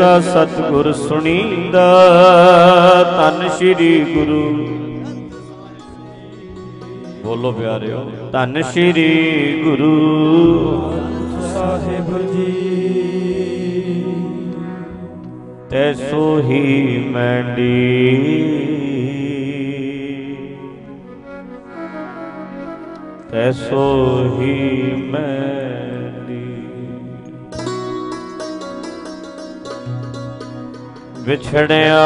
ਜੈਸਾ ਸਤਿਗੁਰ ਸੁਣੀਦਾ। ਤਨ ਸ੍ਰੀ ਗੁਰੂ। ਬੋਲੋ ਪਿਆਰਿਓ ਤਨ ਸ੍ਰੀ ਗੁਰੂ। ਸਾਹਿਬ ਜੀ ਬਖਸ਼ਣਿਆ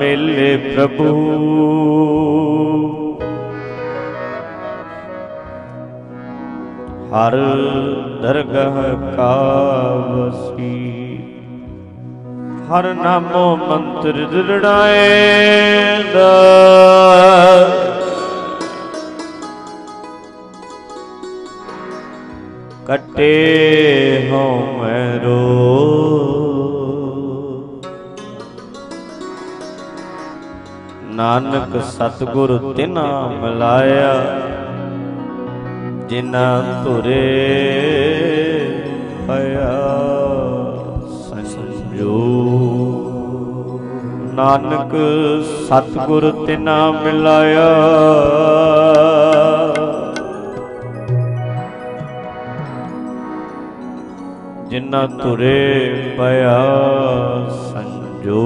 ਮਿਲ ਪ੍ਰਭੂ। ਹਰ ਦਰਗਹ ਕਾ ਵਸੀ ਹਰ ਨਾਮੋ ਮੰਤਰ ਦਿੜਾਏ ਦਾ। ਕੱਟੇ ਹੋਂ ਨਾਨਕ ਸਤਗੁਰ ਤਿਨਾ ਮਿਲਾਇਆ, ਜਿਨਾ ਧੁਰੇ ਭਇਆ ਸੰਜੋ। ਨਾਨਕ ਸਤਗੁਰ ਤਿਨਾ ਮਿਲਾਇਆ, ਜਿਨਾ ਧੁਰੇ ਭਇਆ ਸੰਜੋ।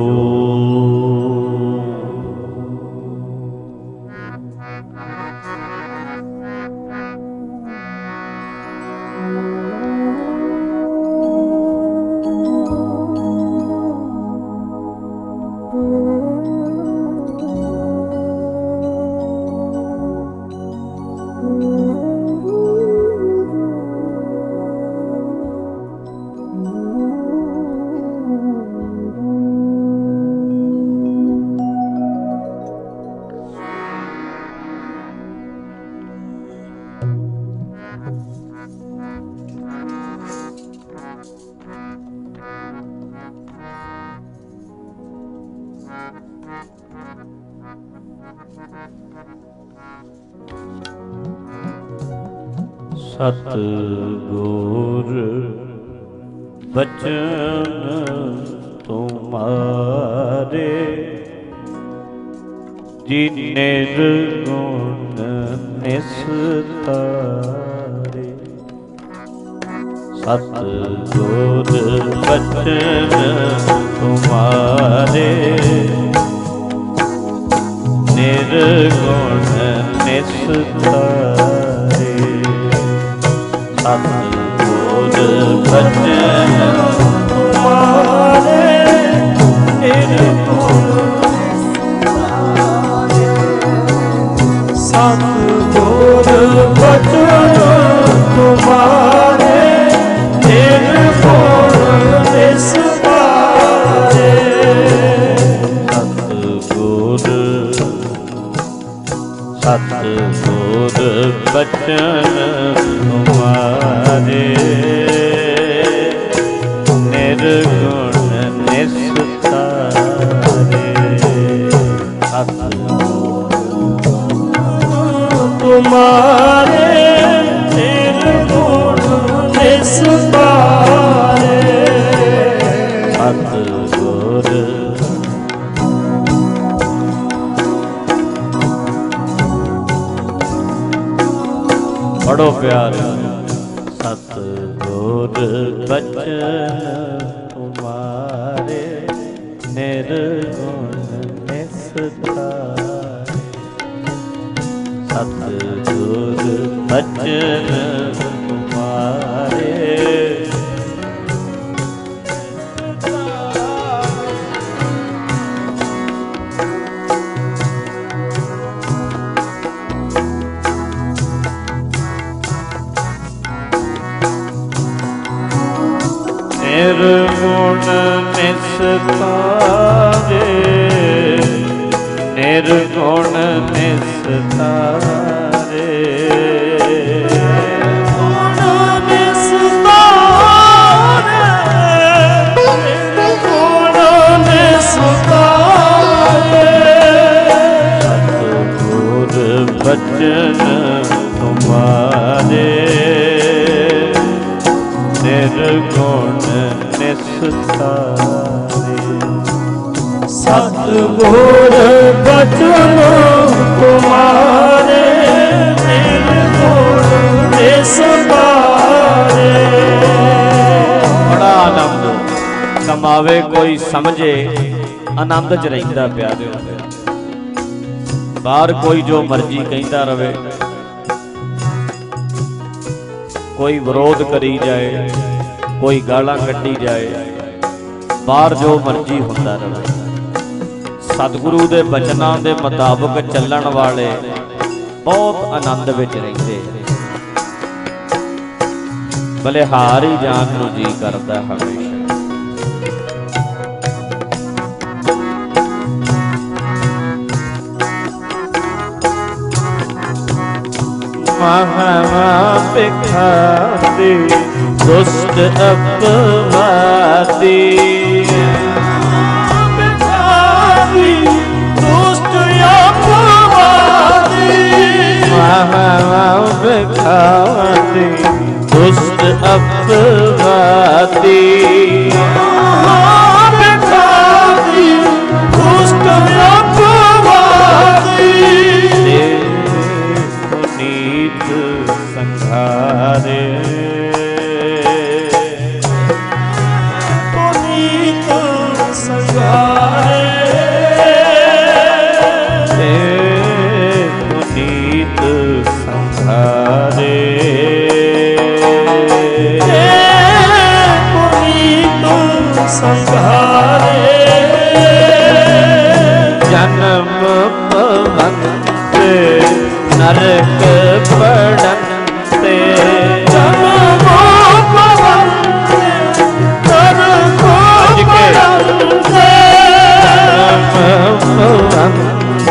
ਆਨੰਦ 'ਚ ਰਹਿੰਦਾ ਪਿਆਰਿਓ ਬਾਹਰ ਕੋਈ ਜੋ ਮਰਜ਼ੀ ਕਹਿੰਦਾ ਰਵੇ। ਕੋਈ ਵਿਰੋਧ ਕਰੀ ਜਾਏ, ਕੋਈ ਗਾਲਾਂ ਕੱਢੀ ਜਾਏ, ਬਾਹਰ ਜੋ ਮਰਜ਼ੀ ਹੁੰਦਾ ਰਹੇ ਸਤਿਗੁਰੂ ਦੇ ਬਚਨਾਂ ਦੇ ਮੁਤਾਬਕ ਚੱਲਣ ਵਾਲੇ ਬਹੁਤ ਆਨੰਦ ਵਿੱਚ ਰਹਿੰਦੇ ਬਲਿਹਾਰ ਹੀ ਜਾਣ ਨੂੰ ਜੀ ਕਰਦਾ ਹੈ ਮਹਾ ਪਿਖਾਤੀ ਦੁਸ਼ਟ ਅਪਵਾਦੀ। ਬਿਖਾਰੀ ਦੁਸ਼ਟ ਅਪਵਾਦੀ। ਸੰਘਾਰੇ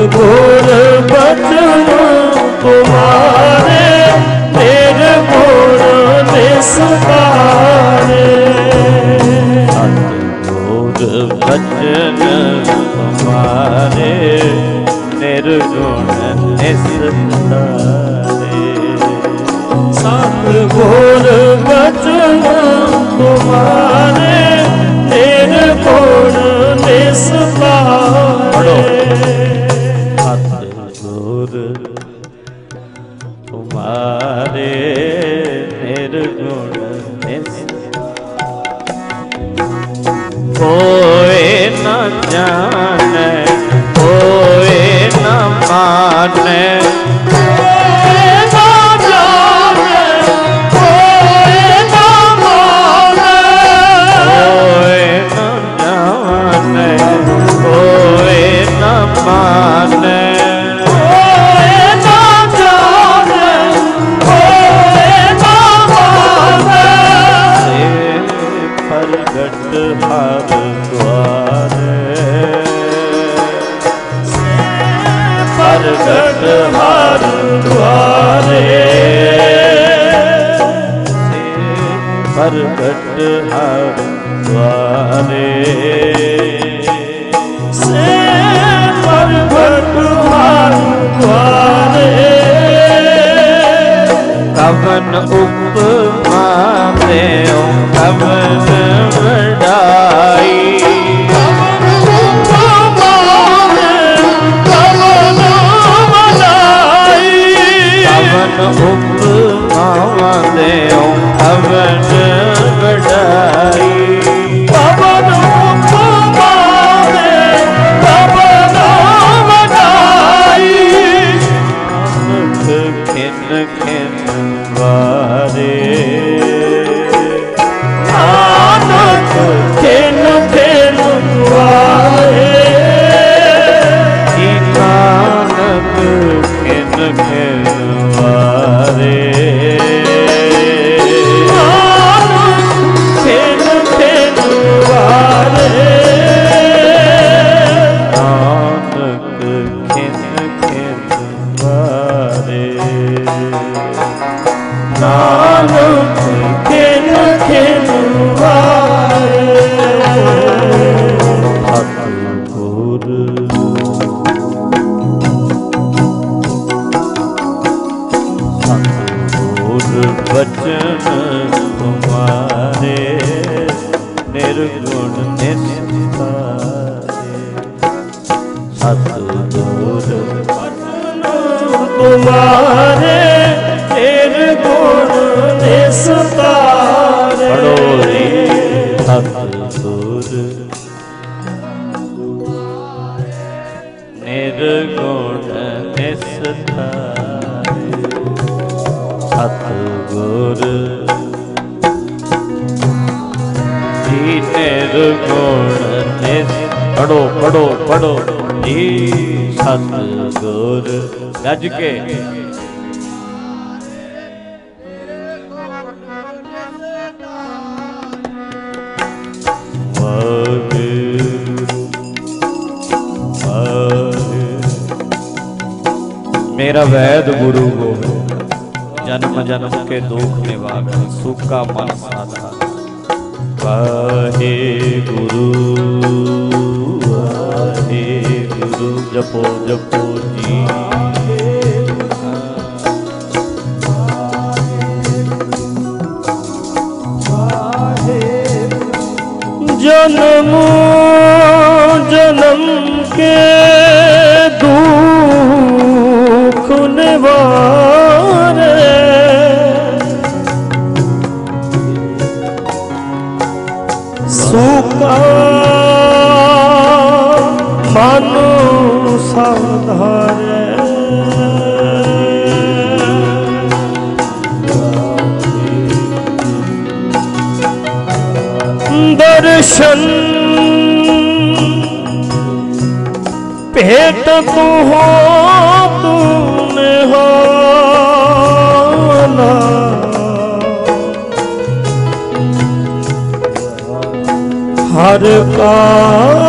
ਸਤਿਗੁਰ ਬਚਨ ਤੁਮਾਰੇ ਤੇਰੇ ਗੁਣ ਨਿਸਤਾਰੇ ਸਤਿਗੁਰ ਬਚਨ ਤੁਮਾਰੇ ਨਿਰਗੁਣ ਨਿਸਤਾਰੇ ਸਤਿਗੁਰ ਬਚਨ ਤੁਮਾਰੇ ਭਵ ਧਾਰੇ ਦਰਸ਼ਨ ਭੇਟ ਤੂੰ ਹੋ ਤੂੰ ਨਿਹਾਲਾ। ਹਰ ਕਾ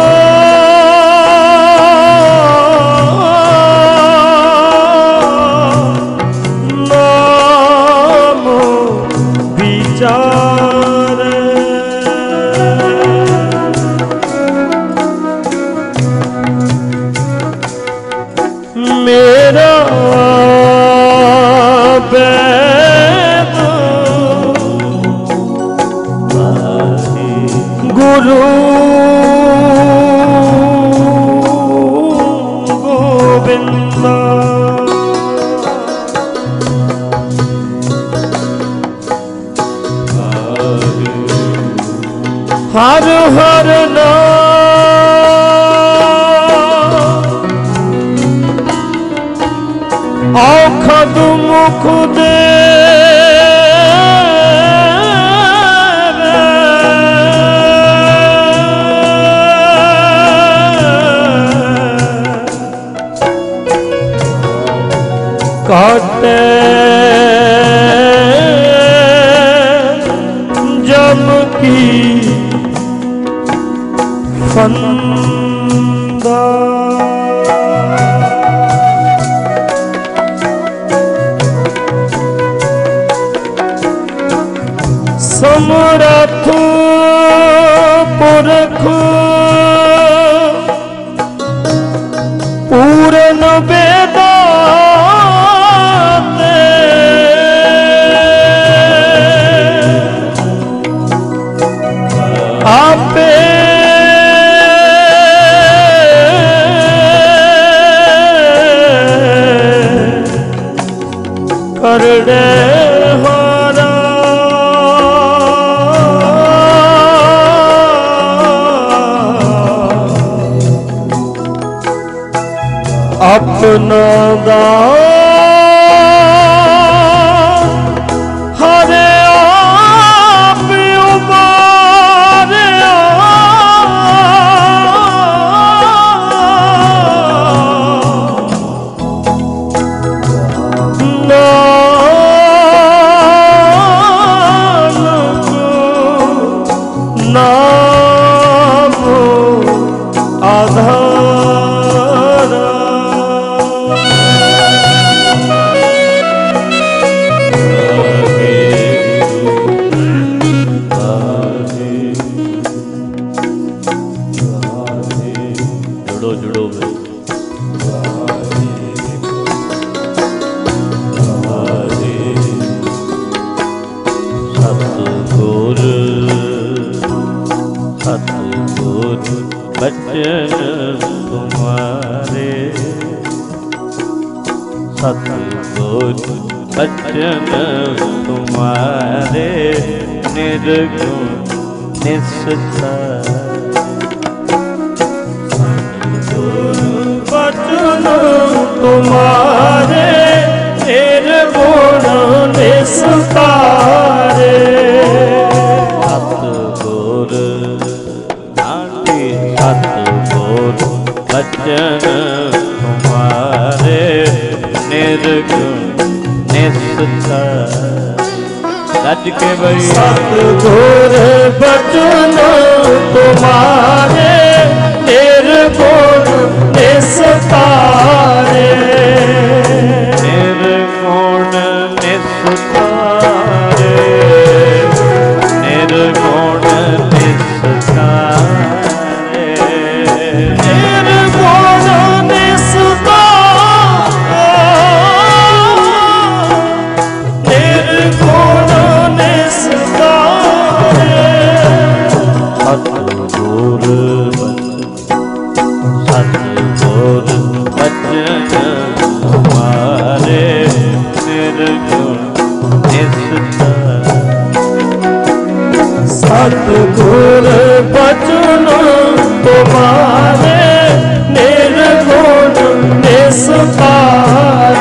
Oh, the ਨਿਸਤਾਰ ਬਚਨ ਤੁਮਾਰੇ ਸਤਿਗੁਰ ਬਚਨ ਤੁਮਾਰੇ ਨਿਰਗੁਣ ਨਿਸਤਾਰ। ਰੱਜ ਕੇ ਬਈ। ਸਤਿਗੁਰ ਬਚਨ ਤੁਮਾਰੇ ਨਿਰਗੁਣ ਨਿਸਤਾਰੇ। ਸਤਿਗੁਰ ਬਚਨ ਤੁਮਾਰੇ ਨਿਰਗੁਣ ਨਿਸਤਾਰੇ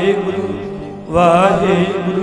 ਵਾਹਿਗੁਰੂ ਵਾਹਿਗੁਰੂ।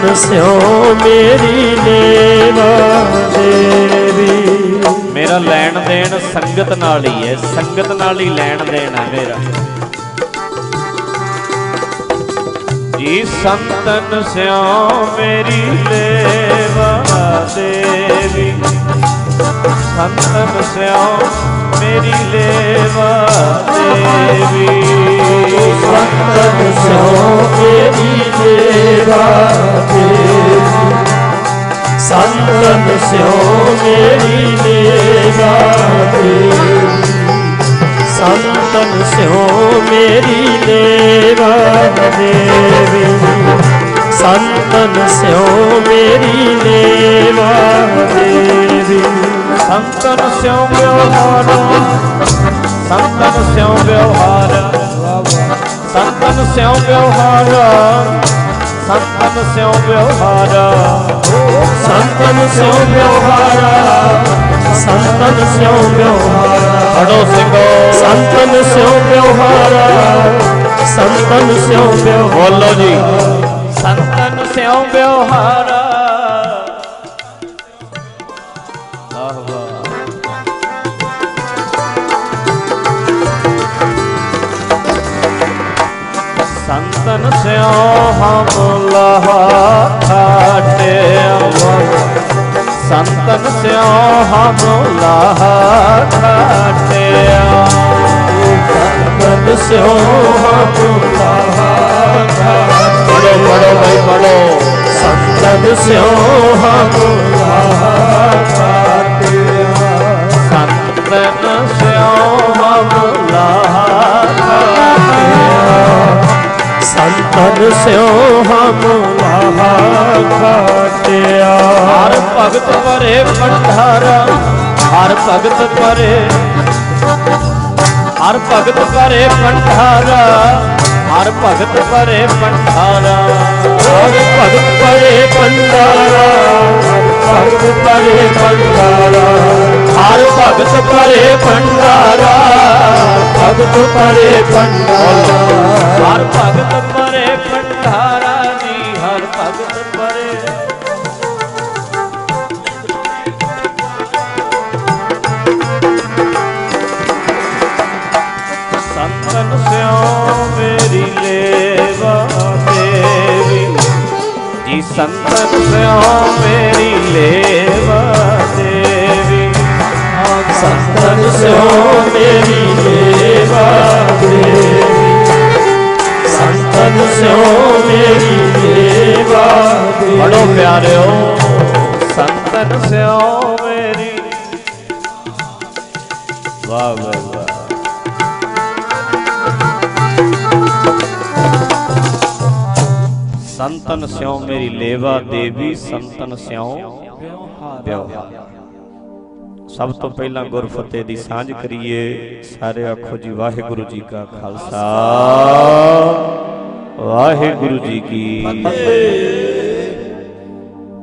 ਸੰਤਨ ਸਿਓ ਮੇਰੀ ਲੇਵਾ ਦੇਵੀ। ਮੇਰਾ ਲੈਣ ਦੇਣ ਸੰਗਤ ਨਾਲ ਹੀ ਹੈ, ਸੰਗਤ ਨਾਲ ਹੀ ਲੈਣ ਦੇਣ ਹੈ ਮੇਰਾ। ਜੀ ਸੰਤਨ ਸਿਓ ਮੇਰੀ ਲੇਵਾ ਦੇਵੀ। ਸੰਤਨ ਸਿਓ, ਮੇਰੀ ਲੇਵਾ ਦੇਵੀ। ਸੰਤਨ ਸਿਓ, ਮੇਰੀ ਲੇਵਾ ਦੇਵੀ। ਸੰਤਨ ਸਿਓ, ਮੇਰੀ ਲੇਵਾ ਦੇਵੀ। ਸੰਤਨ ਸਿਓ, ਮੇਰੀ ਲੇਵਾ ਦੇਵੀ। ਸੰਤਨ ਸਿਓ, ਮੇਰੀ ਲੇਵਾ ਦੇਵੀ। ਸੰਤਨ ਸਿਉ ਵਿਵਹਾਰ ਸੰਤਨ ਸਿਉ ਵਿਵਹਾਰ ਸੰਤਨ ਸਿਉ ਵਿਵਹਾਰ ਸੰਤਨ ਸਿਉ ਵਿਵਹਾਰ ਸੰਤਨ ਸਿਓ ਵਿਵਹਾਰਾ ਸੰਤਨ ਸਿਓ ਵਿਵਹਾਰਾ ਪੜੋ ਸਿੰਘੋ ਸੰਤਨ ਸਿਓ ਵਿਵਹਾਰਾ ਸੰਤਨ ਸਿਓ ਵਿਵਹਾਰਾ ਬੋਲੋ ਜੀ ਸੰਤਨ ਸਿਉ ਵਿਵਹਾਰ ਹਮ ਲਹਾ ਖਾਟਿਆ। ਸੰਤਨ ਸਿਉ ਹਮ ਲਹਾ ਖਾਟਿਆ। ਸੰਤਨ ਸਿਓ ਹਮੁਲਾ ਪੜੋ ਪੜੋ ਭਾਈ ਪੜੋ ਸੰਤਨ ਸਿਓ ਹਮੁਲਾ ਸੰਤਨ ਸਿਉ ਹਮ ਲਾਹਾ ਸੰਤਨ ਸਿਓ ਹਮੁਲਾ ਖਾਟਿਆ। ਹਰ ਭਗਤ ਪਰੇ ਭੰਡਾਰਾ, ਹਰ ਭਗਤ ਪਰੇ। ਹਰ ਭਗਤ ਪਰੇ ਭੰਡਾਰਾ, ਹਰ ਭਗਤ ਪਰੇ ਭੰਡਾਰਾ। ਹਰ ਭਗਤ ਪਰੇ ਪੰਡਾਰਾ ਭਗਤ ਪਰੇ ਪੰਡਾਰਾ ਹਰ ਭਗਤ ਪਰੇ ਭੰਡਾਰਾ। ਭਗਤ ਪਰੇ ਪੰਡਾਰਾ ਹਰ ਭਗਤ ਪਰੇ ਭੰਡਾਰਾ ਜੀ, ਹਰ ਭਗਤ ਪਰੇ। ਸੰਤਨ ਸਿਓ ਮੇਰੀ ਲੇਵਾ ਦੇਵੀ। ਜੀ ਸੰਤਨ ਸਿਓ ਸਿਓ ਮੇਰੀ ਲੇਵਾ ਬੜੋ ਪਿਆਰਿਓ, ਸੰਤਨ ਸਿਓ, ਮੇਰੀ ਵਾਹ ਵਾਹ। ਸੰਤਨ ਸਿਓ, ਮੇਰੀ ਲੇਵਾ ਦੇਵੀ, ਸੰਤਨ ਸਿਓ, ਵਿਵਹਾਰ। ਸਭ ਤੋਂ ਪਹਿਲਾਂ ਗੁਰਫਤਿਹ ਦੀ ਸਾਂਝ ਕਰੀਏ। ਸਾਰੇ ਆਖੋ ਜੀ, ਵਾਹਿਗੁਰੂ ਜੀ ਕਾ ਖਾਲਸਾ। ਵਾਹਿਗੁਰੂ ਜੀ ਕੀ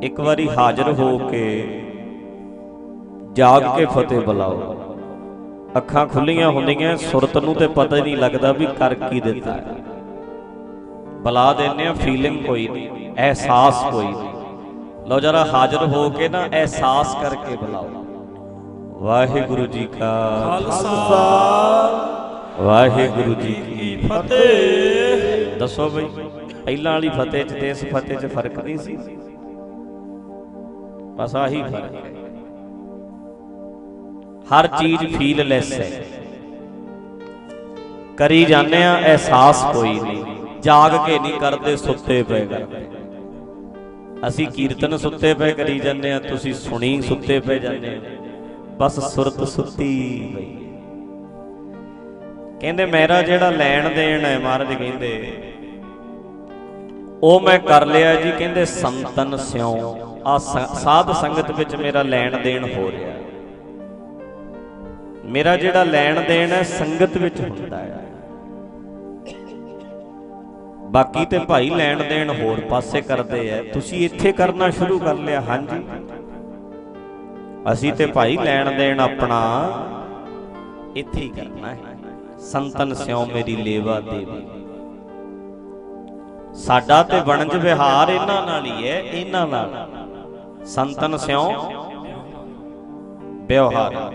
ਇੱਕ ਵਾਰੀ ਹਾਜ਼ਰ ਹੋ ਕੇ ਜਾਗ ਕੇ ਫਤਿਹ ਬੁਲਾਓ। ਅੱਖਾਂ ਖੁੱਲੀਆਂ ਹੁੰਦੀਆਂ ਸੁਰਤ ਨੂੰ ਤੇ ਪਤਾ ਹੀ ਨਹੀਂ ਲੱਗਦਾ ਵੀ ਕਰ ਕੀ ਦਿੱਤਾ। ਬੁਲਾ ਦਿੰਨੇ ਆ ਫੀਲਿੰਗ ਕੋਈ ਨਹੀਂ ਅਹਿਸਾਸ ਕੋਈ ਨਹੀਂ। ਲਓ ਜਰਾ ਹਾਜ਼ਰ ਹੋ ਕੇ ਨਾ ਅਹਿਸਾਸ ਕਰਕੇ ਬੁਲਾਓ। ਵਾਹਿਗੁਰੂ ਜੀ ਕਾ ਖਾਲਸਾ। ਵਾਹਿਗੁਰੂ ਜੀ ਕੀ ਫਤਿਹ। ਦੱਸੋ ਬਈ, ਪਹਿਲਾਂ ਵਾਲੀ ਫਤਿਹ ਚ ਤੇ ਇਸ ਫਤਿਹ ਚ ਫ਼ਰਕ ਨਹੀਂ ਸੀ? ਬਸ ਆਹੀ ਫ਼ਰਕ ਹੈ। ਹਰ ਚੀਜ਼ ਫੀਲ ਲੈਸ ਹੈ। ਕਰੀ ਜਾਂਦੇ ਆ, ਅਹਿਸਾਸ ਕੋਈ ਨਹੀਂ। ਜਾਗ ਕੇ ਨਹੀਂ ਕਰਦੇ, ਸੁੱਤੇ ਪਏ ਕਰਦੇ। ਅਸੀਂ ਕੀਰਤਨ ਸੁੱਤੇ ਪਏ ਕਰੀ ਜਾਂਦੇ ਆ, ਤੁਸੀਂ ਸੁਣੀ ਸੁੱਤੇ ਪਏ ਜਾਂਦੇ ਆ। ਬਸ ਸੁਰਤ ਸੁੱਤੀ। ਪਈ ਕਹਿੰਦੇ, ਮੇਰਾ ਜਿਹੜਾ ਲੈਣ ਦੇਣ ਹੈ, ਮਹਾਰਾਜ ਕਹਿੰਦੇ ਉਹ ਮੈਂ ਕਰ ਲਿਆ ਜੀ, ਕਹਿੰਦੇ ਸੰਤਨ ਸਿਉ। ਆ ਸਾਧ ਸੰਗਤ ਵਿੱਚ ਮੇਰਾ ਲੈਣ ਦੇਣ ਹੋ ਰਿਹਾ। ਮੇਰਾ ਜਿਹੜਾ ਲੈਣ ਦੇਣ ਹੈ, ਸੰਗਤ ਵਿੱਚ ਹੁੰਦਾ ਹੈ। ਬਾਕੀ ਤੇ ਭਾਈ ਲੈਣ ਦੇਣ ਹੋਰ ਪਾਸੇ ਕਰਦੇ ਐ। ਤੁਸੀਂ ਇੱਥੇ ਕਰਨਾ ਸ਼ੁਰੂ ਕਰ ਲਿਆ, ਹਾਂਜੀ। ਅਸੀਂ ਤੇ ਭਾਈ ਲੈਣ ਦੇਣ ਆਪਣਾ ਇੱਥੇ ਹੀ ਕਰਨਾ ਹੈ। ਸੰਤਨ ਸਿਉ ਮੇਰੀ ਲੇਵਾ ਦੇਵੀ। ਸਾਡਾ ਤੇ ਵਣਜ ਵਿਹਾਰ ਇਹਨਾਂ ਨਾਲ ਹੀ ਹੈ, ਇਹਨਾਂ ਨਾਲ। ਸੰਤਨ ਸਿਉ, ਵਿਵਹਾਰ।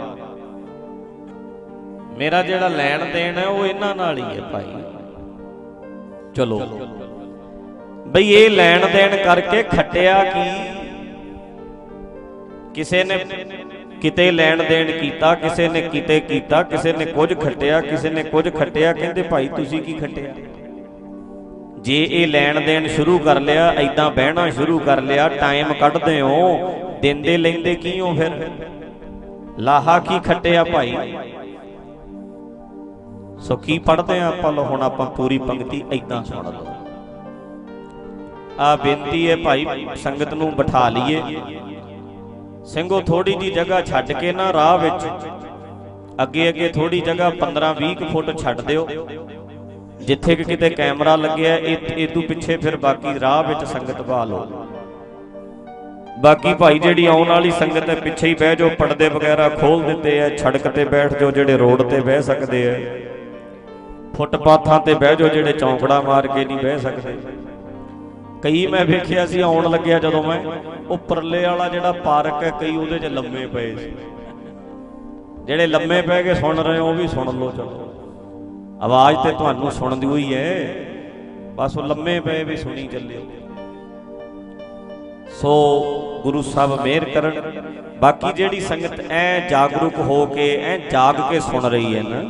ਮੇਰਾ ਜਿਹੜਾ ਲੈਣ ਦੇਣ ਹੈ, ਉਹ ਇਹਨਾਂ ਨਾਲ ਹੀ ਹੈ ਭਾਈ। ਚਲੋ। ਬਈ ਇਹ ਲੈਣ ਦੇਣ ਕਰਕੇ ਖੱਟਿਆ ਕੀ? ਕਿਸੇ ਨੇ ਕਿਤੇ ਲੈਣ ਦੇਣ ਕੀਤਾ, ਕਿਸੇ ਨੇ ਕਿਤੇ ਕੀਤਾ, ਕਿਸੇ ਨੇ ਕੁਝ ਖੱਟਿਆ, ਕਿਸੇ ਨੇ ਕੁਝ ਖੱਟਿਆ, ਕਹਿੰਦੇ ਭਾਈ ਤੁਸੀਂ ਕੀ ਖੱਟਿਆ? ਜੇ ਇਹ ਲੈਣ ਦੇਣ ਸ਼ੁਰੂ ਕਰ ਲਿਆ ਐਦਾਂ ਬਹਿਣਾ ਸ਼ੁਰੂ ਕਰ ਲਿਆ ਟਾਈਮ ਕੱਢਦੇ ਹੋ, ਦਿੰਦੇ ਲੈਂਦੇ ਕੀ ਹੋ ਫਿਰ? ਲਾਹਾ ਕੀ ਖੱਟਿਆ ਭਾਈ? ਸੋ ਕੀ ਪੜਦੇ ਆ ਆਪਾਂ ਲੋ ਹੁਣ ਆਪਾਂ ਪੂਰੀ ਪੰਕਤੀ ਐਦਾਂ ਸੁਣ ਲਓ। ਆ ਬੇਨਤੀ ਹੈ ਭਾਈ, ਸੰਗਤ ਨੂੰ ਬਿਠਾ ਲਈਏ। ਸਿੰਘੋ ਥੋੜੀ ਜੀ ਜਗ੍ਹਾ ਛੱਡ ਕੇ ਨਾ ਰਾਹ ਵਿੱਚ। ਅੱਗੇ ਅੱਗੇ ਥੋੜੀ ਜਗ੍ਹਾ 15 20 ਫੁੱਟ ਛੱਡ ਦਿਓ। ਜਿੱਥੇ ਕਿ ਕਿਤੇ ਕੈਮਰਾ ਲੱਗਿਆ ਇਹ ਤੋਂ ਪਿੱਛੇ ਫਿਰ ਬਾਕੀ ਰਾਹ ਵਿੱਚ ਸੰਗਤ ਪਾ ਲਓ ਬਾਕੀ ਭਾਈ ਜਿਹੜੀ ਆਉਣ ਵਾਲੀ ਸੰਗਤ ਹੈ, ਪਿੱਛੇ ਹੀ ਬਹਿ ਜਾਓ, ਪਰਦੇ ਵਗੈਰਾ ਖੋਲ ਦਿੱਤੇ ਐ ਛੜਕ ਤੇ ਬੈਠ ਜਾਓ, ਜਿਹੜੇ ਰੋਡ ਤੇ ਬਹਿ ਸਕਦੇ ਐ ਫੁੱਟਪਾਥਾਂ ਤੇ ਬਹਿ ਜਾਓ, ਜਿਹੜੇ ਚੌਂਕੜਾ ਮਾਰ ਕੇ ਨਹੀਂ ਬਹਿ ਸਕਦੇ। ਕਈ ਮੈਂ ਵੇਖਿਆ ਸੀ, ਆਉਣ ਲੱਗਿਆ ਜਦੋਂ ਮੈਂ, ਉਹ ਪਰਲੇ ਵਾਲਾ ਜਿਹੜਾ ਪਾਰਕ ਹੈ, ਕਈ ਉਹਦੇ 'ਚ ਲੰਮੇ ਪਏ ਸੀ। ਜਿਹੜੇ ਲੰਮੇ ਪੈ ਕੇ ਸੁਣ ਰਹੇ ਹੋ, ਉਹ ਵੀ ਸੁਣ ਲਓ, ਚਲੋ। ਆਵਾਜ਼ ਤੇ ਤੁਹਾਨੂੰ ਸੁਣਦੀ ਹੋਈ ਹੈ। ਬਸ ਉਹ ਲੰਮੇ ਪਏ ਵੀ ਸੁਣੀ ਚੱਲਿਓ ਸੋ ਗੁਰੂ ਸਾਹਿਬ ਮਿਹਰ ਕਰਨ। ਬਾਕੀ ਜਿਹੜੀ ਸੰਗਤ ਐ ਜਾਗਰੂਕ ਹੋ ਕੇ, ਐ ਜਾਗ ਕੇ ਸੁਣ ਰਹੀ ਹੈ ਨਾ,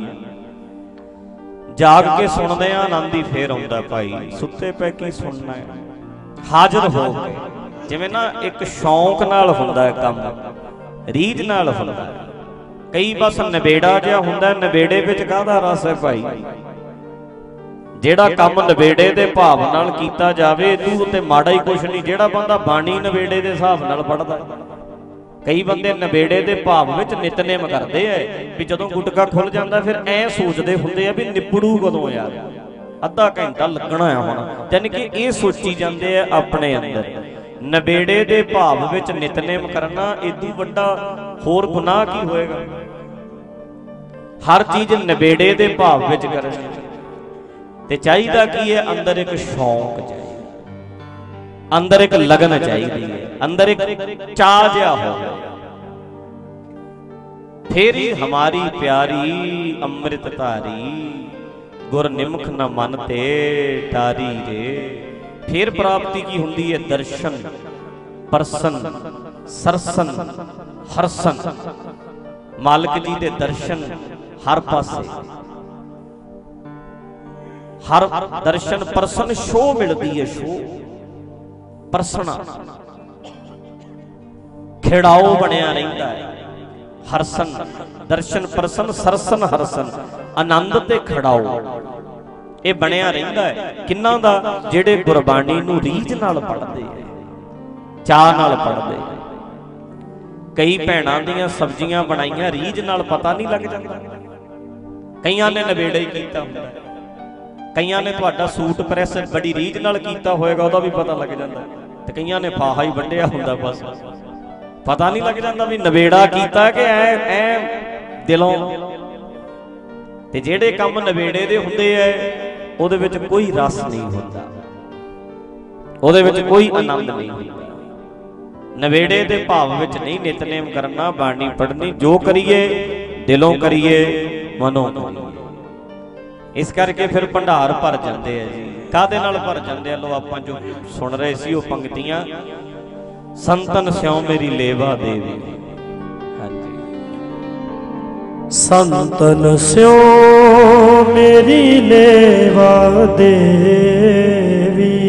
ਜਾਗ ਕੇ ਸੁਣਦੇ ਆ, ਆਨੰਦ ਹੀ ਫੇਰ ਆਉਂਦਾ ਭਾਈ। ਸੁੱਤੇ ਪੈ ਕੇ ਸੁਣਨਾ ਹੈ? ਹਾਜ਼ਰ ਹੋ ਕੇ ਜਿਵੇਂ ਨਾ ਇੱਕ ਸ਼ੌਂਕ ਨਾਲ ਹੁੰਦਾ ਹੈ ਕੰਮ, ਰੀਝ ਨਾਲ ਹੁੰਦਾ ਹੈ। ਕਈ ਬਸ ਨਵੇੜਾ ਜਿਹਾ ਹੁੰਦਾ, ਨਵੇੜੇ ਵਿੱਚ ਕਾਹਦਾ ਰਸ ਹੈ ਭਾਈ? ਜਿਹੜਾ ਕੰਮ ਨਵੇੜੇ ਦੇ ਭਾਵ ਨਾਲ ਕੀਤਾ ਜਾਵੇ, ਇਹਦੂ ਉੱਤੇ ਮਾੜਾ ਹੀ ਕੁਛ ਨਹੀਂ। ਜਿਹੜਾ ਬੰਦਾ ਬਾਣੀ ਨਵੇੜੇ ਦੇ ਹਿਸਾਬ ਨਾਲ ਪੜਦਾ ਕਈ ਬੰਦੇ ਨਵੇੜੇ ਦੇ ਭਾਵ ਵਿੱਚ ਨਿਤਨੇਮ ਕਰਦੇ ਐ ਵੀ ਜਦੋਂ ਗੁਟਕਾ ਖੁੱਲ ਜਾਂਦਾ, ਫਿਰ ਐ ਸੋਚਦੇ ਹੁੰਦੇ ਆ ਵੀ ਨਿਪੜੂ ਕਦੋਂ ਯਾਰ? ਅੱਧਾ ਘੰਟਾ ਲੱਗਣਾ ਆ ਹੁਣ। ਯਾਨੀ ਕਿ ਇਹ ਸੋਚੀ ਜਾਂਦੇ ਆ ਆਪਣੇ ਅੰਦਰ। ਨਵੇੜੇ ਦੇ ਭਾਵ ਵਿੱਚ ਨਿਤਨੇਮ ਕਰਨਾ ਇਦੋਂ ਵੱਡਾ ਹੋਰ ਗੁਨਾਹ ਕੀ ਹੋਏਗਾ? ਹਰ ਚੀਜ਼ ਨਵੇੜੇ ਦੇ ਭਾਵ ਵਿੱਚ ਕਰਨੀ। ਤੇ ਚਾਹੀਦਾ ਕੀ ਹੈ? ਅੰਦਰ ਇੱਕ ਸ਼ੌਂਕ ਚਾਹੀਦਾ। ਅੰਦਰ ਇੱਕ ਲਗਨ ਚਾਹੀਦੀ ਹੈ। ਅੰਦਰ ਇੱਕ ਚਾਹ ਜਿਹਾ ਹੋਵੇ। ਫੇਰੀ ਹਮਾਰੀ ਪਿਆਰੀ ਅੰਮ੍ਰਿਤ ਧਾਰੀ ਗੁਰ ਨਿਮਖ ਨ ਮਨ ਤੇ ਟਾਰੀ ਰੇ। ਫੇਰ ਪ੍ਰਾਪਤੀ ਕੀ ਹੁੰਦੀ ਹੈ ਦਰਸ਼ਨ, ਪਰਸਨ, ਸਰਸਨ, ਹਰਸਨ। ਮਾਲਕ ਜੀ ਦੇ ਦਰਸ਼ਨ ਹਰ ਪਾਸੇ। ਹਰ ਦਰਸ਼ਨ, ਪਰਸਨ ਸ਼ੋ ਮਿਲਦੀ ਹੈ ਸ਼ੋ ਪਰਸਣਾ ਖਿੜਾਓ ਬਣਿਆ ਰਹਿੰਦਾ ਹੈ ਹਰਸਨ, ਦਰਸ਼ਨ, ਪਰਸਨ, ਸਰਸਨ, ਹਰਸਨ। ਆਨੰਦ ਤੇ ਖੜਾਓ। ਇਹ ਬਣਿਆ ਰਹਿੰਦਾ ਹੈ। ਕਿੰਨਾਂ ਦਾ ਜਿਹੜੇ ਗੁਰਬਾਣੀ ਨੂੰ ਰੀਝ ਨਾਲ ਪੜ੍ਹਦੇ ਐ ਚਾਹ ਨਾਲ ਪੜ੍ਹਦੇ ਕਈ ਭੈਣਾਂ ਦੀਆਂ ਸਬਜ਼ੀਆਂ ਬਣਾਈਆਂ, ਰੀਝ ਨਾਲ ਪਤਾ ਨਹੀਂ ਲੱਗ ਜਾਂਦਾ। ਕਈਆਂ ਨੇ ਨਵੇੜੇ ਹੀ ਕੀਤਾ ਹੁੰਦਾ। ਕਈਆਂ ਨੇ ਤੁਹਾਡਾ ਸੂਟ ਪ੍ਰੈਸ ਬੜੀ ਰੀਝ ਨਾਲ ਕੀਤਾ ਹੋਏਗਾ, ਉਹਦਾ ਵੀ ਪਤਾ ਲੱਗ ਜਾਂਦਾ। ਤੇ ਕਈਆਂ ਨੇ ਫਾਹਾ ਹੀ ਵੱਢਿਆ ਹੁੰਦਾ ਬਸ। ਪਤਾ ਨਹੀਂ ਲੱਗ ਜਾਂਦਾ ਵੀ ਨਵੇੜਾ ਕੀਤਾ ਕਿ ਐ ਐ ਦਿਲੋਂ। ਤੇ ਜਿਹੜੇ ਕੰਮ ਨਵੇੜੇ ਦੇ ਹੁੰਦੇ ਐ ਉਹਦੇ ਵਿੱਚ ਕੋਈ ਰਸ ਨਹੀਂ ਹੁੰਦਾ। ਉਹਦੇ ਵਿੱਚ ਕੋਈ ਆਨੰਦ ਨਹੀਂ ਹੁੰਦਾ। ਨਵੇੜੇ ਦੇ ਭਾਵ ਵਿੱਚ ਨਹੀਂ ਨਿਤਨੇਮ ਕਰਨਾ ਬਾਣੀ ਪੜ੍ਹਨੀ ਜੋ ਕਰੀਏ ਦਿਲੋਂ ਕਰੀਏ ਮਨੋਂ। ਕਰੀਏ ਇਸ ਕਰਕੇ ਫਿਰ ਭੰਡਾਰ ਭਰ ਜਾਂਦੇ ਆ ਜੀ। ਕਾਦੇ ਨਾਲ ਭਰ ਜਾਂਦੇ ਆ? ਲੋ ਆਪਾਂ ਜੋ ਸੁਣ ਰਹੇ ਸੀ ਉਹ ਪੰਕਤੀਆਂ। ਸੰਤਨ ਸਿਉ ਮੇਰੀ ਲੇਵਾ ਦੇਵੀ। ਸੰਤਨ ਸਿਉ ਮੇਰੀ ਲੇਵਾ ਦੇਵੀ।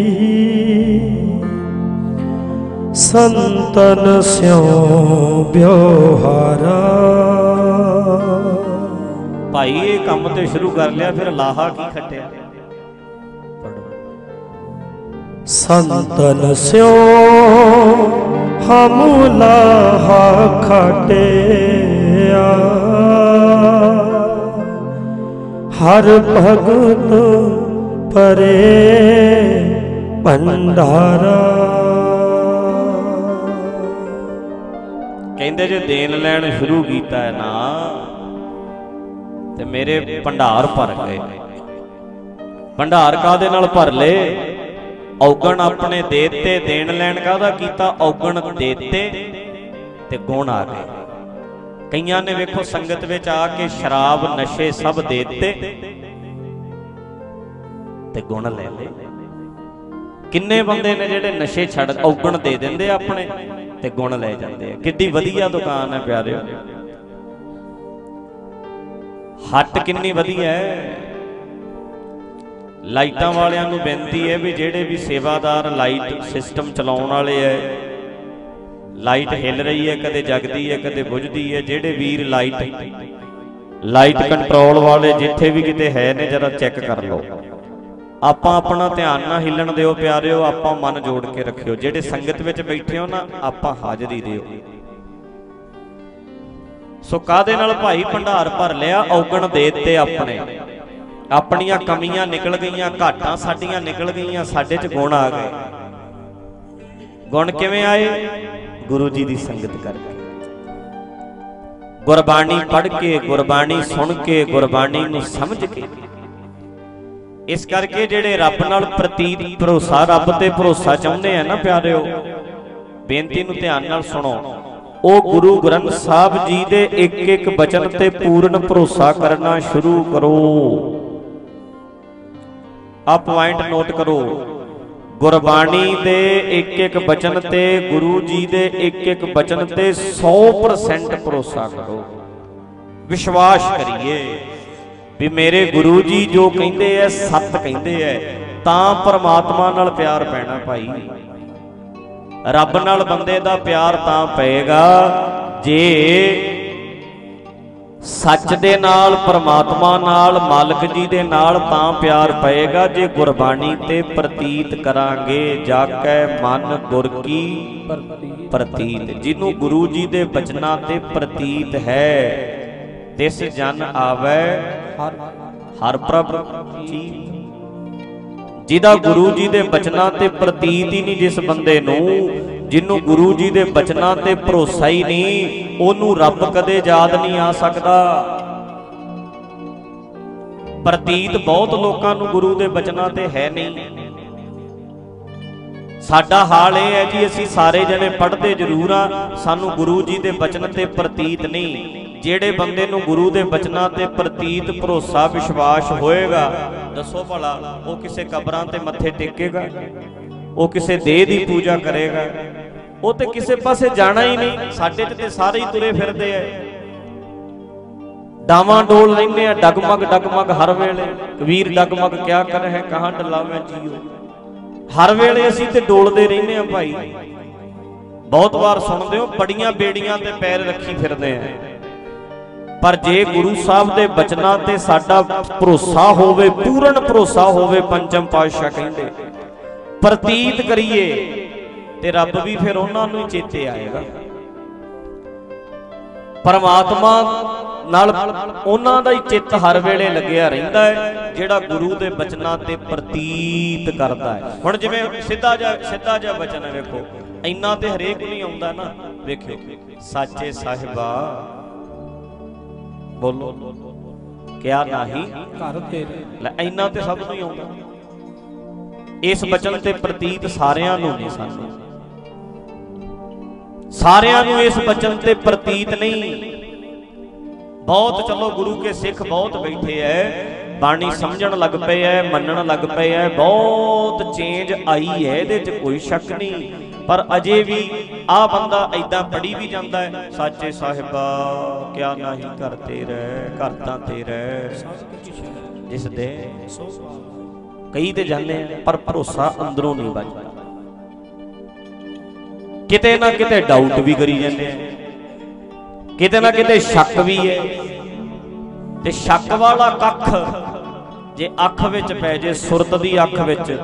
ਸੰਤਨ ਸਿਉ ਬਿਵਹਾਰਾ ਭਾਈ ਇਹ ਕੰਮ ਤੇ ਸ਼ੁਰੂ ਕਰ ਲਿਆ ਫਿਰ ਲਾਹਾ ਕੀ ਖੱਟਿਆ? ਸੰਤਨ ਸਿਓ ਹਮ ਲਾਹਾ ਖਟਿਆ। ਹਰ ਭਗਤ ਪਰੇ ਭੰਡਾਰਾ। ਕਹਿੰਦੇ ਜੇ ਦੇਣ ਲੈਣ ਸ਼ੁਰੂ ਕੀਤਾ ਹੈ ਨਾ, ਤੇ ਮੇਰੇ ਭੰਡਾਰ ਭਰ ਗਏ। ਭੰਡਾਰ ਕਾਦੇ ਨਾਲ ਭਰ ਲਏ? ਔਗਣ ਆਪਣੇ ਦੇਤੇ, ਦੇਣ ਲੈਣ ਕਾਦਾ ਕੀਤਾ? ਔਗਣ ਦੇਤੇ ਤੇ ਗੁਣ ਆ ਗਏ। ਕਈਆਂ ਨੇ ਵੇਖੋ ਸੰਗਤ ਵਿੱਚ ਆ ਕੇ ਸ਼ਰਾਬ ਨਸ਼ੇ ਸਭ ਦੇ ਦਿੱਤੇ ਤੇ ਗੁਣ ਲੈ ਲਏ। ਕਿੰਨੇ ਬੰਦੇ ਨੇ ਜਿਹੜੇ ਨਸ਼ੇ ਛੱਡ ਔਗਣ ਦੇ ਦਿੰਦੇ ਆਪਣੇ ਤੇ ਗੁਣ ਲੈ ਜਾਂਦੇ ਆ। ਕਿੱਡੀ ਵਧੀਆ ਦੁਕਾਨ ਹੈ ਪਿਆਰਿਓ। ਹੱਟ ਕਿੰਨੀ ਵਧੀਆ ਹੈ। ਲਾਈਟਾਂ ਵਾਲਿਆਂ ਨੂੰ ਬੇਨਤੀ ਹੈ ਵੀ ਜਿਹੜੇ ਵੀ ਸੇਵਾਦਾਰ ਲਾਈਟ ਸਿਸਟਮ ਚਲਾਉਣ ਵਾਲੇ ਐ ਲਾਈਟ ਹਿੱਲ ਰਹੀ ਹੈ, ਕਦੇ ਜਗਦੀ ਹੈ, ਕਦੇ ਬੁਝਦੀ ਹੈ, ਜਿਹੜੇ ਵੀਰ ਲਾਈਟ ਲਾਈਟ ਕੰਟਰੋਲ ਵਾਲੇ ਜਿੱਥੇ ਵੀ ਕਿਤੇ ਹੈ ਨੇ, ਜਰਾ ਚੈੱਕ ਕਰ ਲਓ। ਆਪਾਂ ਆਪਣਾ ਧਿਆਨ ਨਾ ਹਿੱਲਣ ਦਿਓ ਪਿਆਰਿਓ, ਆਪਾਂ ਮਨ ਜੋੜ ਕੇ ਰੱਖਿਓ। ਜਿਹੜੇ ਸੰਗਤ ਵਿੱਚ ਬੈਠੇ ਹੋ ਨਾ, ਆਪਾਂ ਹਾਜ਼ਰੀ ਦਿਓ। ਸੋ ਕਾਦੇ ਨਾਲ ਭਾਈ ਭੰਡਾਰ ਭਰ ਲਿਆ? ਔਗਣ ਦੇ ਦਿੱਤੇ ਆਪਣੇ। ਆਪਣੀਆਂ ਕਮੀਆਂ ਨਿਕਲ ਗਈਆਂ, ਘਾਟਾਂ ਸਾਡੀਆਂ ਨਿਕਲ ਗਈਆਂ, ਸਾਡੇ 'ਚ ਗੁਣ ਆ ਗਏ। ਗੁਣ ਕਿਵੇਂ ਆਏ? ਗੁਰੂ ਜੀ ਦੀ ਸੰਗਤ ਕਰਕੇ। ਗੁਰਬਾਣੀ ਪੜ੍ਹ ਕੇ, ਗੁਰਬਾਣੀ ਸੁਣ ਕੇ, ਗੁਰਬਾਣੀ ਨੂੰ ਸਮਝ ਕੇ। ਇਸ ਕਰਕੇ ਜਿਹੜੇ ਰੱਬ ਨਾਲ ਪ੍ਰਤੀਤ ਭਰੋਸਾ, ਰੱਬ ਤੇ ਭਰੋਸਾ ਚਾਹੁੰਦੇ ਆ ਨਾ ਪਿਆਰਿਓ, ਬੇਨਤੀ ਨੂੰ ਧਿਆਨ ਨਾਲ ਸੁਣੋ। ਉਹ ਗੁਰੂ ਗ੍ਰੰਥ ਸਾਹਿਬ ਜੀ ਦੇ ਇੱਕ ਇੱਕ ਬਚਨ ਤੇ ਪੂਰਨ ਭਰੋਸਾ ਕਰਨਾ ਸ਼ੁਰੂ ਕਰੋ। ਆ ਪੁਆਇੰਟ ਨੋਟ ਕਰੋ। ਗੁਰਬਾਣੀ ਦੇ ਇੱਕ ਇੱਕ ਬਚਨ ਤੇ, ਗੁਰੂ ਜੀ ਦੇ ਇੱਕ ਇੱਕ ਬਚਨ ਤੇ 100% ਭਰੋਸਾ ਕਰੋ। ਵਿਸ਼ਵਾਸ ਕਰੀਏ ਵੀ ਮੇਰੇ ਗੁਰੂ ਜੀ ਜੋ ਕਹਿੰਦੇ ਐ, ਸੱਤ ਕਹਿੰਦੇ ਐ, ਤਾਂ ਪਰਮਾਤਮਾ ਨਾਲ ਪਿਆਰ ਪੈਣਾ ਭਾਈ। ਰੱਬ ਨਾਲ ਬੰਦੇ ਦਾ ਪਿਆਰ ਤਾਂ ਪਏਗਾ, ਜੇ ਸੱਚ ਦੇ ਨਾਲ, ਪਰਮਾਤਮਾ ਨਾਲ, ਮਾਲਕ ਜੀ ਦੇ ਨਾਲ ਤਾਂ ਪਿਆਰ ਪਏਗਾ ਜੇ ਗੁਰਬਾਣੀ ਤੇ ਪ੍ਰਤੀਤ ਕਰਾਂਗੇ। ਜਾ ਮਨ ਗੁਰ ਕੀ ਪ੍ਰਤੀਤ। ਜਿਹਨੂੰ ਗੁਰੂ ਜੀ ਦੇ ਬਚਨਾਂ ਤੇ ਪ੍ਰਤੀਤ ਹੈ, ਤਿਸ ਜਨ ਆਵੇ ਹਰ ਪ੍ਰਭ ਜੀ। ਜਿਹਦਾ ਗੁਰੂ ਜੀ ਦੇ ਬਚਨਾਂ ਤੇ ਪ੍ਰਤੀਤ ਹੀ ਨਹੀਂ ਜਿਸ ਬੰਦੇ ਨੂੰ ਜਿਹਨੂੰ ਗੁਰੂ ਜੀ ਦੇ ਬਚਨਾਂ ਤੇ ਭਰੋਸਾ ਹੀ ਨਹੀਂ, ਉਹਨੂੰ ਰੱਬ ਕਦੇ ਯਾਦ ਨਹੀਂ ਆ ਸਕਦਾ। ਪ੍ਰਤੀਤ ਬਹੁਤ ਲੋਕਾਂ ਨੂੰ ਗੁਰੂ ਦੇ ਬਚਨਾਂ ਤੇ ਹੈ ਨਹੀਂ। ਸਾਡਾ ਹਾਲ ਇਹ ਹੈ ਜੀ, ਅਸੀਂ ਸਾਰੇ ਜਣੇ ਪੜ੍ਹਦੇ ਜ਼ਰੂਰ ਆ, ਸਾਨੂੰ ਗੁਰੂ ਜੀ ਦੇ ਬਚਨ ਤੇ ਪ੍ਰਤੀਤ ਨਹੀਂ। ਜਿਹੜੇ ਬੰਦੇ ਨੂੰ ਗੁਰੂ ਦੇ ਬਚਨਾਂ ਤੇ ਪ੍ਰਤੀਤ ਭਰੋਸਾ, ਵਿਸ਼ਵਾਸ ਹੋਏਗਾ, ਦੱਸੋ ਭਲਾ, ਉਹ ਕਿਸੇ ਕਬਰਾਂ ਤੇ ਮੱਥੇ ਟੇਕੇਗਾ? ਉਹ ਕਿਸੇ ਦੇਹ ਦੀ ਪੂਜਾ ਕਰੇਗਾ। ਉਹ ਤੇ ਕਿਸੇ ਪਾਸੇ ਜਾਣਾ ਹੀ ਨਹੀਂ। ਸਾਡੇ ਤੇ ਸਾਰੇ ਹੀ ਤੁਰੇ ਫਿਰਦੇ ਐ ਡਾਵਾਂ ਡੋਲ ਲੈਂਦੇ ਆ, ਡਗਮਗ ਡਗਮਗ ਹਰ ਵੇਲੇ। ਕਬੀਰ ਡਗਮਗ ਕਿਆ ਕਰ ਹੈ, ਕਹਾਂ ਡਲਾਵੇਂ ਜੀਓ। ਹਰ ਵੇਲੇ ਅਸੀਂ ਤੇ ਡੋਲਦੇ ਰਹਿੰਦੇ ਆ ਭਾਈ। ਬਹੁਤ ਵਾਰ ਸੁਣਦੇ ਹੋ, ਬੜੀਆਂ ਬੇੜੀਆਂ ਤੇ ਪੈਰ ਰੱਖੀ ਫਿਰਦੇ ਆ। ਪਰ ਜੇ ਗੁਰੂ ਸਾਹਿਬ ਦੇ ਬਚਨਾਂ ਤੇ ਸਾਡਾ ਭਰੋਸਾ ਹੋਵੇ, ਪੂਰਨ ਭਰੋਸਾ ਹੋਵੇ ਪੰਚਮ ਪਾਤਸ਼ਾਹ ਕਹਿੰਦੇ ਪ੍ਰਤੀਤ ਕਰੀਏ ਤੇ ਰੱਬ ਵੀ ਫਿਰ ਉਹਨਾਂ ਨੂੰ ਹੀ ਚੇਤੇ ਆਏਗਾ। ਪਰਮਾਤਮਾ ਨਾਲ ਉਹਨਾਂ ਦਾ ਹੀ ਚਿੱਤ ਹਰ ਵੇਲੇ ਲੱਗਿਆ ਰਹਿੰਦਾ ਹੈ ਜਿਹੜਾ ਗੁਰੂ ਦੇ ਬਚਨਾਂ ਤੇ ਪ੍ਰਤੀਤ ਕਰਦਾ ਹੈ। ਹੁਣ ਜਿਵੇਂ ਸਿੱਧਾ ਜਿਹਾ ਸਿੱਧਾ ਜਿਹਾ ਬਚਨ ਹੈ ਵੇਖੋ ਇੰਨਾ ਤੇ ਹਰੇਕ ਨੂੰ ਨਹੀਂ ਆਉਂਦਾ ਨਾ ਵੇਖਿਓ ਸਾਚੇ ਸਾਹਿਬਾ ਬੋਲੋ ਕਿਆ ਨਹੀਂ? ਘਰ ਤੇਰੇ। ਲੈ ਇੰਨਾ ਤੇ ਸਭ ਨੂੰ ਹੀ ਆਉਂਦਾ। ਇਸ ਬਚਨ ਤੇ ਪ੍ਰਤੀਤ ਸਾਰਿਆਂ ਨੂੰ ਨਹੀਂ ਸਾਨੂੰ। ਸਾਰਿਆਂ ਨੂੰ ਇਸ ਬਚਨ ਤੇ ਪ੍ਰਤੀਤ ਨਹੀਂ। ਬਹੁਤ ਚਲੋ ਗੁਰੂ ਕੇ ਸਿੱਖ ਬਹੁਤ ਬੈਠੇ ਐ। ਬਾਣੀ ਸਮਝਣ ਲੱਗ ਪਏ ਐ ਮੰਨਣ ਲੱਗ ਪਏ ਐ। ਬਹੁਤ ਚੇਂਜ ਆਈ ਐ ਇਹਦੇ 'ਚ ਕੋਈ ਸ਼ੱਕ ਨਹੀਂ। ਪਰ ਅਜੇ ਵੀ ਆ ਬੰਦਾ ਐਦਾਂ ਪੜੀ ਵੀ ਜਾਂਦਾ ਹੈ ਸਾਚੇ ਸਾਹਿਬਾ ਕਿਆ ਨਹੀਂ ਘਰ ਤੇਰਾ ਘਰ ਤਾਂ ਤੇਰਾ। ਜਿਸ ਦੇ ਕਈ ਤੇ ਜਾਂਦੇ ਆ, ਪਰ ਭਰੋਸਾ ਅੰਦਰੋਂ ਨਹੀਂ ਬਚਦਾ। ਕਿਤੇ ਨਾ ਕਿਤੇ ਡਾਊਟ ਵੀ ਕਰੀ ਜਾਂਦੇ ਆ। ਕਿਤੇ ਨਾ ਕਿਤੇ ਸ਼ੱਕ ਵੀ ਹੈ। ਤੇ ਸ਼ੱਕ ਵਾਲਾ ਕੱਖ ਜੇ ਅੱਖ ਵਿੱਚ ਪੈ ਜੇ, ਸੁਰਤ ਦੀ ਅੱਖ ਵਿੱਚ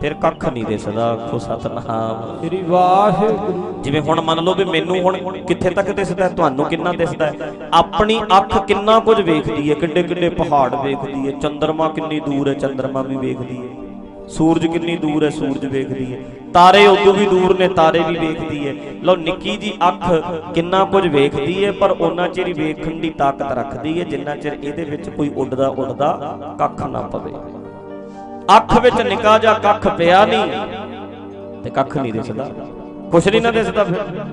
ਫਿਰ ਕੱਖ ਨਹੀਂ ਦਿਸਦਾ ਆਖੋ ਸਤਨਾਮ। ਸ੍ਰੀ ਵਾਹਿਗੁਰੂ। ਜਿਵੇਂ ਹੁਣ ਮੰਨ ਲਓ ਵੀ ਮੈਨੂੰ ਹੁਣ ਕਿੱਥੇ ਤੱਕ ਦਿਸਦਾ ਤੁਹਾਨੂੰ ਕਿੰਨਾ ਦਿਸਦਾ? ਆਪਣੀ ਅੱਖ ਕਿੰਨਾ ਕੁਝ ਵੇਖਦੀ ਹੈ ਕਿੱਡੇ ਕਿੱਡੇ ਪਹਾੜ ਵੇਖਦੀ ਹੈ ਚੰ드ਰਮਾ ਕਿੰਨੀ ਦੂਰ ਹੈ ਚੰ드ਰਮਾ ਵੀ ਵੇਖਦੀ ਹੈ। ਸੂਰਜ ਕਿੰਨੀ ਦੂਰ ਹੈ ਸੂਰਜ ਵੇਖਦੀ ਹੈ। ਤਾਰੇ ਉਦੋਂ ਵੀ ਦੂਰ ਨੇ ਤਾਰੇ ਵੀ ਵੇਖਦੀ ਹੈ। ਲਓ ਨਿੱਕੀ ਜੀ ਅੱਖ ਕਿੰਨਾ ਕੁਝ ਵੇਖਦੀ ਹੈ ਪਰ ਉਹਨਾਂ ਚਿਰ ਹੀ ਵੇਖਣ ਦੀ ਤਾਕਤ ਰੱਖਦੀ ਹੈ ਜਿੰਨਾ ਚਿਰ ਇਹਦੇ ਵਿੱਚ ਕੋਈ ਉੱਡਦਾ ਉੱਡਦਾ ਕੱਖ ਨਾ ਪਵੇ। ਅੱਖ ਵਿੱਚ ਨਿਕਾ ਜਿਹਾ ਕੱਖ ਪਿਆ ਨਹੀਂ ਤੇ ਕੱਖ ਨਹੀਂ ਦਿਸਦਾ। ਕੁਛ ਨਹੀਂ ਨਾ ਦਿਸਦਾ ਫਿਰ।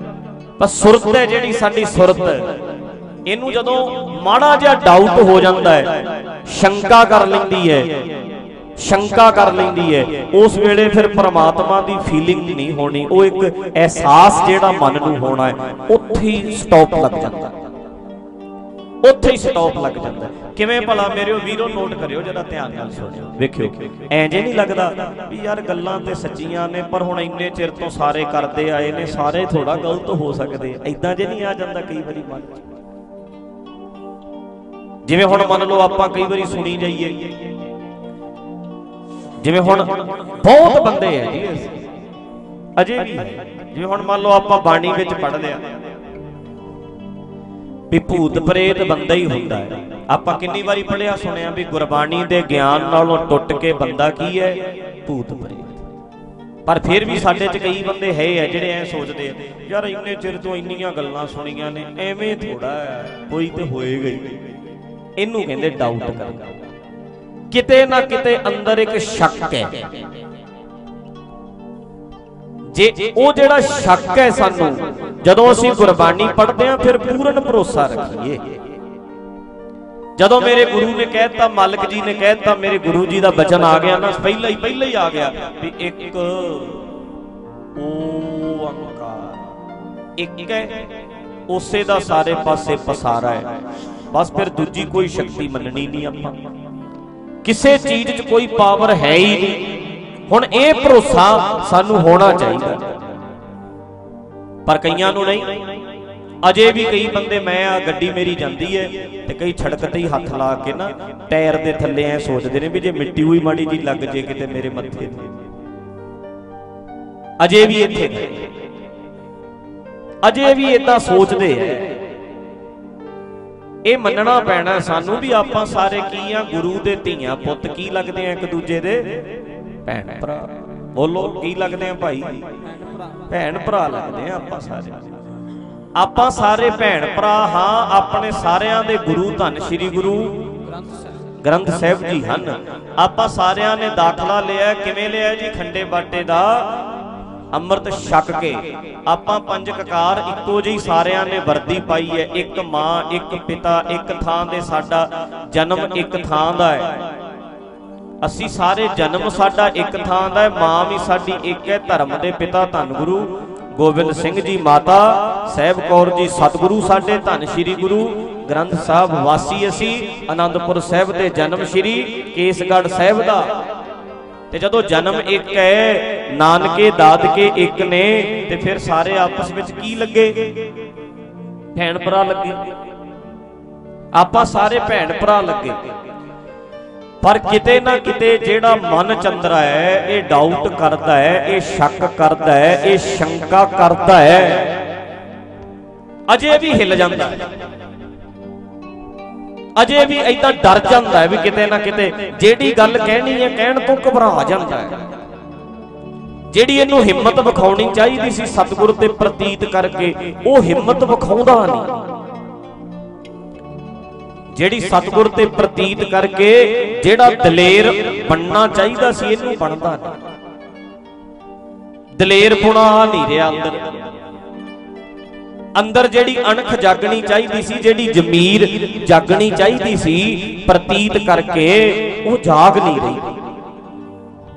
ਪਰ ਸੁਰਤ ਹੈ ਜਿਹੜੀ ਸਾਡੀ ਸੁਰਤ ਇਹਨੂੰ ਜਦੋਂ ਮਾੜਾ ਜਿਹਾ ਡਾਊਟ ਹੋ ਜਾਂਦਾ ਹੈ, ਸ਼ੰਕਾ ਕਰ ਲੈਂਦੀ ਹੈ, ਸ਼ੰਕਾ ਕਰ ਲੈਂਦੀ ਹੈ, ਉਸ ਵੇਲੇ ਫਿਰ ਪ੍ਰਮਾਤਮਾ ਦੀ ਫੀਲਿੰਗ ਨਹੀਂ ਹੋਣੀ। ਉਹ ਇੱਕ ਅਹਿਸਾਸ ਜਿਹੜਾ ਮਨ ਨੂੰ ਹੋਣਾ ਹੈ, ਉੱਥੇ ਹੀ ਸਟਾਪ ਲੱਗ ਜਾਂਦਾ। ਹੈ ਉੱਥੇ ਹੀ ਸਟਾਪ ਲੱਗ ਜਾਂਦਾ ਕਿਵੇਂ ਭਲਾ ਮੇਰੇ ਵੀਰੋ ਨੋਟ ਕਰਿਓ, ਜਰਾ ਧਿਆਨ ਨਾਲ ਸੁਣਿਓ। ਵੇਖਿਓ, ਐਂ ਜੇ ਨਹੀਂ ਲੱਗਦਾ ਵੀ ਯਾਰ ਗੱਲਾਂ ਤੇ ਸੱਚੀਆਂ ਨੇ, ਪਰ ਹੁਣ ਇੰਨੇ ਚਿਰ ਤੋਂ ਸਾਰੇ ਕਰਦੇ ਆਏ ਨੇ, ਸਾਰੇ ਥੋੜਾ ਗਲਤ ਹੋ ਸਕਦੇ ਐਦਾਂ ਜੇ ਨਹੀਂ ਆ ਜਾਂਦਾ ਕਈ ਵਾਰੀ ਮਨ ਜਿਵੇਂ ਹੁਣ ਮੰਨ ਲਓ ਆਪਾਂ ਕਈ ਵਾਰੀ ਸੁਣੀ ਜਾਈਏ। ਜਿਵੇਂ ਹੁਣ ਬਹੁਤ ਬੰਦੇ ਆ ਜੀ। ਅਜੇ ਵੀ। ਜਿਵੇਂ ਹੁਣ ਮੰਨ ਲਓ ਆਪਾਂ ਬਾਣੀ ਵਿੱਚ ਪੜ੍ਹਦੇ ਆ। ਵੀ ਭੂਤ ਪ੍ਰੇਤ ਬੰਦਾ ਹੀ ਹੁੰਦਾ ਹੈ। ਆਪਾਂ ਕਿੰਨੀ ਵਾਰੀ ਪੜਿਆ ਸੁਣਿਆ ਵੀ ਗੁਰਬਾਣੀ ਦੇ ਗਿਆਨ ਨਾਲੋਂ ਟੁੱਟ ਕੇ ਬੰਦਾ ਕੀ ਹੈ? ਭੂਤ ਪ੍ਰੇਤ। ਪਰ ਫਿਰ ਵੀ ਸਾਡੇ 'ਚ ਕਈ ਬੰਦੇ ਹੈ ਆ ਜਿਹੜੇ ਐ ਸੋਚਦੇ ਆ, ਯਾਰ ਇੰਨੇ ਚਿਰ ਤੋਂ ਇੰਨੀਆਂ ਗੱਲਾਂ ਸੁਣੀਆਂ ਨੇ, ਐਵੇਂ ਥੋੜਾ ਕੋਈ ਤੇ ਹੋਏਗਾ ਹੀ। ਇਹਨੂੰ ਕਹਿੰਦੇ ਡਾਊਟ ਕਰਨਾ। ਕਿਤੇ ਨਾ ਕਿਤੇ ਅੰਦਰ ਇੱਕ ਸ਼ੱਕ ਹੈ। ਜੇ ਉਹ ਜਿਹੜਾ ਸ਼ੱਕ ਹੈ ਸਾਨੂੰ, ਜਦੋਂ ਅਸੀਂ ਗੁਰਬਾਣੀ ਪੜ੍ਹਦੇ ਹਾਂ, ਫਿਰ ਪੂਰਨ ਭਰੋਸਾ ਰੱਖੀਏ। ਜਦੋਂ ਮੇਰੇ ਗੁਰੂ ਨੇ ਕਹਿਤਾ, ਮਾਲਕ ਜੀ ਨੇ ਕਹਿਤਾ, ਮੇਰੇ ਗੁਰੂ ਜੀ ਦਾ ਬਚਨ ਆ ਗਿਆ ਨਾ, ਪਹਿਲਾਂ ਹੀ ਪਹਿਲਾਂ ਹੀ ਆ ਗਿਆ ਵੀ ਇੱਕ ਓੰਕਾਰ ਇੱਕ ਹੈ, ਉਸੇ ਦਾ ਸਾਰੇ ਪਾਸੇ ਪਸਾਰਾ ਹੈ। ਬਸ ਫਿਰ ਦੂਜੀ ਕੋਈ ਸ਼ਕਤੀ ਮੰਨਣੀ ਨਹੀਂ ਆਪਾਂ। ਕਿਸੇ ਚੀਜ਼ 'ਚ ਕੋਈ ਪਾਵਰ ਹੈ ਹੀ ਨਹੀਂ। ਹੁਣ ਇਹ ਭਰੋਸਾ ਸਾਨੂੰ ਹੋਣਾ ਚਾਹੀਦਾ। ਪਰ ਕਈਆਂ ਨੂੰ ਨਹੀਂ। ਅਜੇ ਵੀ ਕਈ ਬੰਦੇ ਮੈਂ ਆ, ਗੱਡੀ ਮੇਰੀ ਜਾਂਦੀ ਹੈ ਤੇ ਕਈ ਛੜਕ ਤੇ ਹੀ ਹੱਥ ਲਾ ਕੇ ਨਾ ਟਾਇਰ ਦੇ ਥੱਲੇ ਐ ਸੋਚਦੇ ਨੇ ਵੀ ਜੇ ਮਿੱਟੀ ਹੋਈ ਮਾੜੀ ਜੀ ਲੱਗ ਜੇ ਕਿਤੇ ਮੇਰੇ ਮੱਥੇ ਤੇ। ਅਜੇ ਵੀ ਇੱਥੇ ਨੇ। ਅਜੇ ਵੀ ਇਦਾਂ ਸੋਚਦੇ ਐ। ਇਹ ਮੰਨਣਾ ਪੈਣਾ ਸਾਨੂੰ ਵੀ ਆਪਾਂ ਸਾਰੇ ਕੀ ਆ, ਗੁਰੂ ਦੇ ਧੀਆਂ ਪੁੱਤ ਕੀ ਲੱਗਦੇ ਆ ਇੱਕ ਦੂਜੇ ਦੇ? ਭੈਣ ਭਰਾ। ਬੋਲੋ, ਕੀ ਲੱਗਦੇ ਆ ਭਾਈ? ਭੈਣ ਭਰਾ ਲੱਗਦੇ ਆ ਆਪਾਂ ਸਾਰੇ। ਆਪਾਂ ਸਾਰੇ ਭੈਣ ਭਰਾ ਹਾਂ, ਆਪਣੇ ਸਾਰਿਆਂ ਦੇ ਗੁਰੂ ਧੰਨ ਸ੍ਰੀ ਗੁਰੂ ਗ੍ਰੰਥ ਸਾਹਿਬ ਜੀ ਹਨ। ਆਪਾਂ ਸਾਰਿਆਂ ਨੇ ਦਾਖਲਾ ਲਿਆ, ਕਿਵੇਂ ਲਿਆ ਜੀ? ਖੰਡੇ ਬਾਟੇ ਦਾ ਅੰਮ੍ਰਿਤ ਛਕ ਕੇ। ਆਪਾਂ ਪੰਜ ਕਕਾਰ ਇੱਕੋ ਜਿਹੀ ਸਾਰਿਆਂ ਨੇ ਵਰਦੀ ਪਾਈ ਹੈ। ਇੱਕ ਮਾਂ, ਇੱਕ ਪਿਤਾ, ਇੱਕ ਥਾਂ ਦੇ ਸਾਡਾ ਜਨਮ ਇੱਕ ਥਾਂ ਦਾ ਹੈ। ਅਸੀਂ ਸਾਰੇ ਜਨਮ ਸਾਡਾ ਇੱਕ ਥਾਂ ਦਾ ਹੈ, ਮਾਂ ਵੀ ਸਾਡੀ ਇੱਕ ਹੈ, ਧਰਮ ਦੇ ਪਿਤਾ ਧੰਨ ਗੁਰੂ ਗੋਬਿੰਦ ਸਿੰਘ ਜੀ ਮਾਤਾ, ਸਹਿਬ ਕੌਰ ਜੀ ਸਤਿਗੁਰੂ ਸਾਡੇ, ਧੰਨ ਸ੍ਰੀ ਗੁਰੂ ਗ੍ਰੰਥ ਸਾਹਿਬ ਵਾਸੀ ਅਸੀਂ ਆਨੰਦਪੁਰ ਸਾਹਿਬ ਦੇ ਜਨਮ ਸ੍ਰੀ ਕੇਸਗੜ੍ਹ ਸਾਹਿਬ ਦਾ। ਤੇ ਜਦੋਂ ਜਨਮ ਇੱਕ ਹੈ, ਨਾਨਕੇ ਦਾਦਕੇ ਇੱਕ ਨੇ, ਤੇ ਫਿਰ ਸਾਰੇ ਆਪਸ ਵਿੱਚ ਕੀ ਲੱਗੇ? ਭੈਣ ਭਰਾ ਲੱਗੇ। ਆਪਾਂ ਸਾਰੇ ਭੈਣ ਭਰਾ ਲੱਗੇ। ਪਰ ਕਿਤੇ ਨਾ ਕਿਤੇ ਜਿਹੜਾ ਮਨ ਚੰਦਰਾ ਹੈ, ਇਹ ਡਾਊਟ ਕਰਦਾ ਹੈ, ਇਹ ਸ਼ੱਕ ਕਰਦਾ ਹੈ, ਇਹ ਸ਼ੰਕਾ ਕਰਦਾ ਹੈ, ਅਜੇ ਵੀ ਹਿੱਲ ਜਾਂਦਾ ਹੈ। ਅਜੇ ਵੀ ਐਦਾਂ ਡਰ ਜਾਂਦਾ ਹੈ ਵੀ ਕਿਤੇ ਨਾ ਕਿਤੇ ਜਿਹੜੀ ਗੱਲ ਕਹਿਣੀ ਹੈ, ਕਹਿਣ ਤੋਂ ਘਬਰਾ ਜਾਂਦਾ ਹੈ। ਜਿਹੜੀ ਇਹਨੂੰ ਹਿੰਮਤ ਵਿਖਾਉਣੀ ਚਾਹੀਦੀ ਸੀ ਸਤਿਗੁਰ ਤੇ ਪ੍ਰਤੀਤ ਕਰਕੇ, ਉਹ ਹਿੰਮਤ ਵਿਖਾਉਂਦਾ ਨਹੀਂ। ਜਿਹੜੀ ਸਤਿਗੁਰ ਤੇ ਪ੍ਰਤੀਤ ਕਰਕੇ ਜਿਹੜਾ ਦਲੇਰ ਬਣਨਾ ਚਾਹੀਦਾ ਸੀ ਇਹਨੂੰ ਬਣਦਾ ਨਹੀਂ। ਦਲੇਰ ਪੁਣਾ ਨਹੀਂ ਰਿਹਾ ਅੰਦਰ। ਅੰਦਰ ਜਿਹੜੀ ਅਣਖ ਜਾਗਣੀ ਚਾਹੀਦੀ ਸੀ ਜਿਹੜੀ ਜ਼ਮੀਰ ਜਾਗਣੀ ਚਾਹੀਦੀ ਸੀ ਪ੍ਰਤੀਤ ਕਰਕੇ ਉਹ ਜਾਗ ਨਹੀਂ ਰਹੀ।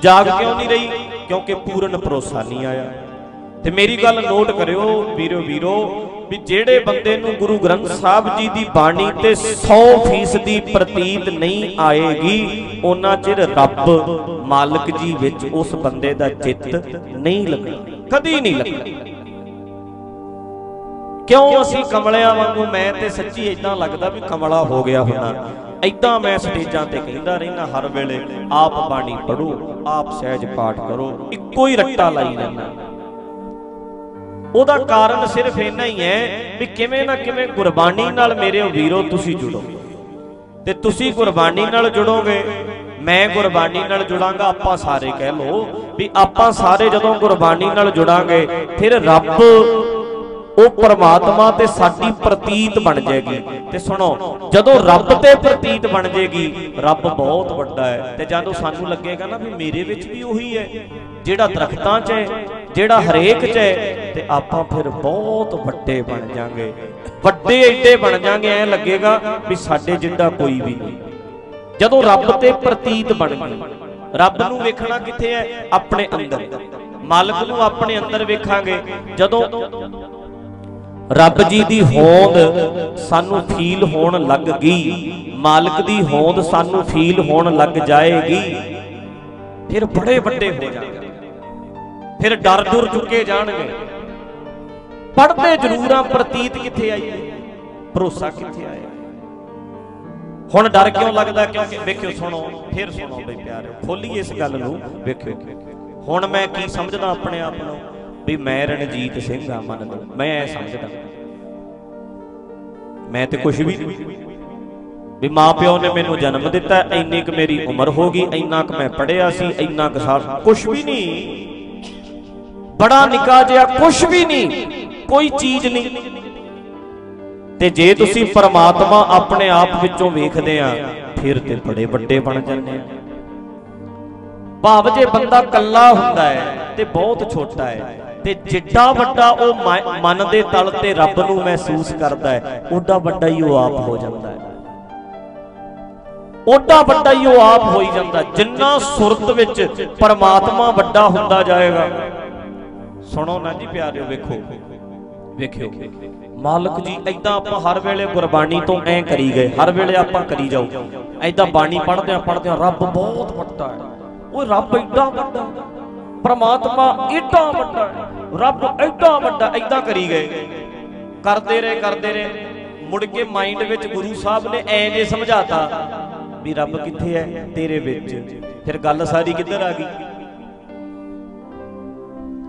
ਜਾਗ ਕਿਉਂ ਨਹੀਂ ਰਹੀ? ਕਿਉਂਕਿ ਪੂਰਨ ਭਰੋਸਾ ਨਹੀਂ ਆਇਆ। ਤੇ ਮੇਰੀ ਗੱਲ ਨੋਟ ਕਰਿਓ ਵੀਰੋ ਵੀਰੋ, ਵੀ ਜਿਹੜੇ ਬੰਦੇ ਨੂੰ ਗੁਰੂ ਗ੍ਰੰਥ ਸਾਹਿਬ ਜੀ ਦੀ ਬਾਣੀ ਤੇ 100% ਦੀ ਪ੍ਰਤੀਤ ਨਹੀਂ ਆਏਗੀ, ਉਹਨਾਂ ਚਿਰ ਰੱਬ ਮਾਲਕ ਜੀ ਵਿੱਚ ਉਸ ਬੰਦੇ ਦਾ ਚਿੱਤ ਨਹੀਂ ਲੱਗਣਾ, ਕਦੀ ਨਹੀਂ ਲੱਗਣਾ। ਕਿਉਂ ਅਸੀਂ ਕਮਲਿਆਂ ਵਾਂਗੂ, ਮੈਂ ਤੇ ਸੱਚੀ ਇਦਾਂ ਲੱਗਦਾ ਵੀ ਕਮਲਾ ਹੋ ਗਿਆ ਹੁੰਦਾ। ਇਦਾਂ ਮੈਂ ਸਟੇਜਾਂ ਤੇ ਕਹਿੰਦਾ ਰਹਿਣਾ ਹਰ ਵੇਲੇ ਆਪ ਬਾਣੀ ਪੜੋ ਆਪ ਸਹਿਜ ਪਾਠ ਕਰੋ, ਇੱਕੋ ਹੀ ਰੱਟਾ ਲਾਈ ਰਹਿਣਾ ਉਹਦਾ ਕਾਰਨ ਸਿਰਫ ਇੰਨਾ ਹੀ ਹੈ ਵੀ ਕਿਵੇਂ ਨਾ ਕਿਵੇਂ ਗੁਰਬਾਣੀ ਨਾਲ ਮੇਰੇ ਵੀਰੋ ਤੁਸੀਂ ਜੁੜੋ। ਤੇ ਤੁਸੀਂ ਗੁਰਬਾਣੀ ਨਾਲ ਜੁੜੋਗੇ, ਮੈਂ ਗੁਰਬਾਣੀ ਨਾਲ ਜੁੜਾਂਗਾ, ਆਪਾਂ ਸਾਰੇ ਕਹਿ ਲੋ ਵੀ ਆਪਾਂ ਸਾਰੇ ਜਦੋਂ ਗੁਰਬਾਣੀ ਨਾਲ ਜੁੜਾਂਗੇ, ਫਿਰ ਰੱਬ ਉਹ ਪਰਮਾਤਮਾ ਤੇ ਸਾਡੀ ਪ੍ਰਤੀਤ ਬਣ ਜਾਏਗੀ। ਤੇ ਸੁਣੋ, ਜਦੋਂ ਰੱਬ ਤੇ ਪ੍ਰਤੀਤ ਬਣ ਜਾਏਗੀ, ਰੱਬ ਬਹੁਤ ਵੱਡਾ ਹੈ। ਤੇ ਜਦੋਂ ਸਾਨੂੰ ਲੱਗੇਗਾ ਨਾ ਵੀ ਮੇਰੇ ਵਿੱਚ ਵੀ ਉਹੀ ਹੈ, ਜਿਹੜਾ ਦਰਖਤਾਂ 'ਚ ਹੈ ਜਿਹੜਾ ਹਰੇਕ 'ਚ ਹੈ ਤੇ ਆਪਾਂ ਫਿਰ ਬਹੁਤ ਵੱਡੇ ਬਣ ਜਾਾਂਗੇ। ਵੱਡੇ ਏਡੇ ਬਣ ਜਾਾਂਗੇ, ਐ ਲੱਗੇਗਾ ਵੀ ਸਾਡੇ ਜਿੰਦਾ ਕੋਈ ਵੀ ਨਹੀਂ। ਜਦੋਂ ਰੱਬ ਤੇ ਪ੍ਰਤੀਤ ਬਣ ਗਈ, ਰੱਬ ਨੂੰ ਵੇਖਣਾ ਕਿੱਥੇ ਹੈ? ਆਪਣੇ ਅੰਦਰ। ਮਾਲਕ ਨੂੰ ਆਪਣੇ ਅੰਦਰ ਵੇਖਾਂਗੇ। ਜਦੋਂ ਰੱਬ ਜੀ ਦੀ ਹੋਂਦ ਸਾਨੂੰ ਫੀਲ ਹੋਣ ਲੱਗ ਗਈ, ਮਾਲਕ ਦੀ ਹੋਂਦ ਸਾਨੂੰ ਫੀਲ ਹੋਣ ਲੱਗ ਜਾਏਗੀ, ਫਿਰ ਬੜੇ ਵੱਡੇ ਹੋ ਜਾਣਗੇ। ਫਿਰ ਡਰ ਡੁਰ ਚੁੱਕੇ ਜਾਣਗੇ। ਪੜਦੇ ਜ਼ਰੂਰਾਂ ਪ੍ਰਤੀਤ ਕਿੱਥੇ ਆਈ ਭਰੋਸਾ ਕਿੱਥੇ ਆਇਆ? ਹੁਣ ਡਰ ਕਿਉਂ ਲੱਗਦਾ? ਕਿਉਂਕਿ ਵੇਖਿਓ, ਸੁਣੋ, ਫਿਰ ਸੁਣੋ ਬਈ ਪਿਆਰਿਓ, ਖੋਲੀਏ ਇਸ ਗੱਲ ਨੂੰ, ਵੇਖਿਓ। ਹੁਣ ਮੈਂ ਕੀ ਸਮਝਦਾ ਆਪਣੇ ਆਪ ਨੂੰ? ਵੀ ਮੈਂ ਰਣਜੀਤ ਸਿੰਘ ਆ, ਮਨ ਨੂੰ ਮੈਂ ਐ ਸਮਝਦਾ। ਮੈਂ ਤੇ ਕੁਝ ਵੀ ਨਹੀਂ। ਵੀ ਮਾਪਿਓ ਨੇ ਮੈਨੂੰ ਜਨਮ ਦਿੱਤਾ, ਇੰਨੀ ਕੁ ਮੇਰੀ ਉਮਰ ਹੋ ਗਈ, ਇੰਨਾ ਕੁ ਮੈਂ ਪੜਿਆ ਸੀ, ਇੰਨਾ ਕੁ ਸਾਲ ਕੁਝ ਵੀ ਨਹੀਂ। ਬੜਾ ਨਿਕਾ ਜਿਹਾ ਕੁਝ ਵੀ ਨਹੀਂ ਕੋਈ ਚੀਜ਼ ਨਹੀਂ। ਤੇ ਜੇ ਤੁਸੀਂ ਪਰਮਾਤਮਾ ਆਪਣੇ ਆਪ ਵਿੱਚੋਂ ਵੇਖਦੇ ਆ ਫਿਰ ਤੇ ਬੜੇ ਵੱਡੇ ਬਣ ਜਾਂਦੇ ਆ। ਭਾਵ ਜੇ ਬੰਦਾ ਕੱਲਾ ਹੁੰਦਾ ਹੈ ਤੇ ਬਹੁਤ ਛੋਟਾ ਹੈ। ਤੇ ਜਿੱਡਾ ਵੱਡਾ ਉਹ ਮਨ ਦੇ ਤਲ ਤੇ ਰੱਬ ਨੂੰ ਮਹਿਸੂਸ ਕਰਦਾ ਹੈ। ਓਡਾ ਵੱਡਾ ਹੀ ਉਹ ਆਪ ਹੋ ਜਾਂਦਾ ਹੈ। ਓਡਾ ਵੱਡਾ ਹੀ ਉਹ ਆਪ ਹੋਈ ਜਾਂਦਾ ਜਿੰਨਾ ਸੁਰਤ ਵਿੱਚ ਪਰਮਾਤਮਾ ਵੱਡਾ ਹੁੰਦਾ ਜਾਏਗਾ ਸੁਣੋ ਨਾ ਜੀ ਪਿਆਰਿਓ ਵੇਖੋ। ਵੇਖਿਓ। ਮਾਲਕ ਜੀ ਐਦਾਂ ਆਪਾਂ ਹਰ ਵੇਲੇ ਗੁਰਬਾਣੀ ਤੋਂ ਐ ਕਰੀ ਗਏ, ਹਰ ਵੇਲੇ ਆਪਾਂ ਕਰੀ ਜਾਓ। ਐਦਾਂ ਬਾਣੀ ਪੜ੍ਹਦੇ ਆ ਪੜ੍ਹਦੇ ਆ ਰੱਬ ਬਹੁਤ ਵੱਡਾ ਹੈ। ਉਹ ਰੱਬ ਐਡਾ ਵੱਡਾ ਪਰਮਾਤਮਾ ਏਡਾ ਵੱਡਾ ਰੱਬ ਐਡਾ ਵੱਡਾ ਐਦਾਂ ਕਰੀ ਗਏ। ਕਰਦੇ ਰਹੇ ਕਰਦੇ ਰਹੇ। ਮੁੜ ਕੇ ਮਾਈਂਡ ਵਿੱਚ ਗੁਰੂ ਸਾਹਿਬ ਨੇ ਐ ਜੇ ਸਮਝਾਤਾ ਵੀ ਰੱਬ ਕਿੱਥੇ ਹੈ? ਤੇਰੇ ਵਿੱਚ। ਫਿਰ ਗੱਲ ਸਾਰੀ ਕਿੱਧਰ ਆ ਗਈ?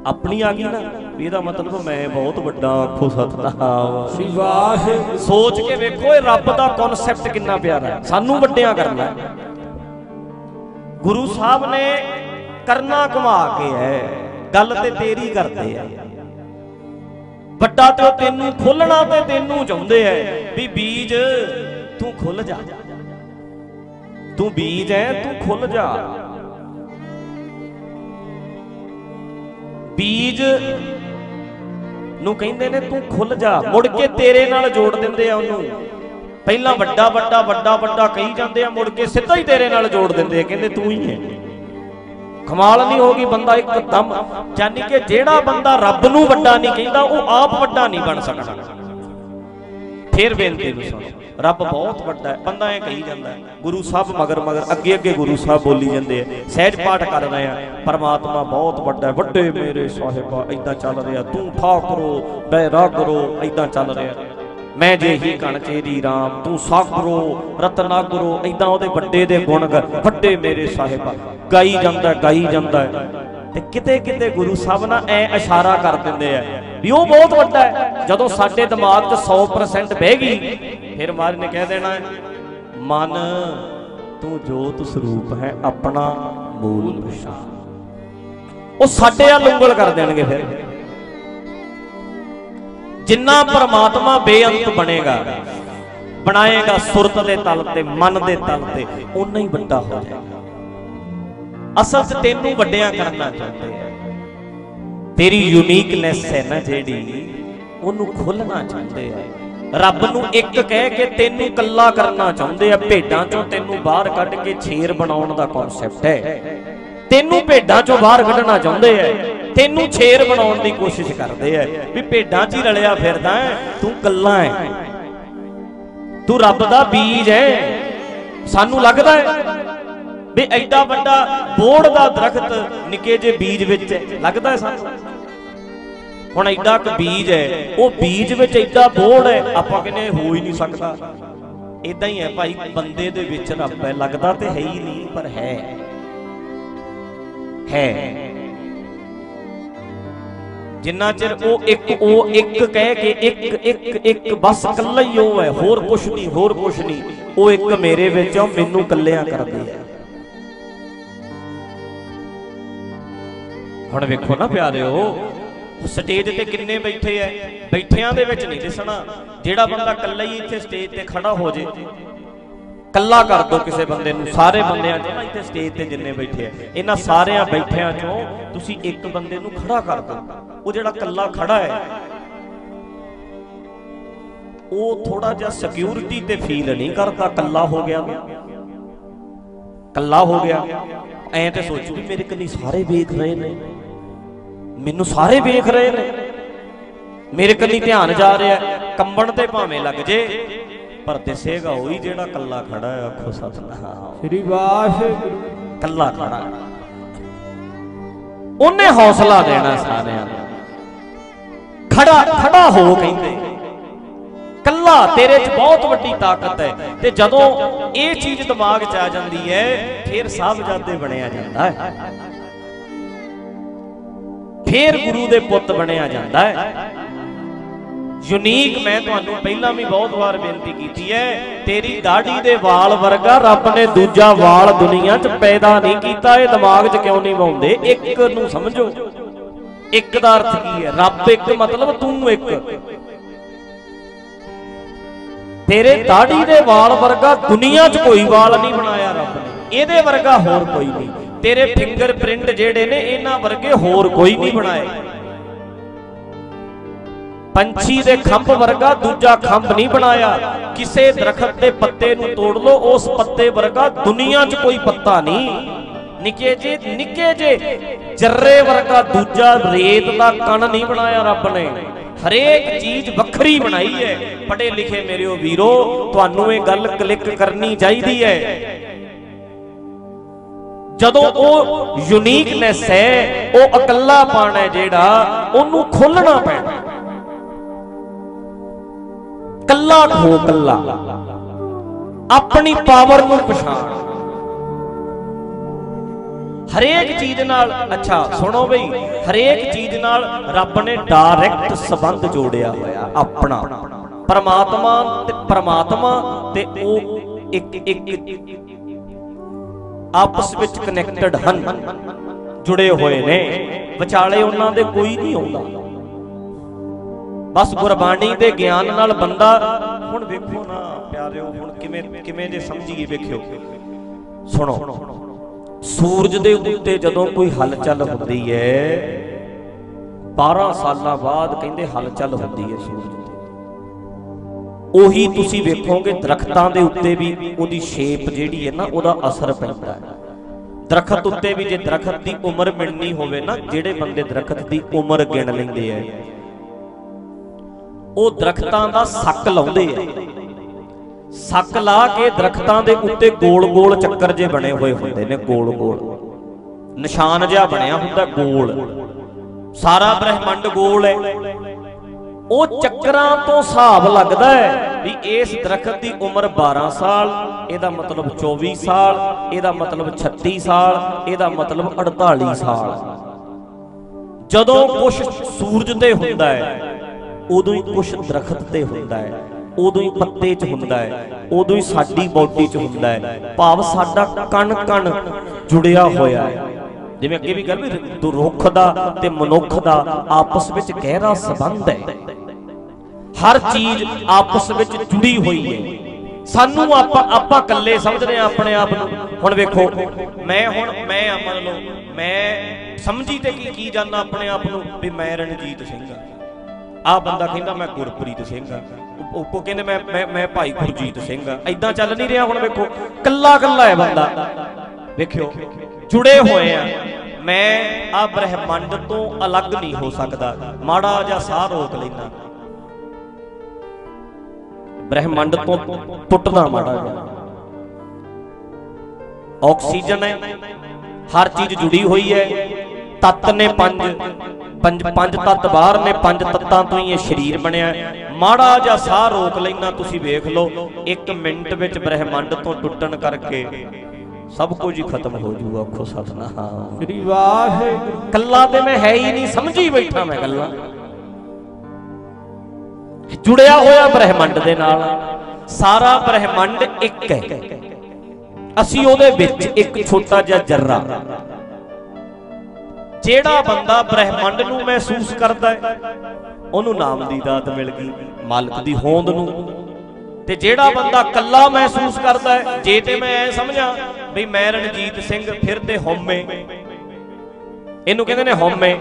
ਆਪਣੀ ਆ ਗਈ ਨਾ ਇਹਦਾ ਮਤਲਬ ਮੈਂ ਬਹੁਤ ਵੱਡਾ ਆਖੋ ਸਤਨਾਮ ਸਿਵਾਹ ਸੋਚ ਕੇ ਵੇਖੋ ਇਹ ਰੱਬ ਦਾ ਕਨਸੈਪਟ ਕਿੰਨਾ ਪਿਆਰਾ ਹੈ। ਸਾਨੂੰ ਵੱਡਿਆਂ ਕਰਨਾ ਹੈ। ਗੁਰੂ ਸਾਹਿਬ ਨੇ ਕਰਨਾ ਘੁਮਾ ਕੇ ਹੈ ਗੱਲ ਤੇ ਤੇਰੀ ਕਰਦੇ ਆ ਵੱਡਾ ਤੇ ਉਹ ਤੈਨੂੰ ਖੋਲਣਾ ਤੇ ਤੈਨੂੰ ਚਾਹੁੰਦੇ ਐ ਵੀ ਬੀਜ ਤੂੰ ਖੁੱਲ ਜਾ। ਤੂੰ ਬੀਜ ਐ ਤੂੰ ਖੁੱਲ ਜਾ। ਬੀਜ ਨੂੰ ਕਹਿੰਦੇ ਨੇ ਤੂੰ ਖੁੱਲ ਜਾ, ਮੁੜ ਕੇ ਤੇਰੇ ਨਾਲ ਜੋੜ ਦਿੰਦੇ ਆ ਉਹਨੂੰ। ਪਹਿਲਾਂ ਵੱਡਾ ਵੱਡਾ ਵੱਡਾ ਵੱਡਾ ਕਹੀ ਜਾਂਦੇ ਆ, ਮੁੜ ਕੇ ਸਿੱਧਾ ਹੀ ਤੇਰੇ ਨਾਲ ਜੋੜ ਦਿੰਦੇ ਆ, ਕਹਿੰਦੇ ਤੂੰ ਹੀ ਹੈ। ਕਮਾਲ ਨਹੀਂ ਹੋਗੀ ਬੰਦਾ ਇੱਕਦਮ ਯਾਨੀ ਕਿ ਜਿਹੜਾ ਬੰਦਾ ਰੱਬ ਨੂੰ ਵੱਡਾ ਨਹੀਂ ਕਹਿੰਦਾ, ਉਹ ਆਪ ਵੱਡਾ ਨਹੀਂ ਬਣ ਸਕਦਾ। ਫੇਰ ਬੇਨਤੀ ਨੂੰ ਸੁਣੋ। ਰੱਬ ਬਹੁਤ ਵੱਡਾ ਹੈ। ਬੰਦਾ ਇਹ ਕਹੀ ਜਾਂਦਾ ਗੁਰੂ ਸਾਹਿਬ ਮਗਰ ਮਗਰ ਅੱਗੇ ਅੱਗੇ ਗੁਰੂ ਸਾਹਿਬ ਬੋਲੀ ਜਾਂਦੇ ਆ। ਸਹਿਜ ਪਾਠ ਕਰ ਰਹੇ ਆ। ਪਰਮਾਤਮਾ ਬਹੁਤ ਵੱਡਾ ਹੈ। ਵੱਡੇ ਮੇਰੇ ਸਾਹਿਬਾ ਇਦਾਂ ਚੱਲ ਰਿਹਾ। ਤੂੰ ਠਾਕਰੋ ਬੈਰਾ ਕਰੋ ਇਦਾਂ ਚੱਲ ਰਿਹਾ। ਮੈਂ ਜੇ ਹੀ ਕਣ ਚੇਰੀ RAM ਤੂੰ ਸਾਗਰੋ ਰਤਨਾਗਰੋ ਇਦਾਂ ਉਹਦੇ ਵੱਡੇ ਦੇ ਗੁਣ ਵੱਡੇ ਮੇਰੇ ਸਾਹਿਬਾ। ਗਾਈ ਜਾਂਦਾ ਗਾਈ ਜਾਂਦਾ ਤੇ ਕਿਤੇ ਕਿਤੇ ਗੁਰੂ ਸਾਹਿਬ ਨਾ ਐ ਇਸ਼ਾਰਾ ਕਰ ਦਿੰਦੇ ਆ ਵੀ ਉਹ ਬਹੁਤ ਵੱਡਾ ਹੈ। ਜਦੋਂ ਸਾਡੇ ਦਿਮਾਗ 'ਚ 100% ਬਹਿ ਗਈ, ਫਿਰ ਮਾਰ ਨੇ ਕਹਿ ਦੇਣਾ, ਮਨ, ਤੂੰ ਜੋਤ ਸਰੂਪ ਹੈ, ਆਪਣਾ ਮੂਲ ਪਛਾਣ। ਉਹ ਸਾਡੇ ਆ ਲੰਗਲ ਕਰ ਦੇਣਗੇ ਫਿਰ। ਜਿੰਨਾ ਪਰਮਾਤਮਾ ਬੇਅੰਤ ਬਣੇਗਾ, ਬਣਾਏਗਾ ਸੁਰਤ ਦੇ ਤਲ ਤੇ, ਮਨ ਦੇ ਤਲ ਤੇ ਉਨਾ ਹੀ ਵੱਡਾ ਹੋ ਜਾਏਗਾ। ਅਸਲ 'ਚ ਤੈਨੂੰ ਵੱਡਿਆਂ ਕਰਨਾ ਚਾਹੁੰਦੇ ਆ। ਤੇਰੀ ਯੂਨੀਕਨੈਸ ਹੈ ਨਾ ਜਿਹੜੀ, ਉਹਨੂੰ ਖੋਲਣਾ ਚਾਹੁੰਦੇ ਆ। ਰੱਬ ਨੂੰ ਇੱਕ ਕਹਿ ਕੇ ਤੈਨੂੰ ਕੱਲਾ ਕਰਨਾ ਚਾਹੁੰਦੇ ਆ, ਭੇਡਾਂ 'ਚੋਂ ਤੈਨੂੰ ਬਾਹਰ ਕੱਢ ਕੇ ਛੇਰ ਬਣਾਉਣ ਦਾ ਕਨਸੈਪਟ ਹੈ। ਤੈਨੂੰ ਭੇਡਾਂ 'ਚੋਂ ਬਾਹਰ ਕੱਢਣਾ ਚਾਹੁੰਦੇ ਆ, ਤੈਨੂੰ ਛੇਰ ਬਣਾਉਣ ਦੀ ਕੋਸ਼ਿਸ਼ ਕਰਦੇ ਆ ਵੀ ਭੇਡਾਂ 'ਚ ਹੀ ਰਲਿਆ ਫਿਰਦਾ ਤੂੰ ਕੱਲਾ ਹੈ। ਤੂੰ ਰੱਬ ਦਾ ਬੀਜ ਹੈ। ਸਾਨੂੰ ਲੱਗਦਾ ਹੈ ਵੀ ਐਡਾ ਵੱਡਾ ਬੋੜ ਦਾ ਦਰਖਤ ਨਿੱਕੇ ਜੇ ਬੀਜ ਵਿੱਚ ਲੱਗਦਾ ਸਾਨੂੰ? ਹੁਣ ਐਡਾ ਕੁ ਬੀਜ ਹੈ। ਉਹ ਬੀਜ ਵਿੱਚ ਐਡਾ ਬੋੜ ਹੈ, ਆਪਾਂ ਕਹਿੰਦੇ ਹੋ ਹੀ ਨਹੀਂ ਸਕਦਾ। ਇਦਾਂ ਹੀ ਹੈ ਭਾਈ, ਬੰਦੇ ਦੇ ਵਿੱਚ ਰੱਬ ਹੈ। ਲੱਗਦਾ ਤੇ ਹੈ ਹੀ ਨਹੀਂ, ਪਰ ਹੈ। ਹੈ। ਜਿੰਨਾ ਚਿਰ ਉਹ ਇੱਕ ਉਹ ਇੱਕ ਕਹਿ ਕੇ ਇੱਕ ਇੱਕ ਇੱਕ, ਬਸ ਇਕੱਲਾ ਹੀ ਉਹ ਹੈ। ਹੋਰ ਕੁਛ ਨਹੀਂ, ਹੋਰ ਕੁਛ ਨਹੀਂ। ਉਹ ਇੱਕ ਮੇਰੇ ਵਿੱਚ ਆ ਮੈਨੂੰ ਕੱਲਿਆਂ ਕਰਦੇ ਆ। ਹੁਣ ਵੇਖੋ ਨਾ ਪਿਆਰਿਓ, ਸਟੇਜ ਤੇ ਕਿੰਨੇ ਬੈਠੇ ਐ, ਬੈਠਿਆਂ ਦੇ ਵਿੱਚ ਨਹੀਂ ਦਿਸਣਾ, ਜਿਹੜਾ ਬੰਦਾ ਇਕੱਲਾ ਹੀ ਇੱਥੇ ਸਟੇਜ ਤੇ ਖੜਾ ਹੋ ਜੇ। ਕੱਲਾ ਕਰ ਦੋ ਕਿਸੇ ਬੰਦੇ ਨੂੰ, ਸਾਰੇ ਬੰਦਿਆਂ ਚੋਂ ਨਾ ਇੱਥੇ ਸਟੇਜ ਤੇ ਜਿੰਨੇ ਬੈਠੇ ਆ ਇਹਨਾਂ ਸਾਰਿਆਂ ਬੈਠਿਆਂ ਚੋਂ ਤੁਸੀਂ ਇੱਕ ਬੰਦੇ ਨੂੰ ਖੜਾ ਕਰ ਦੋ। ਉਹ ਜਿਹੜਾ ਕੱਲਾ ਖੜਾ ਹੈ ਉਹ ਥੋੜਾ ਜਿਹਾ ਸਿਕਿਉਰਿਟੀ ਤੇ ਫੀਲ ਨਹੀਂ ਕਰਦਾ ਕੱਲਾ ਹੋ ਗਿਆ ਕੱਲਾ ਹੋ ਗਿਆ। ਐਂ ਤੇ ਸੋਚੂ ਵੀ ਮੇਰੇ ਕੰਨੀ ਸਾਰੇ ਵੇਖ ਰਹੇ ਨੇ। ਮੈਨੂੰ ਸਾਰੇ ਵੇਖ ਰਹੇ ਨੇ। ਮੇਰੇ ਕੰਨੀ ਧਿਆਨ ਜਾ ਰਿਹਾ ਕੰਬਣ ਤੇ ਭਾਵੇਂ ਲੱਗ ਜੇ ਪਰ ਦਿਸੇਗਾ ਉਹੀ ਜਿਹੜਾ ਕੱਲਾ ਖੜਾ ਹੈ ਆਖੋ ਸਤਨਾਮ। ਸ੍ਰੀ ਵਾਹਿਗੁਰੂ। ਕੱਲਾ ਖੜਾ। ਉਹਨੇ ਹੌਸਲਾ ਦੇਣਾ ਸਾਰਿਆਂ ਨੂੰ। ਖੜਾ ਖੜਾ ਹੋ ਕਹਿੰਦੇ। ਕੱਲਾ ਤੇਰੇ 'ਚ ਬਹੁਤ ਵੱਡੀ ਤਾਕਤ ਹੈ ਤੇ ਜਦੋਂ ਇਹ ਚੀਜ਼ ਦਿਮਾਗ 'ਚ ਆ ਜਾਂਦੀ ਹੈ ਫਿਰ ਸਾਹਿਬਜ਼ਾਦੇ ਬਣਿਆ ਜਾਂਦਾ ਹੈ। ਫੇਰ ਗੁਰੂ ਦੇ ਪੁੱਤ ਬਣਿਆ ਜਾਂਦਾ ਹੈ। ਯੂਨੀਕ ਮੈਂ ਤੁਹਾਨੂੰ ਪਹਿਲਾਂ ਵੀ ਬਹੁਤ ਵਾਰ ਬੇਨਤੀ ਕੀਤੀ ਹੈ, ਤੇਰੀ ਦਾੜੀ ਦੇ ਵਾਲ ਵਰਗਾ ਰੱਬ ਨੇ ਦੂਜਾ ਵਾਲ ਦੁਨੀਆ 'ਚ ਪੈਦਾ ਨਹੀਂ ਕੀਤਾ, ਇਹ ਦਿਮਾਗ 'ਚ ਕਿਉਂ ਨਹੀਂ ਪਾਉਂਦੇ ਇੱਕ ਨੂੰ ਸਮਝੋ। ਇੱਕ ਦਾ ਅਰਥ ਕੀ ਹੈ? ਰੱਬ ਇੱਕ ਮਤਲਬ ਤੂੰ ਇੱਕ। ਤੇਰੇ ਦਾੜੀ ਦੇ ਵਾਲ ਵਰਗਾ ਦੁਨੀਆ 'ਚ ਕੋਈ ਵਾਲ ਨਹੀਂ ਬਣਾਇਆ ਰੱਬ ਨੇ। ਇਹਦੇ ਵਰਗਾ ਹੋਰ ਕੋਈ ਨਹੀਂ। ਤੇਰੇ ਫਿੰਗਰਪ੍ਰਿੰਟ ਜਿਹੜੇ ਨੇ, ਇਹਨਾਂ ਵਰਗੇ ਹੋਰ ਕੋਈ ਨਹੀਂ ਬਣਾਏ। ਪੰਛੀ ਦੇ ਖੰਭ ਵਰਗਾ ਦੂਜਾ ਖੰਭ ਨਹੀਂ ਬਣਾਇਆ। ਕਿਸੇ ਦਰਖਤ ਦੇ ਪੱਤੇ ਨੂੰ ਤੋੜ ਲਓ, ਉਸ ਪੱਤੇ ਵਰਗਾ ਦੁਨੀਆ 'ਚ ਕੋਈ ਪੱਤਾ ਨਹੀਂ। ਨਿੱਕੇ ਜੇ ਨਿੱਕੇ ਜੇ, ਜਰਰੇ ਵਰਗਾ ਦੂਜਾ ਰੇਤ ਦਾ ਕਣ ਨਹੀਂ ਬਣਾਇਆ ਰੱਬ ਨੇ। ਹਰੇਕ ਚੀਜ਼ ਵੱਖਰੀ ਬਣਾਈ ਹੈ। ਪੜੇ ਲਿਖੇ ਮੇਰਿਓ ਵੀਰੋ, ਤੁਹਾਨੂੰ ਇਹ ਗੱਲ ਕਲਿੱਕ ਕਰਨੀ ਚਾਹੀਦੀ ਹੈ। ਜਦੋਂ ਉਹ ਯੂਨੀਕਨੈਸ ਹੈ, ਉਹ ਇਕੱਲਾਪਣ ਹੈ ਜਿਹੜਾ, ਉਹਨੂੰ ਖੋਲਣਾ ਪੈਣਾ। ਕੱਲਾ ਖੋ ਕੱਲਾ ਆਪਣੀ ਪਾਵਰ ਨੂੰ ਪਛਾਣ। ਹਰੇਕ ਚੀਜ਼ ਨਾਲ, ਅੱਛਾ, ਸੁਣੋ ਬਈ, ਹਰੇਕ ਚੀਜ਼ ਨਾਲ ਰੱਬ ਨੇ ਡਾਇਰੈਕਟ ਸਬੰਧ ਜੋੜਿਆ ਹੋਇਆ, ਆਪਣਾ। ਪਰਮਾਤਮਾ ਤੇ ਪਰਮਾਤਮਾ ਤੇ ਉਹ ਇੱਕ ਇੱਕ ਆਪਸ ਵਿੱਚ ਕਨੈਕਟਡ ਹਨ। ਜੁੜੇ ਹੋਏ ਨੇ। ਵਿਚਾਲੇ ਉਹਨਾਂ ਦੇ ਕੋਈ ਨਹੀਂ ਆਉਂਦਾ। ਬਸ ਗੁਰਬਾਣੀ ਦੇ ਗਿਆਨ ਨਾਲ ਬੰਦਾ, ਹੁਣ ਵੇਖੋ ਨਾ ਪਿਆਰਿਓ, ਹੁਣ ਕਿਵੇਂ ਕਿਵੇਂ ਦੇ ਸਮਝੀਏ, ਵੇਖਿਓ। ਸੁਣੋ। ਸੂਰਜ ਦੇ ਉੱਤੇ ਜਦੋਂ ਕੋਈ ਹਲਚਲ ਹੁੰਦੀ ਹੈ 12 ਸਾਲਾਂ ਬਾਅਦ ਕਹਿੰਦੇ ਹਲਚਲ ਹੁੰਦੀ ਹੈ ਸੂਰਜ ਉਹੀ ਤੁਸੀਂ ਵੇਖੋਗੇ ਦਰਖਤਾਂ ਦੇ ਉੱਤੇ ਵੀ ਉਹਦੀ ਸ਼ੇਪ ਜਿਹੜੀ ਹੈ ਨਾ, ਉਹਦਾ ਅਸਰ ਪੈਂਦਾ ਹੈ। ਦਰਖਤ ਉੱਤੇ ਵੀ ਜੇ ਦਰਖਤ ਦੀ ਉਮਰ ਮਿਲਣੀ ਹੋਵੇ ਨਾ, ਜਿਹੜੇ ਬੰਦੇ ਦਰਖਤ ਦੀ ਉਮਰ ਗਿਣ ਲੈਂਦੇ ਆ, ਉਹ ਦਰਖਤਾਂ ਦਾ ਸੱਕ ਲਾਉਂਦੇ ਆ। ਸੱਕ ਲਾ ਕੇ ਦਰਖਤਾਂ ਦੇ ਉੱਤੇ ਗੋਲ-ਗੋਲ ਚੱਕਰ ਜੇ ਬਣੇ ਹੋਏ ਹੁੰਦੇ ਨੇ, ਗੋਲ-ਗੋਲ। ਨਿਸ਼ਾਨ ਜਿਹਾ ਬਣਿਆ ਹੁੰਦਾ, ਗੋਲ। ਸਾਰਾ ਬ੍ਰਹਿਮੰਡ ਗੋਲ ਹੈ। ਉਹ ਚੱਕਰਾਂ ਤੋਂ ਹਿਸਾਬ ਲੱਗਦਾ ਹੈ ਵੀ ਇਸ ਦਰਖਤ ਦੀ ਉਮਰ 12 ਸਾਲ, ਇਹਦਾ ਮਤਲਬ 24 ਸਾਲ, ਇਹਦਾ ਮਤਲਬ 36 ਸਾਲ, ਇਹਦਾ ਮਤਲਬ 48 ਸਾਲ। ਜਦੋਂ ਕੁਝ ਸੂਰਜ ਤੇ ਹੁੰਦਾ ਹੈ, ਉਦੋਂ ਹੀ ਕੁਝ ਦਰਖਤ ਤੇ ਹੁੰਦਾ ਹੈ, ਉਦੋਂ ਹੀ ਪੱਤੇ 'ਚ ਹੁੰਦਾ ਹੈ, ਉਦੋਂ ਹੀ ਸਾਡੀ ਬਾਡੀ 'ਚ ਹੁੰਦਾ ਹੈ। ਭਾਵ ਸਾਡਾ ਕਣ ਕਣ ਜੁੜਿਆ ਹੋਇਆ ਹੈ। ਜਿਵੇਂ ਅੱਗੇ ਵੀ ਗੱਲ ਵੀ ਰੁੱਖ ਦਾ ਤੇ ਮਨੁੱਖ ਦਾ ਆਪਸ ਵਿੱਚ ਗਹਿਰਾ ਸੰਬੰਧ ਹੈ। ਹਰ ਚੀਜ਼ ਆਪਸ ਵਿੱਚ ਜੁੜੀ ਹੋਈ ਹੈ। ਸਾਨੂੰ ਆਪਾਂ ਆਪਾਂ ਇਕੱਲੇ ਸਮਝਦੇ ਆ ਆਪਣੇ ਆਪ ਨੂੰ। ਹੁਣ ਵੇਖੋ, ਮੈਂ ਹੁਣ ਮੈਂ ਆ ਮੰਨ ਮੈਂ ਸਮਝੀ ਤੇ ਕੀ ਕੀ ਜਾਣਾ ਆਪਣੇ ਆਪ ਨੂੰ ਵੀ ਮੈਂ ਰਣਜੀਤ ਸਿੰਘ ਆ। ਆ ਬੰਦਾ ਕਹਿੰਦਾ ਮੈਂ ਗੁਰਪ੍ਰੀਤ ਸਿੰਘ ਆ। ਉਹ ਕਹਿੰਦੇ ਮੈਂ ਮੈਂ ਮੈਂ ਭਾਈ ਗੁਰਜੀਤ ਸਿੰਘ ਆ। ਐਦਾਂ ਚੱਲ ਨਹੀਂ ਰਿਹਾ ਹੁਣ ਵੇਖੋ। ਕੱਲਾ ਕੱਲਾ ਹੈ ਬੰਦਾ। ਵੇਖਿਓ ਜੁੜੇ ਹੋਏ ਆ। ਮੈਂ ਆ ਬ੍ਰਹਿਮੰਡ ਤੋਂ ਅਲੱਗ ਨਹੀਂ ਹੋ ਸਕਦਾ। ਮਾੜਾ ਜਿਹਾ ਸਾਹ ਰੋਕ ਲੈਣਾ ਬ੍ਰਹਿਮੰਡ ਤੋਂ ਟੁੱਟਦਾ ਮਾੜਾ ਜਿਹਾ। ਆਕਸੀਜਨ ਹੈ। ਹਰ ਚੀਜ਼ ਜੁੜੀ ਹੋਈ ਹੈ। ਤੱਤ ਨੇ ਪੰਜ ਪੰਜ ਪੰਜ ਤੱਤ, ਬਾਹਰ ਨੇ ਪੰਜ ਤੱਤਾਂ ਤੋਂ ਹੀ ਇਹ ਸਰੀਰ ਬਣਿਆ। ਮਾੜਾ ਜਿਹਾ ਸਾਹ ਰੋਕ ਲੈਣਾ ਤੁਸੀਂ ਵੇਖ ਲਓ 1 ਮਿੰਟ ਵਿੱਚ ਬ੍ਰਹਿਮੰਡ ਤੋਂ ਟੁੱਟਣ ਕਰਕੇ ਸਭ ਕੁਝ ਹੀ ਖਤਮ ਹੋ ਜੂਗਾ ਆਖੋ ਸਤਨਾਮ। ਸ੍ਰੀ ਵਾਹਿਗੁਰੂ। ਕੱਲਾ ਤੇ ਮੈਂ ਹੈ ਹੀ ਨਹੀਂ ਸਮਝੀ ਬੈਠਾ ਮੈਂ ਗੱਲਾਂ। ਜੁੜਿਆ ਹੋਇਆ ਬ੍ਰਹਿਮੰਡ ਦੇ ਨਾਲ ਸਾਰਾ ਬ੍ਰਹਿਮੰਡ ਇੱਕ ਹੈ। ਅਸੀਂ ਉਹਦੇ ਵਿੱਚ ਇੱਕ ਛੋਟਾ ਜਿਹਾ ਜਰਰਾ। ਜਿਹੜਾ ਬੰਦਾ ਬ੍ਰਹਿਮੰਡ ਨੂੰ ਮਹਿਸੂਸ ਕਰਦਾ ਹੈ ਉਹਨੂੰ ਨਾਮ ਦੀ ਦਾਤ ਮਿਲ ਗਈ ਮਾਲਕ ਦੀ ਹੋਂਦ ਨੂੰ। ਤੇ ਜਿਹੜਾ ਬੰਦਾ ਕੱਲਾ ਮਹਿਸੂਸ ਕਰਦਾ ਹੈ, ਜੇ ਤੇ ਮੈਂ ਐ ਸਮਝਾਂ ਵੀ ਮੈਂ ਰਣਜੀਤ ਸਿੰਘ ਫਿਰ ਤੇ ਹਉਮੈ। ਇਹਨੂੰ ਕਹਿੰਦੇ ਨੇ ਹਉਮੈ।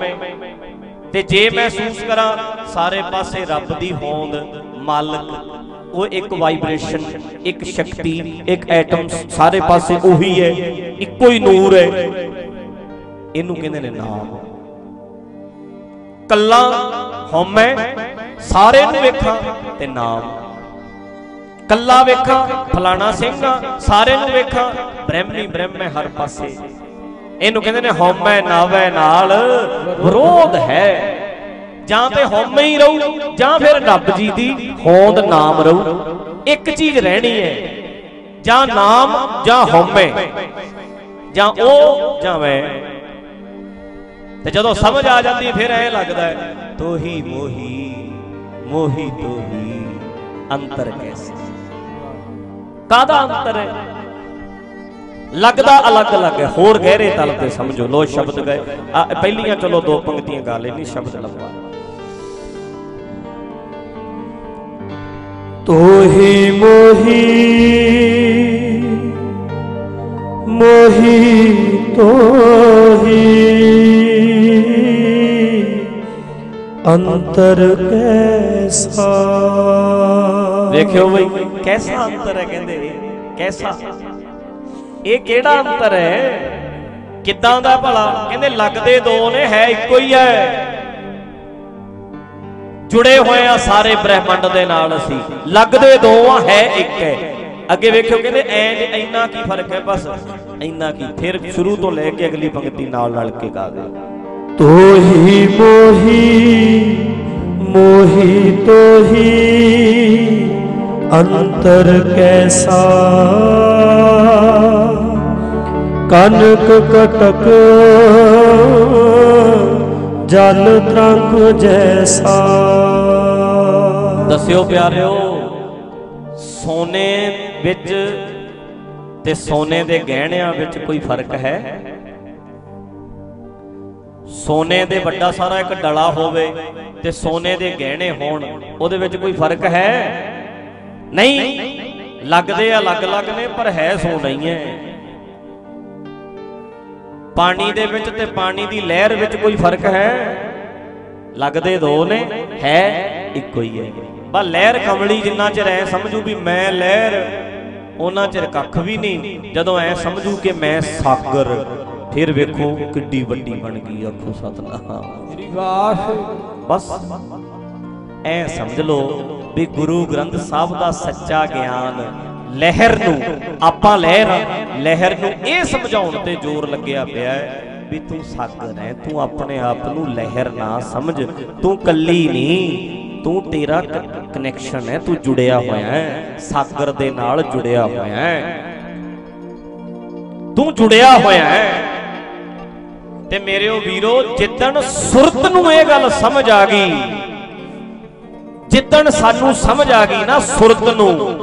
ਤੇ ਜੇ ਮਹਿਸੂਸ ਕਰਾਂ ਸਾਰੇ ਪਾਸੇ ਰੱਬ ਦੀ ਹੋਂਦ, ਮਾਲਕ, ਉਹ ਇੱਕ ਵਾਈਬ੍ਰੇਸ਼ਨ, ਇੱਕ ਸ਼ਕਤੀ, ਇੱਕ ਐਟਮ ਸਾਰੇ ਪਾਸੇ ਉਹੀ ਹੈ, ਇੱਕੋ ਹੀ ਨੂਰ ਹੈ। ਇਹਨੂੰ ਕਹਿੰਦੇ ਨੇ ਨਾਮ। ਕੱਲਾ ਹਉਮੈ, ਸਾਰੇ ਨੂੰ ਵੇਖਾਂ ਤੇ ਨਾਮ। ਕੱਲਾ ਵੇਖਾਂ, ਫਲਾਣਾ ਸਿੰਘ ਆ ਸਾਰੇ ਨੂੰ ਵੇਖਾਂ, ਬ੍ਰਹਮੀ ਬ੍ਰਹਮ ਹੈ ਹਰ ਪਾਸੇ। ਇਹਨੂੰ ਕਹਿੰਦੇ ਨੇ ਹਉਮੈ ਨਾਵੈ ਨਾਲ ਵਿਰੋਧ ਹੈ। ਜਾਂ ਤੇ ਹਉਮੈ ਹੀ ਰਹੂ, ਜਾਂ ਫਿਰ ਰੱਬ ਜੀ ਦੀ ਹੋਂਦ ਨਾਮ ਰਹੂ। ਇੱਕ ਚੀਜ਼ ਰਹਿਣੀ ਹੈ, ਜਾਂ ਨਾਮ, ਜਾਂ ਹਉਮੈ, ਜਾਂ ਉਹ, ਜਾਂ ਮੈਂ। ਤੇ ਜਦੋਂ ਸਮਝ ਆ ਜਾਂਦੀ ਫਿਰ ਐ ਲੱਗਦਾ ਹੈ, ਤੋਹੀ ਮੋਹੀ ਮੋਹੀ ਤੋਹੀ, ਅੰਤਰ ਕੈਸੇ? ਕਾਦਾ ਅੰਤਰ ਹੈ? ਲੱਗਦਾ ਅਲੱਗ-ਅਲੱਗ ਹੈ। ਹੋਰ ਗਹਿਰੇ ਤਲ ਤੇ ਸਮਝੋ ਲੋ ਸ਼ਬਦ ਗਏ। ਪਹਿਲੀਆਂ ਚਲੋ ਦੋ ਪੰਕਤੀਆਂ ਗਾ ਲੈਣੀ, ਸ਼ਬਦ ਲੰਬਾ। ਤੋਹੀ ਮੋਹੀ ਮੋਹੀ ਤੋਹੀ। ਅੰਤਰ ਕੈਸਾ ਵੇਖਿਓ ਬਈ, ਕੈਸਾ ਅੰਤਰ ਹੈ ਕਹਿੰਦੇ, ਕੈਸਾ? ਇਹ ਕਿਹੜਾ ਅੰਤਰ ਹੈ? ਕਿੱਦਾਂ ਦਾ ਭਲਾ? ਕਹਿੰਦੇ ਲੱਗਦੇ ਦੋ ਨੇ, ਹੈ ਇੱਕੋ ਹੀ ਹੈ। ਜੁੜੇ ਹੋਏ ਆ ਸਾਰੇ ਬ੍ਰਹਿਮੰਡ ਦੇ ਨਾਲ ਅਸੀਂ। ਲੱਗਦੇ ਦੋ ਆ, ਹੈ ਇੱਕ ਹੈ। ਅੱਗੇ ਵੇਖਿਓ ਕਹਿੰਦੇ, ਐ ਇੰਨਾ ਕੀ ਫ਼ਰਕ ਹੈ, ਬਸ ਇੰਨਾ ਕੀ। ਫਿਰ ਸ਼ੁਰੂ ਤੋਂ ਲੈ ਕੇ ਅਗਲੀ ਪੰਕਤੀ ਨਾਲ ਰਲ ਕੇ ਗਾ ਦੇ। ਤੋਹੀ ਮੋਹੀ ਮੋਹੀ ਤੋਹੀ। ਅੰਤਰ ਕੈਸਾ? ਕਨਕ ਕਟਕ, ਜਲ ਤਰੰਗ ਜੈਸਾ। ਦੱਸਿਓ ਪਿਆਰਿਓ, ਸੋਨੇ ਵਿੱਚ ਤੇ ਸੋਨੇ ਦੇ ਗਹਿਣਿਆਂ ਵਿੱਚ ਕੋਈ ਫ਼ਰਕ ਹੈ? ਸੋਨੇ ਦੇ ਵੱਡਾ ਸਾਰਾ ਇੱਕ ਡਲਾ ਹੋਵੇ ਤੇ ਸੋਨੇ ਦੇ ਗਹਿਣੇ ਹੋਣ, ਉਹਦੇ ਵਿੱਚ ਕੋਈ ਫ਼ਰਕ ਹੈ? ਨਹੀਂ ਲੱਗਦੇ ਅਲੱਗ-ਅਲੱਗ ਨੇ ਪਰ ਹੈ ਸੋਨਾ ਹੀ ਹੈ ਪਾਣੀ ਦੇ ਵਿੱਚ ਤੇ ਪਾਣੀ ਦੀ ਲਹਿਰ ਵਿੱਚ ਕੋਈ ਫ਼ਰਕ ਹੈ? ਲੱਗਦੇ ਦੋ ਨੇ ਹੈ ਇੱਕੋ ਹੀ ਹੈ। ਬਾ ਲਹਿਰ ਕਮਲੀ ਜਿੰਨਾ ਚਿਰ ਐ ਸਮਝੂ ਵੀ ਮੈਂ ਲਹਿਰ ਉਹਨਾਂ ਚਿਰ ਕੱਖ ਵੀ ਨਹੀਂ। ਜਦੋਂ ਐ ਸਮਝੂ ਕਿ ਮੈਂ ਸਾਗਰ ਫਿਰ ਵੇਖੋ ਕਿੱਡੀ ਵੱਡੀ ਬਣ ਗਈ ਆਖੋ ਸਤਨਾਮ। ਸ੍ਰੀ ਵਾਹਿਗੁਰੂ। ਬਸ। ਐ ਸਮਝ ਲਓ ਵੀ ਗੁਰੂ ਗ੍ਰੰਥ ਸਾਹਿਬ ਦਾ ਸੱਚਾ ਗਿਆਨ ਲਹਿਰ ਨੂੰ ਆਪਾਂ ਲਹਿਰ ਲਹਿਰ ਨੂੰ ਇਹ ਸਮਝਾਉਣ ਤੇ ਜ਼ੋਰ ਲੱਗਿਆ ਪਿਆ ਹੈ ਵੀ ਤੂੰ ਸਾਗਰ ਹੈ, ਤੂੰ ਆਪਣੇ ਆਪ ਨੂੰ ਲਹਿਰ ਨਾ ਸਮਝ, ਤੂੰ ਕੱਲੀ ਨਹੀਂ, ਤੂੰ ਤੇਰਾ ਕਨੈਕਸ਼ਨ ਹੈ, ਤੂੰ ਜੁੜਿਆ ਹੋਇਆ ਹੈ, ਸਾਗਰ ਦੇ ਨਾਲ ਜੁੜਿਆ ਹੋਇਆ ਹੈ। ਤੂੰ ਜੁੜਿਆ ਹੋਇਆ ਹੈ। ਤੇ ਮੇਰਿਓ ਵੀਰੋ, ਜਿੱਦਣ ਸੁਰਤ ਨੂੰ ਇਹ ਗੱਲ ਸਮਝ ਆ ਗਈ ਜਿੱਦਣ ਸਾਨੂੰ ਸਮਝ ਆ ਗਈ ਨਾ ਸੁਰਤ ਨੂੰ,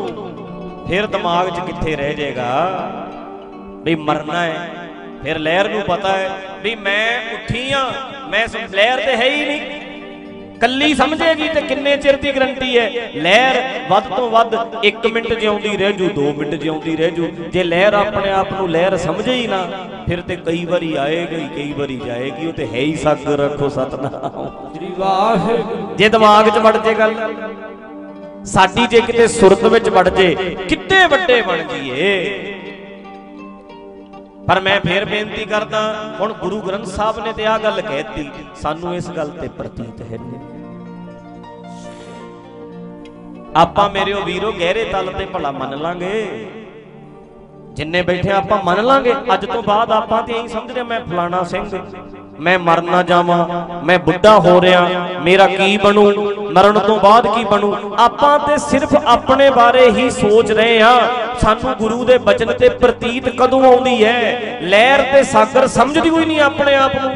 ਫਿਰ ਦਿਮਾਗ 'ਚ ਕਿੱਥੇ ਰਹਿ ਜਾਏਗਾ? ਵੀ ਮਰਨਾ ਹੈ। ਫਿਰ ਲਹਿਰ ਨੂੰ ਪਤਾ ਹੈ। ਵੀ ਮੈਂ ਉੱਠੀ ਆ ਮੈਂ ਸ- ਲਹਿਰ ਤੇ ਹੈ ਹੀ ਨਹੀਂ। ਕੱਲੀ ਸਮਝੇਗੀ ਤੇ ਕਿੰਨੇ ਚਿਰ ਦੀ ਗਰੰਟੀ ਹੈ? ਲਹਿਰ ਵੱਧ ਤੋਂ ਵੱਧ 1 ਮਿੰਟ ਜਿਉਂਦੀ ਰਹਿ ਜੂ 2 ਮਿੰਟ ਜਿਉਂਦੀ ਰਹਿ ਜੂ। ਜੇ ਲਹਿਰ ਆਪਣੇ ਆਪ ਨੂੰ ਲਹਿਰ ਸਮਝੇ ਹੀ ਨਾ ਫਿਰ ਤੇ ਕਈ ਵਾਰੀ ਆਏਗੀ ਕਈ ਵਾਰੀ ਜਾਏਗੀ ਉਹ ਤੇ ਹੈ ਹੀ ਸਾਗਰ ਰੱਖੋ ਸਤਨਾਮ। ਸ੍ਰੀ ਵਾਹਿਗੁਰੂ। ਜੇ ਦਿਮਾਗ 'ਚ ਵੜ ਜੇ ਗੱਲ ਸਾਡੀ ਜੇ ਕਿਤੇ ਸੁਰਤ ਵਿੱਚ ਵੜ ਜੇ ਕਿੱਡੇ ਵੱਡੇ ਬਣ ਜੀਏ ਪਰ ਮੈਂ ਫੇਰ ਬੇਨਤੀ ਕਰਦਾ ਹੁਣ ਗੁਰੂ ਗ੍ਰੰਥ ਸਾਹਿਬ ਨੇ ਤੇ ਆ ਗੱਲ ਕਹਿਤੀ ਸਾਨੂੰ ਇਸ ਗੱਲ ਤੇ ਪ੍ਰਤੀਤ ਹੈ ਆਪਾਂ ਮੇਰੇ ਉਹ ਵੀਰੋ ਗਹਿਰੇ ਤਲ ਤੇ ਭਲਾ ਮੰਨ ਲਾਂਗੇ। ਜਿੰਨੇ ਬੈਠੇ ਆਪਾਂ ਮੰਨ ਲਾਂਗੇ। ਅੱਜ ਤੋਂ ਬਾਅਦ ਆਪਾਂ ਤੇ ਇਹੀ ਸਮਝਦੇ ਹਾਂ, ਮੈਂ ਫਲਾਣਾ ਸਿੰਘ ਮੈਂ ਮਰ ਨਾ ਜਾਵਾਂ ਮੈਂ ਬੁੱਢਾ ਹੋ ਰਿਹਾ ਮੇਰਾ ਕੀ ਬਣੂ ਮਰਨ ਤੋਂ ਬਾਅਦ ਕੀ ਬਣੂ? ਆਪਾਂ ਤੇ ਸਿਰਫ ਆਪਣੇ ਬਾਰੇ ਹੀ ਸੋਚ ਰਹੇ ਆ। ਸਾਨੂੰ ਗੁਰੂ ਦੇ ਬਚਨ ਤੇ ਪ੍ਰਤੀਤ ਕਦੋਂ ਆਉਂਦੀ ਹੈ? ਲਹਿਰ ਤੇ ਸਾਗਰ ਸਮਝਦੀ ਹੋਈ ਨਹੀਂ ਆਪਣੇ ਆਪ ਨੂੰ।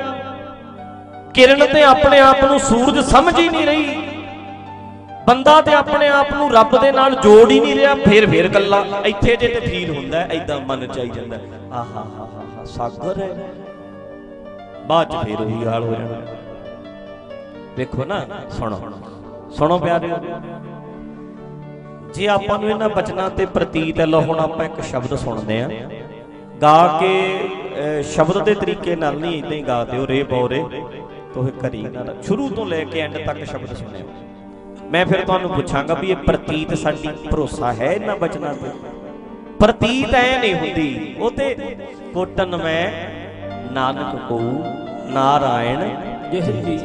ਕਿਰਨ ਤੇ ਆਪਣੇ ਆਪ ਨੂੰ ਸੂਰਜ ਸਮਝ ਹੀ ਨਹੀਂ ਰਹੀ। ਬੰਦਾ ਤੇ ਆਪਣੇ ਆਪ ਨੂੰ ਰੱਬ ਦੇ ਨਾਲ ਜੋੜ ਹੀ ਨਹੀਂ ਰਿਹਾ, ਫੇਰ ਫੇਰ ਗੱਲਾਂ ਇੱਥੇ ਜੇ ਤੇ ਫੀਲ ਹੁੰਦਾ ਐਦਾਂ ਮਨ ਚ ਆਈ ਜਾਂਦਾ, ਆਹਾ, ਹਾ ਹਾ ਸਾਗਰ ਹੈ। ਬਾਅਦ ਚ ਫੇਰ ਉਹੀ ਹਾਲ ਹੋ ਜਾਣਾ। ਵੇਖੋ ਨਾ, ਸੁਣੋ। ਸੁਣੋ ਪਿਆਰਿਓ। ਜੇ ਆਪਾਂ ਨੂੰ ਇਹਨਾਂ ਬਚਨਾਂ ਤੇ ਪ੍ਰਤੀਤ ਹੈ ਲੋ ਹੁਣ ਆਪਾਂ ਇੱਕ ਸ਼ਬਦ ਸੁਣਦੇ ਆ ਗਾ ਕੇ ਸ਼ਬਦ ਦੇ ਤਰੀਕੇ ਨਾਲ ਨਹੀਂ ਇਦਾਂ ਹੀ ਗਾ ਦਿਓ, ਰੇ ਬੋਰੇ ਤੋਹੇ ਕਰੀ ਨਾ ਸ਼ੁਰੂ ਤੋਂ ਲੈ ਕੇ ਐਂਡ ਤੱਕ ਸ਼ਬਦ ਸੁਣਿਓ। ਮੈਂ ਫਿਰ ਤੁਹਾਨੂੰ ਪੁੱਛਾਂਗਾ ਵੀ ਇਹ ਪ੍ਰਤੀਤ ਸਾਡੀ ਭਰੋਸਾ ਹੈ ਇਹਨਾਂ ਬਚਨਾਂ ਤੇ? ਪ੍ਰਤੀਤ ਐ ਨਹੀਂ ਹੁੰਦੀ, ਉਹ ਤੇ ਕੋਟਨ ਮੈਂ ਨਾਨਕ ਕੋ ਨਾਰਾਇਣ ਜਿਸ ਜੀ।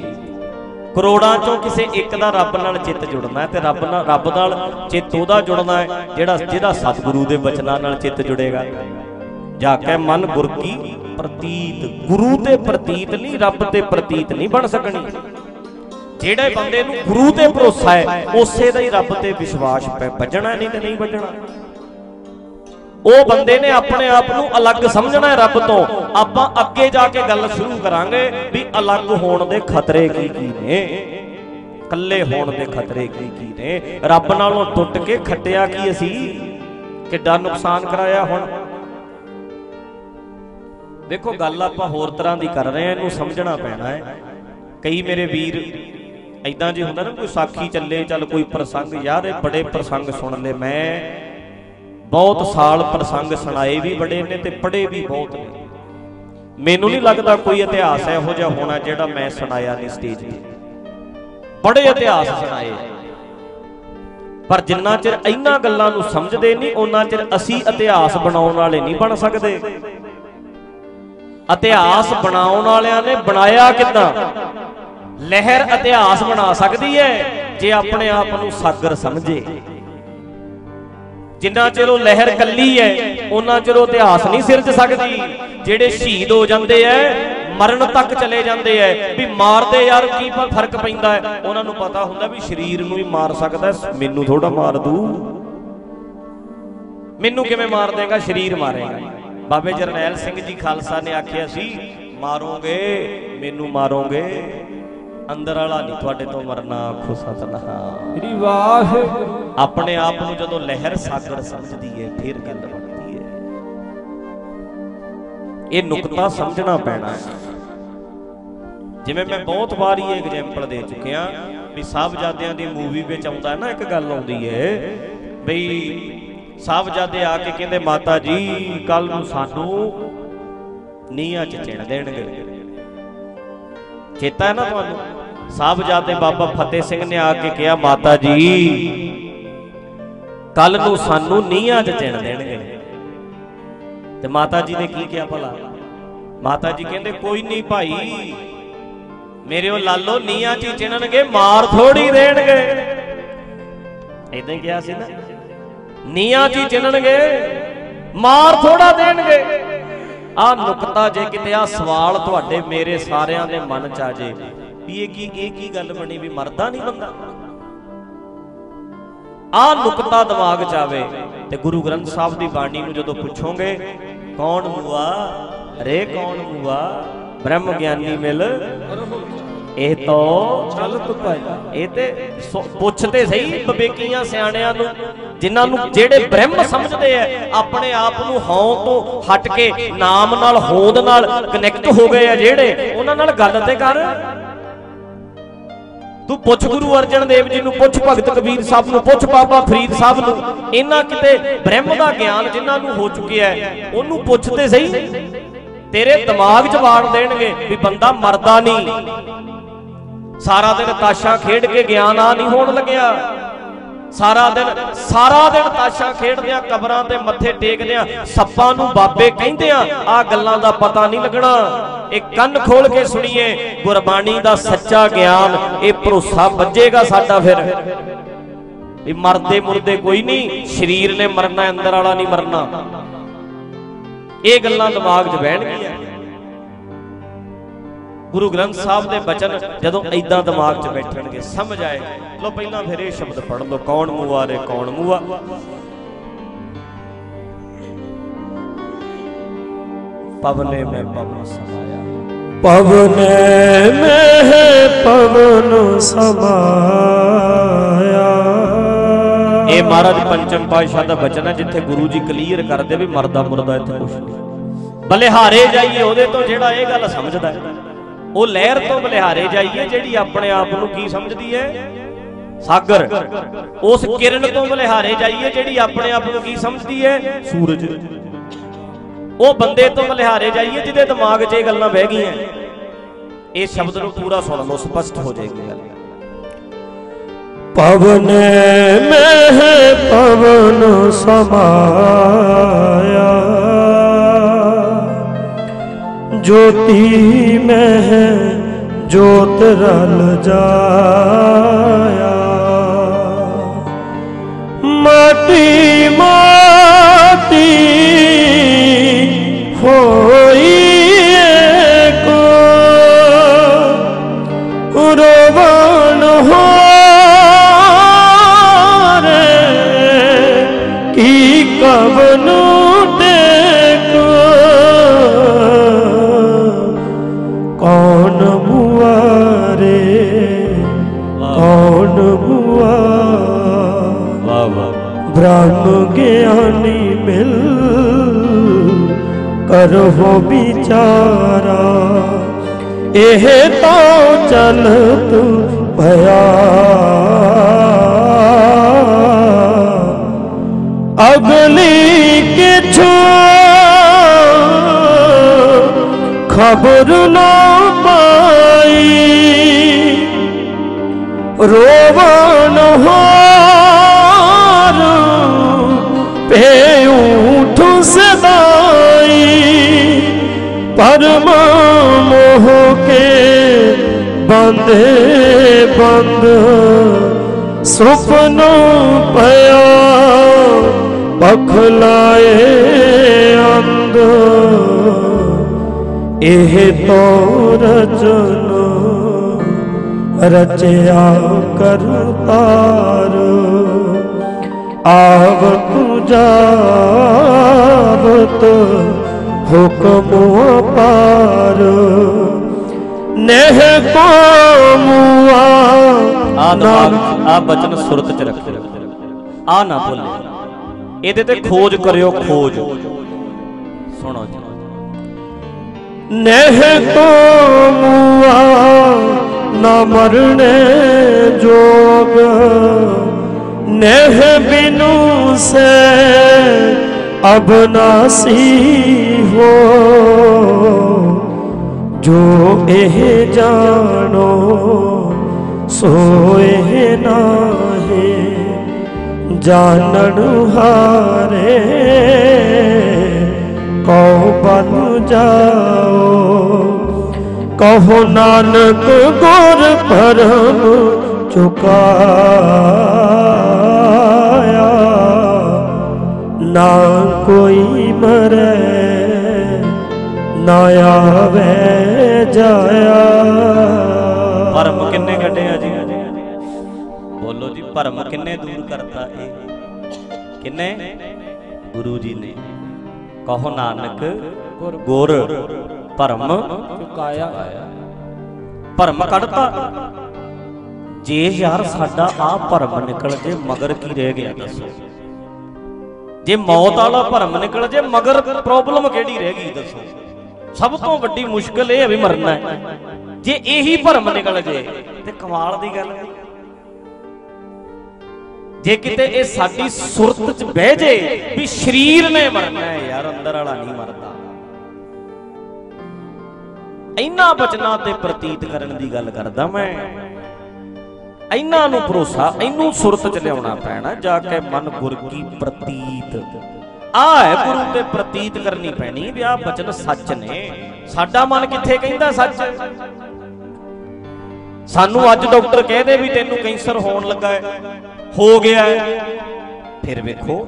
ਕਰੋੜਾਂ ਚੋਂ ਕਿਸੇ ਇੱਕ ਦਾ ਰੱਬ ਨਾਲ ਚਿੱਤ ਜੁੜਨਾ ਹੈ ਤੇ ਰੱਬ ਨਾਲ ਰੱਬ ਨਾਲ ਚਿੱਤ ਉਹਦਾ ਜੁੜਨਾ ਹੈ ਜਿਹੜਾ ਜਿਹਦਾ ਸਤਿਗੁਰੂ ਦੇ ਬਚਨਾਂ ਨਾਲ ਚਿੱਤ ਜੁੜੇਗਾ। ਜਾ ਕੇ ਮਨ ਗੁਰ ਕੀ ਪ੍ਰਤੀਤ, ਗੁਰੂ ਤੇ ਪ੍ਰਤੀਤ ਨਹੀਂ, ਰੱਬ ਤੇ ਪ੍ਰਤੀਤ ਨਹੀਂ ਬਣ ਸਕਣੀ। ਜਿਹੜੇ ਬੰਦੇ ਨੂੰ ਗੁਰੂ ਤੇ ਭਰੋਸਾ ਹੈ, ਉਸੇ ਦਾ ਹੀ ਰੱਬ ਤੇ ਵਿਸ਼ਵਾਸ ਪੈ, ਵੱਜਣਾ ਨਹੀਂ ਤੇ ਨਹੀਂ ਵੱਜਣਾ। ਉਹ ਬੰਦੇ ਨੇ ਆਪਣੇ ਆਪ ਨੂੰ ਅਲੱਗ ਸਮਝਣਾ ਹੈ ਰੱਬ ਤੋਂ। ਆਪਾਂ ਅੱਗੇ ਜਾ ਕੇ ਗੱਲ ਸ਼ੁਰੂ ਕਰਾਂਗੇ ਵੀ ਅਲੱਗ ਹੋਣ ਦੇ ਖਤਰੇ ਕੀ ਕੀ ਨੇ। ਇਕੱਲੇ ਹੋਣ ਦੇ ਖਤਰੇ ਕੀ ਕੀ ਨੇ। ਰੱਬ ਨਾਲੋਂ ਟੁੱਟ ਕੇ ਖੱਟਿਆ ਕੀ ਅਸੀਂ? ਕਿੱਡਾ ਨੁਕਸਾਨ ਕਰਾਇਆ ਹੁਣ? ਦੇਖੋ, ਗੱਲ ਆਪਾਂ ਹੋਰ ਤਰ੍ਹਾਂ ਦੀ ਕਰ ਰਹੇ ਆ ਇਹਨੂੰ ਸਮਝਣਾ ਪੈਣਾ ਹੈ। ਕਈ ਮੇਰੇ ਵੀਰ ਐਦਾਂ ਜੇ ਹੁੰਦਾ ਨਾ ਕੋਈ ਸਾਖੀ ਚੱਲੇ, ਚੱਲ ਕੋਈ ਪ੍ਰਸੰਗ, ਯਾਰ ਇਹ ਬੜੇ ਪ੍ਰਸੰਗ ਸੁਣ ਲੈ ਮੈਂ। ਬਹੁਤ ਸਾਲ ਪ੍ਰਸੰਗ ਸੁਣਾਏ ਵੀ ਬੜੇ ਨੇ ਤੇ ਪੜ੍ਹੇ ਵੀ ਬਹੁਤ ਨੇ। ਮੈਨੂੰ ਨਹੀਂ ਲੱਗਦਾ ਕੋਈ ਇਤਿਹਾਸ ਇਹੋ ਜਿਹਾ ਹੋਣਾ ਜਿਹੜਾ ਮੈਂ ਸੁਣਾਇਆ ਨਹੀਂ ਸਟੇਜ ਤੇ। ਬੜੇ ਇਤਿਹਾਸ ਸੁਣਾਏ। ਪਰ ਜਿੰਨਾ ਚਿਰ ਇਹਨਾਂ ਗੱਲਾਂ ਨੂੰ ਸਮਝਦੇ ਨਹੀਂ ਉਹਨਾਂ ਚਿਰ ਅਸੀਂ ਇਤਿਹਾਸ ਬਣਾਉਣ ਵਾਲੇ ਨਹੀਂ ਬਣ ਸਕਦੇ। ਇਤਿਹਾਸ ਬਣਾਉਣ ਵਾਲਿਆਂ ਨੇ ਬਣਾਇਆ ਕਿੱਦਾਂ? ਲਹਿਰ ਇਤਿਹਾਸ ਬਣਾ ਸਕਦੀ ਹੈ ਜੇ ਆਪਣੇ ਆਪ ਨੂੰ ਸਾਗਰ ਸਮਝੇ। ਜਿੰਨਾ ਚਿਰ ਉਹ ਲਹਿਰ ਕੱਲੀ ਹੈ ਉਹਨਾਂ ਚਿਰ ਉਹ ਇਤਿਹਾਸ ਨਹੀਂ ਸਿਰਜ ਸਕਦੀ। ਜਿਹੜੇ ਸ਼ਹੀਦ ਹੋ ਜਾਂਦੇ ਐ, ਮਰਨ ਤੱਕ ਚਲੇ ਜਾਂਦੇ ਐ, ਵੀ ਮਾਰਦੇ ਯਾਰ ਕੀ ਪ- ਫ਼ਰਕ ਪੈਂਦਾ ਹੈ ਉਹਨਾਂ ਨੂੰ ਪਤਾ ਹੁੰਦਾ ਵੀ ਸਰੀਰ ਨੂੰ ਵੀ ਮਾਰ ਸਕਦਾ ਮੈਨੂੰ ਥੋੜਾ ਮਾਰ ਦੂ। ਮੈਨੂੰ ਕਿਵੇਂ ਮਾਰ ਦੇਗਾ? ਸਰੀਰ ਮਾਰੇਗਾ। ਬਾਬੇ ਜਰਨੈਲ ਸਿੰਘ ਜੀ ਖਾਲਸਾ ਨੇ ਆਖਿਆ ਸੀ, ਮਾਰੋਗੇ, ਮੈਨੂੰ ਮਾਰੋਗੇ। ਅੰਦਰ ਵਾਲਾ ਨਹੀਂ ਤੁਹਾਡੇ ਤੋਂ ਮਰਨਾ ਆਖੋ ਸਤਨਾਮ। ਸ੍ਰੀ ਵਾਹਿਗੁਰੂ। ਆਪਣੇ ਆਪ ਨੂੰ ਜਦੋਂ ਲਹਿਰ ਸਾਗਰ ਸਮਝਦੀ ਹੈ ਫਿਰ ਗੱਲ ਬਣਦੀ ਹੈ ਇਹ ਨੁਕਤਾ ਸਮਝਣਾ ਪੈਣਾ ਹੈ। ਜਿਵੇਂ ਮੈਂ ਬਹੁਤ ਵਾਰ ਇਹ ਐਗਜ਼ਾਮਪਲ ਦੇ ਚੁੱਕਿਆ ਵੀ ਸਾਹਿਬਜ਼ਾਦਿਆਂ ਦੀ ਮੂਵੀ ਵਿੱਚ ਆਉਂਦਾ ਹੈ ਨਾ ਇੱਕ ਗੱਲ ਆਉਂਦੀ ਹੈ ਬਈ ਸਾਹਿਬਜ਼ਾਦੇ ਆ ਕੇ ਕਹਿੰਦੇ ਮਾਤਾ ਜੀ ਕੱਲ ਨੂੰ ਸਾਨੂੰ ਨੀਹਾਂ 'ਚ ਚਿਣ ਦੇਣਗੇ। ਚੇਤਾ ਹੈ ਨਾ ਤੁਹਾਨੂੰ? ਸਾਹਿਬਜ਼ਾਦੇ ਬਾਬਾ ਫਤਿਹ ਸਿੰਘ ਨੇ ਆ ਕੇ ਕਿਹਾ, ਮਾਤਾ ਜੀ ਕੱਲ ਨੂੰ ਸਾਨੂੰ ਨੀਹਾਂ 'ਚ ਚਿਣ ਦੇਣਗੇ। ਤੇ ਮਾਤਾ ਜੀ ਨੇ ਕੀ ਕਿਹਾ ਭਲਾ? ਮਾਤਾ ਜੀ ਕਹਿੰਦੇ, ਕੋਈ ਨਹੀਂ ਭਾਈ, ਮੇਰੇ ਉਹ ਲਾਲੋ ਨੀਹਾਂ 'ਚ ਹੀ ਚਿਣਨਗੇ, ਮਾਰ ਥੋੜੀ ਦੇਣਗੇ। ਇਦਾਂ ਹੀ ਕਿਹਾ ਸੀ ਨਾ, ਨੀਹਾਂ 'ਚ ਹੀ ਚਿਣਨਗੇ, ਮਾਰ ਥੋੜਾ ਦੇਣਗੇ। ਆ ਨੁਕਤਾ ਜੇ ਕਿਤੇ ਆ ਸਵਾਲ ਤੁਹਾਡੇ ਮੇਰੇ ਸਾਰਿਆਂ ਦੇ ਮਨ 'ਚ ਆ ਜੇ ਵੀ ਇਹ ਕੀ ਇਹ ਕੀ ਗੱਲ ਬਣੀ ਵੀ ਮਰਦਾ ਨਹੀਂ ਬੰਦਾ? ਆ ਨੁਕਤਾ ਦਿਮਾਗ 'ਚ ਆਵੇ ਤੇ ਗੁਰੂ ਗ੍ਰੰਥ ਸਾਹਿਬ ਦੀ ਬਾਣੀ ਨੂੰ ਜਦੋਂ ਪੁੱਛੋਗੇ, ਕੌਣ ਮੂਆ ਰੇ ਕੌਣ ਮੂਆ ਬ੍ਰਹਮ ਗਿਆਨੀ ਮਿਲ। ਇਹ ਤੋਂ ਚਲਤ ਪਾਇਆ ਇਹ ਤੇ ਪੁੱਛਦੇ ਸਹੀ ਬਵੇਕੀਆਂ ਸਿਆਣਿਆਂ ਨੂੰ, ਜਿਨ੍ਹਾਂ ਨੂੰ ਜਿਹੜੇ ਬ੍ਰਹਮ ਸਮਝਦੇ ਐ ਆਪਣੇ ਆਪ ਨੂੰ ਹਉ ਤੋਂ ਹਟ ਕੇ ਨਾਮ ਨਾਲ, ਹੋਂਦ ਨਾਲ ਕਨੈਕਟ ਹੋ ਗਏ ਆ ਜਿਹੜੇ, ਉਹਨਾਂ ਨਾਲ ਗੱਲ ਤੇ ਕਰ। ਤੂੰ ਪੁੱਛ ਗੁਰੂ ਅਰਜਨ ਦੇਵ ਜੀ ਨੂੰ, ਪੁੱਛ ਭਗਤ ਕਬੀਰ ਸਾਹਿਬ ਨੂੰ, ਪੁੱਛ ਬਾਬਾ ਫਰੀਦ ਸਾਹਿਬ ਨੂੰ। ਇਹਨਾਂ ਕਿਤੇ ਬ੍ਰਹਮ ਦਾ ਗਿਆਨ ਜਿਨ੍ਹਾਂ ਨੂੰ ਹੋ ਚੁੱਕਿਆ ਹੈ, ਉਹਨੂੰ ਪੁੱਛਦੇ ਸਹੀ? ਤੇਰੇ ਦਿਮਾਗ 'ਚ ਵਾੜ ਦੇਣਗੇ ਵੀ ਬੰਦਾ ਮਰਦਾ ਨਹੀਂ। ਸਾਰਾ ਦਿਨ ਤਾਸ਼ਾਂ ਖੇਡ ਕੇ ਗਿਆਨ ਆ ਨਹੀਂ ਹੋਣ ਲੱਗਿਆ। ਸਾਰਾ ਦਿਨ ਸਾਰਾ ਦਿਨ ਤਾਸ਼ਾਂ ਖੇਡਦਿਆਂ ਕਬਰਾਂ ਤੇ ਮੱਥੇ ਟੇਕਦਿਆਂ ਸੱਪਾਂ ਨੂੰ ਬਾਬੇ ਕਹਿੰਦੇ ਆ ਗੱਲਾਂ ਦਾ ਪਤਾ ਨਹੀਂ ਲੱਗਣਾ। ਇਹ ਕੰਨ ਖੋਲ ਕੇ ਸੁਣੀਏ, ਗੁਰਬਾਣੀ ਦਾ ਸੱਚਾ ਗਿਆਨ, ਇਹ ਭਰੋਸਾ ਵੱਜੇਗਾ ਸਾਡਾ ਫਿਰ। ਇਹ ਮਰਦੇ ਮੁਰਦੇ ਕੋਈ ਨਹੀਂ, ਸਰੀਰ ਨੇ ਮਰਨਾ, ਅੰਦਰ ਵਾਲਾ ਨਹੀਂ ਮਰਨਾ। ਇਹ ਗੱਲਾਂ ਦਿਮਾਗ 'ਚ ਬਹਿਣਗੀਆਂ। ਗੁਰੂ ਗ੍ਰੰਥ ਸਾਹਿਬ ਦੇ ਬਚਨ ਜਦੋਂ ਐਦਾਂ ਦਿਮਾਗ 'ਚ ਬੈਠਣਗੇ ਸਮਝ ਆਏ। ਲੋ ਪਹਿਲਾਂ ਫਿਰ ਇਹ ਸ਼ਬਦ ਪੜ੍ਹ ਲਓ ਕੌਣ ਮੂਆ ਰੇ ਕੌਣ ਮੂਆ ਪਵਨੇ ਮੈਂ ਪਵਨ ਸਮਾਇਆ। ਪਵਨੇ ਮਹਿ ਪਵਨ ਸਮਾਇਆ। ਇਹ ਮਹਾਰਾਜ ਪੰਚਮ ਪਾਤਸ਼ਾਹ ਦਾ ਬਚਨ ਹੈ ਜਿੱਥੇ ਗੁਰੂ ਜੀ ਕਲੀਅਰ ਕਰਦੇ ਵੀ ਮਰਦਾ ਮੁਰਦਾ ਇੱਥੇ ਕੁਛ ਨਹੀਂ। ਬਲਿਹਾਰੇ ਜਾਈਏ ਉਹਦੇ ਤੋਂ ਜਿਹੜਾ ਇਹ ਗੱਲ ਸਮਝਦਾ ਹੈ। ਉਹ ਲਹਿਰ ਤੋਂ ਬਲਿਹਾਰੇ ਜਾਈਏ ਜਿਹੜੀ ਆਪਣੇ ਆਪ ਨੂੰ ਕੀ ਸਮਝਦੀ ਹੈ? ਸਾਗਰ। ਉਸ ਕਿਰਨ ਤੋਂ ਬਲਿਹਾਰੇ ਜਾਈਏ ਜਿਹੜੀ ਆਪਣੇ ਆਪ ਨੂੰ ਕੀ ਸਮਝਦੀ ਹੈ? ਸੂਰਜ। ਉਹ ਬੰਦੇ ਤੋਂ ਬਲਿਹਾਰੇ ਜਾਈਏ ਜਿਹਦੇ ਦਿਮਾਗ 'ਚ ਇਹ ਗੱਲਾਂ ਬਹਿ ਗਈਆਂ। ਇਹ ਸ਼ਬਦ ਨੂੰ ਪੂਰਾ ਸੁਣ ਲਓ, ਸਪਸ਼ਟ ਹੋ ਜਾਏਗੀ ਗੱਲ। ਪਵਨੇ ਮਹਿ ਪਵਨ ਸਮਾਇਆ। ਜੋਤੀ ਮੈਂ ਜੋਤ ਰਲ ਜਾਇਆ। ਮਾਟੀ ਮਾਟੀ ਹੋਈ ਏਕੋ ਹੋ ਹੋਰੇ ਕੀ ਕਵਨੂ ਬ੍ਰਹਮ ਗਿਆਨੀ ਮਿਲ ਕਰੋ ਵਿਚਾਰਾ। ਇਹ ਤਾਂ ਚਲਤ ਭਇਆ। ਅਗਲੀ ਕਿਛੂ ਖਬਰ ਨਾ ਪਾਈ। ਰੋਵਨ ਹਾਰ ਪਰਮ ਮੋਹ ਕੇ ਬੰਦੇ ਬੰਦ। ਸੁਪਨ ਪਿਆ ਬਖਲਾਏ ਅੰਧ। ਇਹ ਤੋ ਰਚਨ ਰਚਿਆ ਕਰਤਾਰ ਆਵਤ ਜਾਵਤ ਹੁਕਮ ਅਪਾਰ ਨਹਿ ਕੋ ਮੁਆ ਆ ਦਿਮਾਗ ਆ ਬਚਨ ਸੁਰਤ ਚ ਰੱਖੋ। ਆ ਨਾ ਭੁੱਲੇ। ਇਹਦੇ ਤੇ ਖੋਜ ਕਰਿਓ ਖੋਜ। ਸੁਣੋ ਜੀ। ਨਹਿ ਕੋ ਮੁਆ ਨਾ ਮਰਣੇ ਜੋਗ। ਨਹਿ ਬਿਨੂ ਸੇ ਅਬਨਾਸੀ ਹੋ ਜੋ ਇਹ ਜਾਣੋ ਸੋ ਇਹ ਨਾਹੀ ਜਾਣਨ ਹਾਰੇ ਕਉ ਬਨ ਜਾਓ ਕਹੋ ਨਾਨਕ ਗੁਰ ਪਰਮ ਚੁਕਾ ਨਾ ਕੋਈ ਮਰੇ, ਨਾ ਆਵੇ ਜਾਇਆ। ਭਰਮ ਕਿੰਨੇ ਕੱਢਿਆ ਜੀ? ਬੋਲੋ ਜੀ, ਭਰਮ ਕਿੰਨੇ ਦੂਰ ਕਰਤਾ ਇਹ? ਕਿੰਨੇ? ਗੁਰੂ ਜੀ ਨੇ। ਕਹੋ ਨਾਨਕ, ਗੁਰ ਭਰਮ ਚੁਕਾਇਆ। ਭਰਮ ਕੱਢਤਾ। ਜੇ ਯਾਰ ਸਾਡਾ ਆ ਭਰਮ ਨਿਕਲ ਜੇ, ਮਗਰ ਕੀ ਰਹਿ ਗਿਆ ਦੱਸੋ? ਜੇ ਮੌਤ ਵਾਲਾ ਭਰਮ ਨਿਕਲ ਜੇ, ਮਗਰ ਪ੍ਰੋਬਲਮ ਕਿਹੜੀ ਰਹਿ ਗਈ ਦੱਸੋ? ਸਭ ਤੋਂ ਵੱਡੀ ਮੁਸ਼ਕਲ ਇਹ ਹੈ ਵੀ ਮਰਨਾ ਹੈ। ਜੇ ਇਹੀ ਭਰਮ ਨਿਕਲ ਜੇ, ਤੇ ਕਮਾਲ ਦੀ ਗੱਲ ਹੈ। ਜੇ ਕਿਤੇ ਇਹ ਸਾਡੀ ਸੁਰਤ 'ਚ ਬਹਿ ਜੇ ਵੀ ਸਰੀਰ ਨੇ ਮਰਨਾ ਹੈ, ਯਾਰ, ਅੰਦਰ ਵਾਲਾ ਨਹੀਂ ਮਰਦਾ। ਇੰਨਾ ਬਚਨਾਂ ਤੇ ਪ੍ਰਤੀਤ ਕਰਨ ਦੀ ਗੱਲ ਕਰਦਾ ਮੈਂ। ਇਹਨਾਂ ਨੂੰ ਭਰੋਸਾ ਇਹਨੂੰ ਸੁਰਤ 'ਚ ਲਿਆਉਣਾ ਪੈਣਾ, ਜਾ ਕੇ ਮਨ ਗੁਰ ਕੀ ਪ੍ਰਤੀਤ। ਆ ਹੈ ਗੁਰੂ ਤੇ ਪ੍ਰਤੀਤ ਕਰਨੀ ਪੈਣੀ ਵੀ ਆ ਬਚਨ ਸੱਚ ਨੇ। ਸਾਡਾ ਮਨ ਕਿੱਥੇ ਕਹਿੰਦਾ ਸੱਚ? ਸਾਨੂੰ ਅੱਜ ਡਾਕਟਰ ਕਹਦੇ ਵੀ ਤੈਨੂੰ ਕੈਂਸਰ ਹੋਣ ਲੱਗਾ ਹੈ। ਹੋ ਗਿਆ ਹੈ। ਫਿਰ ਵੇਖੋ।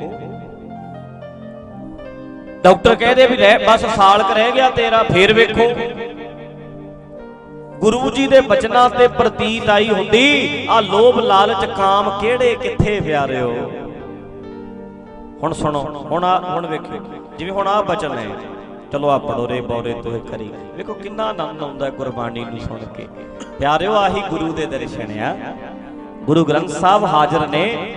ਡਾਕਟਰ ਕਹਦੇ ਵੀ ਰਹਿ ਬਸ ਸਾਲ ਕ ਰਹਿ ਗਿਆ ਤੇਰਾ, ਫਿਰ ਵੇਖੋ। ਗੁਰੂ ਜੀ ਦੇ ਬਚਨਾਂ ਤੇ ਪ੍ਰਤੀਤ ਆਈ ਹੁੰਦੀ। ਆ ਲੋਭ ਲਾਲਚ ਕਾਮ ਕਿਹੜੇ ਕਿੱਥੇ ਪਿਆਰਿਓ ਹੁਣ ਸੁਣੋ, ਹੁਣ ਆ ਹੁਣ ਵੇਖਿਓ। ਜਿਵੇਂ ਹੁਣ ਆ ਬਚਨ ਹੈ। ਚਲੋ ਆ ਪੜੋ ਰੇ ਬੌਰੇ ਤੋਏ ਕਰੀ। ਵੇਖੋ ਕਿੰਨਾ ਆਨੰਦ ਆਉਂਦਾ ਗੁਰਬਾਣੀ ਨੂੰ ਸੁਣ ਕੇ। ਪਿਆਰਿਓ, ਆਹੀ ਗੁਰੂ ਦੇ ਦਰਸ਼ਨ ਆ। ਗੁਰੂ ਗ੍ਰੰਥ ਸਾਹਿਬ ਹਾਜ਼ਰ ਨੇ।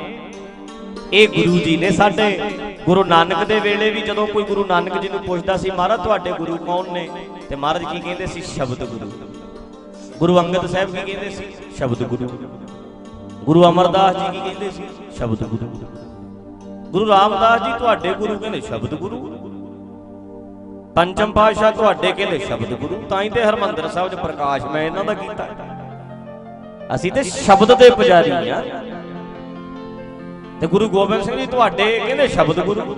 ਇਹ ਗੁਰੂ ਜੀ ਨੇ ਸਾਡੇ ਗੁਰੂ ਨਾਨਕ ਦੇ ਵੇਲੇ ਵੀ ਜਦੋਂ ਕੋਈ ਗੁਰੂ ਨਾਨਕ ਜੀ ਨੂੰ ਪੁੱਛਦਾ ਸੀ, ਮਹਾਰਾਜ, ਤੁਹਾਡੇ ਗੁਰੂ ਕੌਣ ਨੇ? ਤੇ ਮਹਾਰਾਜ ਕੀ ਕਹਿੰਦੇ ਸੀ, ਸ਼ਬਦ ਗੁਰੂ। ਗੁਰੂ ਅੰਗਦ ਸਾਹਿਬ ਕੀ ਕਹਿੰਦੇ ਸੀ? ਸ਼ਬਦ ਗੁਰੂ। ਗੁਰੂ ਅਮਰਦਾਸ ਜੀ ਕੀ ਕਹਿੰਦੇ ਸੀ? ਸ਼ਬਦ ਗੁਰੂ। ਗੁਰੂ ਰਾਮਦਾਸ ਜੀ ਤੁਹਾਡੇ ਗੁਰੂ ਕਹਿੰਦੇ ਸ਼ਬਦ ਗੁਰੂ। ਪੰਚਮ ਪਾਤਸ਼ਾਹ ਤੁਹਾਡੇ ਕਹਿੰਦੇ ਸ਼ਬਦ ਗੁਰੂ। ਤਾਂ ਹੀ ਤੇ ਹਰਮੰਦਰ ਸਾਹਿਬ 'ਚ ਪ੍ਰਕਾਸ਼ ਮੈਂ ਇਹਨਾਂ ਦਾ ਕੀਤਾ। ਅਸੀਂ ਤੇ ਸ਼ਬਦ ਦੇ ਪੁਜਾਰੀ ਆ। ਤੇ ਗੁਰੂ ਗੋਬਿੰਦ ਸਿੰਘ ਜੀ ਤੁਹਾਡੇ ਕਹਿੰਦੇ ਸ਼ਬਦ ਗੁਰੂ।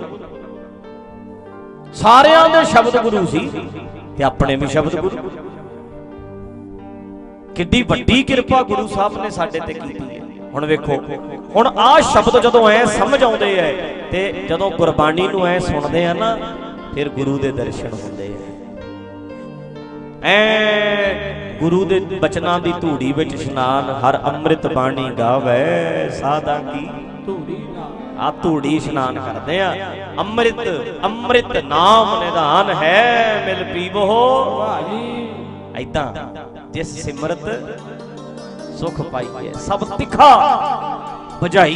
ਸਾਰਿਆਂ ਦੇ ਸ਼ਬਦ ਗੁਰੂ ਸੀ ਤੇ ਆਪਣੇ ਵੀ ਸ਼ਬਦ ਗੁਰੂ। ਕਿੱਡੀ ਵੱਡੀ ਕਿਰਪਾ ਗੁਰੂ ਸਾਹਿਬ ਨੇ ਸਾਡੇ ਤੇ ਕੀਤੀ ਹੈ। ਹੁਣ ਵੇਖੋ ਹੁਣ ਆਹ ਸ਼ਬਦ ਜਦੋਂ ਐ ਸਮਝ ਆਉਂਦੇ ਐ ਤੇ ਜਦੋਂ ਗੁਰਬਾਣੀ ਨੂੰ ਐ ਸੁਣਦੇ ਆ ਨਾ ਫਿਰ ਗੁਰੂ ਦੇ ਦਰਸ਼ਨ ਹੁੰਦੇ ਐ। ਐ ਗੁਰੂ ਦੇ ਬਚਨਾਂ ਦੀ ਧੂੜੀ ਵਿੱਚ ਇਸ਼ਨਾਨ ਹਰ ਅੰਮ੍ਰਿਤ ਬਾਣੀ ਗਾਵੇ ਸਾਦਾ ਕੀ? ਧੂੜੀ ਆ ਧੂੜੀ ਇਸ਼ਨਾਨ ਕਰਦੇ ਆ। ਅੰਮ੍ਰਿਤ ਅੰਮ੍ਰਿਤ ਨਾਮ ਨਿਧਾਨ ਹੈ ਮਿਲ ਪੀਵੋ। ਭਾਜੀ। ਐਦਾਂ ਜਿਸ ਸਿਮਰਤ ਸੁਖ ਪਾਈਏ, ਸਭ ਤਿਖਾ ਬੁਝਾਈ।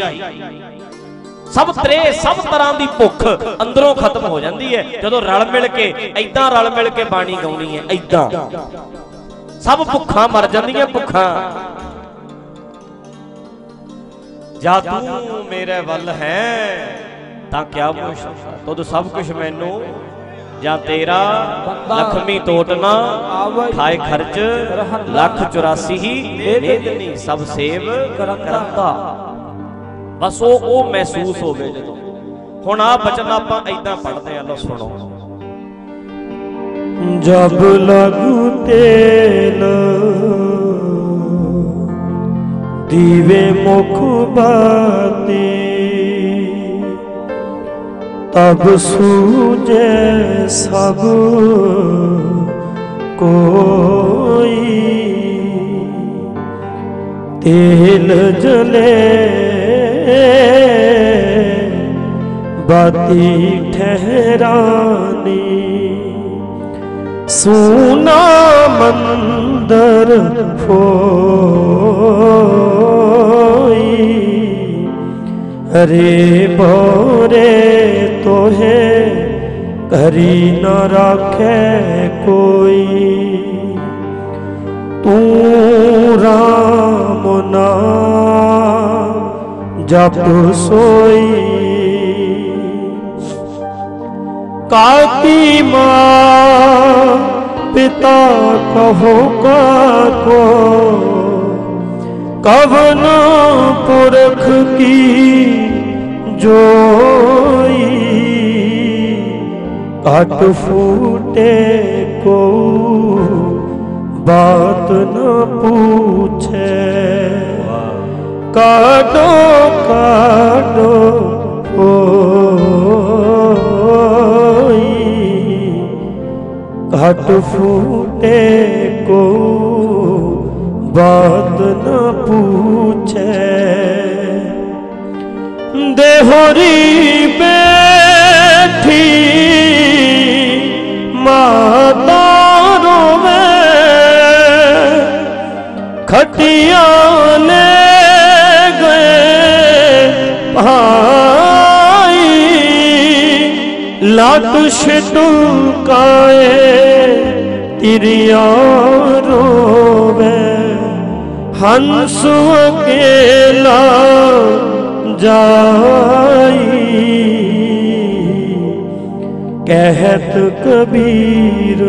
ਸਭ ਤਰੇ, ਸਭ ਤਰ੍ਹਾਂ ਦੀ ਭੁੱਖ ਅੰਦਰੋਂ ਖਤਮ ਹੋ ਜਾਂਦੀ ਹੈ। ਜਦੋਂ ਰਲ ਮਿਲ ਕੇ ਐਦਾਂ ਰਲ ਮਿਲ ਕੇ ਬਾਣੀ ਗਾਉਣੀ ਹੈ ਐਦਾਂ ਸਭ ਭੁੱਖਾਂ ਮਰ ਜਾਂਦੀਆਂ ਭੁੱਖਾਂ। ਜਾ ਤੂੰ ਮੇਰੇ ਵੱਲ ਹੈ, ਤਾਂ ਕਿਆ ਮੁਸ਼ਕਲ ਤਦ ਸਭ ਕੁਝ ਮੈਨੂੰ ਜਾਂ ਤੇਰਾ ਲਖਮੀ ਟੋਟਨਾ ਖਾਏ ਖਰਚ ਲੱਖ 84 ਹੀ ਵੇਦਨੀ ਸਭ ਸੇਵ ਕਰਤਾ ਬਸ ਉਹ ਉਹ ਮਹਿਸੂਸ ਹੋਵੇ ਜਦੋਂ। ਹੁਣ ਆ ਬਚਨ ਆਪਾਂ ਐਦਾਂ ਪੜਦੇ ਆ ਲੋ ਸੁਣੋ। ਜਬ ਲਗੂ ਤੇਲ ਦੀਵੇ ਮੁਖ ਬਾਤੀ तब सूझे सब कोई तेल जले बाती ठहरानी सोना मंदर फोई ਹਰੇ ਭੋਰੇ ਤੋਹੇ, ਘਰੀ ਨਾ ਰੱਖੇ ਕੋਈ। ਤੂੰ ਰਾਮ ਨਾ ਜਪ ਸੋਈ। ਕਾਤੀ ਮਾ, ਪਿਤਾ ਕਹੋ ਕਾ ਕੋਈ ਕਵਨ ਪੁਰਖ ਕੀ ਜੋਈ? ਘਟ ਫੂਟੇ ਕੋ ਬਾਤ ਨ ਪੁੱਛੇ। ਕਾਡੋ ਕਾਡੋ ਓਈ ਘਟ ਫੂਟੇ ਕੋ ਬਾਤ ਨਾ ਪੂਛੇ। ਦੇਹਰੀ ਬੈਠੀ, ਮਾਤਾ ਰੋਵੇ। ਖਟੀਆਂ ਨੇ ਗਏ ਭਾਈ ਲਾਟ ਸ਼ਟੂ ਕਾਏ, ਤਿਰਿਆ ਰੋਵੇ। ਹੰਸ ਅਕੇਲਾ ਜਾਈ। ਕਹਿਤ ਕਬੀਰ,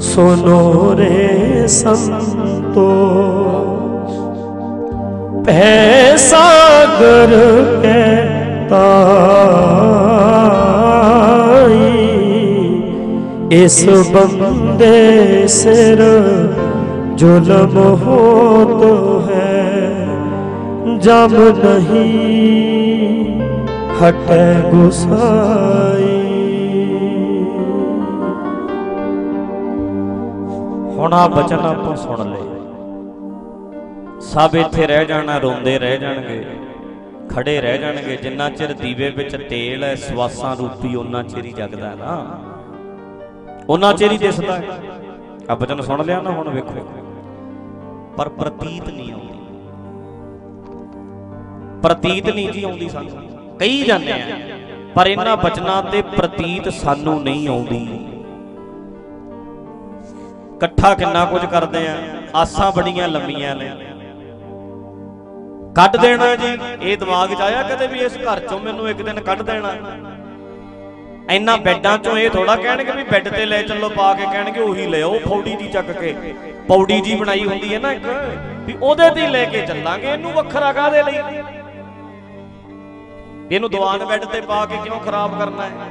ਸੁਨੋ ਰੇ ਸੰਤੋ। ਭੈ ਸਾਗਰ ਕੈ ਤਾਈ, ਇਸ ਬੰਦੇ ਸਿਰ जुलम हो तो है जब नहीं हटे गुसाई ਹੁਣ ਆ ਬਚਨ ਆਪਾਂ ਸੁਣ ਲਏ ਸਭ ਇੱਥੇ ਰਹਿ ਜਾਣਾ ਰੋਂਦੇ ਰਹਿ ਜਾਣਗੇ ਖੜੇ ਰਹਿ ਜਾਣਗੇ ਜਿੰਨਾ ਚਿਰ ਦੀਵੇ ਵਿੱਚ ਤੇਲ ਹੈ ਸਵਾਸਾਂ ਰੂਪੀ ਉਹਨਾਂ ਚਿਰ ਹੀ ਜਗਦਾ ਹੈ ਨਾ ਉਹਨਾਂ ਚਿਰ ਹੀ ਦਿਸਦਾ ਹੈ ਆ ਬਚਨ ਸੁਣ ਲਿਆ ਨਾ ਹੁਣ ਵੇਖੋ ਪਰ ਪ੍ਰਤੀਤ ਨਹੀਂ ਆਉਂਦੀ। ਪ੍ਰਤੀਤ ਨਹੀਂ ਜੀ ਆਉਂਦੀ ਸਾਨੂੰ। ਕਹੀ ਜਾਂਦੇ ਆ, ਪਰ ਇਹਨਾਂ ਬਚਨਾਂ ਤੇ ਪ੍ਰਤੀਤ ਸਾਨੂੰ ਨਹੀਂ ਆਉਂਦੀ। ਇਕੱਠਾ ਕਿੰਨਾ ਕੁਝ ਕਰਦੇ ਆ, ਆਸਾਂ ਬੜੀਆਂ ਲੰਮੀਆਂ ਨੇ। ਕੱਢ ਦੇਣਾ ਜੀ, ਇਹ ਦਿਮਾਗ 'ਚ ਆਇਆ ਕਦੇ ਵੀ ਇਸ ਘਰ 'ਚੋਂ ਮੈਨੂੰ ਇੱਕ ਦਿਨ ਕੱਢ ਦੇਣਾ। ਇੰਨਾ ਬੈੱਡਾਂ 'ਚੋਂ ਇਹ ਥੋੜਾ ਕਹਿਣਗੇ ਵੀ ਬੈੱਡ ਤੇ ਲੈ ਚੱਲੋ, ਪਾ ਕੇ ਕਹਿਣਗੇ, ਉਹੀ ਲੈ ਫੌੜੀ ਜੀ ਚੱਕ ਕੇ। ਪੌੜੀ ਜੀ ਬਣਾਈ ਹੁੰਦੀ ਹੈ ਨਾ ਇੱਕ, ਵੀ ਉਹਦੇ ਤੇ ਲੈ ਕੇ ਚੱਲਾਂਗੇ, ਇਹਨੂੰ ਵੱਖਰਾ ਕਾਦੇ ਲਈ? ਇਹਨੂੰ ਦੀਵਾਨ ਬੈੱਡ ਤੇ ਪਾ ਕੇ ਕਿਉਂ ਖਰਾਬ ਕਰਨਾ ਹੈ?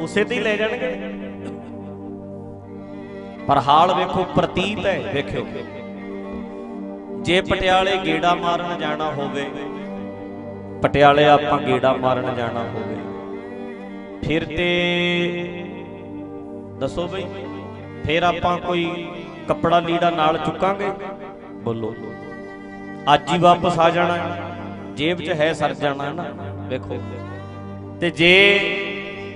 ਉਸੇ ਤੇ ਹੀ ਲੈ ਜਾਣਗੇ। ਪਰ ਹਾਲ ਵੇਖੋ, ਪ੍ਰਤੀਤ ਹੈ, ਵੇਖਿਓ। ਜੇ ਪਟਿਆਲੇ ਗੇੜਾ ਮਾਰਨ ਜਾਣਾ ਹੋਵੇ, ਪਟਿਆਲੇ ਆਪਾਂ ਗੇੜਾ ਮਾਰਨ ਜਾਣਾ ਹੋਵੇ, ਫਿਰ ਤੇ ਦੱਸੋ ਬਈ, ਫਿਰ ਆਪਾਂ ਕੋਈ ਕੱਪੜਾ ਲੀੜਾ ਨਾਲ ਚੁੱਕਾਂਗੇ? ਬੋਲੋ, ਅੱਜ ਹੀ ਵਾਪਸ ਆ ਜਾਣਾ ਜੇਬ 'ਚ ਹੈ ਸਰ ਜਾਣਾ ਨਾ? ਵੇਖੋ। ਤੇ ਜੇ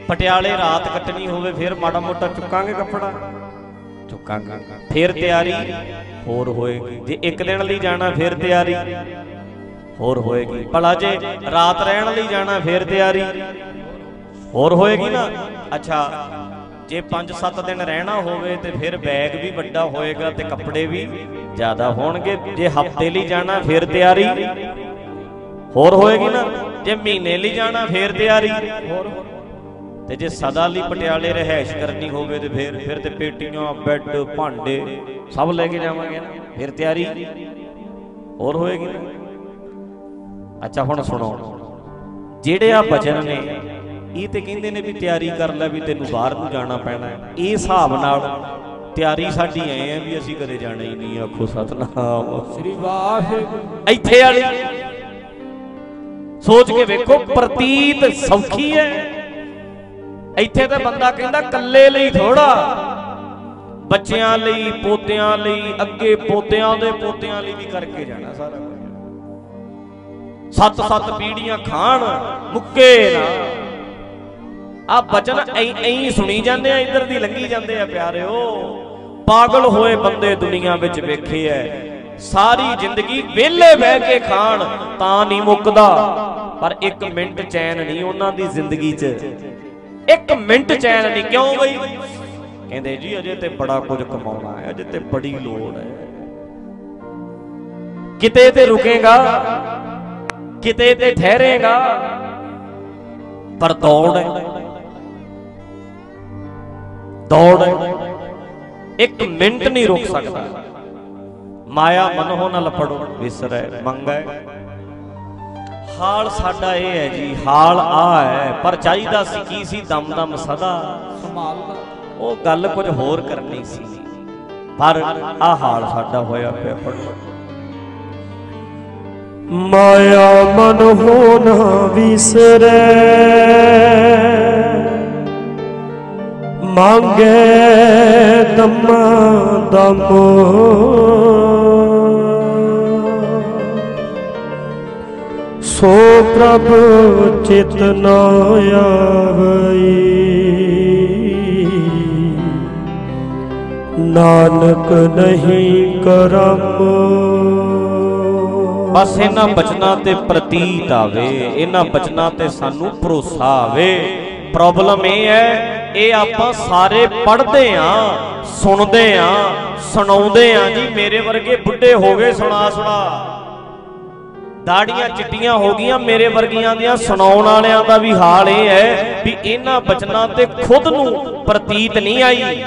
ਪਟਿਆਲੇ ਰਾਤ ਕੱਟਣੀ ਹੋਵੇ, ਫਿਰ ਮਾੜਾ ਮੋਟਾ ਚੁੱਕਾਂਗੇ ਕੱਪੜਾ? ਚੁੱਕਾਂਗੇ। ਫਿਰ ਤਿਆਰੀ ਹੋਰ ਹੋਏਗੀ। ਜੇ ਇੱਕ ਦਿਨ ਲਈ ਜਾਣਾ, ਫਿਰ ਤਿਆਰੀ ਹੋਰ ਹੋਏਗੀ। ਭਲਾ ਜੇ ਰਾਤ ਰਹਿਣ ਲਈ ਜਾਣਾ, ਫਿਰ ਤਿਆਰੀ ਹੋਰ ਹੋਏਗੀ ਨਾ? ਅੱਛਾ ਜੇ 5-7 ਦਿਨ ਰਹਿਣਾ ਹੋਵੇ ਤੇ ਫਿਰ ਬੈਗ ਵੀ ਵੱਡਾ ਹੋਏਗਾ ਤੇ ਕੱਪੜੇ ਵੀ ਜ਼ਿਆਦਾ ਹੋਣਗੇ। ਜੇ ਹਫ਼ਤੇ ਲਈ ਜਾਣਾ, ਫਿਰ ਤਿਆਰੀ। ਹੋਰ ਹੋਏਗੀ ਨਾ? ਜੇ ਮਹੀਨੇ ਲਈ ਜਾਣਾ, ਫਿਰ ਤਿਆਰੀ। ਹੋਰ ਤੇ ਜੇ ਸਦਾ ਲਈ ਪਟਿਆਲੇ ਰਹਿائش ਕਰਨੀ ਹੋਵੇ ਤੇ ਫਿਰ ਫਿਰ ਤੇ ਪੇਟੀਆਂ, ਬੈੱਡ, ਭਾਂਡੇ ਸਭ ਲੈ ਕੇ ਜਾਵਾਂਗੇ ਨਾ। ਫਿਰ ਤਿਆਰੀ। ਹੋਰ ਹੋਏਗੀ ਅੱਛਾ, ਹੁਣ ਸੁਣੋ। ਜਿਹੜੇ ਆ ਭਜਨ ਨੇ ਇਹ ਤੇ ਕਹਿੰਦੇ ਨੇ ਵੀ ਤਿਆਰੀ ਕਰ ਲੈ ਵੀ ਤੈਨੂੰ ਬਾਹਰ ਨੂੰ ਜਾਣਾ ਪੈਣਾ। ਹੈ ਇਹ ਹਿਸਾਬ ਨਾਲ ਤਿਆਰੀ ਸਾਡੀ ਐ ਆ ਵੀ ਅਸੀਂ ਕਦੇ ਜਾਣਾ ਹੀ ਨਹੀਂ ਆਖੋ ਸਤਨਾਮ। ਸ੍ਰੀ ਵਾਹਿਗੁਰੂ। ਇੱਥੇ ਵਾਲੀ ਸੋਚ ਕੇ ਵੇਖੋ ਪ੍ਰਤੀਤ ਸੌਖੀ ਹੈ ਇੱਥੇ ਤਾਂ ਬੰਦਾ ਕਹਿੰਦਾ ਕੱਲੇ ਲਈ ਥੋੜਾ ਬੱਚਿਆਂ ਲਈ ਪੋਤਿਆਂ ਲਈ ਅੱਗੇ ਪੋਤਿਆਂ ਦੇ ਪੋਤਿਆਂ ਲਈ ਵੀ ਕਰਕੇ ਜਾਣਾ ਸਾਰਾ ਕੁਝ। ਸੱਤ ਸੱਤ ਪੀੜੀਆਂ ਖਾਣ ਮੁੱਕੇ ਨਾ। ਆ ਬਚਨ ਐਂ ਐਂ ਸੁਣੀ ਜਾਂਦੇ ਆ, ਇੱਧਰ ਦੀ ਲੰਗੀ ਜਾਂਦੇ ਆ ਪਿਆਰਿਓ। ਪਾਗਲ ਹੋਏ ਬੰਦੇ ਦੁਨੀਆ ਵਿੱਚ ਵੇਖੇ ਐ। ਸਾਰੀ ਜ਼ਿੰਦਗੀ ਵਿਹਲੇ ਬਹਿ ਕੇ ਖਾਣ, ਤਾਂ ਨਹੀਂ ਮੁੱਕਦਾ। ਪਰ ਇੱਕ ਮਿੰਟ ਚੈਨ ਨਹੀਂ ਉਹਨਾਂ ਦੀ ਜ਼ਿੰਦਗੀ 'ਚ। ਇੱਕ ਮਿੰਟ ਚੈਨ ਨਹੀਂ, ਕਿਉਂ ਬਈ? ਕਹਿੰਦੇ ਜੀ, ਅਜੇ ਤੇ ਬੜਾ ਕੁਝ ਕਮਾਉਣਾ ਹੈ ਅਜੇ ਤੇ ਬੜੀ ਲੋੜ ਹੈ ਕਿਤੇ ਤੇ ਰੁਕੇਗਾ, ਕਿਤੇ ਤੇ ਠਹਿਰੇਗਾ, ਪਰ ਦੌੜ ਹੈ ਦੌੜ ਇੱਕ ਮਿੰਟ ਨਹੀਂ ਰੁਕ ਸਕਦਾ। ਮਾਇਆ ਮਨੋ ਨ ਲਪੜੋ ਵਿਸਰੈ ਮੰਗੈ। ਹਾਲ ਸਾਡਾ ਇਹ ਹੈ ਜੀ, ਹਾਲ ਆ ਹੈ, ਪਰ ਚਾਹੀਦਾ ਸੀ ਕੀ ਸੀ ਦਮ ਦਮ ਸਦਾ। ਸੰਭਾਲਦਾ ਉਹ ਗੱਲ ਕੁਝ ਹੋਰ ਕਰਨੀ ਸੀ, ਪਰ ਆ ਹਾਲ ਸਾਡਾ ਹੋਇਆ ਪਿਆ ਪੜੋ ਮਾਇਆ ਮਨ ਹੋ ਨਾ ਵਿਸਰੈ ਮੰਗੇ ਦਮ ਦਮ ਸੋ ਪ੍ਰਭ ਚਿਤ ਨ ਆਵਈ। ਨਾਨਕ ਨਹੀਂ ਕਰਮ। ਬਸ ਇਹਨਾਂ ਬਚਨਾਂ ਤੇ ਪ੍ਰਤੀਤ ਆਵੇ, ਇਹਨਾਂ ਬਚਨਾਂ ਤੇ ਸਾਨੂੰ ਭਰੋਸਾ ਆਵੇ। ਪ੍ਰੋਬਲਮ ਇਹ ਹੈ, ਇਹ ਆਪਾਂ ਸਾਰੇ ਪੜ੍ਹਦੇ ਆ ਸੁਣਦੇ ਆ ਸੁਣਾਉਂਦੇ ਆ ਜੀ, ਮੇਰੇ ਵਰਗੇ ਬੁੱਢੇ ਹੋ ਗਏ, ਸੁਣਾ ਸੁਣਾ। ਦਾੜੀਆਂ ਚਿੱਟੀਆਂ ਹੋ ਗਈਆਂ, ਮੇਰੇ ਵਰਗੀਆਂ ਦੀਆਂ ਸੁਣਾਉਣ ਵਾਲਿਆਂ ਦਾ ਵੀ ਹਾਲ ਇਹ ਹੈ ਵੀ ਇਹਨਾਂ ਬਚਨਾਂ ਤੇ ਖੁਦ ਨੂੰ ਪ੍ਰਤੀਤ ਨਹੀਂ ਆਈ।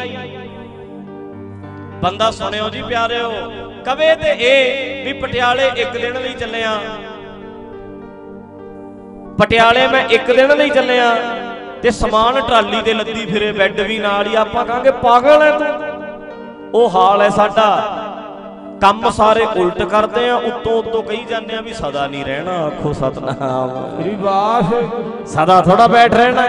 ਬੰਦਾ ਸੁਣਿਓ ਜੀ ਪਿਆਰਿਓ, ਕਵੇ ਤੇ ਇਹ ਵੀ ਪਟਿਆਲੇ ਇੱਕ ਦਿਨ ਲਈ ਚੱਲਿਆ ਪਟਿਆਲੇ ਮੈਂ ਇੱਕ ਦਿਨ ਲਈ ਚੱਲਿਆ ਤੇ ਸਮਾਨ ਟਰਾਲੀ ਤੇ ਲੱਦੀ ਫਿਰੇ ਬੈੱਡ ਵੀ ਨਾਲ ਹੀ ਆਪਾਂ ਕਹਾਂਗੇ ਪਾਗਲ ਐ ਤੂੰ। ਉਹ ਹਾਲ ਹੈ ਸਾਡਾ। ਕੰਮ ਸਾਰੇ ਉਲਟ ਕਰਦੇ ਆ ਉੱਤੋਂ ਉੱਤੋਂ ਕਹੀ ਜਾਂਦੇ ਆ ਵੀ ਸਦਾ ਨਹੀਂ ਰਹਿਣਾ ਆਖੋ ਸਤਨਾਮ। ਸ੍ਰੀ ਵਾਹਿਗੁਰੂ ਸਦਾ ਥੋੜਾ ਬੈਠ ਰਹਿਣਾ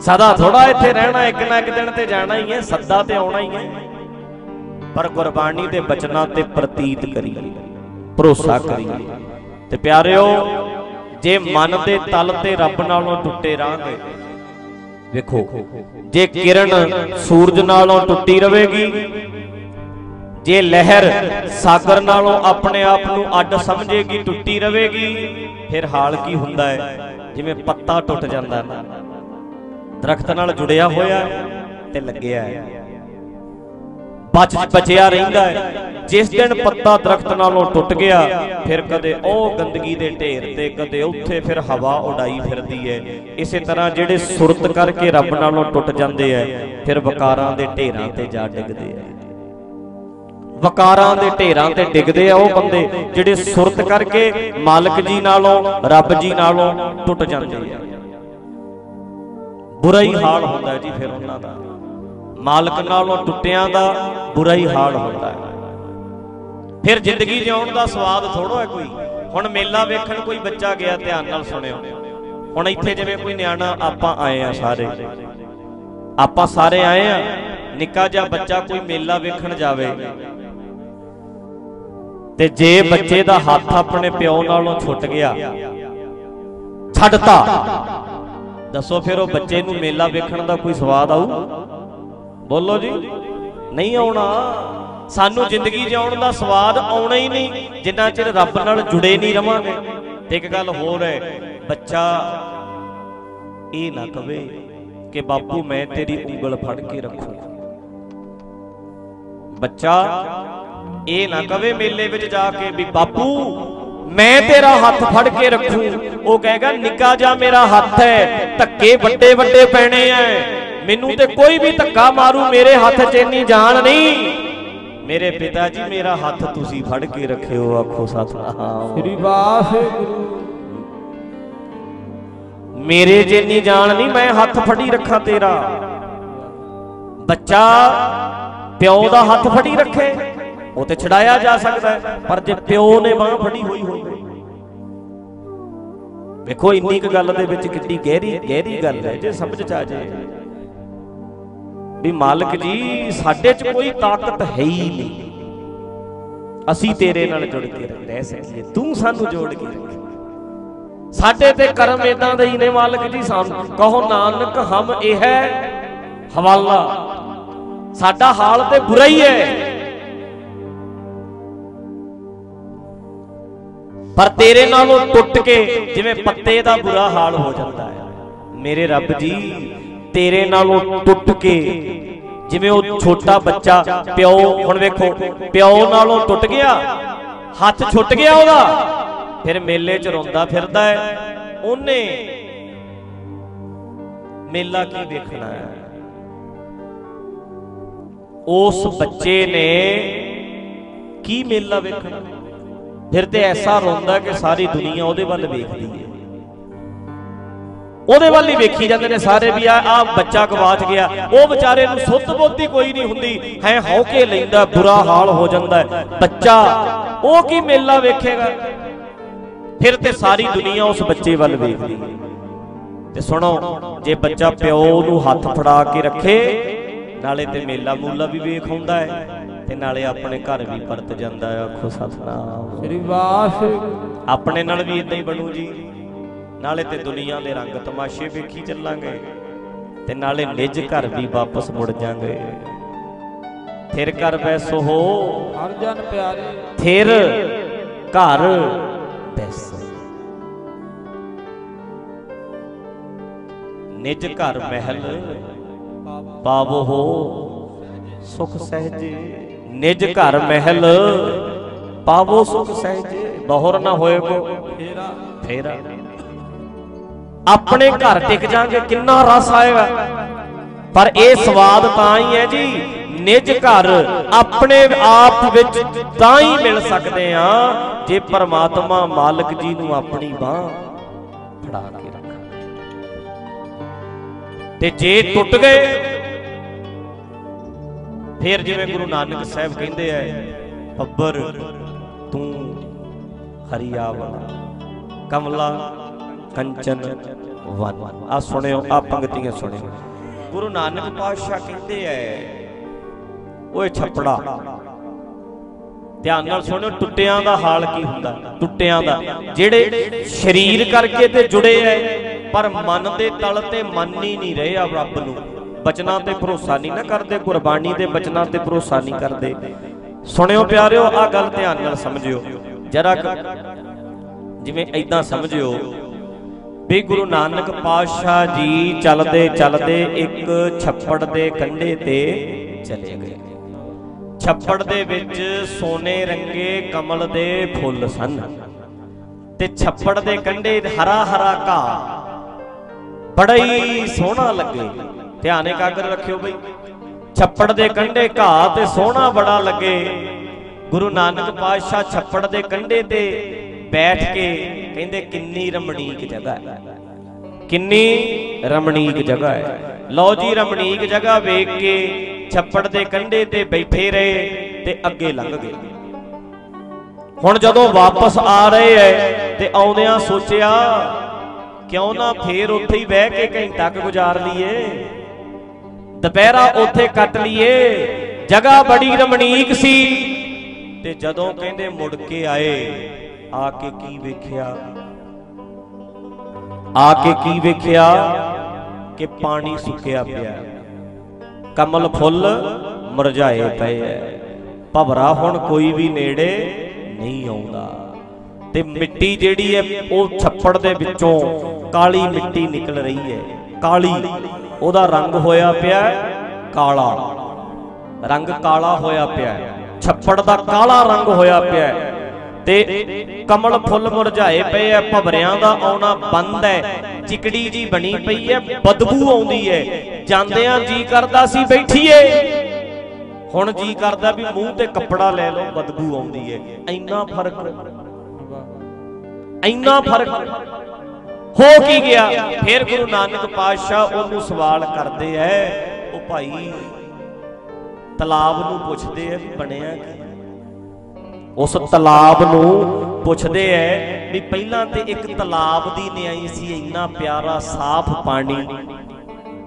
ਸਦਾ ਥੋੜਾ ਇੱਥੇ ਰਹਿਣਾ ਇੱਕ ਨਾ ਇੱਕ ਦਿਨ ਤੇ ਜਾਣਾ ਹੀ ਹੈ ਸੱਦਾ ਤੇ ਆਉਣਾ ਹੀ ਹੈ ਪਰ ਗੁਰਬਾਣੀ ਦੇ ਬਚਨਾਂ ਤੇ ਪ੍ਰਤੀਤ ਕਰੀਏ ਭਰੋਸਾ ਕਰੀਏ। ਤੇ ਪਿਆਰਿਓ ਜੇ ਮਨ ਦੇ ਤਲ ਤੇ ਰੱਬ ਨਾਲੋਂ ਟੁੱਟੇ ਰਾਂਗੇ। ਵੇਖੋ ਜੇ ਕਿਰਨ ਸੂਰਜ ਨਾਲੋਂ ਟੁੱਟੀ ਰਵੇਗੀ, ਜੇ ਲਹਿਰ ਸਾਗਰ ਨਾਲੋਂ ਆਪਣੇ ਆਪ ਨੂੰ ਅੱਡ ਸਮਝੇਗੀ, ਟੁੱਟੀ ਰਹੇਗੀ ਫਿਰ ਹਾਲ ਕੀ ਹੁੰਦਾ ਹੈ? ਜਿਵੇਂ ਪੱਤਾ ਟੁੱਟ ਜਾਂਦਾ ਦਰਖਤ ਨਾਲ ਜੁੜਿਆ ਹੋਇਆ ਤੇ ਲੱਗਿਆ ਹੈ। ਬਚ ਬਚਿਆ ਰਹਿੰਦਾ ਹੈ। ਜਿਸ ਦਿਨ ਪੱਤਾ ਦਰਖਤ ਨਾਲੋਂ ਟੁੱਟ ਗਿਆ, ਫਿਰ ਕਦੇ ਉਹ ਗੰਦਗੀ ਦੇ ਢੇਰ ਤੇ, ਕਦੇ ਉੱਥੇ ਫਿਰ ਹਵਾ ਉਡਾਈ ਫਿਰਦੀ ਹੈ। ਇਸੇ ਤਰ੍ਹਾਂ ਜਿਹੜੇ ਸੁਰਤ ਕਰਕੇ ਰੱਬ ਨਾਲੋਂ ਟੁੱਟ ਜਾਂਦੇ ਐ ਫਿਰ ਵਕਾਰਾਂ ਦੇ ਢੇਰਾਂ ਤੇ ਜਾ ਡਿੱਗਦੇ ਐ ਵਕਾਰਾਂ ਦੇ ਢੇਰਾਂ ਤੇ ਡਿੱਗਦੇ ਆ ਉਹ ਬੰਦੇ ਜਿਹੜੇ ਸੁਰਤ ਕਰਕੇ ਮਾਲਕ ਜੀ ਨਾਲੋਂ, ਰੱਬ ਜੀ ਨਾਲੋਂ ਟੁੱਟ ਜਾਂਦੇ ਆ। ਬੁਰਾ ਹੀ ਹਾਲ ਹੁੰਦਾ ਜੀ ਫਿਰ ਉਹਨਾਂ ਦਾ। ਮਾਲਕ ਨਾਲੋਂ ਟੁੱਟਿਆਂ ਦਾ ਬੁਰਾ ਹੀ ਹਾਲ ਹੁੰਦਾ ਹੈ। ਫਿਰ ਜ਼ਿੰਦਗੀ ਜਿਉਣ ਦਾ ਸਵਾਦ ਥੋੜੋ ਹੈ ਕੋਈ। ਹੁਣ ਮੇਲਾ ਵੇਖਣ ਕੋਈ ਬੱਚਾ ਗਿਆ, ਧਿਆਨ ਨਾਲ ਸੁਣਿਓ। ਹੁਣ ਇੱਥੇ ਜਿਵੇਂ ਕੋਈ ਨਿਆਣਾ, ਆਪਾਂ ਆਏ ਆ ਸਾਰੇ। ਆਪਾਂ ਸਾਰੇ ਆਏ ਆ ਨਿੱਕਾ ਜਿਹਾ ਬੱਚਾ ਕੋਈ ਮੇਲਾ ਵੇਖਣ ਜਾਵੇ। ਤੇ ਜੇ ਬੱਚੇ ਦਾ ਹੱਥ ਆਪਣੇ ਪਿਓ ਨਾਲੋਂ ਛੁੱਟ ਗਿਆ, ਛੱਡਤਾ। ਦੱਸੋ ਫਿਰ ਉਹ ਬੱਚੇ ਨੂੰ ਮੇਲਾ ਵੇਖਣ ਦਾ ਕੋਈ ਸਵਾਦ ਆਊ? ਬੋਲੋ ਜੀ, ਨਹੀਂ ਆਉਣਾ। ਸਾਨੂੰ ਜ਼ਿੰਦਗੀ ਜਿਉਣ ਦਾ ਸਵਾਦ ਆਉਣਾ ਹੀ ਨਹੀਂ, ਜਿੰਨਾ ਚਿਰ ਰੱਬ ਨਾਲ ਜੁੜੇ ਨਹੀਂ ਰਵਾਂਗੇ। ਤੇ ਇੱਕ ਗੱਲ ਹੋਰ ਹੈ, ਬੱਚਾ ਇਹ ਨਾ ਕਵੇ ਕਿ ਬਾਪੂ ਮੈਂ ਤੇਰੀ ਉਂਗਲ ਫੜ ਕੇ ਰੱਖੂ। ਬੱਚਾ ਇਹ ਨਾ ਕਵੇ ਮੇਲੇ ਵਿੱਚ ਜਾ ਕੇ ਵੀ ਬਾਪੂ, ਮੈਂ ਤੇਰਾ ਹੱਥ ਫੜ ਕੇ ਰੱਖੂ। ਉਹ ਕਹੇਗਾ, ਨਿੱਕਾ ਜਾ ਮੇਰਾ ਹੱਥ ਹੈ, ਧੱਕੇ ਵੱਡੇ ਵੱਡੇ ਪੈਣੇ ਐ। ਮੈਨੂੰ ਤੇ ਕੋਈ ਵੀ ਧੱਕਾ ਮਾਰੂ ਮੇਰੇ ਹੱਥ 'ਚ ਇੰਨੀ ਜਾਨ ਨਹੀਂ। ਮੇਰੇ ਪਿਤਾ ਜੀ ਮੇਰਾ ਹੱਥ ਤੁਸੀਂ ਫੜ ਕੇ ਰੱਖਿਓ ਆਖੋ ਸਤਨਾਮ। ਸ੍ਰੀ ਵਾਹਿਗੁਰੂ। ਮੇਰੇ ਜਿੰਨੀ ਜਾਨ ਨਹੀਂ ਮੈਂ ਹੱਥ ਫੜੀ ਰੱਖਾਂ ਤੇਰਾ। ਬੱਚਾ ਪਿਓ ਦਾ ਹੱਥ ਫੜੀ ਰੱਖੇ ਉਹ ਤੇ ਛਡਾਇਆ ਜਾ ਸਕਦਾ ਹੈ ਪਰ ਜੇ ਪਿਓ ਨੇ ਬਾਹ ਫੜੀ ਹੋਈ ਹੋਵੇ। ਵੇਖੋ ਇੰਨੀ ਕੁ ਗੱਲ ਦੇ ਵਿੱਚ ਕਿੰਨੀ ਗਹਿਰੀ ਗਹਿਰੀ ਗੱਲ ਹੈ ਜੇ ਸਮਝ ਚ ਆ ਜਾਏ। ਵੀ ਮਾਲਕ ਜੀ, ਸਾਡੇ 'ਚ ਕੋਈ ਤਾਕਤ ਹੈ ਹੀ ਨਹੀਂ। ਅਸੀਂ ਤੇਰੇ ਨਾਲ ਜੁੜ ਕੇ ਰਹਿ ਸਕੀਏ, ਤੂੰ ਸਾਨੂੰ ਜੋੜ ਕੇ ਰੱਖੀ। ਸਾਡੇ ਤੇ ਕਰਮ ਇਦਾਂ ਦੇ ਹੀ ਨੇ ਮਾਲਕ ਜੀ ਸਾਨੂੰ। ਕਹੋ ਨਾਨਕ, ਹਮ ਇਹ ਹੈ ਹਵਾਲਾ। ਸਾਡਾ ਹਾਲ ਤੇ ਬੁਰਾ ਹੀ ਹੈ। ਪਰ ਤੇਰੇ ਨਾਲੋਂ ਟੁੱਟ ਕੇ ਜਿਵੇਂ ਪੱਤੇ ਦਾ ਬੁਰਾ ਹਾਲ ਹੋ ਜਾਂਦਾ ਹੈ। ਮੇਰੇ ਰੱਬ ਜੀ ਤੇਰੇ ਨਾਲੋਂ ਟੁੱਟ ਕੇ, ਜਿਵੇਂ ਉਹ ਛੋਟਾ ਬੱਚਾ, ਪਿਓ, ਹੁਣ ਵੇਖੋ, ਪਿਓ ਨਾਲੋਂ ਟੁੱਟ ਗਿਆ, ਹੱਥ ਛੁੱਟ ਗਿਆ ਉਹਦਾ, ਫਿਰ ਮੇਲੇ 'ਚ ਰੋਂਦਾ ਫਿਰਦਾ ਹੈ। ਉਹਨੇ ਮੇਲਾ ਕੀ ਦੇਖਣਾ ਹੈ? ਉਸ ਬੱਚੇ ਨੇ ਕੀ ਮੇਲਾ ਵੇਖਣਾ? ਫਿਰ ਤੇ ਐਸਾ ਰੋਂਦਾ ਕਿ ਸਾਰੀ ਦੁਨੀਆ ਉਹਦੇ ਵੱਲ ਵੇਖਦੀ ਹੈ। ਉਹਦੇ ਵੱਲ ਹੀ ਵੇਖੀ ਜਾਂਦੇ ਨੇ ਸਾਰੇ ਵੀ ਆ ਆ ਬੱਚਾ ਗਵਾਚ ਗਿਆ। ਉਹ ਵਿਚਾਰੇ ਨੂੰ ਸੁੱਤ ਬੋਤੀ ਕੋਈ ਨਹੀਂ ਹੁੰਦੀ। ਹੈ ਹੌਕੇ ਲੈਂਦਾ ਬੁਰਾ ਹਾਲ ਹੋ ਜਾਂਦਾ। ਬੱਚਾ ਉਹ ਕੀ ਮੇਲਾ ਵੇਖੇਗਾ? ਫਿਰ ਤੇ ਸਾਰੀ ਦੁਨੀਆ ਉਸ ਬੱਚੇ ਵੱਲ ਵੇਖਦੀ। ਹੈ ਤੇ ਸੁਣੋ ਜੇ ਬੱਚਾ ਪਿਓ ਨੂੰ ਹੱਥ ਫੜਾ ਕੇ ਰੱਖੇ ਨਾਲੇ ਤੇ ਮੇਲਾ ਮੂਲਾ ਵੀ ਵੇਖ ਆਉਂਦਾ ਹੈ ਤੇ ਨਾਲੇ ਆਪਣੇ ਘਰ ਵੀ ਪਰਤ ਜਾਂਦਾ ਹੈ। ਆਖੋ ਸਤਨਾਮ। ਸ੍ਰੀ ਵਾਹਿਗੁਰੂ। ਆਪਣੇ ਨਾਲ ਵੀ ਇਦਾਂ ਹੀ ਬਣੂ ਜੀ। ਨਾਲੇ ਤੇ ਦੁਨੀਆ ਦੇ ਰੰਗ ਤਮਾਸ਼ੇ ਵੇਖੀ ਚੱਲਾਂਗੇ ਤੇ ਨਾਲੇ ਨਿੱਜ ਘਰ ਵੀ ਵਾਪਸ ਮੁੜ ਜਾਾਂਗੇ। ਫਿਰ ਘਰ ਬੈਸੋ ਹੋ। ਹਰ ਜਨ ਪਿਆਰੇ। ਫਿਰ ਘਰ ਬੈਸੋ। ਨਿਜ ਘਰ ਮਹਿਲ ਪਾਵੋ ਹੋ। ਸੁਖ ਸਹਜੇ। ਨਿਜ ਘਰ ਮਹਿਲ ਪਾਵੋ ਸੁਖ ਸਹਜੇ। ਬਹੁਰ ਨਾ ਹੋਏ ਕੋ। ਫੇਰਾ। ਫੇਰਾ। ਆਪਣੇ ਘਰ ਟਿਕ ਜਾਾਂਗੇ ਕਿੰਨਾ ਰਸ ਆਏਗਾ। ਪਰ ਇਹ ਸਵਾਦ ਤਾਂ ਹੀ ਹੈ ਜੀ, ਨਿਜ ਘਰ ਆਪਣੇ ਆਪ ਵਿੱਚ ਤਾਂ ਹੀ ਮਿਲ ਸਕਦੇ ਆ ਜੇ ਪਰਮਾਤਮਾ ਮਾਲਕ ਜੀ ਨੂੰ ਆਪਣੀ ਬਾਹ ਫੜਾ ਕੇ ਰੱਖਾਂਗੇ ਤੇ ਜੇ ਟੁੱਟ ਗਏ, ਫਿਰ ਜਿਵੇਂ ਗੁਰੂ ਨਾਨਕ ਸਾਹਿਬ ਕਹਿੰਦੇ ਐ ਬੱਬਰ ਤੂੰ ਹਰੀਆਵਲ ਕਮਲਾ ਕੰਚਨ ਵਨ ਆ ਸੁਣਿਓ ਆ ਪੰਕਤੀਆਂ ਸੁਣਿਓ। ਗੁਰੂ ਨਾਨਕ ਪਾਤਸ਼ਾਹ ਕਹਿੰਦੇ ਐ, ਓਏ ਛੱਪੜਾ। ਧਿਆਨ ਨਾਲ ਸੁਣਿਓ, ਟੁੱਟਿਆਂ ਦਾ ਹਾਲ ਕੀ ਹੁੰਦਾ? ਟੁੱਟਿਆਂ ਦਾ। ਜਿਹੜੇ ਸਰੀਰ ਕਰਕੇ ਤੇ ਜੁੜੇ ਐ, ਪਰ ਮਨ ਦੇ ਤਲ ਤੇ ਮੰਨ ਹੀ ਨਹੀਂ ਰਹੇ ਆ ਰੱਬ ਨੂੰ। ਬਚਨਾਂ ਤੇ ਭਰੋਸਾ ਨਹੀਂ ਨਾ ਕਰਦੇ ਕੁਰਬਾਨੀ ਦੇ ਬਚਨਾਂ ਤੇ ਭਰੋਸਾ ਨਹੀਂ ਕਰਦੇ। ਸੁਣਿਓ ਪਿਆਰਿਓ ਆ ਗੱਲ ਧਿਆਨ ਨਾਲ ਸਮਝਿਓ। ਜਰਾ ਜਿਵੇਂ ਐਦਾਂ ਸਮਝਿਓ ਵੀ ਗੁਰੂ ਨਾਨਕ ਪਾਤਸ਼ਾਹ ਜੀ ਚੱਲਦੇ ਚੱਲਦੇ ਇੱਕ ਛੱਪੜ ਦੇ ਕੰਢੇ ਤੇ ਚਲੇ ਗਏ। ਛੱਪੜ ਦੇ ਵਿੱਚ ਸੋਨੇ ਰੰਗੇ ਕਮਲ ਦੇ ਫੁੱਲ ਸਨ ਤੇ ਛੱਪੜ ਦੇ ਕੰਢੇ ਹਰਾ ਹਰਾ ਘਾਹ। ਬੜਾ ਹੀ ਸੋਹਣਾ ਲੱਗੇ। ਧਿਆਨ ਇਕਾਗਰ ਰੱਖਿਓ ਬਈ। ਛੱਪੜ ਦੇ ਕੰਢੇ ਘਾਹ ਤੇ ਸੋਹਣਾ ਬੜਾ ਲੱਗੇ। ਗੁਰੂ ਨਾਨਕ ਪਾਤਸ਼ਾਹ ਛੱਪੜ ਦੇ ਕੰਢੇ ਤੇ ਬੈਠ ਕੇ ਕਹਿੰਦੇ ਕਿੰਨੀ ਰਮਣੀਕ ਜਗ੍ਹਾ ਹੈ। ਕਿੰਨੀ ਰਮਣੀਕ ਜਗ੍ਹਾ ਹੈ। ਲਓ ਜੀ, ਰਮਣੀਕ ਜਗ੍ਹਾ ਵੇਖ ਕੇ ਛੱਪੜ ਦੇ ਕੰਢੇ ਤੇ ਬੈਠੇ ਰਹੇ ਤੇ ਅੱਗੇ ਲੰਘ ਗਏ। ਹੁਣ ਜਦੋਂ ਵਾਪਸ ਆ ਰਹੇ ਐ ਤੇ ਆਉਂਦਿਆਂ ਸੋਚਿਆ, ਕਿਉਂ ਨਾ ਫੇਰ ਉੱਥੇ ਹੀ ਬਹਿ ਕੇ ਘੰਟਾ ਕੁ ਗੁਜ਼ਾਰ ਲਈਏ। ਦੁਪਹਿਰਾ ਉੱਥੇ ਕੱਟ ਲਈਏ। ਜਗ੍ਹਾ ਬੜੀ ਰਮਣੀਕ ਸੀ ਤੇ ਜਦੋਂ ਕਹਿੰਦੇ ਮੁੜ ਕੇ ਆਏ ਆ ਕੇ ਕੀ ਵੇਖਿਆ? ਆ ਕੇ ਕੀ ਵੇਖਿਆ? ਕਿ ਪਾਣੀ ਸੁੱਕਿਆ ਪਿਆ। ਕਮਲ ਫੁੱਲ ਮੁਰਝਾਏ ਪਏ ਐ। ਭਵਰਾ ਹੁਣ ਕੋਈ ਵੀ ਨੇੜੇ ਨਹੀਂ ਆਉਂਦਾ। ਤੇ ਮਿੱਟੀ ਜਿਹੜੀ ਹੈ ਉਹ ਛੱਪੜ ਦੇ ਵਿੱਚੋਂ ਕਾਲੀ ਮਿੱਟੀ ਨਿਕਲ ਰਹੀ ਹੈ ਕਾਲੀ, ਉਹਦਾ ਰੰਗ ਹੋਇਆ ਪਿਆ ਕਾਲਾ। ਰੰਗ ਕਾਲਾ ਹੋਇਆ ਪਿਆ। ਛੱਪੜ ਦਾ ਕਾਲਾ ਰੰਗ ਹੋਇਆ ਪਿਆ। ਤੇ ਕਮਲ ਫੁੱਲ ਮੁਰਝਾਏ ਪਏ ਐ ਭਵਰਿਆਂ ਦਾ ਆਉਣਾ ਬੰਦ ਹੈ। ਚਿਕੜੀ ਜੀ ਬਣੀ ਪਈ ਹੈ, ਬਦਬੂ ਆਉਂਦੀ ਹੈ। ਜਾਂਦਿਆਂ ਜੀ ਕਰਦਾ ਸੀ ਬੈਠੀਏ। ਹੁਣ ਜੀ ਕਰਦਾ ਵੀ ਮੂੰਹ ਤੇ ਕੱਪੜਾ ਲੈ ਲਓ, ਬਦਬੂ ਆਉਂਦੀ ਹੈ। ਇੰਨਾ ਫ਼ਰਕ। ਇੰਨਾ ਫ਼ਰਕ। ਹੋ ਕੀ ਗਿਆ? ਫਿਰ ਗੁਰੂ ਨਾਨਕ ਪਾਤਸ਼ਾਹ ਉਹਨੂੰ ਸਵਾਲ ਕਰਦੇ ਐ, ਉਹ ਭਾਈ ਤਲਾਬ ਨੂੰ ਪੁੱਛਦੇ ਐ ਬਣਿਆ ਕੀ? ਉਸ ਤਲਾਬ ਨੂੰ ਪੁੱਛਦੇ ਐ ਵੀ ਪਹਿਲਾਂ ਤੇ ਇੱਕ ਤਲਾਬ ਦੀ ਨਿਆਈ ਸੀ, ਇੰਨਾ ਪਿਆਰਾ ਸਾਫ਼ ਪਾਣੀ।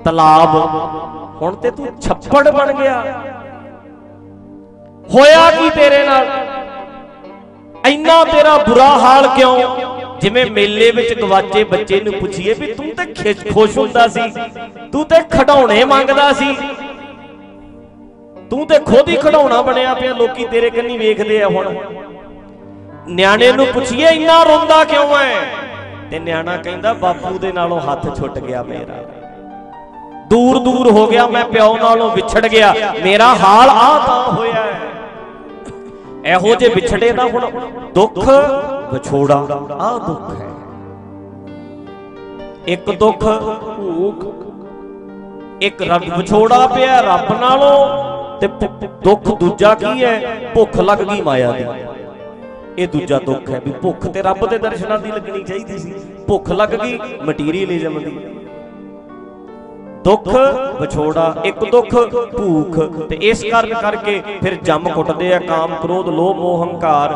ਤਲਾਬ, ਹੁਣ ਤੇ ਤੂੰ ਛੱਪੜ ਬਣ ਗਿਆ। ਹੋਇਆ ਕੀ ਤੇਰੇ ਨਾਲ? ਇੰਨਾ ਤੇਰਾ ਬੁਰਾ ਹਾਲ ਕਿਉਂ? ਜਿਵੇਂ ਮੇਲੇ ਵਿੱਚ ਗਵਾਚੇ ਬੱਚੇ ਨੂੰ ਪੁੱਛੀਏ ਵੀ ਤੂੰ ਤੇ ਖੁਸ਼ ਹੁੰਦਾ ਸੀ, ਤੂੰ ਤੇ ਖਡਾਉਣੇ ਮੰਗਦਾ ਸੀ। ਤੂੰ ਤੇ ਖੁਦ ਹੀ ਖਡਾਉਣਾ ਬਣਿਆ ਪਿਆ, ਲੋਕੀ ਤੇਰੇ ਕੰਨੀ ਵੇਖਦੇ ਆ ਹੁਣ। ਨਿਆਣੇ ਨੂੰ ਪੁੱਛੀਏ, ਇੰਨਾ ਰੋਂਦਾ ਕਿਉਂ ਐ? ਤੇ ਨਿਆਣਾ ਕਹਿੰਦਾ, ਬਾਪੂ ਦੇ ਨਾਲੋਂ ਹੱਥ ਛੁੱਟ ਗਿਆ ਮੇਰਾ। ਦੂਰ ਦੂਰ ਹੋ ਗਿਆ, ਮੈਂ ਪਿਓ ਨਾਲੋਂ ਵਿਛੜ ਗਿਆ। ਮੇਰਾ ਹਾਲ ਆ ਤਾਂ ਹੋਇਆ ਹੈ ਇਹੋ ਜੇ ਵਿਛੜੇ ਦਾ ਹੁਣ ਦੁੱਖ, ਵਿਛੋੜਾ, ਆ ਦੁੱਖ ਹੈ ਇੱਕ ਦੁੱਖ, ਭੂਖ। ਇੱਕ ਰੱਬ ਵਿਛੋੜਾ ਪਿਆ, ਰੱਬ ਨਾਲੋਂ ਤੇ ਦੁੱਖ ਦੂਜਾ ਕੀ ਹੈ? ਭੁੱਖ ਲੱਗ ਗਈ ਮਾਇਆ ਦੀ। ਇਹ ਦੂਜਾ ਦੁੱਖ ਹੈ ਵੀ ਭੁੱਖ ਤੇ ਰੱਬ ਦੇ ਦਰਸ਼ਨਾਂ ਦੀ ਲੱਗਣੀ ਚਾਹੀਦੀ ਸੀ। ਭੁੱਖ ਲੱਗ ਗਈ ਮਟੀਰੀਅਲਿਜ਼ਮ ਦੀ ਦੁੱਖ, ਵਿਛੋੜਾ, ਇੱਕ ਦੁੱਖ, ਭੂਖ। ਤੇ ਇਸ ਕਾਰਨ ਕਰਕੇ ਫਿਰ ਜੰਮ ਕੁੱਟਦੇ ਆ ਕਾਮ, ਕ੍ਰੋਧ, ਲੋਭ, ਮੋਹ, ਹੰਕਾਰ।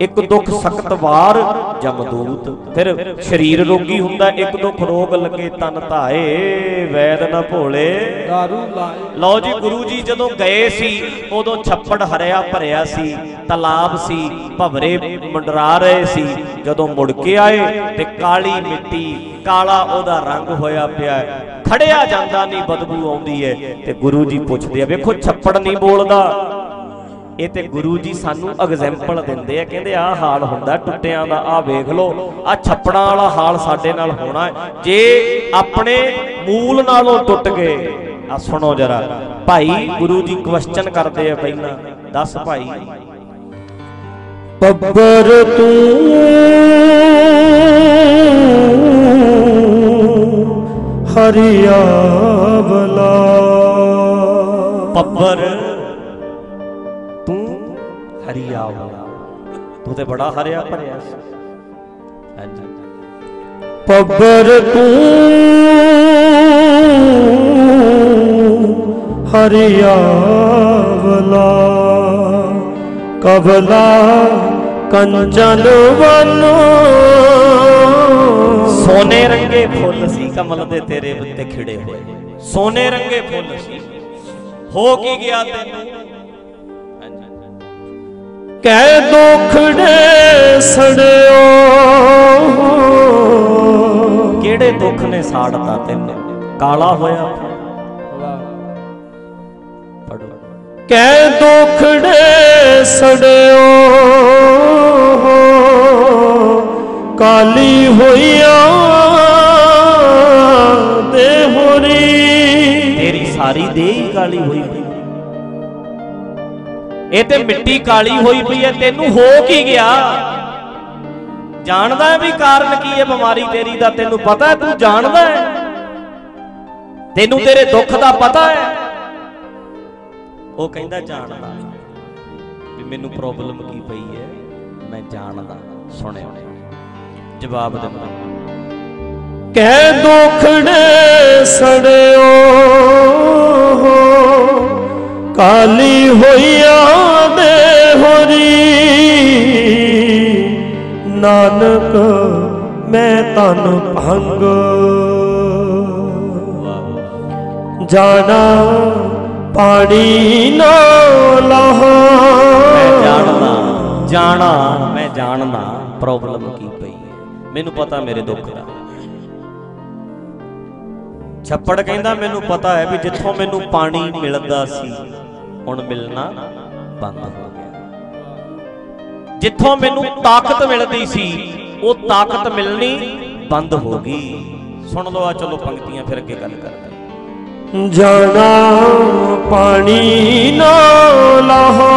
ਇੱਕ ਦੁੱਖ ਸਖਤ ਵਾਰ ਜਮਦੂਤ ਫਿਰ ਸਰੀਰ ਰੋਗੀ ਹੁੰਦਾ ਇੱਕ ਦੁੱਖ ਰੋਗ ਲੱਗੇ ਤਨ ਧਾਏ ਵੈਦ ਨਾ ਭੋਲੇ। ਦਾਰੂ ਲਾਏ। ਲਓ ਜੀ ਗੁਰੂ ਜੀ ਜਦੋਂ ਗਏ ਸੀ ਉਦੋਂ ਛੱਪੜ ਹਰਿਆ ਭਰਿਆ ਸੀ ਤਲਾਬ ਸੀ ਭਵਰੇ ਮੰਡਰਾ ਰਹੇ ਸੀ। ਜਦੋਂ ਮੁੜ ਕੇ ਆਏ ਤੇ ਕਾਲੀ ਮਿੱਟੀ ਕਾਲਾ ਉਹਦਾ ਰੰਗ ਹੋਇਆ ਪਿਆ। ਖੜਿਆ ਜਾਂਦਾ ਨਹੀਂ ਬਦਬੂ ਆਉਂਦੀ ਹੈ ਤੇ ਗੁਰੂ ਜੀ ਪੁੱਛਦੇ ਆ ਵੇਖੋ ਛੱਪੜ ਨਹੀਂ ਬੋਲਦਾ। ਇਹ ਤੇ ਗੁਰੂ ਜੀ ਸਾਨੂੰ ਐਗਜ਼ੈਂਪਲ ਦਿੰਦੇ ਆ ਕਹਿੰਦੇ ਆਹ ਹਾਲ ਹੁੰਦਾ ਟੁੱਟਿਆਂ ਦਾ ਆਹ ਵੇਖ ਲਓ ਆ ਛੱਪੜਾਂ ਵਾਲਾ ਹਾਲ ਸਾਡੇ ਨਾਲ ਹੋਣਾ ਜੇ ਆਪਣੇ ਮੂਲ ਨਾਲੋਂ ਟੁੱਟ ਗਏ ਆ ਸੁਣੋ ਜਰਾ ਭਾਈ ਗੁਰੂ ਜੀ ਕੁਐਸਚਨ ਕਰਦੇ ਆ ਪਹਿਲਾਂ ਦੱਸ ਭਾਈ। ਪੱਬਰ ਤੂੰ ਹਰਿਆਵਲਾ। ਪੱਬਰ ਤੂੰ ਹਰੀਆਵਲਾ ਤੂੰ ਤੇ ਬੜਾ ਹਰਿਆ ਭਰਿਆ ਸੀ। ਹਾਂਜੀ। ਪੱਬਰ ਤੂੰ ਹਰਿਆਵਲਾ ਕਬਲਾ ਕੰਚਨ ਵਨੋ ਸੋਨੇ ਰੰਗੇ ਫੁੱਲ ਸੀ ਕਮਲ ਦੇ ਤੇਰੇ ਉੱਤੇ ਖਿੜੇ ਹੋਏ। ਸੋਨੇ ਰੰਗੇ ਫੁੱਲ ਸੀ। ਹੋ ਕੀ ਗਿਆ ਤੈਨੂੰ? ਕਹਿ ਦੁਖੜੇ ਸੜਿਓ। ਕਿਹੜੇ ਦੁੱਖ ਨੇ ਸਾੜਤਾ ਤੈਨੂੰ? ਕਾਲਾ ਹੋਇਆ। ਪੜੋ ਕਹਿ ਦੁਖੜੇ ਸੜਿਓ। ਕਾਲੀ ਹੋਈਆਂ ਦੇ ਹੋਰੀ। ਤੇਰੀ ਸਾਰੀ ਦੇਹ ਹੀ ਕਾਲੀ ਹੋਈ। ਇਹ ਤੇ ਮਿੱਟੀ ਕਾਲੀ ਹੋਈ ਪਈ ਹੈ, ਤੈਨੂੰ ਹੋ ਕੀ ਗਿਆ? ਜਾਣਦਾ ਵੀ ਕਾਰਨ ਕੀ ਹੈ ਬਿਮਾਰੀ ਤੇਰੀ ਦਾ, ਤੈਨੂੰ ਪਤਾ ਤੂੰ ਜਾਣਦਾ ਹੈ। ਤੈਨੂੰ ਤੇਰੇ ਦੁੱਖ ਦਾ ਪਤਾ ਹੈ। ਉਹ ਕਹਿੰਦਾ, ਜਾਣਦਾ ਵੀ ਮੈਨੂੰ ਪ੍ਰੋਬਲਮ ਕੀ ਪਈ ਹੈ, ਮੈਂ ਜਾਣਦਾ, ਸੁਣਿਆ। ਜਵਾਬ ਦਿੰਦਾ ਕਹਿ ਦੁਖੜੇ ਸੜਿਓ ਕਾਲੀ ਹੋਈਆਂ ਦੇ ਹੋਰੀ। ਨਾਨਕ, ਮੈਂ ਤਨ ਭੰਗ। ਜਾਣਾ ਪਾਣੀ ਨਾ ਲਹਾ ਮੈਂ ਜਾਣਦਾ, ਜਾਣਾ, ਮੈਂ ਜਾਣਦਾ ਪ੍ਰੋਬਲਮ ਕੀ ਪਈ ਹੈ। ਮੈਨੂੰ ਪਤਾ ਮੇਰੇ ਦੁੱਖ ਦਾ। ਛੱਪੜ ਕਹਿੰਦਾ, ਮੈਨੂੰ ਪਤਾ ਹੈ ਵੀ ਜਿੱਥੋਂ ਮੈਨੂੰ ਪਾਣੀ ਮਿਲਦਾ ਸੀ ਹੁਣ ਮਿਲਣਾ ਬੰਦ ਹੋ ਗਿਆ। ਜਿੱਥੋਂ ਮੈਨੂੰ ਤਾਕਤ ਮਿਲਦੀ ਸੀ ਉਹ ਤਾਕਤ ਮਿਲਣੀ ਬੰਦ ਹੋ ਗਈ। ਸੁਣ ਲਓ ਆ ਚਲੋ ਪੰਕਤੀਆਂ ਫਿਰ ਅੱਗੇ ਗੱਲ ਕਰਦੇ। ਜਾਣਾ ਪਾਣੀ ਨਾ ਲਹਾ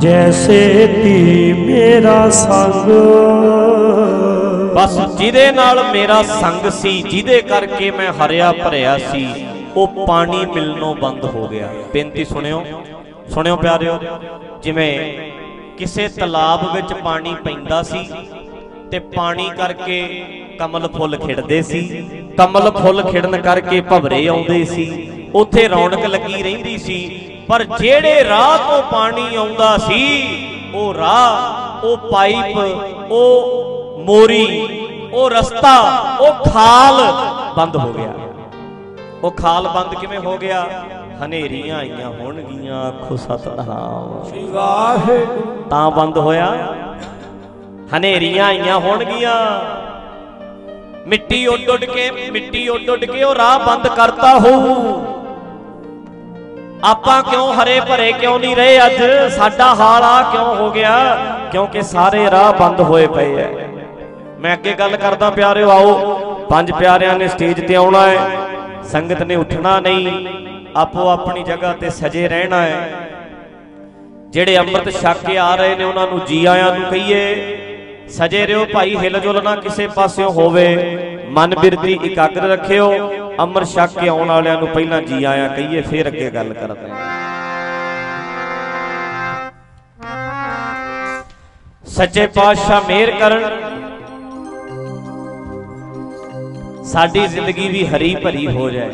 ਜੈਸੇ ਤੀ ਮੇਰਾ ਸੰਗ। ਬਸ ਜਿਹਦੇ ਨਾਲ ਮੇਰਾ ਸੰਗ ਸੀ ਜਿਹਦੇ ਕਰਕੇ ਮੈਂ ਹਰਿਆ ਭਰਿਆ ਸੀ। ਉਹ ਪਾਣੀ ਮਿਲਣੋਂ ਬੰਦ ਹੋ ਗਿਆ। ਬੇਨਤੀ ਸੁਣਿਓ। ਸੁਣਿਓ ਪਿਆਰਿਓ, ਜਿਵੇਂ ਕਿਸੇ ਤਲਾਬ ਵਿੱਚ ਪਾਣੀ ਪੈਂਦਾ ਸੀ ਤੇ ਪਾਣੀ ਕਰਕੇ ਕਮਲ ਫੁੱਲ ਖਿੜਦੇ ਸੀ, ਕਮਲ ਫੁੱਲ ਖਿੜਨ ਕਰਕੇ ਭਵਰੇ ਆਉਂਦੇ ਸੀ, ਉੱਥੇ ਰੌਣਕ ਲੱਗੀ ਰਹਿੰਦੀ ਸੀ, ਪਰ ਜਿਹੜੇ ਰਾਹ ਤੋਂ ਪਾਣੀ ਆਉਂਦਾ ਸੀ, ਉਹ ਰਾਹ, ਉਹ ਪਾਈਪ, ਉਹ ਮੋਰੀ, ਉਹ ਰਸਤਾ, ਉਹ ਖਾਲ ਬੰਦ ਹੋ ਗਿਆ। ਉਹ ਖਾਲ ਬੰਦ ਕਿਵੇਂ ਹੋ ਗਿਆ? ਹਨੇਰੀਆਂ ਆਈਆਂ ਹੋਣਗੀਆਂ, ਆਖੋ ਸਤਨਾਮ। ਵਾਹਿਗੁਰੂ ਤਾਂ ਬੰਦ ਹੋਇਆ? ਹਨੇਰੀਆਂ ਆਈਆਂ ਹੋਣਗੀਆਂ। ਮਿੱਟੀ ਉੱਡ ਉੱਡ ਕੇ, ਮਿੱਟੀ ਉੱਡ ਉੱਡ ਕੇ ਉਹ ਰਾਹ ਬੰਦ ਕਰਤਾ ਹੋਊ। ਆਪਾਂ ਕਿਉਂ ਹਰੇ ਭਰੇ ਕਿਉਂ ਨਹੀਂ ਰਹੇ ਅੱਜ? ਸਾਡਾ ਹਾਲ ਆ ਕਿਉਂ ਹੋ ਗਿਆ? ਕਿਉਂਕਿ ਸਾਰੇ ਰਾਹ ਬੰਦ ਹੋਏ ਪਏ ਐ। ਮੈਂ ਅੱਗੇ ਗੱਲ ਕਰਦਾ ਪਿਆਰਿਓ, ਆਓ। ਪੰਜ ਪਿਆਰਿਆਂ ਨੇ ਸਟੇਜ ਤੇ ਆਉਣਾ ਹੈ ਸੰਗਤ ਨੇ ਉੱਠਣਾ ਨਹੀਂ, ਆਪੋ ਆਪਣੀ ਜਗ੍ਹਾ ਤੇ ਸਜੇ ਰਹਿਣਾ ਹੈ। ਜਿਹੜੇ ਅੰਮ੍ਰਿਤ ਛਕ ਕੇ ਆ ਰਹੇ ਨੇ, ਉਹਨਾਂ ਨੂੰ ਜੀ ਆਇਆਂ ਨੂੰ ਕਹੀਏ, ਸਜੇ ਰਿਓ ਭਾਈ, ਹਿਲ ਨਾ ਕਿਸੇ ਪਾਸਿਓਂ ਹੋਵੇ। ਮਨ ਬਿਰਤੀ ਇਕਾਗਰ ਰੱਖਿਓ, ਅੰਮ੍ਰਿਤ ਛਕ ਕੇ ਆਉਣ ਵਾਲਿਆਂ ਨੂੰ ਪਹਿਲਾਂ ਜੀ ਆਇਆਂ ਕਹੀਏ, ਫਿਰ ਅੱਗੇ ਗੱਲ ਕਰਦੇ ਹਾਂ ਸੱਚੇ ਪਾਤਸ਼ਾਹ ਮਿਹਰ ਕਰਨ ਸਾਡੀ ਜ਼ਿੰਦਗੀ ਵੀ ਹਰੀ ਭਰੀ ਹੋ ਜਾਏ।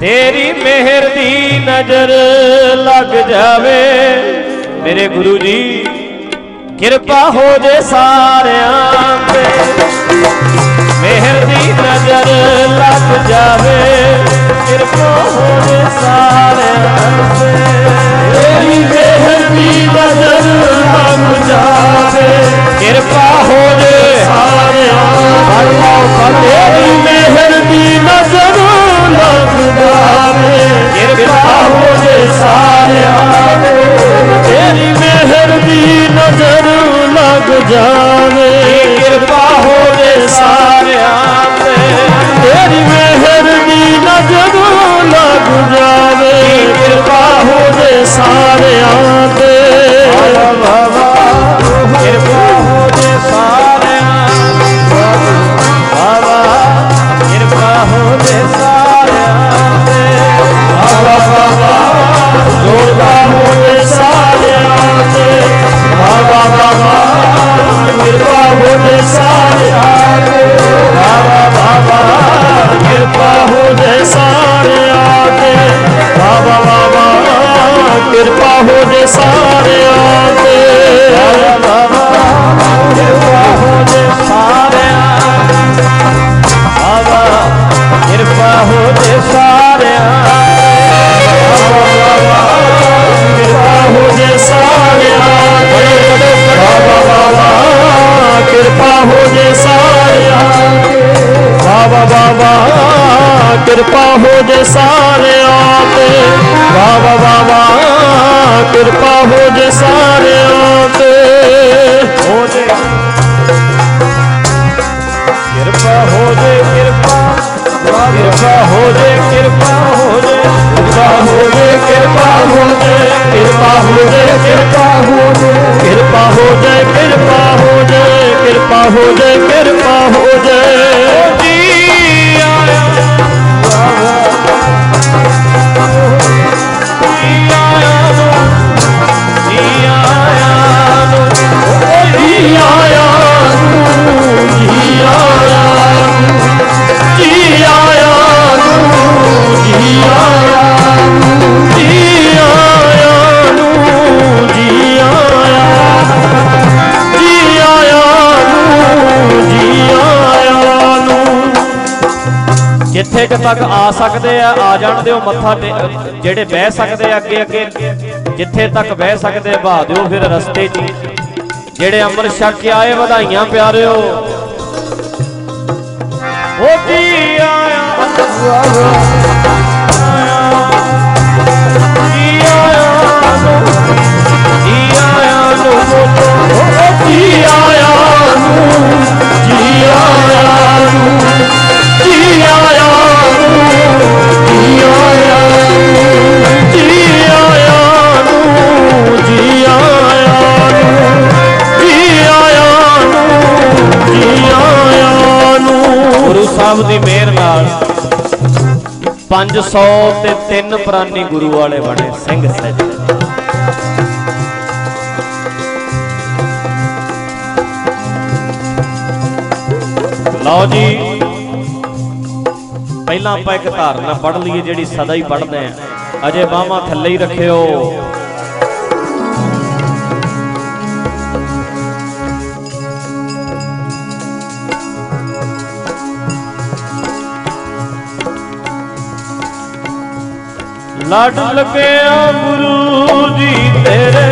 ਤੇਰੀ ਮਿਹਰ ਦੀ ਨਜ਼ਰ ਲੱਗ ਜਾਵੇ। ਮੇਰੇ ਗੁਰੂ ਜੀ, ਕਿਰਪਾ ਹੋ ਜੇ ਸਾਰਿਆਂ ਤੇ। ਮਿਹਰ ਦੀ ਨਜ਼ਰ ਲੱਗ ਜਾਵੇ। ਕਿਰਪਾ ਹੋ ਜੇ ਸਾਰਿਆਂ ਤੇ। ਤੇਰੀ ਮਿਹਰ ਦੀ ਨਜ਼ਰ ਲੱਗ ਜਾਵੇ। ਕਿਰਪਾ ਹੋ ਜੇ ਸਾਰਿਆਂ ਤੇਰੀ ਮਿਹਰ ਦੀ ਨਜ਼ਰ ਲੱਗ ਜਾਵੇ। ਕਿਰਪਾ ਹੋ ਜੇ ਸਾਰਿਆਂ ਤੇਰੀ ਮਿਹਰ ਦੀ ਨਜ਼ਰ ਲੱਗ ਜਾਵੇ। ਕਿਰਪਾ ਹੋ ਜੇ ਸਾਰਿਆਂ ਤੇ ਤੇਰੀ ਮਿਹਰ ਦੀ ਨਜ਼ਰ ਲੱਗ ਜਾਵੇ। ਕਿਰਪਾ ਹੋ ਸਾਰੇ ਸਾਰਿਆਂ ਤੇ। ਕਿਰਪਾ ਹੋਵੇ ਸਾਰਿਆਂ ਕਿਰਪਾ ਹੋਵੇ ਸਾਰਿਆਂ ਤੇ। ਕਿਰਪਾ ਹੋਵੇ ਸਾਰਿਆਂ ਕਿਰਪਾ ਹੋਵੇ ਸਾਰਿਆਂ ਕਿਰਪਾ ਹੋਵੇ ਸਾਰਿਆਂ ਬਾਬਾ ਬਾਬਾ ਕਿਰਪਾ ਹੋਵੇ ਸਾਰਿਆਂ ਤੇ। ਬਾਬਾ ਬਾਬਾ ਕਿਰਪਾ ਹੋ ਜੇ ਸਾਰਿਆਂ ਤੇ ਹੋ ਜੇ ਕਿਰਪਾ ਹੋ ਜੇ ਕਿਰਪਾ ਕਿਰਪਾ ਹੋ ਜੇ ਕਿਰਪਾ ਹੋ ਜੇ ਕਿਰਪਾ ਹੋ ਜੇ ਕਿਰਪਾ ਹੋ ਜੇ ਕਿਰਪਾ ਹੋ ਜੇ ਕਿਰਪਾ ਹੋ ਜੇ ਕਿਰਪਾ ਹੋ ਜੇ ਕਿਰਪਾ ਹੋ ਜੇ ਕਿਰਪਾ ਹੋ ਜੇ ਕਿਰਪਾ ਹੋ ਜੇ ਜਿੱਥੇ ਕਿ ਤੱਕ ਆ ਸਕਦੇ ਆ ਆ ਜਾਣ ਦਿਓ ਮੱਥਾ ਜਿਹੜੇ ਬਹਿ ਸਕਦੇ ਆ ਅੱਗੇ ਅੱਗੇ, ਜਿੱਥੇ ਤੱਕ ਬਹਿ ਸਕਦੇ ਬਹਾ ਦਿਓ ਫਿਰ ਰਸਤੇ 'ਚ। ਜਿਹੜੇ ਅੰਮ੍ਰਿਤ ਛਕ ਆਏ, ਵਧਾਈਆਂ ਪਿਆਰਿਓ। ਹੋ ਕੀ ਆਇਆ? ਸਾਹਿਬ ਦੀ ਮਿਹਰ ਨਾਲ 500 ਤੇ ਤਿੰਨ ਪ੍ਰਾਨੀ ਗੁਰੂ ਵਾਲੇ ਬਣੇ ਸਿੰਘ ਸੱਜ ਲਓ ਜੀ, ਪਹਿਲਾਂ ਆਪਾਂ ਇੱਕ ਧਾਰਨਾ ਪੜ੍ਹ ਲਈਏ ਜਿਹੜੀ ਸਦਾ ਹੀ ਪੜ੍ਹਦੇ ਆ। ਅਜੇ ਬਾਹਾਂ ਥੱਲੇ ਹੀ ਰੱਖਿਓ। ਲੜ ਲਪਿਆ ਗੁਰੂ ਜੀ ਤੇਰੇ।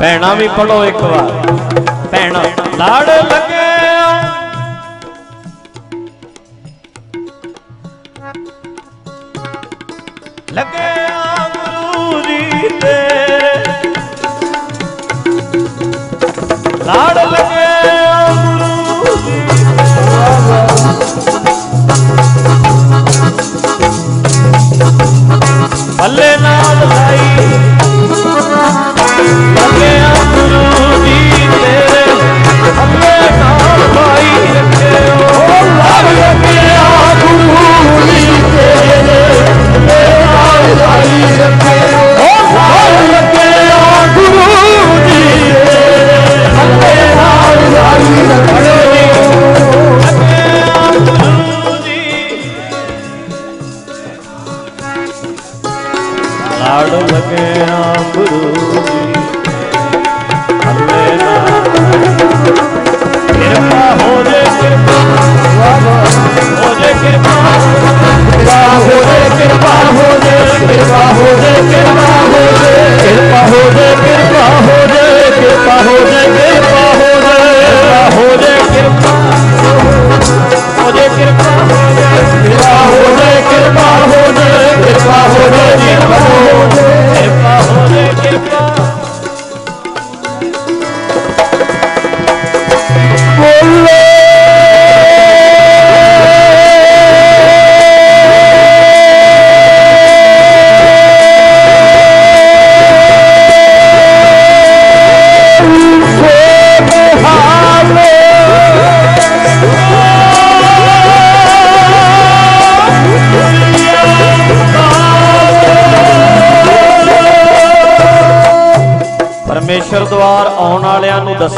ਭੈਣਾ ਵੀ ਪੜੋ ਇੱਕ ਵਾਰ। ਭੈਣਾ ਲਾੜ ਲੱਗੇ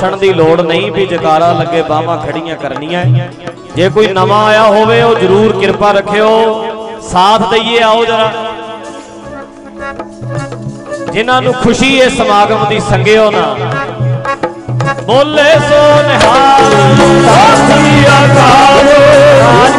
ਦੱਸਣ ਦੀ ਲੋੜ ਨਹੀਂ ਵੀ ਜਕਾਰਾ ਲੱਗੇ ਬਾਹਾਂ ਖੜੀਆਂ ਕਰਨੀਆਂ। ਜੇ ਕੋਈ ਨਵਾਂ ਆਇਆ ਹੋਵੇ, ਉਹ ਜ਼ਰੂਰ ਕਿਰਪਾ ਰੱਖਿਓ। ਸਾਥ ਦਈਏ, ਆਓ ਜਰਾ। ਜਿਨ੍ਹਾਂ ਨੂੰ ਖੁਸ਼ੀ ਇਹ ਸਮਾਗਮ ਦੀ, ਸੰਗਿਓ ਨਾ। ਬੋਲੇ ਸੋ ਨਿਹਾਲ, ਸਾਥੀ ਆਕਾਲ ਰਾਜ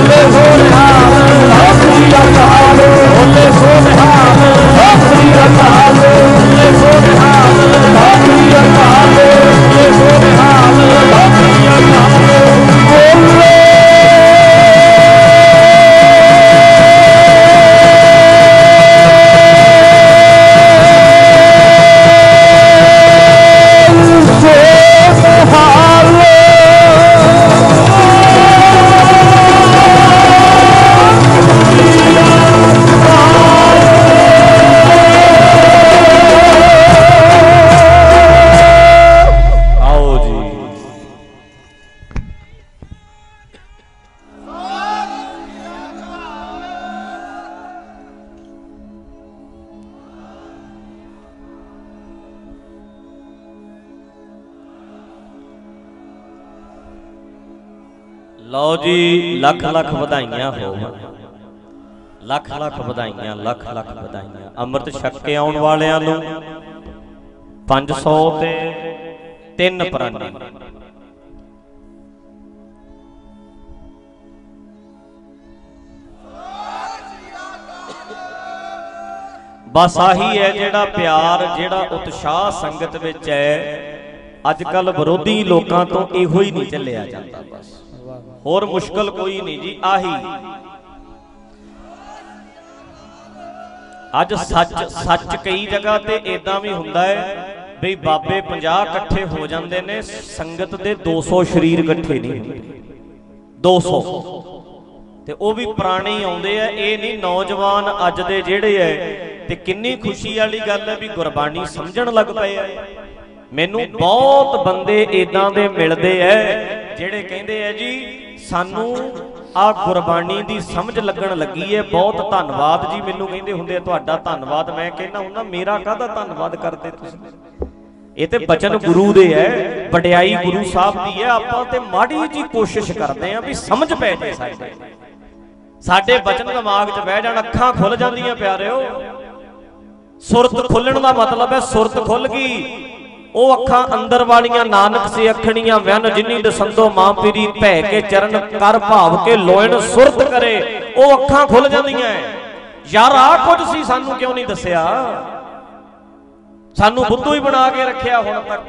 ਹੋਲੇ ਸੋਨਿਹਾ ਹੱਥ ਦੀ ਅੱਖਾਂ ਹੋਲੇ ਸੋਨਿਹਾ ਲੱਖ ਲੱਖ ਵਧਾਈਆਂ ਹੋਣ। ਲੱਖ ਲੱਖ ਵਧਾਈਆਂ, ਲੱਖ ਲੱਖ ਵਧਾਈਆਂ। ਅੰਮ੍ਰਿਤ ਛਕ ਕੇ ਆਉਣ ਵਾਲਿਆਂ ਨੂੰ 500 ਤੇ ਤਿੰਨ ਪ੍ਰਾਨੀ। ਬਸ ਆਹੀ ਹੈ ਜਿਹੜਾ ਪਿਆਰ, ਜਿਹੜਾ ਉਤਸ਼ਾਹ ਸੰਗਤ ਵਿੱਚ ਹੈ, ਅੱਜ ਕੱਲ ਵਿਰੋਧੀ ਲੋਕਾਂ ਤੋਂ ਇਹੋ ਹੀ ਨਹੀਂ ਚੱਲਿਆ ਜਾਂਦਾ। ਹੋਰ ਮੁਸ਼ਕਲ ਕੋਈ ਨਹੀਂ ਜੀ, ਆਹੀ। ਅੱਜ ਸੱਚ ਸੱਚ ਕਈ ਜਗ੍ਹਾ ਤੇ ਇਦਾਂ ਵੀ ਹੁੰਦਾ ਹੈ ਬਈ ਬਾਬੇ 50 ਇਕੱਠੇ ਹੋ ਜਾਂਦੇ ਨੇ, ਸੰਗਤ ਦੇ 200 ਸ਼ਰੀਰ ਇਕੱਠੇ ਨਹੀਂ ਹੁੰਦੇ। 200 ਤੇ ਉਹ ਵੀ ਪੁਰਾਣੇ ਆਉਂਦੇ ਆ, ਇਹ ਨਹੀਂ ਨੌਜਵਾਨ ਅੱਜ ਦੇ ਜਿਹੜੇ ਐ, ਤੇ ਕਿੰਨੀ ਖੁਸ਼ੀ ਵਾਲੀ ਗੱਲ ਹੈ ਵੀ ਗੁਰਬਾਣੀ ਸਮਝਣ ਲੱਗ ਪਏ ਆ। ਮੈਨੂੰ ਬਹੁਤ ਬੰਦੇ ਇਦਾਂ ਦੇ ਮਿਲਦੇ ਐ, ਜਿਹੜੇ ਕਹਿੰਦੇ ਆ ਜੀ ਸਾਨੂੰ ਆ ਗੁਰਬਾਣੀ ਦੀ ਸਮਝ ਲੱਗਣ ਲੱਗੀ ਏ। ਬਹੁਤ ਧੰਨਵਾਦ ਜੀ ਮੈਨੂੰ ਕਹਿੰਦੇ ਹੁੰਦੇ ਆ ਤੁਹਾਡਾ ਧੰਨਵਾਦ। ਮੈਂ ਕਹਿੰਦਾ ਹੁੰਦਾ ਮੇਰਾ ਕਾਹਦਾ ਧੰਨਵਾਦ ਕਰਦੇ ਤੁਸੀਂ? ਇਹ ਤੇ ਬਚਨ ਗੁਰੂ ਦੇ ਐ ਵਡਿਆਈ ਗੁਰੂ ਸਾਹਿਬ ਦੀ ਐ ਆਪਾਂ ਤੇ ਮਾੜੀ ਜੀ ਕੋਸ਼ਿਸ਼ ਕਰਦੇ ਆ ਵੀ ਸਮਝ ਪੈ ਜੇ ਸਾਡੇ। ਸਾਡੇ ਬਚਨ ਦਿਮਾਗ 'ਚ ਬਹਿ ਜਾਣ ਅੱਖਾਂ ਖੁੱਲ ਜਾਂਦੀਆਂ ਪਿਆਰਿਓ। ਸੁਰਤ ਖੁੱਲਣ ਦਾ ਮਤਲਬ ਹੈ ਸੁਰਤ ਖੁੱਲ ਗਈ। ਉਹ ਅੱਖਾਂ ਅੰਦਰ ਵਾਲੀਆਂ ਨਾਨਕ ਸੇ ਅੱਖਣੀਆਂ ਵਨ ਜਿਨੀ ਦਸੰਦੋ ਮਾਂ ਪੀਰੀ ਭੈ ਕੇ ਚਰਨ ਕਰ ਭਾਵ ਕੇ ਲੋਇਣ ਸੁਰਤ ਕਰੇ, ਉਹ ਅੱਖਾਂ ਖੁੱਲ ਜਾਂਦੀਆਂ ਯਾਰ ਆ ਕੁਝ ਸੀ ਸਾਨੂੰ ਕਿਉਂ ਨਹੀਂ ਦੱਸਿਆ? ਸਾਨੂੰ ਬੁੱਧੂ ਹੀ ਬਣਾ ਕੇ ਰੱਖਿਆ ਹੁਣ ਤੱਕ।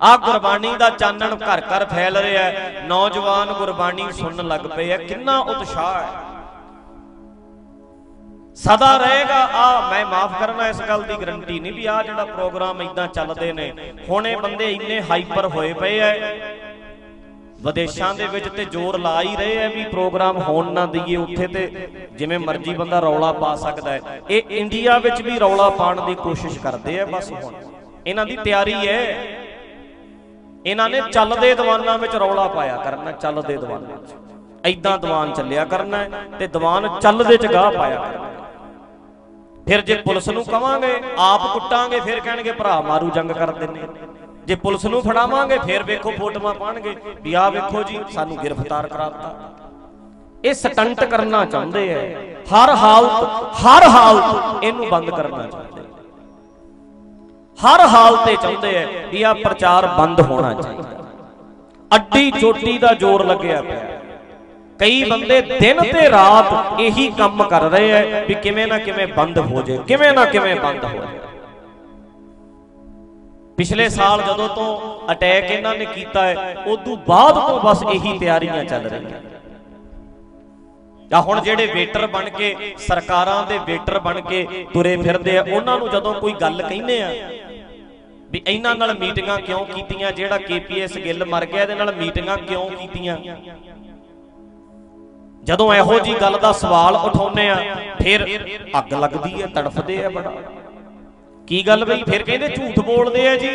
ਆ ਗੁਰਬਾਣੀ ਦਾ ਚਾਨਣ ਘਰ ਘਰ ਫੈਲ ਰਿਹਾ ਹੈ ਨੌਜਵਾਨ ਗੁਰਬਾਣੀ ਸੁਣਨ ਲੱਗ ਪਏ ਆ ਕਿੰਨਾ ਉਤਸ਼ਾਹ ਹੈ ਸਦਾ ਰਹੇਗਾ। ਆ, ਮੈਂ ਮਾਫ ਕਰਨਾ, ਇਸ ਗੱਲ ਦੀ ਗਰੰਟੀ ਨਹੀਂ ਵੀ ਆ ਜਿਹੜਾ ਪ੍ਰੋਗਰਾਮ ਇਦਾਂ ਚੱਲਦੇ ਨੇ। ਹੁਣ ਇਹ ਬੰਦੇ ਇੰਨੇ ਹਾਈਪਰ ਹੋਏ ਪਏ ਐ। ਵਿਦੇਸ਼ਾਂ ਦੇ ਵਿੱਚ ਤੇ ਜ਼ੋਰ ਲਾ ਹੀ ਰਹੇ ਐ ਵੀ ਪ੍ਰੋਗਰਾਮ ਹੋਣ ਨਾ ਦਈਏ ਉੱਥੇ ਤੇ। ਜਿਵੇਂ ਮਰਜ਼ੀ ਬੰਦਾ ਰੌਲਾ ਪਾ ਸਕਦਾ ਹੈ ਇਹ ਇੰਡੀਆ ਵਿੱਚ ਵੀ ਰੌਲਾ ਪਾਉਣ ਦੀ ਕੋਸ਼ਿਸ਼ ਕਰਦੇ ਐ ਬਸ ਹੁਣ। ਇਹਨਾਂ ਦੀ ਤਿਆਰੀ ਐ। ਇਹਨਾਂ ਨੇ ਚੱਲਦੇ ਦੀਵਾਨਾਂ ਵਿੱਚ ਰੌਲਾ ਪਾਇਆ ਕਰਨਾ, ਚੱਲਦੇ ਦੀਵਾਨਾਂ ਵਿੱਚ। ਐਦਾਂ ਦੀਵਾਨ ਚੱਲਿਆ ਕਰਨਾ ਤੇ ਦੀਵਾਨ ਚੱਲਦੇ ਚ ਗਾਹ ਪਾਇਆ ਕਰਨਾ ਫਿਰ ਜੇ ਪੁਲਿਸ ਨੂੰ ਕਵਾਂਗੇ, ਆਪ ਕੁੱਟਾਂਗੇ, ਫਿਰ ਕਹਿਣਗੇ, ਭਰਾ, ਮਾਰੂ ਜੰਗ ਕਰ ਦਿੰਨੇ ਜੇ ਪੁਲਿਸ ਨੂੰ ਫੜਾਵਾਂਗੇ, ਫਿਰ ਵੇਖੋ ਫੋਟੋਆਂ ਪਾਣਗੇ ਵੀ ਆਹ ਵੇਖੋ ਜੀ, ਸਾਨੂੰ ਗ੍ਰਿਫਤਾਰ ਕਰਾਤਾ। ਇਹ ਸਟੰਟ ਕਰਨਾ ਚਾਹੁੰਦੇ ਐ ਹਰ ਹਾਲਤ ਹਰ ਹਾਲਤ ਇਹਨੂੰ ਬੰਦ ਕਰਨਾ ਚਾਹੁੰਦੇ। ਹਰ ਹਾਲਤ ਤੇ ਚਾਹੁੰਦੇ ਐ ਵੀ ਆਹ ਪ੍ਰਚਾਰ ਬੰਦ ਹੋਣਾ ਚਾਹੀਦਾ। ਅੱਡੀ ਚੋਟੀ ਦਾ ਜ਼ੋਰ ਲੱਗਿਆ ਪਿਆ। ਕਈ ਬੰਦੇ ਦਿਨ ਤੇ ਰਾਤ ਇਹੀ ਕੰਮ ਕਰ ਰਹੇ ਐ ਵੀ ਕਿਵੇਂ ਨਾ ਕਿਵੇਂ ਬੰਦ ਹੋ ਜਾਏ ਕਿਵੇਂ ਨਾ ਕਿਵੇਂ ਬੰਦ ਹੋ ਜਾਏ। ਪਿਛਲੇ ਸਾਲ ਜਦੋਂ ਤੋਂ ਅਟੈਕ ਇਹਨਾਂ ਨੇ ਕੀਤਾ ਹੈ ਉਦੋਂ ਬਾਅਦ ਤੋਂ ਬਸ ਇਹੀ ਤਿਆਰੀਆਂ ਚੱਲ ਰਹੀਆਂ। ਆ ਹੁਣ ਜਿਹੜੇ ਵੇਟਰ ਬਣ ਕੇ ਸਰਕਾਰਾਂ ਦੇ ਵੇਟਰ ਬਣ ਕੇ ਤੁਰੇ ਫਿਰਦੇ ਆ ਉਹਨਾਂ ਨੂੰ ਜਦੋਂ ਕੋਈ ਗੱਲ ਕਹਿੰਦੇ ਆ ਵੀ ਇਹਨਾਂ ਨਾਲ ਮੀਟਿੰਗਾਂ ਕਿਉਂ ਕੀਤੀਆਂ ਜਿਹੜਾ ਕੇਪੀਐਸ ਗਿੱਲ ਮਰ ਗਿਆ ਇਹਦੇ ਨਾਲ ਮੀਟਿੰਗਾਂ ਕਿਉਂ ਕੀਤੀਆਂ? ਜਦੋਂ ਇਹੋ ਜੀ ਗੱਲ ਦਾ ਸਵਾਲ ਉਠਾਉਨੇ ਆ ਫਿਰ ਅੱਗ ਲੱਗਦੀ ਹੈ ਤੜਫਦੇ ਆ ਬੜਾ। ਕੀ ਗੱਲ ਬਈ? ਫਿਰ ਕਹਿੰਦੇ ਝੂਠ ਬੋਲਦੇ ਆ ਜੀ।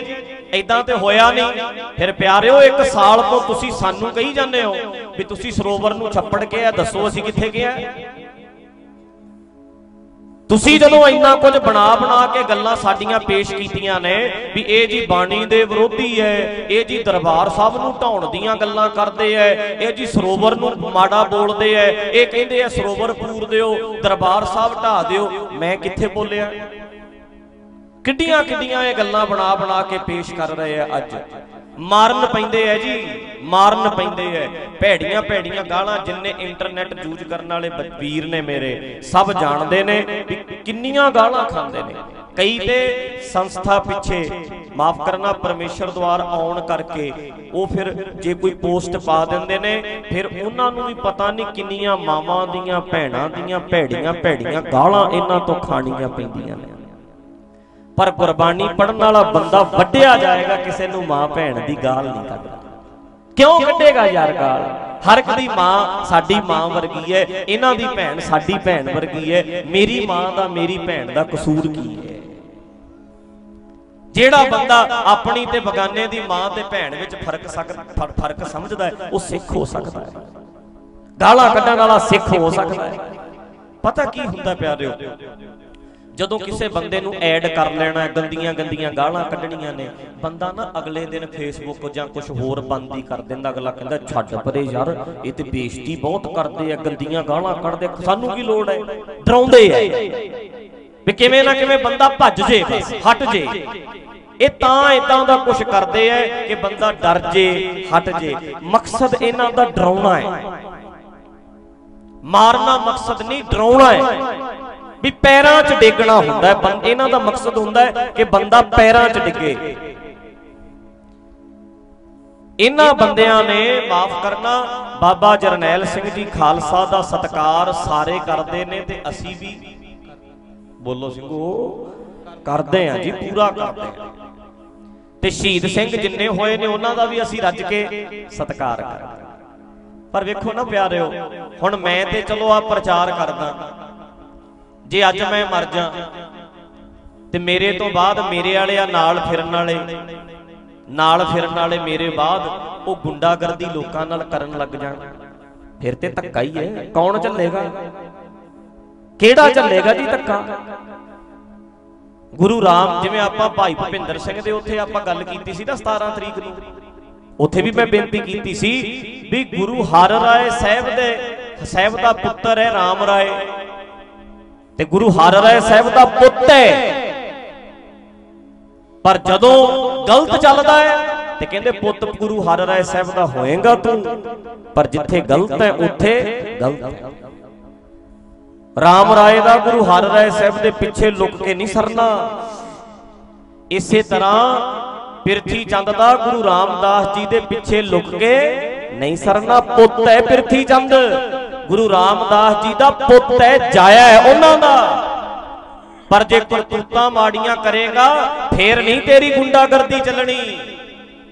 ਐਦਾਂ ਤੇ ਹੋਇਆ ਨਹੀਂ। ਫਿਰ ਪਿਆਰਿਓ ਇੱਕ ਸਾਲ ਤੋਂ ਤੁਸੀਂ ਸਾਨੂੰ ਕਹੀ ਜਾਂਦੇ ਹੋ ਵੀ ਤੁਸੀਂ ਸਰੋਵਰ ਨੂੰ ਛੱਪੜ ਕੇ ਆ ਦੱਸੋ ਅਸੀਂ ਕਿੱਥੇ ਗਏ ਆ ਤੁਸੀਂ ਜਦੋਂ ਇੰਨਾ ਕੁਝ ਬਣਾ ਬਣਾ ਕੇ ਗੱਲਾਂ ਸਾਡੀਆਂ ਪੇਸ਼ ਕੀਤੀਆਂ ਨੇ ਵੀ ਇਹ ਜੀ ਬਾਣੀ ਦੇ ਵਿਰੋਧੀ ਹੈ ਇਹ ਜੀ ਦਰਬਾਰ ਸਾਹਿਬ ਨੂੰ ਢਾਉਣ ਦੀਆਂ ਗੱਲਾਂ ਕਰਦੇ ਐ, ਇਹ ਜੀ ਸਰੋਵਰ ਨੂੰ ਮਾੜਾ ਬੋਲਦੇ ਐ, ਇਹ ਕਹਿੰਦੇ ਐ, ਸਰੋਵਰ ਪੂਰ ਦਿਓ, ਦਰਬਾਰ ਸਾਹਿਬ ਢਾ ਦਿਓ। ਮੈਂ ਕਿੱਥੇ ਬੋਲਿਆ? ਕਿੱਡੀਆਂ ਕਿੱਡੀਆਂ ਇਹ ਗੱਲਾਂ ਬਣਾ ਬਣਾ ਕੇ ਪੇਸ਼ ਕਰ ਰਹੇ ਆ ਅੱਜ? ਮਾਰਨ ਪੈਂਦੇ ਆ ਜੀ, ਮਾਰਨ ਪੈਂਦੇ ਆ। ਭੈੜੀਆਂ ਭੈੜੀਆਂ ਗਾਲਾਂ ਜਿੰਨੇ ਇੰਟਰਨੈਟ ਯੂਜ਼ ਕਰਨ ਵਾਲੇ ਵੀਰ ਨੇ ਮੇਰੇ, ਸਭ ਜਾਣਦੇ ਨੇ ਵੀ ਕਿੰਨੀਆਂ ਗਾਲਾਂ ਖਾਂਦੇ ਨੇ। ਕਈ ਤੇ ਸੰਸਥਾ ਪਿੱਛੇ, ਮਾਫ ਕਰਨਾ, ਪਰਮੇਸ਼ਰ ਦਵਾਰ ਆਉਣ ਕਰਕੇ ਉਹ ਫਿਰ ਜੇ ਕੋਈ ਪੋਸਟ ਪਾ ਦਿੰਦੇ ਨੇ, ਫਿਰ ਉਹਨਾਂ ਨੂੰ ਵੀ ਪਤਾ ਨਹੀਂ ਕਿੰਨੀਆਂ ਮਾਵਾਂ ਦੀਆਂ, ਭੈਣਾਂ ਦੀਆਂ, ਭੈੜੀਆਂ ਭੈੜੀਆਂ ਗਾਲਾਂ ਇਹਨਾਂ ਤੋਂ ਖਾਣੀਆਂ ਪੈਂਦੀਆਂ ਨੇ। ਪਰ ਗੁਰਬਾਣੀ ਪੜਨ ਵਾਲਾ ਬੰਦਾ ਵੱਡਿਆ ਜਾਏਗਾ, ਕਿਸੇ ਨੂੰ ਮਾਂ ਭੈਣ ਦੀ ਗਾਲ ਨਹੀਂ ਕੱਢਦਾ। ਕਿਉਂ ਕੱਢੇਗਾ ਯਾਰ ਗਾਲ? ਹਰ ਇੱਕ ਦੀ ਮਾਂ ਸਾਡੀ ਮਾਂ ਵਰਗੀ ਹੈ, ਇਹਨਾਂ ਦੀ ਭੈਣ ਸਾਡੀ ਭੈਣ ਵਰਗੀ ਹੈ, ਮੇਰੀ ਮਾਂ ਦਾ ਮੇਰੀ ਭੈਣ ਦਾ ਕਸੂਰ ਕੀ ਹੈ? ਜਿਹੜਾ ਬੰਦਾ ਆਪਣੀ ਤੇ ਬਗਾਨੇ ਦੀ ਮਾਂ ਤੇ ਭੈਣ ਵਿੱਚ ਫ਼ਰਕ ਫ਼ਰਕ ਸਮਝਦਾ ਹੈ, ਉਹ ਸਿੱਖ ਹੋ ਸਕਦਾ ਹੈ। ਗਾਲਾਂ ਕੱਢਣ ਵਾਲਾ ਸਿੱਖ ਹੋ ਸਕਦਾ ਹੈ। ਪਤਾ ਕੀ ਹੁੰਦਾ ਪਿਆਰਿਓ? ਜਦੋਂ ਕਿਸੇ ਬੰਦੇ ਨੂੰ ਐਡ ਕਰ ਲੈਣਾ ਗੰਦੀਆਂ ਗੰਦੀਆਂ ਗਾਲਾਂ ਕੱਢਣੀਆਂ ਨੇ ਬੰਦਾ ਨਾ ਅਗਲੇ ਦਿਨ ਫੇਸਬੁੱਕ ਜਾਂ ਕੁਝ ਹੋਰ ਬੰਦ ਕਰ ਦਿੰਦਾ ਅਗਲਾ ਕਹਿੰਦਾ ਛੱਡ ਪਰੇ ਯਾਰ ਇਹ ਤੇ ਬੇਇੱਜ਼ਤੀ ਬਹੁਤ ਕਰਦੇ ਆ ਗੰਦੀਆਂ ਗਾਲਾਂ ਕੱਢਦੇ ਸਾਨੂੰ ਕੀ ਲੋੜ ਹੈ? ਡਰਾਉਂਦੇ ਆ। ਵੀ ਕਿਵੇਂ ਨਾ ਕਿਵੇਂ ਬੰਦਾ ਭੱਜ ਜੇ ਹਟ ਜੇ। ਇਹ ਤਾਂ ਇਦਾਂ ਦਾ ਕੁਝ ਕਰਦੇ ਐ ਕਿ ਬੰਦਾ ਡਰ ਜੇ ਹਟ ਜੇ। ਮਕਸਦ ਇਹਨਾਂ ਦਾ ਡਰਾਉਣਾ ਹੈ। ਮਾਰਨਾ ਮਕਸਦ ਨਹੀਂ ਡਰਾਉਣਾ ਹੈ। ਵੀ ਪੈਰਾਂ 'ਚ ਡੇਗਣਾ ਹੁੰਦਾ ਹੈ। ਇਹਨਾਂ ਦਾ ਮਕਸਦ ਹੁੰਦਾ ਹੈ ਕਿ ਬੰਦਾ ਪੈਰਾਂ 'ਚ ਡਿੱਗੇ। ਇਹਨਾਂ ਬੰਦਿਆਂ ਨੇ ਮਾਫ ਕਰਨਾ। ਬਾਬਾ ਜਰਨੈਲ ਸਿੰਘ ਜੀ ਖਾਲਸਾ ਦਾ ਸਤਕਾਰ ਸਾਰੇ ਕਰਦੇ ਨੇ ਤੇ ਅਸੀਂ ਵੀ ਬੋਲੋ ਸਿੰਘੋ ਕਰਦੇ ਆ ਜੀ ਪੂਰਾ ਕਰਦੇ ਆ ਤੇ ਸ਼ਹੀਦ ਸਿੰਘ ਜਿੰਨੇ ਹੋਏ ਨੇ ਉਹਨਾਂ ਦਾ ਵੀ ਅਸੀਂ ਰੱਜ ਕੇ ਸਤਕਾਰ ਕਰਦੇ ਪਰ ਵੇਖੋ ਨਾ ਪਿਆਰਿਓ ਹੁਣ ਮੈਂ ਤੇ ਚਲੋ ਆ ਪ੍ਰਚਾਰ ਕਰਦਾ। ਜੇ ਅੱਜ ਮੈਂ ਮਰ ਜਾ, ਤੇ ਮੇਰੇ ਤੋਂ ਬਾਅਦ ਮੇਰੇ ਵਾਲੇ ਆ ਨਾਲ ਫਿਰਨ ਵਾਲੇ, ਨਾਲ ਫਿਰਨ ਵਾਲੇ ਮੇਰੇ ਬਾਅਦ ਉਹ ਗੁੰਡਾਗਰਦੀ ਲੋਕਾਂ ਨਾਲ ਕਰਨ ਲੱਗ ਜਾਣ। ਫਿਰ ਤੇ ਧੱਕਾ ਹੀ ਹੈ। ਕੌਣ ਚੱਲੇਗਾ? ਕਿਹੜਾ ਚੱਲੇਗਾ ਜੀ ਧੱਕਾ? ਗੁਰੂ ਰਾਮ, ਜਿਵੇਂ ਆਪਾਂ ਭਾਈ ਭੁਪਿੰਦਰ ਸਿੰਘ ਦੇ ਉੱਥੇ ਆਪਾਂ ਗੱਲ ਕੀਤੀ ਸੀ ਨਾ 17 ਤਰੀਕ ਨੂੰ, ਉੱਥੇ ਵੀ ਮੈਂ ਬੇਨਤੀ ਕੀਤੀ ਸੀ ਵੀ ਗੁਰੂ ਹਰ ਰਾਏ ਸਾਹਿਬ ਦੇ, ਸਾਹਿਬ ਦਾ ਪੁੱਤਰ ਹੈ, ਰਾਮ ਰਾਏ। ਤੇ ਗੁਰੂ ਹਰ ਰਾਏ ਸਾਹਿਬ ਦਾ ਪੁੱਤ ਹੈ। ਪਰ ਜਦੋਂ ਗਲਤ ਚੱਲਦਾ ਹੈ, ਤੇ ਕਹਿੰਦੇ ਪੁੱਤ ਗੁਰੂ ਹਰ ਰਾਏ ਸਾਹਿਬ ਦਾ ਹੋਏਗਾ ਤੂੰ। ਪਰ ਜਿੱਥੇ ਗਲਤ ਹੈ, ਉੱਥੇ ਗਲਤ ਹੈ। ਰਾਮ ਰਾਏ ਦਾ ਗੁਰੂ ਹਰ ਰਾਏ ਸਾਹਿਬ ਦੇ ਪਿੱਛੇ ਲੁਕ ਕੇ ਨਹੀਂ ਸਰਨਾ। ਇਸੇ ਤਰ੍ਹਾਂ ਪਿਰਥੀ ਚੰਦ ਦਾ ਗੁਰੂ ਰਾਮਦਾਸ ਜੀ ਦੇ ਪਿੱਛੇ ਲੁਕ ਕੇ ਨਹੀਂ ਸਰਨਾ। ਪੁੱਤ ਹੈ ਪਿਰਥੀ ਚੰਦ। ਗੁਰੂ ਰਾਮਦਾਸ ਜੀ ਦਾ ਪੁੱਤ ਹੈ, ਜਾਇਆ ਹੈ ਉਹਨਾਂ ਦਾ। ਪਰ ਜੇ ਕਰਤੂਤਾਂ ਮਾੜੀਆਂ ਕਰੇਗਾ, ਫੇਰ ਨਹੀਂ ਤੇਰੀ ਗੁੰਡਾਗਰਦੀ ਚੱਲਣੀ।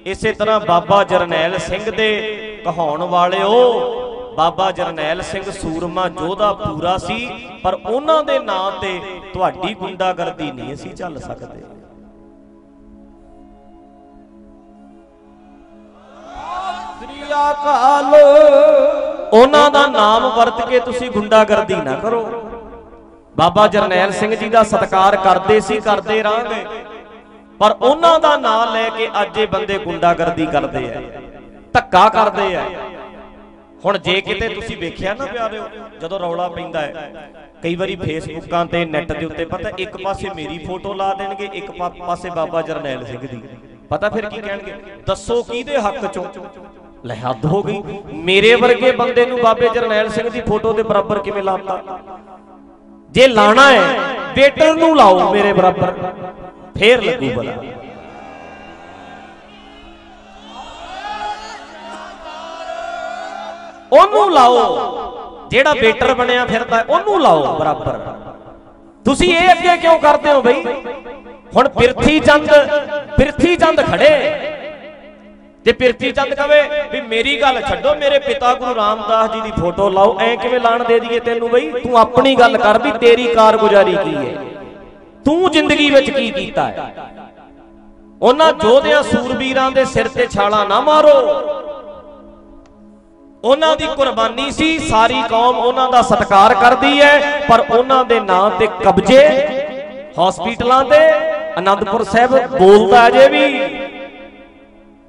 ਇਸੇ ਤਰ੍ਹਾਂ ਬਾਬਾ ਜਰਨੈਲ ਸਿੰਘ ਦੇ ਕਹਾਉਣ ਵਾਲਿਓ, ਬਾਬਾ ਜਰਨੈਲ ਸਿੰਘ ਸੂਰਮਾ ਜੋਧਾ ਪੂਰਾ ਸੀ, ਪਰ ਉਹਨਾਂ ਦੇ ਨਾਂ ਤੇ ਤੁਹਾਡੀ ਗੁੰਡਾਗਰਦੀ ਨਹੀਂ ਅਸੀਂ ਚੱਲ ਸਕਦੇ। ਸ੍ਰੀ ਅਕਾਲ ਉਹਨਾਂ ਦਾ ਨਾਮ ਵਰਤ ਕੇ ਤੁਸੀਂ ਗੁੰਡਾਗਰਦੀ ਨਾ ਕਰੋ। ਬਾਬਾ ਜਰਨੈਲ ਸਿੰਘ ਜੀ ਦਾ ਸਤਿਕਾਰ ਕਰਦੇ ਸੀ, ਕਰਦੇ ਰਾਂਗੇ ਪਰ ਉਹਨਾਂ ਦਾ ਨਾਮ ਲੈ ਕੇ ਅੱਜ ਇਹ ਬੰਦੇ ਗੁੰਡਾਗਰਦੀ ਕਰਦੇ ਆ। ਧੱਕਾ ਕਰਦੇ ਆ। ਹੁਣ ਜੇ ਕਿਤੇ ਤੁਸੀਂ ਵੇਖਿਆ ਨਾ ਪਿਆਰਿਓ ਜਦੋਂ ਰੌਲਾ ਪੈਂਦਾ ਹੈ, ਕਈ ਵਾਰੀ ਫੇਸਬੁੱਕਾਂ ਤੇ, ਨੈਟ ਦੇ ਉੱਤੇ, ਪਤਾ ਇੱਕ ਪਾਸੇ ਮੇਰੀ ਫੋਟੋ ਲਾ ਦੇਣਗੇ, ਇੱਕ ਪਾਸੇ ਬਾਬਾ ਜਰਨੈਲ ਸਿੰਘ ਦੀ। ਪਤਾ ਫਿਰ ਕੀ ਕਹਿਣਗੇ? ਦੱਸੋ ਕਿਹਦੇ ਹੱਕ ਚੋਂ? ਲੈ ਹੱਦ ਹੋ ਗਈ। ਮੇਰੇ ਵਰਗੇ ਬੰਦੇ ਨੂੰ ਬਾਬੇ ਜਰਨੈਲ ਸਿੰਘ ਦੀ ਫੋਟੋ ਦੇ ਬਰਾਬਰ ਕਿਵੇਂ ਲਾਤਾ? ਜੇ ਲਾਣਾ ਹੈ, ਵੇਟਰ ਨੂੰ ਲਾਓ ਮੇਰੇ ਬਰਾਬਰ। ਫੇਰ ਲੱਗੂ ਬਲਾ। ਉਹਨੂੰ ਲਾਓ। ਜਿਹੜਾ ਵੇਟਰ ਬਣਿਆ ਫਿਰਦਾ, ਉਹਨੂੰ ਲਾਓ ਬਰਾਬਰ। ਤੁਸੀਂ ਇਹ ਅੱਗੇ ਕਿਉਂ ਕਰਦੇ ਹੋ ਬਈ? ਹੁਣ ਪਿਰਥੀ ਚੰਦ ਪਿਰਥੀ ਚੰਦ ਖੜੇ। ਤੇ ਪਿਰਥੀ ਚੰਦ ਕਵੇ ਵੀ ਮੇਰੀ ਗੱਲ ਛੱਡੋ, ਮੇਰੇ ਪਿਤਾ ਗੁਰੂ ਰਾਮਦਾਸ ਜੀ ਦੀ ਫੋਟੋ ਲਾਓ, ਐ ਕਿਵੇਂ ਲਾਣ ਦੇ ਦਈਏ ਤੈਨੂੰ ਬਈ? ਤੂੰ ਆਪਣੀ ਗੱਲ ਕਰ ਵੀ ਤੇਰੀ ਕਾਰਗੁਜ਼ਾਰੀ ਕੀ ਹੈ? ਤੂੰ ਜ਼ਿੰਦਗੀ ਵਿੱਚ ਕੀ ਕੀਤਾ ਹੈ? ਉਹਨਾਂ ਯੋਧਿਆਂ ਸੂਰਬੀਰਾਂ ਦੇ ਸਿਰ ਤੇ ਛਾਲਾਂ ਨਾ ਮਾਰੋ। ਉਹਨਾਂ ਦੀ ਕੁਰਬਾਨੀ ਸੀ, ਸਾਰੀ ਕੌਮ ਉਹਨਾਂ ਦਾ ਸਤਿਕਾਰ ਕਰਦੀ ਹੈ, ਪਰ ਉਹਨਾਂ ਦੇ ਨਾਂ ਤੇ ਕਬਜ਼ੇ, ਹਸਪੀਟਲਾਂ ਤੇ ਅਨੰਦਪੁਰ ਸਾਹਿਬ ਬੋਲਦਾ ਅਜੇ ਵੀ,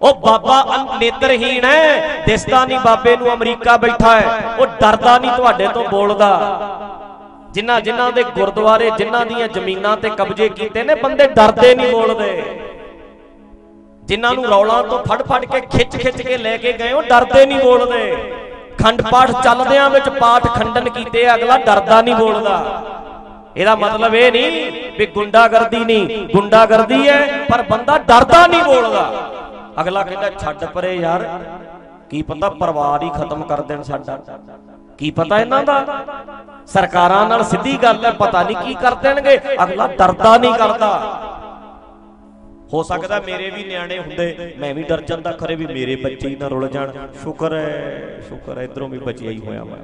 ਉਹ ਬਾਬਾ ਅਨ- ਨੇਤਰਹੀਣ ਹੈ, ਦਿਸਦਾ ਨਹੀਂ ਬਾਬੇ ਨੂੰ, ਅਮਰੀਕਾ ਬੈਠਾ ਹੈ, ਉਹ ਡਰਦਾ ਨਹੀਂ ਤੁਹਾਡੇ ਤੋਂ ਬੋਲਦਾ। ਜਿਨ੍ਹਾਂ ਜਿਨ੍ਹਾਂ ਦੇ ਗੁਰਦੁਆਰੇ, ਜਿਨ੍ਹਾਂ ਦੀਆਂ ਜ਼ਮੀਨਾਂ ਤੇ ਕਬਜ਼ੇ ਕੀਤੇ ਨੇ, ਬੰਦੇ ਡਰਦੇ ਨਹੀਂ ਬੋਲਦੇ। ਜਿਨ੍ਹਾਂ ਨੂੰ ਰੌਲਾ ਤੋਂ ਫੜ ਫੜ ਕੇ ਖਿੱਚ ਖਿੱਚ ਕੇ ਲੈ ਕੇ ਗਏ, ਉਹ ਡਰਦੇ ਨਹੀਂ ਬੋਲਦੇ। ਖੰਡ ਪਾਠ ਚੱਲਦਿਆਂ ਵਿੱਚ ਪਾਠ ਖੰਡਨ ਕੀਤੇ, ਅਗਲਾ ਡਰਦਾ ਨਹੀਂ ਬੋਲਦਾ। ਇਹਦਾ ਮਤਲਬ ਇਹ ਨਹੀਂ ਵੀ ਗੁੰਡਾਗਰਦੀ ਨਹੀਂ, ਗੁੰਡਾਗਰਦੀ ਹੈ, ਪਰ ਬੰਦਾ ਡਰਦਾ ਨਹੀਂ ਬੋਲਦਾ। ਅਗਲਾ ਕਹਿੰਦਾ, ਛੱਡ ਪਰੇ ਯਾਰ, ਕੀ ਪਤਾ ਪਰਿਵਾਰ ਹੀ ਖਤਮ ਕਰ ਦੇਣ ਸਾਡਾ। ਕੀ ਪਤਾ ਇਹਨਾਂ ਦਾ? ਸਰਕਾਰਾਂ ਨਾਲ ਸਿੱਧੀ ਗੱਲ ਹੈ, ਪਤਾ ਨਹੀਂ ਕੀ ਕਰ ਦੇਣਗੇ, ਅਗਲਾ ਡਰਦਾ ਨਹੀਂ ਕਰਦਾ। ਹੋ ਸਕਦਾ ਮੇਰੇ ਵੀ ਨਿਆਣੇ ਹੁੰਦੇ, ਮੈਂ ਵੀ ਡਰ ਜਾਂਦਾ, ਖਰੇ ਵੀ ਮੇਰੇ ਬੱਚੇ ਹੀ ਨਾ ਰੁੱਲ ਜਾਣ। ਸ਼ੁਕਰ ਹੈ ਸ਼ੁਕਰ ਹੈ, ਇਧਰੋਂ ਵੀ ਬਚਿਆ ਹੀ ਹੋਇਆ ਮੈਂ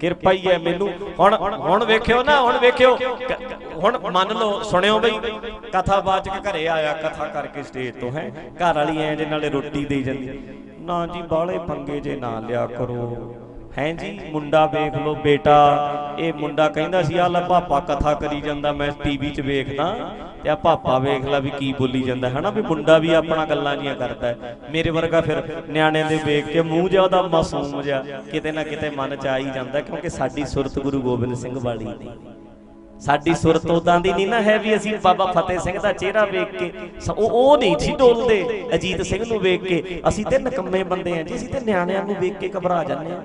ਕਿਰਪਾ ਹੀ ਹੈ ਮੈਨੂੰ। ਹੁਣ ਹੁਣ ਵੇਖਿਓ ਨਾ, ਹੁਣ ਵੇਖਿਓ। ਹੁਣ ਮੰਨ ਲਓ, ਸੁਣਿਓ ਬਈ ਕਥਾਵਾਚਕ ਘਰੇ ਆਇਆ, ਕਥਾ ਕਰਕੇ ਸਟੇਜ ਤੋਂ ਹੈ। ਘਰ ਵਾਲੀ ਐਂ ਦੇ ਨਾਲੇ ਰੋਟੀ ਦੇ ਜਾਂਦੀ। ਨਾ ਜੀ ਬਾਲੇ ਪੰਗੇ ਜੇ ਨਾ ਲਿਆ ਕਰੋ। ਹੈ ਜੀ, ਮੁੰਡਾ ਵੇਖ ਲੋ ਬੇਟਾ। ਇਹ ਮੁੰਡਾ ਕਹਿੰਦਾ ਸੀ ਆ ਲੈ ਪਾਪਾ ਕਥਾ ਕਰੀ ਜਾਂਦਾ, ਮੈਂ ਟੀਵੀ 'ਚ ਵੇਖਦਾ। ਤੇ ਆ ਪਾਪਾ ਵੇਖ ਲੈ ਵੀ ਕੀ ਬੋਲੀ ਜਾਂਦਾ ਹੈ ਵੀ ਮੁੰਡਾ ਵੀ ਆਪਣਾ ਗੱਲਾਂ ਜੀਆਂ ਕਰਦਾ ਮੇਰੇ ਵਰਗਾ ਫਿਰ ਨਿਆਣੇ ਦੇ ਵੇਖ ਕੇ ਮੂੰਹ ਜਿਹਾ ਉਹਦਾ ਮਾਸੂਮ ਜਿਹਾ ਕਿਤੇ ਨਾ ਕਿਤੇ ਮਨ 'ਚ ਆ ਹੀ ਜਾਂਦਾ, ਕਿਉਂਕਿ ਸਾਡੀ ਸੁਰਤ ਗੁਰੂ ਗੋਬਿੰਦ ਸਿੰਘ ਵਾਲੀ ਨਹੀਂ। ਸਾਡੀ ਸੁਰਤ ਉਦਾਂ ਦੀ ਨਹੀਂ ਨਾ ਹੈ ਵੀ ਅਸੀਂ ਬਾਬਾ ਫਤਿਹ ਸਿੰਘ ਦਾ ਚਿਹਰਾ ਵੇਖ ਕੇ ਉਹ ਉਹ ਨਹੀਂ ਸੀ ਡੋਲਦੇ। ਅਜੀਤ ਸਿੰਘ ਨੂੰ ਵੇਖ ਕੇ ਅਸੀਂ ਤੇ ਨਕੰਮੇ ਬੰਦੇ ਆ ਜੀ, ਅਸੀਂ ਤੇ ਨਿਆਣਿਆਂ ਨੂੰ ਵੇਖ ਕੇ ਘਬਰਾ ਜਾਂਦੇ ਆ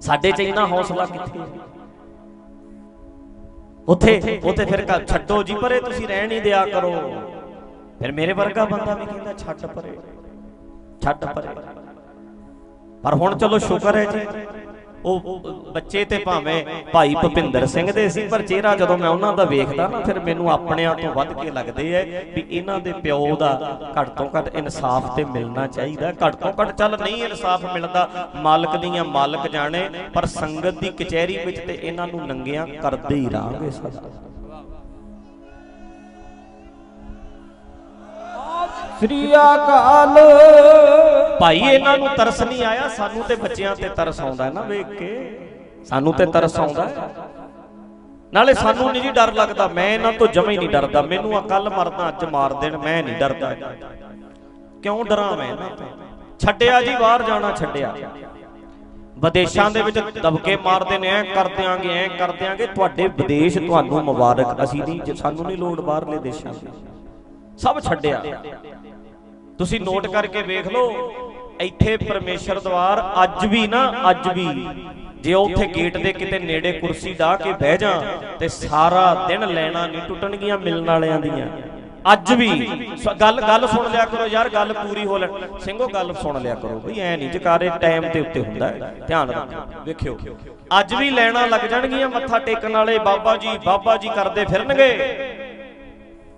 ਸਾਡੇ 'ਚ ਇੰਨਾ ਹੌਸਲਾ ਕਿੱਥੇ ਉੱਥੇ ਉੱਥੇ ਫਿਰ ਛੱਡੋ ਜੀ, ਪਰੇ ਤੁਸੀਂ ਰਹਿਣ ਹੀ ਦਿਆ ਕਰੋ। ਫਿਰ ਮੇਰੇ ਵਰਗਾ ਬੰਦਾ ਵੀ ਕਹਿੰਦਾ, ਛੱਡ ਪਰੇ ਛੱਡ ਪਰੇ। ਪਰ ਹੁਣ ਚਲੋ ਸ਼ੁਕਰ ਹੈ ਜੀ। ਉਹ ਬੱਚੇ ਤੇ ਭਾਵੇਂ ਭਾਈ ਭਪਿੰਦਰ ਸਿੰਘ ਦੇ ਸੀ, ਪਰ ਚਿਹਰਾ ਜਦੋਂ ਮੈਂ ਉਹਨਾਂ ਦਾ ਵੇਖਦਾ ਨਾ, ਫਿਰ ਮੈਨੂੰ ਆਪਣਿਆਂ ਤੋਂ ਵੱਧ ਕੇ ਲੱਗਦੇ ਐ ਵੀ ਇਹਨਾਂ ਦੇ ਪਿਓ ਦਾ ਘੱਟ ਤੋਂ ਘੱਟ ਇਨਸਾਫ ਤੇ ਮਿਲਣਾ ਚਾਹੀਦਾ। ਘੱਟ ਤੋਂ ਘੱਟ ਚੱਲ ਨਹੀਂ ਇਨਸਾਫ ਮਿਲਦਾ, ਮਾਲਕ ਦੀਆਂ ਮਾਲਕ ਜਾਣੇ, ਪਰ ਸੰਗਤ ਦੀ ਕਚਹਿਰੀ ਵਿੱਚ ਤੇ ਇਹਨਾਂ ਨੂੰ ਨੰਗਿਆਂ ਕਰਦੇ ਹੀ ਰਹਾਂਗੇ ਸਦਾ ਸ੍ਰੀ ਅਕਾਲ। ਭਾਈ, ਇਹਨਾਂ ਨੂੰ ਤਰਸ ਨਹੀਂ ਆਇਆ? ਸਾਨੂੰ ਤੇ ਬੱਚਿਆਂ ਤੇ ਤਰਸ ਆਉਂਦਾ ਨਾ ਵੇਖ ਕੇ। ਸਾਨੂੰ ਤੇ ਤਰਸ ਆਉਂਦਾ ਨਾਲੇ ਸਾਨੂੰ ਨਹੀਂ ਜੀ ਡਰ ਲੱਗਦਾ। ਮੈਂ ਇਹਨਾਂ ਤੋਂ ਜਮਾ ਹੀ ਨਹੀਂ ਡਰਦਾ। ਮੈਨੂੰ ਆ ਕੱਲ ਮਰਦਾ, ਅੱਜ ਮਾਰ ਦੇਣ, ਮੈਂ ਨਹੀਂ ਡਰਦਾ। ਕਿਉਂ ਡਰਾਂ ਮੈਂ ਇਹਨਾਂ ਤੋਂ? ਛੱਡਿਆ ਜੀ, ਬਾਹਰ ਜਾਣਾ ਛੱਡਿਆ। ਵਿਦੇਸ਼ਾਂ ਦੇ ਵਿੱਚ ਦਬਕੇ ਮਾਰਦੇ ਨੇ, ਐ ਕਰ ਦਿਆਂਗੇ, ਐ ਕਰ ਦਿਆਂਗੇ। ਤੁਹਾਡੇ ਵਿਦੇਸ਼ ਤੁਹਾਨੂੰ ਮੁਬਾਰਕ। ਅਸੀਂ ਨਹੀਂ, ਸਾਨੂੰ ਨਹੀਂ ਲੋੜ ਬਾਹਰਲੇ ਦੇਸ਼ਾਂ ਦੀ। ਸਭ ਛੱਡਿਆ। ਤੁਸੀਂ ਨੋਟ ਕਰਕੇ ਵੇਖ ਲਓ ਇੱਥੇ ਪਰਮੇਸ਼ਰ ਦਵਾਰ ਅੱਜ ਵੀ ਨਾ ਅੱਜ ਵੀ। ਜੇ ਉੱਥੇ ਗੇਟ ਦੇ ਕਿਤੇ ਨੇੜੇ ਕੁਰਸੀ ਢਾ ਕੇ ਬਹਿ ਜਾ ਤੇ ਸਾਰਾ ਦਿਨ ਲੈਣਾ ਨਹੀਂ ਟੁੱਟਣਗੀਆਂ ਮਿਲਣ ਵਾਲਿਆਂ ਦੀਆਂ। ਅੱਜ ਵੀ। ਗੱਲ ਗੱਲ ਸੁਣ ਲਿਆ ਕਰੋ ਯਾਰ ਗੱਲ ਪੂਰੀ ਹੋ ਲੈ ਸਿੰਘੋ ਗੱਲ ਸੁਣ ਲਿਆ ਕਰੋ ਬਈ ਐ ਨਹੀਂ ਜਕਾਰੇ ਟਾਈਮ ਤੇ ਉੱਤੇ ਹੁੰਦਾ। ਧਿਆਨ ਰੱਖੋ ਵੇਖਿਓ। ਅੱਜ ਵੀ ਲੈਣਾ ਲੱਗ ਜਾਣਗੀਆਂ ਮੱਥਾ ਟੇਕਣ ਵਾਲੇ। ਬਾਬਾ ਜੀ ਬਾਬਾ ਜੀ ਕਰਦੇ ਫਿਰਨਗੇ।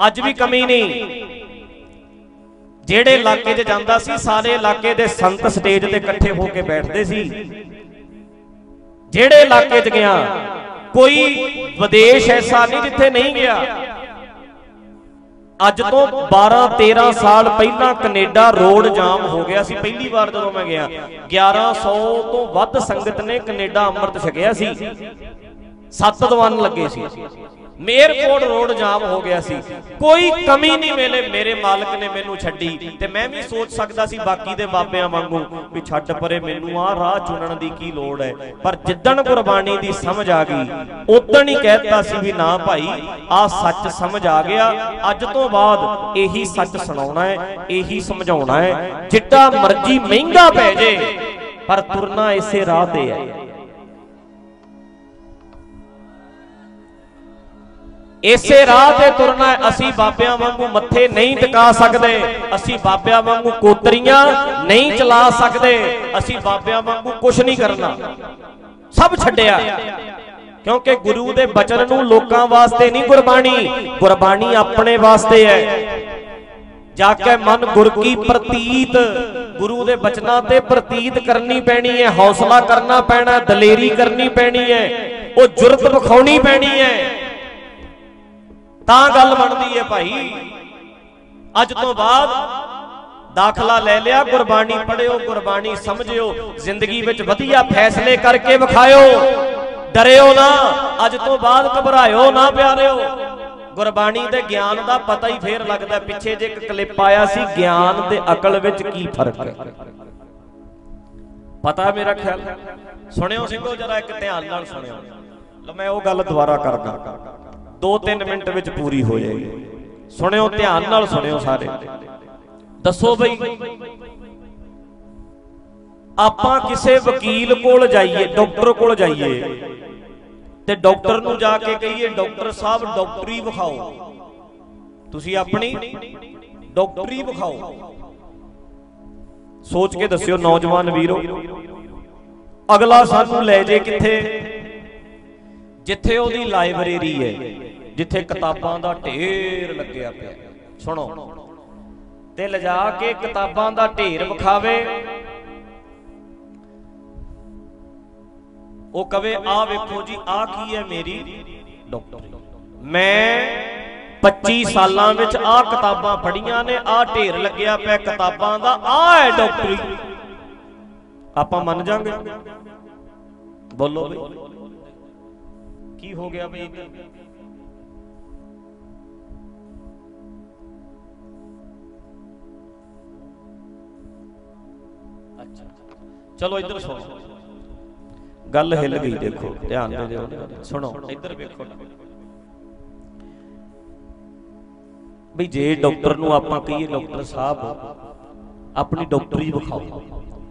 ਅੱਜ ਵੀ ਕਮੀ ਨਹੀਂ। ਜਿਹੜੇ ਇਲਾਕੇ 'ਚ ਜਾਂਦਾ ਸੀ, ਸਾਰੇ ਇਲਾਕੇ ਦੇ ਸੰਤ ਸਟੇਜ ਤੇ ਇਕੱਠੇ ਹੋ ਕੇ ਬੈਠਦੇ ਸੀ। ਜਿਹੜੇ ਇਲਾਕੇ 'ਚ ਗਿਆ, ਕੋਈ ਵਿਦੇਸ਼ ਐਸਾ ਨਹੀਂ ਜਿੱਥੇ ਨਹੀਂ ਗਿਆ। ਅੱਜ ਤੋਂ 12 13 ਸਾਲ ਪਹਿਲਾਂ ਕੈਨੇਡਾ ਰੋਡ ਜਾਮ ਹੋ ਗਿਆ ਸੀ। ਪਹਿਲੀ ਵਾਰ ਜਦੋਂ ਮੈਂ ਗਿਆ 1100 ਤੋਂ ਵੱਧ ਸੰਗਤ ਨੇ ਕੈਨੇਡਾ ਅੰਮ੍ਰਿਤ ਛਕਿਆ ਸੀ। ਸੱਤ ਦੀਵਾਨ ਲੱਗੇ ਸੀ। ਮੇਅਰਪੋਰਟ ਰੋਡ ਜਾਮ ਹੋ ਗਿਆ ਸੀ। ਕੋਈ ਕਮੀ ਨਹੀਂ ਮੇਲੇ, ਮੇਰੇ ਮਾਲਕ ਨੇ ਮੈਨੂੰ ਛੱਡੀ ਤੇ ਮੈਂ ਵੀ ਸੋਚ ਸਕਦਾ ਸੀ ਬਾਕੀ ਦੇ ਬਾਬਿਆਂ ਵਾਂਗੂ ਵੀ ਛੱਡ ਪਰੇ ਮੈਨੂੰ ਆਹ ਰਾਹ ਚੁਣਨ ਦੀ ਕੀ ਲੋੜ ਹੈ। ਪਰ ਜਿੱਦਣ ਗੁਰਬਾਣੀ ਦੀ ਸਮਝ ਆ ਗਈ ਉਦੋਂ ਹੀ ਕਹਿਤਾ ਸੀ ਵੀ ਨਾ ਭਾਈ, ਆਹ ਸੱਚ ਸਮਝ ਆ ਗਿਆ। ਅੱਜ ਤੋਂ ਬਾਅਦ ਇਹੀ ਸੱਚ ਸੁਣਾਉਣਾ ਹੈ, ਇਹੀ ਸਮਝਾਉਣਾ ਹੈ। ਜਿੱਡਾ ਮਰਜ਼ੀ ਮਹਿੰਗਾ ਪੈ ਜੇ, ਪਰ ਤੁਰਨਾ ਇਸੇ ਰਾਹ ਤੇ ਹੈ। ਇਸੇ ਰਾਹ ਤੇ ਤੁਰਨਾ। ਅਸੀਂ ਬਾਬਿਆਂ ਵਾਂਗੂ ਮੱਥੇ ਨਹੀਂ ਟਿਕਾ ਸਕਦੇ। ਅਸੀਂ ਬਾਬਿਆਂ ਵਾਂਗੂ ਕੋਤਰੀਆਂ ਨਹੀਂ ਚਲਾ ਸਕਦੇ। ਅਸੀਂ ਬਾਬਿਆਂ ਵਾਂਗੂ ਕੁਝ ਨਹੀਂ ਕਰਨਾ। ਸਭ ਛੱਡਿਆ। ਕਿਉਂਕਿ ਗੁਰੂ ਦੇ ਬਚਨ ਨੂੰ ਲੋਕਾਂ ਵਾਸਤੇ ਨਹੀਂ ਗੁਰਬਾਣੀ। ਗੁਰਬਾਣੀ ਆਪਣੇ ਵਾਸਤੇ ਹੈ। ਜਾ ਕੇ ਮਨ ਗੁਰ ਕੀ ਪ੍ਰਤੀਤ। ਗੁਰੂ ਦੇ ਬਚਨਾਂ ਤੇ ਪ੍ਰਤੀਤ ਕਰਨੀ ਪੈਣੀ ਹੈ। ਹੌਸਲਾ ਕਰਨਾ ਪੈਣਾ ਦਲੇਰੀ ਕਰਨੀ ਪੈਣੀ ਹੈ। ਉਹ ਜੁਰਤ ਵਿਖਾਉਣੀ ਪੈਣੀ ਹੈ। ਤਾਂ ਗੱਲ ਬਣਦੀ ਹੈ ਭਾਈ। ਅੱਜ ਤੋਂ ਬਾਅਦ ਦਾਖਲਾ ਲੈ ਲਿਆ, ਗੁਰਬਾਣੀ ਪੜਿਓ ਗੁਰਬਾਣੀ ਸਮਝਿਓ, ਜ਼ਿੰਦਗੀ ਵਿੱਚ ਵਧੀਆ ਫੈਸਲੇ ਕਰਕੇ ਵਿਖਾਇਓ। ਡਰਿਓ ਨਾ, ਅੱਜ ਤੋਂ ਬਾਅਦ ਘਬਰਾਇਓ ਨਾ ਪਿਆਰਿਓ। ਗੁਰਬਾਣੀ ਦੇ ਗਿਆਨ ਦਾ ਪਤਾ ਹੀ ਫੇਰ ਲੱਗਦਾ, ਪਿੱਛੇ ਜੇ ਇੱਕ ਕਲਿੱਪ ਆਇਆ ਸੀ, ਗਿਆਨ ਤੇ ਅਕਲ ਵਿੱਚ ਕੀ ਫ਼ਰਕ ਹੈ? ਪਤਾ ਮੇਰਾ ਖਿਆਲ ਸੁਣਿਓ ਸਿੰਘੋ, ਜਰਾ ਇੱਕ ਧਿਆਨ ਨਾਲ ਸੁਣਿਓ। ਲਓ, ਮੈਂ ਉਹ ਗੱਲ ਦੁਬਾਰਾ ਕਰਦਾ। 2-3 ਮਿੰਟ ਵਿੱਚ ਪੂਰੀ ਹੋ ਜਾਏਗੀ। ਸੁਣਿਓ, ਧਿਆਨ ਨਾਲ ਸੁਣਿਓ ਸਾਰੇ। ਦੱਸੋ ਬਈ, ਆਪਾਂ ਕਿਸੇ ਵਕੀਲ ਕੋਲ ਜਾਈਏ, ਡਾਕਟਰ ਕੋਲ ਜਾਈਏ, ਤੇ ਡਾਕਟਰ ਨੂੰ ਜਾ ਕੇ ਕਹੀਏ, ਡਾਕਟਰ ਸਾਹਿਬ, ਡਾਕਟਰੀ ਵਿਖਾਓ। ਤੁਸੀਂ ਆਪਣੀ ਡਾਕਟਰੀ ਵਿਖਾਓ। ਸੋਚ ਕੇ ਦੱਸਿਓ, ਨੌਜਵਾਨ ਵੀਰੋ, ਅਗਲਾ ਸਾਨੂੰ ਲੈ ਜੇ ਕਿੱਥੇ? ਜਿੱਥੇ ਉਹਦੀ ਲਾਇਬ੍ਰੇਰੀ ਹੈ। ਜਿੱਥੇ ਕਿਤਾਬਾਂ ਦਾ ਢੇਰ ਲੱਗਿਆ ਪਿਆ। ਸੁਣੋ। ਤੇ ਲਿਜਾ ਕੇ ਕਿਤਾਬਾਂ ਦਾ ਢੇਰ ਵਿਖਾਵੇ। ਉਹ ਕਵੇ, ਆ ਵੇਖੋ ਜੀ, ਆ ਕੀ ਹੈ ਮੇਰੀ ਡਾਕਟਰੀ? ਮੈਂ 25 ਸਾਲਾਂ ਵਿੱਚ ਆ ਕਿਤਾਬਾਂ ਪੜ੍ਹੀਆਂ ਨੇ, ਆ ਢੇਰ ਲੱਗਿਆ ਪਿਆ ਕਿਤਾਬਾਂ ਦਾ, ਆ ਹੈ ਡਾਕਟਰੀ। ਆਪਾਂ ਮੰਨ ਜਾਾਂਗੇ? ਬੋਲੋ ਬਈ। ਕੀ ਹੋ ਗਿਆ ਬਈ ਇੱਧਰ ਚਲੋ ਇੱਧਰ ਸੁਣੋ। ਗੱਲ ਹਿੱਲ ਗਈ ਦੇਖੋ ਧਿਆਨ ਦੇ ਦਿਓ। ਸੁਣੋ। ਇੱਧਰ ਵੇਖੋ। ਵੀ ਜੇ ਡਾਕਟਰ ਨੂੰ ਆਪਾਂ ਕਹੀਏ ਡਾਕਟਰ ਸਾਹਿਬ ਆਪਣੀ ਡਾਕਟਰੀ ਵਿਖਾਓ।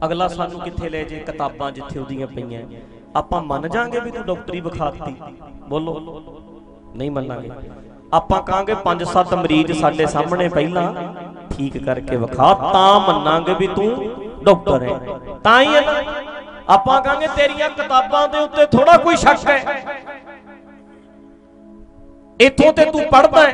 ਅਗਲਾ ਸਾਨੂੰ ਕਿੱਥੇ ਲੈ ਜੇ ਕਿਤਾਬਾਂ ਜਿੱਥੇ ਉਹਦੀਆਂ ਪਈਆਂ। ਆਪਾਂ ਮੰਨ ਜਾਾਂਗੇ ਵੀ ਤੂੰ ਡਾਕਟਰੀ ਵਿਖਾਤੀ। ਬੋਲੋ। ਨਹੀਂ ਮੰਨਾਂਗੇ। ਆਪਾਂ ਕਹਾਂਗੇ 5-7 ਮਰੀਜ਼ ਸਾਡੇ ਸਾਹਮਣੇ ਪਹਿਲਾਂ ਠੀਕ ਕਰਕੇ ਵਿਖਾ। ਤਾਂ ਮੰਨਾਂਗੇ ਵੀ ਤੂੰ ਡਾਕਟਰ ਹੈ। ਤਾਂ ਹੀ ਹੈ ਨਾ, ਆਪਾਂ ਕਹਾਂਗੇ ਤੇਰੀਆਂ ਕਿਤਾਬਾਂ ਦੇ ਉੱਤੇ ਥੋੜਾ ਕੋਈ ਸ਼ੱਕ ਹੈ। ਇਥੋਂ ਤੇ ਤੂੰ ਪੜਦਾ ਹੈ।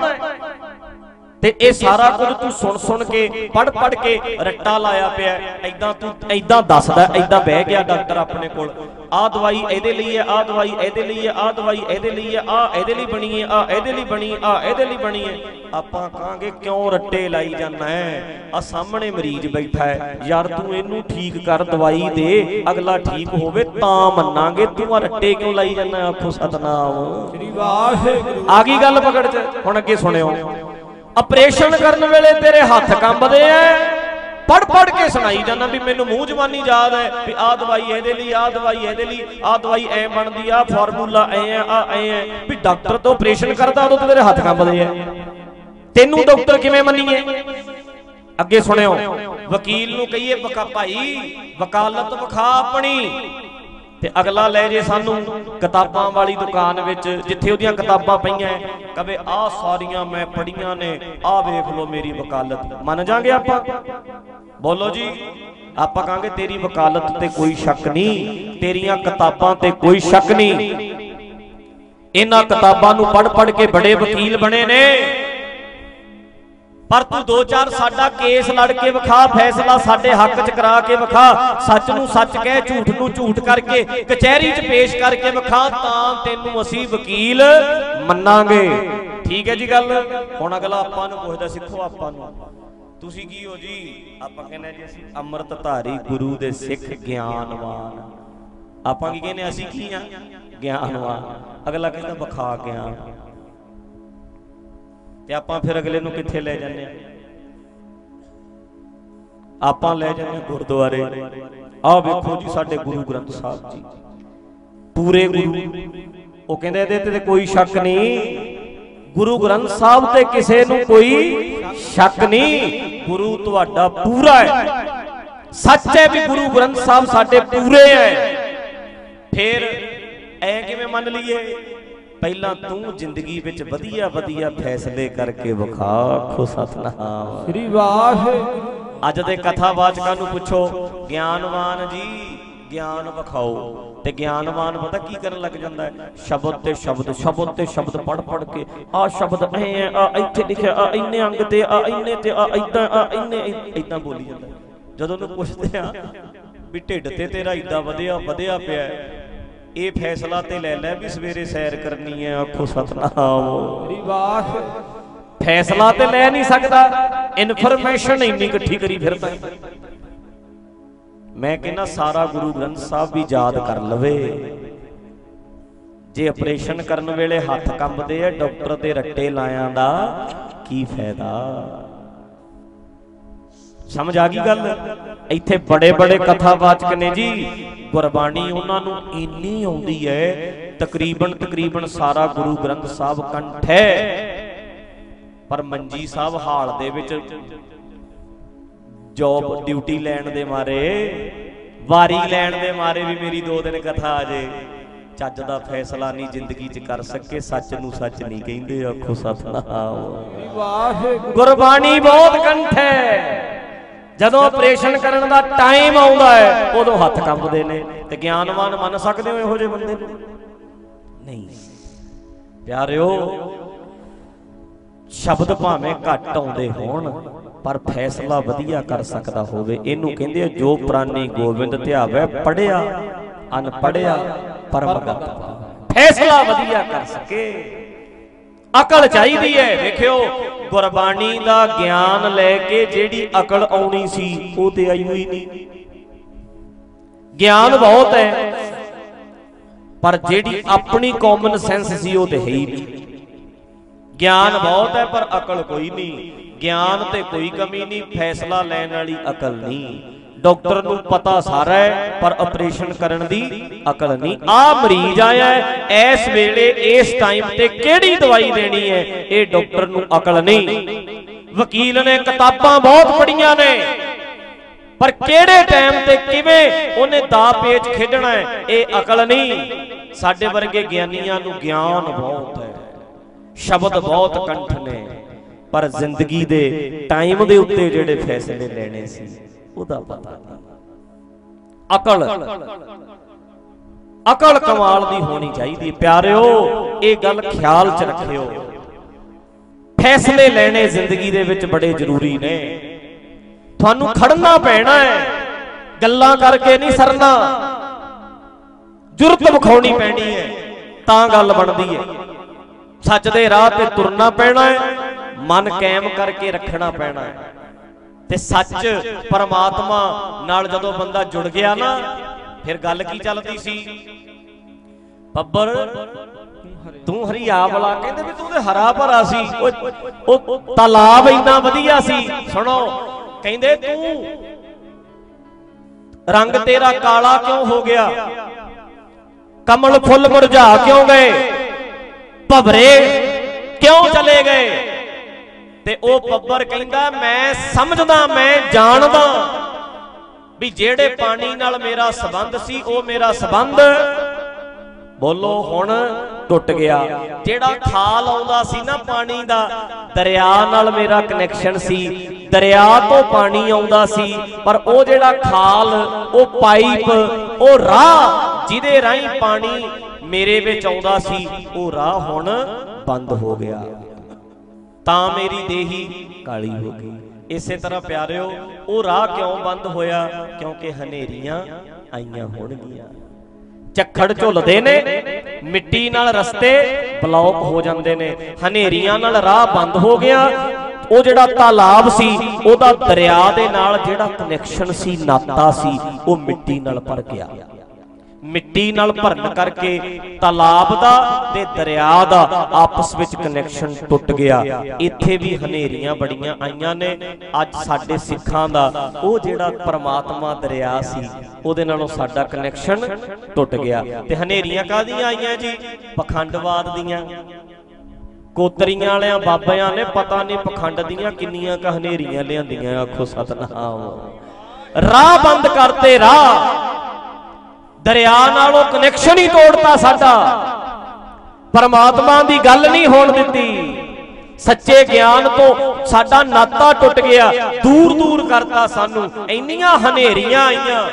ਤੇ ਇਹ ਸਾਰਾ ਕੁਝ ਤੂੰ ਸੁਣ ਸੁਣ ਕੇ ਪੜ ਪੜ ਕੇ ਰੱਟਾ ਲਾਇਆ ਪਿਆ। ਐਦਾਂ ਤੂੰ ਐਦਾਂ ਦੱਸਦਾ ਐਦਾਂ ਬਹਿ ਗਿਆ ਡਾਕਟਰ ਆਪਣੇ ਕੋਲ। ਆਹ ਦਵਾਈ ਇਹਦੇ ਲਈ ਹੈ ਆਹ ਦਵਾਈ ਇਹਦੇ ਲਈ ਹੈ ਆਹ ਦਵਾਈ ਇਹਦੇ ਲਈ ਹੈ ਆਹ ਇਹਦੇ ਲਈ ਬਣੀ ਹੈ ਆਹ ਇਹਦੇ ਲਈ ਬਣੀ ਆਹ ਇਹਦੇ ਲਈ ਬਣੀ ਹੈ। ਆਪਾਂ ਕਹਾਂਗੇ ਕਿਉਂ ਰੱਟੇ ਲਾਈ ਜਾਂਦਾ ਹੈ? ਆ ਸਾਹਮਣੇ ਮਰੀਜ਼ ਬੈਠਾ ਹੈ। ਯਾਰ ਤੂੰ ਇਹਨੂੰ ਠੀਕ ਕਰ ਦਵਾਈ ਦੇ ਅਗਲਾ ਠੀਕ ਹੋਵੇ ਤਾਂ ਮੰਨਾਂਗੇ। ਤੂੰ ਆ ਰੱਟੇ ਕਿਉਂ ਲਾਈ ਜਾਂਦਾ ਆਖੋ ਸਤਨਾਮ। ਸ੍ਰੀ ਵਾਹਿਗੁਰੂ। ਆ ਗਈ ਗੱਲ ਪਕੜ ਚ। ਹੁਣ ਅੱਗੇ ਸੁਣਿਓ। ਆਪਰੇਸ਼ਨ ਕਰਨ ਵੇਲੇ ਤੇਰੇ ਹੱਥ ਕੰਬਦੇ ਐ। ਪੜ ਪੜ ਕੇ ਸੁਣਾਈ ਜਾਂਦਾ ਵੀ ਮੈਨੂੰ ਮੂੰਹ ਜ਼ਬਾਨੀ ਯਾਦ ਹੈ ਵੀ ਆਹ ਦਵਾਈ ਇਹਦੇ ਲਈ, ਆਹ ਦਵਾਈ ਇਹਦੇ ਲਈ, ਆਹ ਦਵਾਈ ਐ ਬਣਦੀ ਆ ਫਾਰਮੂਲਾ ਐ ਆ ਆ ਐ ਐ ਵੀ ਡਾਕਟਰ ਤੋਂ ਆਪਰੇਸ਼ਨ ਕਰਦਾ ਉਦੋਂ ਤੇਰੇ ਹੱਥ ਕੰਬਦੇ ਐ। ਤੈਨੂੰ ਡਾਕਟਰ ਕਿਵੇਂ ਮੰਨੀਏ? ਅੱਗੇ ਸੁਣਿਓ। ਵਕੀਲ ਨੂੰ ਕਹੀਏ, ਵਕਾ ਭਾਈ, ਵਕਾਲਤ ਵਿਖਾ ਆਪਣੀ। ਤੇ ਅਗਲਾ ਲੈ ਜੇ ਸਾਨੂੰ ਕਿਤਾਬਾਂ ਵਾਲੀ ਦੁਕਾਨ ਵਿੱਚ, ਜਿੱਥੇ ਉਹਦੀਆਂ ਕਿਤਾਬਾਂ ਪਈਆਂ ਕਵੇ, ਆਹ ਸਾਰੀਆਂ ਮੈਂ ਪੜੀਆਂ ਨੇ, ਆਹ ਵੇਖ ਲਓ ਮੇਰੀ ਵਕਾਲਤ। ਮੰਨ ਜਾਾਂਗੇ ਆਪਾਂ? ਬੋਲੋ ਜੀ, ਆਪਾਂ ਕਹਾਂਗੇ, ਤੇਰੀ ਵਕਾਲਤ ਤੇ ਕੋਈ ਸ਼ੱਕ ਨਹੀਂ, ਤੇਰੀਆਂ ਕਿਤਾਬਾਂ ਤੇ ਕੋਈ ਸ਼ੱਕ ਨਹੀਂ। ਇਹਨਾਂ ਕਿਤਾਬਾਂ ਨੂੰ ਪੜ ਪੜ ਕੇ ਬੜੇ ਵਕੀਲ ਬਣੇ ਨੇ। ਪਰ ਤੂੰ ਦੋ ਚਾਰ ਸਾਡਾ ਕੇਸ ਲੜ ਕੇ ਵਿਖਾ, ਫੈਸਲਾ ਸਾਡੇ ਹੱਕ 'ਚ ਕਰਾ ਕੇ ਵਿਖਾ। ਸੱਚ ਨੂੰ ਸੱਚ ਕਹਿ, ਝੂਠ ਨੂੰ ਝੂਠ ਕਰਕੇ, ਕਚਹਿਰੀ 'ਚ ਪੇਸ਼ ਕਰਕੇ ਵਿਖਾ, ਤਾਂ ਤੈਨੂੰ ਅਸੀਂ ਵਕੀਲ ਮੰਨਾਂਗੇ। ਠੀਕ ਹੈ ਜੀ ਗੱਲ? ਹੁਣ ਅਗਲਾ ਆਪਾਂ ਨੂੰ ਪੁੱਛਦਾ, ਸਿੱਖੋ ਆਪਾਂ ਨੂੰ। ਤੁਸੀਂ ਕੀ ਹੋ ਜੀ? ਆਪਾਂ ਕਹਿੰਦੇ ਜੀ, ਅਸੀਂ ਅੰਮ੍ਰਿਤਧਾਰੀ ਗੁਰੂ ਦੇ ਸਿੱਖ ਗਿਆਨਵਾਨ। ਆਪਾਂ ਕੀ ਕਹਿੰਦੇ ਅਸੀਂ ਕੀ ਆ ਗਿਆਨਵਾਨ। ਅਗਲਾ ਕਹਿੰਦਾ, ਵਿਖਾ ਗਿਆਨ। ਤੇ ਆਪਾਂ ਫਿਰ ਅਗਲੇ ਨੂੰ ਕਿੱਥੇ ਲੈ ਜਾਂਦੇ ਆ? ਆਪਾਂ ਲੈ ਜਾਂਦੇ ਗੁਰਦੁਆਰੇ। ਆਹ ਵੇਖੋ ਜੀ ਸਾਡੇ ਗੁਰੂ ਗ੍ਰੰਥ ਸਾਹਿਬ ਜੀ। ਪੂਰੇ ਗੁਰੂ। ਉਹ ਕਹਿੰਦੇ ਇਹਦੇ ਤੇ ਕੋਈ ਸ਼ੱਕ ਨਹੀਂ। ਗੁਰੂ ਗ੍ਰੰਥ ਸਾਹਿਬ ਤੇ ਕਿਸੇ ਨੂੰ ਕੋਈ ਸ਼ੱਕ ਨਹੀਂ। ਗੁਰੂ ਤੁਹਾਡਾ ਪੂਰਾ ਹੈ। ਸੱਚ ਹੈ ਵੀ ਗੁਰੂ ਗ੍ਰੰਥ ਸਾਹਿਬ ਸਾਡੇ ਪੂਰੇ ਹੈ। ਫਿਰ ਐ ਕਿਵੇਂ ਮੰਨ ਲਈਏ? ਪਹਿਲਾਂ ਤੂੰ ਜ਼ਿੰਦਗੀ ਵਿੱਚ ਵਧੀਆ ਵਧੀਆ ਫੈਸਲੇ ਕਰਕੇ ਵਿਖਾ ਆਖੋ ਸਤਨਾਮ। ਸ੍ਰੀ ਵਾਹਿਗੁਰੂ। ਅੱਜ ਦੇ ਕਥਾਵਾਚਕਾਂ ਨੂੰ ਪੁੱਛੋ ਗਿਆਨਵਾਨ ਜੀ ਗਿਆਨ ਵਿਖਾਓ। ਤੇ ਗਿਆਨਵਾਨ ਪਤਾ ਕੀ ਕਰਨ ਲੱਗ ਜਾਂਦਾ ਹੈ? ਸ਼ਬਦ ਤੇ ਸ਼ਬਦ ਸ਼ਬਦ ਤੇ ਸ਼ਬਦ ਪੜ ਪੜ ਕੇ ਆ ਸ਼ਬਦ ਐ ਆ ਇੱਥੇ ਲਿਖਿਆ ਆ ਇੰਨੇ ਅੰਗ ਤੇ ਆ ਇੰਨੇ ਤੇ ਆ ਇਦਾਂ ਆ ਇੰਨੇ ਇਦਾਂ ਬੋਲੀ ਜਾਂਦਾ ਜਦੋਂ ਉਹਨੂੰ ਪੁੱਛਦੇ ਆ ਵੀ ਢਿੱਡ ਤੇ ਤੇਰਾ ਇਦਾਂ ਵਧਿਆ ਵਧਿਆ ਪਿਆ ਇਹ ਫੈਸਲਾ ਤੇ ਲੈ ਲੈ ਵੀ ਸਵੇਰੇ ਸੈਰ ਕਰਨੀ ਹੈ ਆਖੋ ਸਤਨਾਮ। ਵਾਹਿਗੁਰੂ ਫੈਸਲਾ ਤੇ ਲੈ ਨਹੀਂ ਸਕਦਾ ਇਨਫੋਰਮੇਸ਼ਨ ਇੰਨੀ ਇਕੱਠੀ ਕਰੀ ਫਿਰਦਾ। ਮੈਂ ਕਹਿੰਦਾ ਸਾਰਾ ਗੁਰੂ ਗ੍ਰੰਥ ਸਾਹਿਬ ਵੀ ਯਾਦ ਕਰ ਲਵੇ। ਜੇ ਆਪਰੇਸ਼ਨ ਕਰਨ ਵੇਲੇ ਹੱਥ ਕੰਬਦੇ ਆ ਡਾਕਟਰ ਦੇ ਰੱਟੇ ਲਾਇਆਂ ਦਾ ਕੀ ਫਾਇਦਾ? ਸਮਝ ਆ ਗਈ ਗੱਲ? ਇੱਥੇ ਬੜੇ ਬੜੇ ਕਥਾਵਾਚਕ ਨੇ ਜੀ। ਗੁਰਬਾਣੀ ਉਹਨਾਂ ਨੂੰ ਇੰਨੀ ਆਉਂਦੀ ਹੈ ਤਕਰੀਬਨ ਤਕਰੀਬਨ ਸਾਰਾ ਗੁਰੂ ਗ੍ਰੰਥ ਸਾਹਿਬ ਕੰਠ ਹੈ। ਪਰ ਮੰਜੀ ਸਾਹਿਬ ਹਾਲ ਦੇ ਵਿੱਚ ਜੌਬ ਡਿਊਟੀ ਲੈਣ ਦੇ ਮਾਰੇ ਵਾਰੀ ਲੈਣ ਦੇ ਮਾਰੇ ਵੀ ਮੇਰੀ ਦੋ ਦਿਨ ਕਥਾ ਆ ਜੇ। ਚੱਜ ਦਾ ਫੈਸਲਾ ਨਹੀਂ ਜ਼ਿੰਦਗੀ 'ਚ ਕਰ ਸਕੇ ਸੱਚ ਨੂੰ ਸੱਚ ਨਹੀਂ ਕਹਿੰਦੇ ਆਖੋ ਸਤਨਾਮ। ਵਾਹਿਗੁਰੂ। ਗੁਰਬਾਣੀ ਬਹੁਤ ਕੰਠ ਹੈ। ਜਦੋਂ ਆਪਰੇਸ਼ਨ ਕਰਨ ਦਾ ਟਾਈਮ ਆਉਂਦਾ ਹੈ, ਉਦੋਂ ਹੱਥ ਕੰਬਦੇ ਨੇ ਤੇ ਗਿਆਨਵਾਨ ਮੰਨ ਸਕਦੇ ਹੋ ਇਹੋ ਜਿਹੇ ਬੰਦੇ? ਨੂੰ ਨਹੀਂ। ਪਿਆਰਿਓ, ਸ਼ਬਦ ਭਾਵੇਂ ਘੱਟ ਆਉਂਦੇ ਹੋਣ, ਪਰ ਫੈਸਲਾ ਵਧੀਆ ਕਰ ਸਕਦਾ ਹੋਵੇ। ਇਹਨੂੰ ਕਹਿੰਦੇ ਆ, ਜੋ ਪ੍ਰਾਨੀ ਗੋਬਿੰਦ ਧਿਆਵੇ ਪੜਿਆ ਅਨਪੜਿਆ ਪਰਮਗਤ। ਫੈਸਲਾ ਵਧੀਆ ਕਰ ਸਕੇ। ਅਕਲ ਚਾਹੀਦੀ ਹੈ। ਵੇਖਿਓ ਗੁਰਬਾਣੀ ਦਾ ਗਿਆਨ ਲੈ ਕੇ ਜਿਹੜੀ ਅਕਲ ਆਉਣੀ ਸੀ ਉਹ ਤੇ ਆਈ ਹੋਈ ਨਹੀਂ। ਗਿਆਨ ਬਹੁਤ ਹੈ ਪਰ ਜਿਹੜੀ ਆਪਣੀ ਕਾਮਨ ਸੈਂਸ ਸੀ ਉਹ ਤੇ ਹੈ ਹੀ ਨਹੀਂ। ਗਿਆਨ ਬਹੁਤ ਹੈ ਪਰ ਅਕਲ ਕੋਈ ਨਹੀਂ। ਗਿਆਨ ਤੇ ਕੋਈ ਕਮੀ ਨਹੀਂ ਫੈਸਲਾ ਲੈਣ ਵਾਲੀ ਅਕਲ ਨਹੀਂ। ਡਾਕਟਰ ਨੂੰ ਪਤਾ ਸਾਰਾ ਹੈ, ਪਰ ਆਪਰੇਸ਼ਨ ਕਰਨ ਦੀ ਅਕਲ ਨਹੀਂ। ਆ ਮਰੀਜ਼ ਆਇਆ ਹੈ, ਇਸ ਵੇਲੇ, ਇਸ ਟਾਈਮ ਤੇ ਕਿਹੜੀ ਦਵਾਈ ਦੇਣੀ ਹੈ? ਇਹ ਡਾਕਟਰ ਨੂੰ ਅਕਲ ਨਹੀਂ। ਵਕੀਲ ਨੇ ਕਿਤਾਬਾਂ ਬਹੁਤ ਪੜੀਆਂ ਨੇ। ਪਰ ਕਿਹੜੇ ਟਾਈਮ ਤੇ ਕਿਵੇਂ ਉਹਨੇ ਦਾ ਪੇਚ ਖੇਡਣਾ ਹੈ? ਇਹ ਅਕਲ ਨਹੀਂ। ਸਾਡੇ ਵਰਗੇ ਗਿਆਨੀਆਂ ਨੂੰ ਗਿਆਨ ਬਹੁਤ ਹੈ। ਸ਼ਬਦ ਬਹੁਤ ਕੰਠ ਨੇ। ਪਰ ਜ਼ਿੰਦਗੀ ਦੇ ਟਾਈਮ ਦੇ ਉੱਤੇ ਜਿਹੜੇ ਫੈਸਲੇ ਲੈਣੇ ਸੀ ਉਹਦਾ ਪਤਾ ਨਹੀਂ ਅਕਲ। ਅਕਲ ਕਮਾਲ ਦੀ ਹੋਣੀ ਚਾਹੀਦੀ ਪਿਆਰਿਓ, ਇਹ ਗੱਲ ਖਿਆਲ 'ਚ ਰੱਖਿਓ। ਫੈਸਲੇ ਲੈਣੇ ਜ਼ਿੰਦਗੀ ਦੇ ਵਿੱਚ ਬੜੇ ਜ਼ਰੂਰੀ ਨੇ। ਤੁਹਾਨੂੰ ਖੜਨਾ ਪੈਣਾ ਹੈ। ਗੱਲਾਂ ਕਰਕੇ ਨਹੀਂ ਸਰਨਾ। ਜੁਰਤ ਵਿਖਾਉਣੀ ਪੈਣੀ ਹੈ। ਤਾਂ ਗੱਲ ਬਣਦੀ ਹੈ। ਸੱਚ ਦੇ ਰਾਹ ਤੇ ਤੁਰਨਾ ਪੈਣਾ ਹੈ। ਮਨ ਕਾਇਮ ਕਰਕੇ ਰੱਖਣਾ ਪੈਣਾ ਹੈ। ਤੇ ਸੱਚ ਪਰਮਾਤਮਾ ਨਾਲ ਜਦੋਂ ਬੰਦਾ ਜੁੜ ਗਿਆ ਨਾ, ਫਿਰ ਗੱਲ ਕੀ ਚੱਲਦੀ ਸੀ? ਬੱਬਰ, ਤੂੰ ਹਰੀਆ ਵਾਲਾ, ਕਹਿੰਦੇ ਵੀ ਤੂੰ ਤੇ ਹਰਾ ਭਰਾ ਸੀ ਉਹ ਤਲਾਬ ਇੰਨਾ ਵਧੀਆ ਸੀ, ਸੁਣੋ, ਕਹਿੰਦੇ ਤੂੰ ਰੰਗ ਤੇਰਾ ਕਾਲਾ ਕਿਉਂ ਹੋ ਗਿਆ? ਕਮਲ ਫੁੱਲ ਮੁਰਝਾ ਕਿਉਂ ਗਏ? ਭਵਰੇ ਕਿਉਂ ਚਲੇ ਗਏ? ਤੇ ਉਹ ਬੱਬਰ ਕਹਿੰਦਾ, ਮੈਂ ਸਮਝਦਾ, ਮੈਂ ਜਾਣਦਾ ਵੀ ਜਿਹੜੇ ਪਾਣੀ ਨਾਲ ਮੇਰਾ ਸਬੰਧ ਸੀ, ਉਹ ਮੇਰਾ ਸਬੰਧ ਬੋਲੋ ਹੁਣ ਟੁੱਟ ਗਿਆ। ਜਿਹੜਾ ਖਾਲ ਆਉਂਦਾ ਸੀ ਨਾ ਪਾਣੀ ਦਾ, ਦਰਿਆ ਨਾਲ ਮੇਰਾ ਕਨੈਕਸ਼ਨ ਸੀ। ਦਰਿਆ ਤੋਂ ਪਾਣੀ ਆਉਂਦਾ ਸੀ, ਪਰ ਉਹ ਜਿਹੜਾ ਖਾਲ, ਉਹ ਪਾਈਪ, ਉਹ ਰਾਹ ਜਿਹਦੇ ਰਾਹੀਂ ਪਾਣੀ ਮੇਰੇ ਵਿੱਚ ਆਉਂਦਾ ਸੀ, ਉਹ ਰਾਹ ਹੁਣ ਬੰਦ ਹੋ ਗਿਆ। ਤਾਂ ਮੇਰੀ ਦੇਹੀ ਕਾਲੀ ਹੋ ਗਈ। ਇਸੇ ਤਰ੍ਹਾਂ ਪਿਆਰਿਓ, ਉਹ ਰਾਹ ਕਿਉਂ ਬੰਦ ਹੋਇਆ? ਕਿਉਂਕਿ ਹਨੇਰੀਆਂ ਆਈਆਂ ਹੋਣਗੀਆਂ। ਝੱਖੜ ਝੁੱਲਦੇ ਨੇ, ਮਿੱਟੀ ਨਾਲ ਰਸਤੇ ਬਲੌਕ ਹੋ ਜਾਂਦੇ ਨੇ। ਹਨੇਰੀਆਂ ਨਾਲ ਰਾਹ ਬੰਦ ਹੋ ਗਿਆ। ਉਹ ਜਿਹੜਾ ਤਾਲਾਬ ਸੀ, ਉਹਦਾ ਦਰਿਆ ਦੇ ਨਾਲ ਜਿਹੜਾ ਕਨੈਕਸ਼ਨ ਸੀ, ਨਾਤਾ ਸੀ, ਉਹ ਮਿੱਟੀ ਨਾਲ ਭਰ ਗਿਆ। ਮਿੱਟੀ ਨਾਲ ਭਰਨ ਕਰਕੇ ਤਾਲਾਬ ਦਾ ਤੇ ਦਰਿਆ ਦਾ ਆਪਸ ਵਿੱਚ ਕਨੈਕਸ਼ਨ ਟੁੱਟ ਗਿਆ। ਇੱਥੇ ਵੀ ਹਨੇਰੀਆਂ ਬੜੀਆਂ ਆਈਆਂ ਨੇ। ਅੱਜ ਸਾਡੇ ਸਿੱਖਾਂ ਦਾ ਉਹ ਜਿਹੜਾ ਪਰਮਾਤਮਾ ਦਰਿਆ ਸੀ, ਉਹਦੇ ਨਾਲੋਂ ਸਾਡਾ ਕਨੈਕਸ਼ਨ ਟੁੱਟ ਗਿਆ। ਤੇ ਹਨੇਰੀਆਂ ਕਾਹਦੀਆਂ ਆਈਆਂ ਜੀ? ਪਖੰਡਵਾਦ ਦੀਆਂ। ਕੋਤਰੀਆਂ ਵਾਲਿਆਂ, ਬਾਬਿਆਂ ਨੇ ਪਤਾ ਨਹੀਂ ਪਖੰਡ ਦੀਆਂ ਕਿੰਨੀਆਂ ਕ ਹਨੇਰੀਆਂ ਲਿਆਂਦੀਆਂ, ਆਖੋ ਸਤਨਾਮ। ਰਾਹ ਬੰਦ ਕਰਤੇ ਰਾਹ। ਦਰਿਆ ਨਾਲੋਂ ਕਨੈਕਸ਼ਨ ਹੀ ਤੋੜਤਾ ਸਾਡਾ। ਪਰਮਾਤਮਾ ਦੀ ਗੱਲ ਨਹੀਂ ਹੋਣ ਦਿੱਤੀ। ਸੱਚੇ ਗਿਆਨ ਤੋਂ ਸਾਡਾ ਨਾਤਾ ਟੁੱਟ ਗਿਆ। ਦੂਰ ਦੂਰ ਕਰਤਾ ਸਾਨੂੰ। ਇੰਨੀਆਂ ਹਨੇਰੀਆਂ ਆਈਆਂ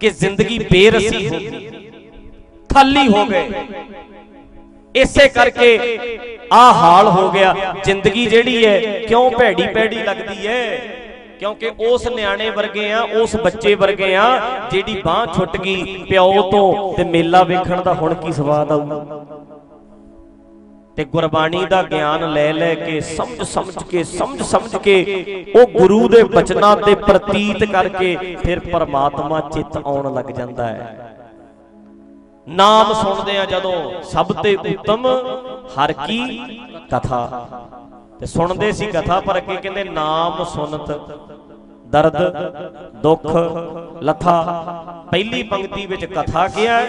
ਕਿ ਜ਼ਿੰਦਗੀ ਬੇਰਸੀ ਹੋ ਗਈ। ਖਾਲੀ ਹੋ ਗਏ। ਇਸੇ ਕਰਕੇ ਆ ਹਾਲ ਹੋ ਗਿਆ। ਜ਼ਿੰਦਗੀ ਜਿਹੜੀ ਹੈ ਕਿਉਂ ਭੈੜੀ ਭੈੜੀ ਲੱਗਦੀ ਹੈ? ਕਿਉਂਕਿ ਉਸ ਨਿਆਣੇ ਵਰਗੇ ਆ, ਉਸ ਬੱਚੇ ਵਰਗੇ ਆ, ਜਿਹੜੀ ਬਾਹ ਛੁੱਟ ਗਈ ਪਿਓ ਤੋਂ ਤੇ ਮੇਲਾ ਵੇਖਣ ਦਾ ਹੁਣ ਕੀ ਸਵਾਦ ਆਊ? ਤੇ ਗੁਰਬਾਣੀ ਦਾ ਗਿਆਨ ਲੈ ਲੈ ਕੇ, ਸਮਝ ਸਮਝ ਕੇ, ਸਮਝ ਸਮਝ ਕੇ ਉਹ ਗੁਰੂ ਦੇ ਬਚਨਾਂ ਤੇ ਪ੍ਰਤੀਤ ਕਰਕੇ ਫਿਰ ਪਰਮਾਤਮਾ ਚਿੱਤ ਆਉਣ ਲੱਗ ਜਾਂਦਾ ਹੈ। ਨਾਮ ਸੁਣਦੇ ਆ ਜਦੋਂ ਸਭ ਤੇ ਉੱਤਮ ਹਰ ਕੀ ਕਥਾ। ਤੇ ਸੁਣਦੇ ਸੀ ਕਥਾ ਪਰ ਅੱਗੇ ਕਹਿੰਦੇ ਨਾਮ ਸੁਨਤ ਦਰਦ ਦੁੱਖ ਲਥਾ। ਪਹਿਲੀ ਪੰਕਤੀ ਵਿੱਚ ਕਥਾ ਕਿਹਾ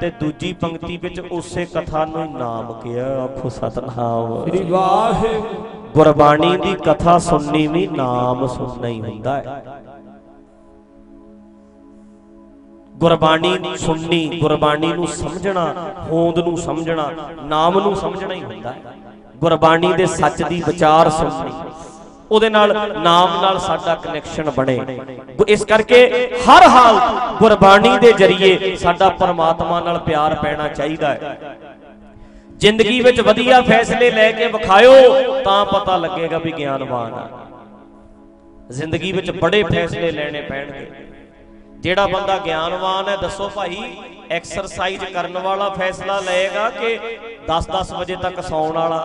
ਤੇ ਦੂਜੀ ਪੰਕਤੀ ਵਿੱਚ ਉਸੇ ਕਥਾ ਨੂੰ ਨਾਮ ਕਿਹਾ। ਆਖੋ ਸਤਨਾਮ। ਸ੍ਰੀ ਵਾਹਿਗੁਰੂ। ਗੁਰਬਾਣੀ ਦੀ ਕਥਾ ਸੁਣਨੀ ਵੀ ਨਾਮ ਸੁਣਨਾ ਹੀ ਹੁੰਦਾ ਹੈ। ਗੁਰਬਾਣੀ ਸੁਣਨੀ ਗੁਰਬਾਣੀ ਨੂੰ ਸਮਝਣਾ ਹੋਂਦ ਨੂੰ ਸਮਝਣਾ ਨਾਮ ਨੂੰ ਸਮਝਣਾ ਹੀ ਹੁੰਦਾ ਹੈ। ਗੁਰਬਾਣੀ ਦੇ ਸੱਚ ਦੀ ਵਿਚਾਰ ਸੁਣਨੀ। ਉਹਦੇ ਨਾਲ ਨਾਮ ਨਾਲ ਸਾਡਾ ਕਨੈਕਸ਼ਨ ਬਣੇ। ਇਸ ਕਰਕੇ ਹਰ ਹਾਲ ਗੁਰਬਾਣੀ ਦੇ ਜ਼ਰੀਏ ਸਾਡਾ ਪਰਮਾਤਮਾ ਨਾਲ ਪਿਆਰ ਪੈਣਾ ਚਾਹੀਦਾ ਹੈ। ਜ਼ਿੰਦਗੀ ਵਿੱਚ ਵਧੀਆ ਫੈਸਲੇ ਲੈ ਕੇ ਵਿਖਾਇਓ, ਤਾਂ ਪਤਾ ਲੱਗੇਗਾ ਵੀ ਗਿਆਨਵਾਨ ਆ। ਜ਼ਿੰਦਗੀ ਵਿੱਚ ਬੜੇ ਫੈਸਲੇ ਲੈਣੇ ਪੈਣਗੇ। ਜਿਹੜਾ ਬੰਦਾ ਗਿਆਨਵਾਨ ਹੈ, ਦੱਸੋ ਭਾਈ। ਐਕਸਰਸਾਈਜ਼ ਕਰਨ ਵਾਲਾ ਫੈਸਲਾ ਲਏਗਾ ਕਿ 10-10 ਵਜੇ ਤੱਕ ਸੌਣ ਵਾਲਾ।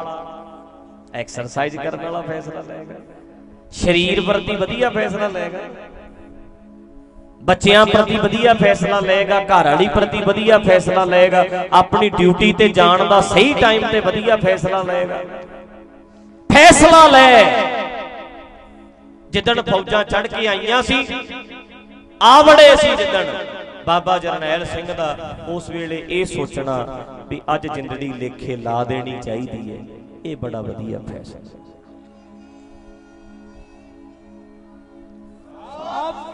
ਐਕਸਰਸਾਈਜ਼ ਕਰਨ ਵਾਲਾ ਫੈਸਲਾ ਲਏਗਾ। ਸਰੀਰ ਪ੍ਰਤੀ ਵਧੀਆ ਫੈਸਲਾ ਲਏਗਾ। ਬੱਚਿਆਂ ਪ੍ਰਤੀ ਵਧੀਆ ਫੈਸਲਾ ਲਏਗਾ, ਘਰ ਵਾਲੀ ਪ੍ਰਤੀ ਵਧੀਆ ਫੈਸਲਾ ਲਏਗਾ, ਆਪਣੀ ਡਿਊਟੀ ਤੇ ਜਾਣ ਦਾ ਸਹੀ ਟਾਈਮ ਤੇ ਵਧੀਆ ਫੈਸਲਾ ਲਏਗਾ। ਫੈਸਲਾ ਲੈ। ਜਿੱਦਣ ਫੌਜਾਂ ਚੜ ਕੇ ਆਈਆਂ ਸੀ, ਆਵੜੇ ਸੀ ਜਿੱਦਣ। ਬਾਬਾ ਜਰਨੈਲ ਸਿੰਘ ਦਾ ਉਸ ਵੇਲੇ ਇਹ ਸੋਚਣਾ ਵੀ ਅੱਜ ਜ਼ਿੰਦਗੀ ਲੇਖੇ ਲਾ ਦੇਣੀ ਚਾਹੀਦੀ ਹੈ ਇਹ ਬੜਾ ਵਧੀਆ ਫੈਸਲਾ।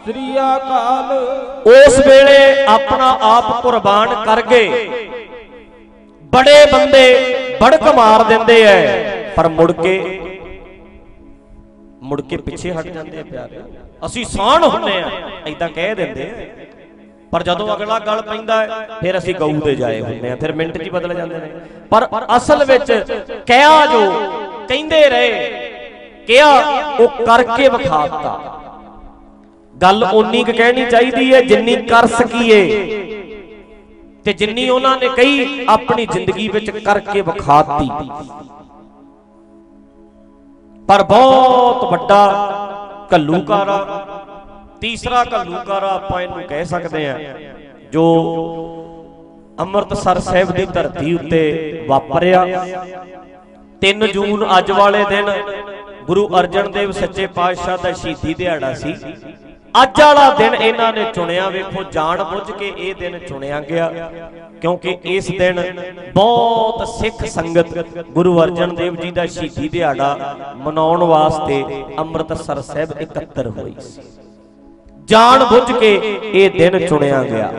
ਸ੍ਰੀ ਅਕਾਲ ਉਸ ਵੇਲੇ ਆਪਣਾ ਆਪ ਕੁਰਬਾਨ ਕਰ ਗਏ। ਬੜੇ ਬੰਦੇ ਬੜਕ ਮਾਰ ਦਿੰਦੇ ਐ, ਪਰ ਮੁੜ ਕੇ ਮੁੜ ਕੇ ਪਿੱਛੇ ਹਟ ਜਾਂਦੇ ਆ ਪਿਆਰੇ। ਅਸੀਂ ਸਾਣ ਹੁੰਨੇ ਆ ਐਦਾਂ ਕਹਿ ਦਿੰਦੇ ਆ। ਪਰ ਜਦੋਂ ਅਗਲਾ ਗੱਲ ਪੈਂਦਾ ਹੈ, ਫਿਰ ਅਸੀਂ ਗਊ ਦੇ ਜਾਏ ਹੁੰਦੇ ਆ ਫਿਰ ਮਿੰਟ 'ਚ ਹੀ ਬਦਲ ਜਾਂਦੇ ਨੇ। ਪਰ ਅਸਲ ਵਿੱਚ ਕਿਹਾ ਜੋ ਕਹਿੰਦੇ ਰਹੇ, ਕਿਹਾ ਉਹ ਕਰਕੇ ਵਿਖਾਤਾ। ਗੱਲ ਓਨੀ ਕੁ ਕਹਿਣੀ ਚਾਹੀਦੀ ਹੈ ਜਿੰਨੀ ਕਰ ਸਕੀਏ। ਤੇ ਜਿੰਨੀ ਉਹਨਾਂ ਨੇ ਕਹੀ, ਆਪਣੀ ਜ਼ਿੰਦਗੀ ਵਿੱਚ ਕਰਕੇ ਵਿਖਾਤੀ। ਪਰ ਬਹੁਤ ਵੱਡਾ ਕੱਲੂਕਾਰਾ ਤੀਸਰਾ ਘੱਲੂਕਾਰਾ ਆਪਾਂ ਇਹਨੂੰ ਕਹਿ ਸਕਦੇ ਆ ਜੋ ਅੰਮ੍ਰਿਤਸਰ ਸਾਹਿਬ ਦੀ ਧਰਤੀ ਉੱਤੇ ਵਾਪਰਿਆ। 3 ਜੂਨ ਅੱਜ ਵਾਲੇ ਦਿਨ ਗੁਰੂ ਅਰਜਨ ਦੇਵ ਸੱਚੇ ਪਾਤਸ਼ਾਹ ਦਾ ਸ਼ਹੀਦੀ ਦਿਹਾੜਾ ਸੀ। ਅੱਜ ਵਾਲਾ ਦਿਨ ਇਹਨਾਂ ਨੇ ਚੁਣਿਆ ਵੇਖੋ, ਜਾਣ ਬੁੱਝ ਕੇ ਇਹ ਦਿਨ ਚੁਣਿਆ ਗਿਆ, ਕਿਉਂਕਿ ਇਸ ਦਿਨ ਬਹੁਤ ਸਿੱਖ ਸੰਗਤ ਗੁਰੂ ਅਰਜਨ ਦੇਵ ਜੀ ਦਾ ਸ਼ਹੀਦੀ ਦਿਹਾੜਾ ਮਨਾਉਣ ਵਾਸਤੇ ਅੰਮ੍ਰਿਤਸਰ ਸਾਹਿਬ ਇਕੱਤਰ ਹੋਈ ਸੀ। ਜਾਣ ਬੁੱਝ ਕੇ ਇਹ ਦਿਨ ਚੁਣਿਆ ਗਿਆ।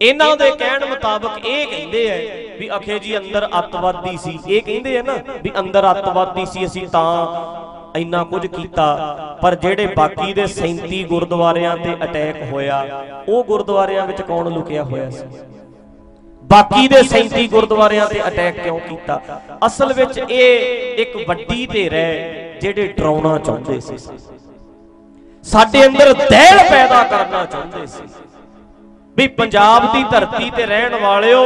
ਇਹਨਾਂ ਦੇ ਕਹਿਣ ਮੁਤਾਬਕ ਇਹ ਕਹਿੰਦੇ ਐ ਵੀ ਅਖੇ ਜੀ ਅੰਦਰ ਅੱਤਵਾਦੀ ਸੀ। ਇਹ ਕਹਿੰਦੇ ਆ ਨਾ ਵੀ ਅੰਦਰ ਅੱਤਵਾਦੀ ਸੀ, ਅਸੀਂ ਤਾਂ ਇੰਨਾ ਕੁਝ ਕੀਤਾ, ਪਰ ਜਿਹੜੇ ਬਾਕੀ ਦੇ 37 ਗੁਰਦੁਆਰਿਆਂ ਤੇ ਅਟੈਕ ਹੋਇਆ, ਉਹ ਗੁਰਦੁਆਰਿਆਂ ਵਿੱਚ ਕੌਣ ਲੁਕਿਆ ਹੋਇਆ ਸੀ? ਬਾਕੀ ਦੇ 37 ਗੁਰਦੁਆਰਿਆਂ ਤੇ ਅਟੈਕ ਕਿਉਂ ਕੀਤਾ? ਅਸਲ ਵਿੱਚ ਇਹ ਇੱਕ ਵੱਡੀ ਧਿਰ ਹੈ ਜਿਹੜੇ ਡਰਾਉਣਾ ਚਾਹੁੰਦੇ ਸੀ। ਸਾਡੇ ਅੰਦਰ ਦਹਿਲ ਪੈਦਾ ਕਰਨਾ ਚਾਹੁੰਦੇ ਸੀ। ਵੀ ਪੰਜਾਬ ਦੀ ਧਰਤੀ ਤੇ ਰਹਿਣ ਵਾਲਿਓ,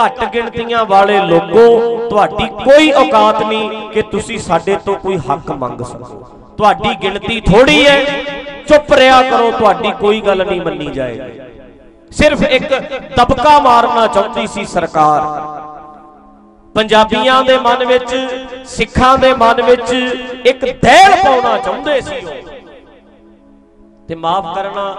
ਘੱਟ ਗਿਣਤੀਆਂ ਵਾਲੇ ਲੋਕੋ, ਤੁਹਾਡੀ ਕੋਈ ਔਕਾਤ ਨਹੀਂ ਕਿ ਤੁਸੀਂ ਸਾਡੇ ਤੋਂ ਕੋਈ ਹੱਕ ਮੰਗ ਸਕੋ। ਤੁਹਾਡੀ ਗਿਣਤੀ ਥੋੜੀ ਹੈ, ਚੁੱਪ ਰਿਹਾ ਕਰੋ, ਤੁਹਾਡੀ ਕੋਈ ਗੱਲ ਨਹੀਂ ਮੰਨੀ ਜਾਏਗੀ। ਸਿਰਫ ਇੱਕ ਦਬਕਾ ਮਾਰਨਾ ਚਾਹੁੰਦੀ ਸੀ ਸਰਕਾਰ। ਪੰਜਾਬੀਆਂ ਦੇ ਮਨ ਵਿੱਚ, ਸਿੱਖਾਂ ਦੇ ਮਨ ਵਿੱਚ ਇੱਕ ਦਹਿਲ ਪਾਉਣਾ ਚਾਹੁੰਦੇ ਸੀ ਉਹ। ਤੇ ਮਾਫ ਕਰਨਾ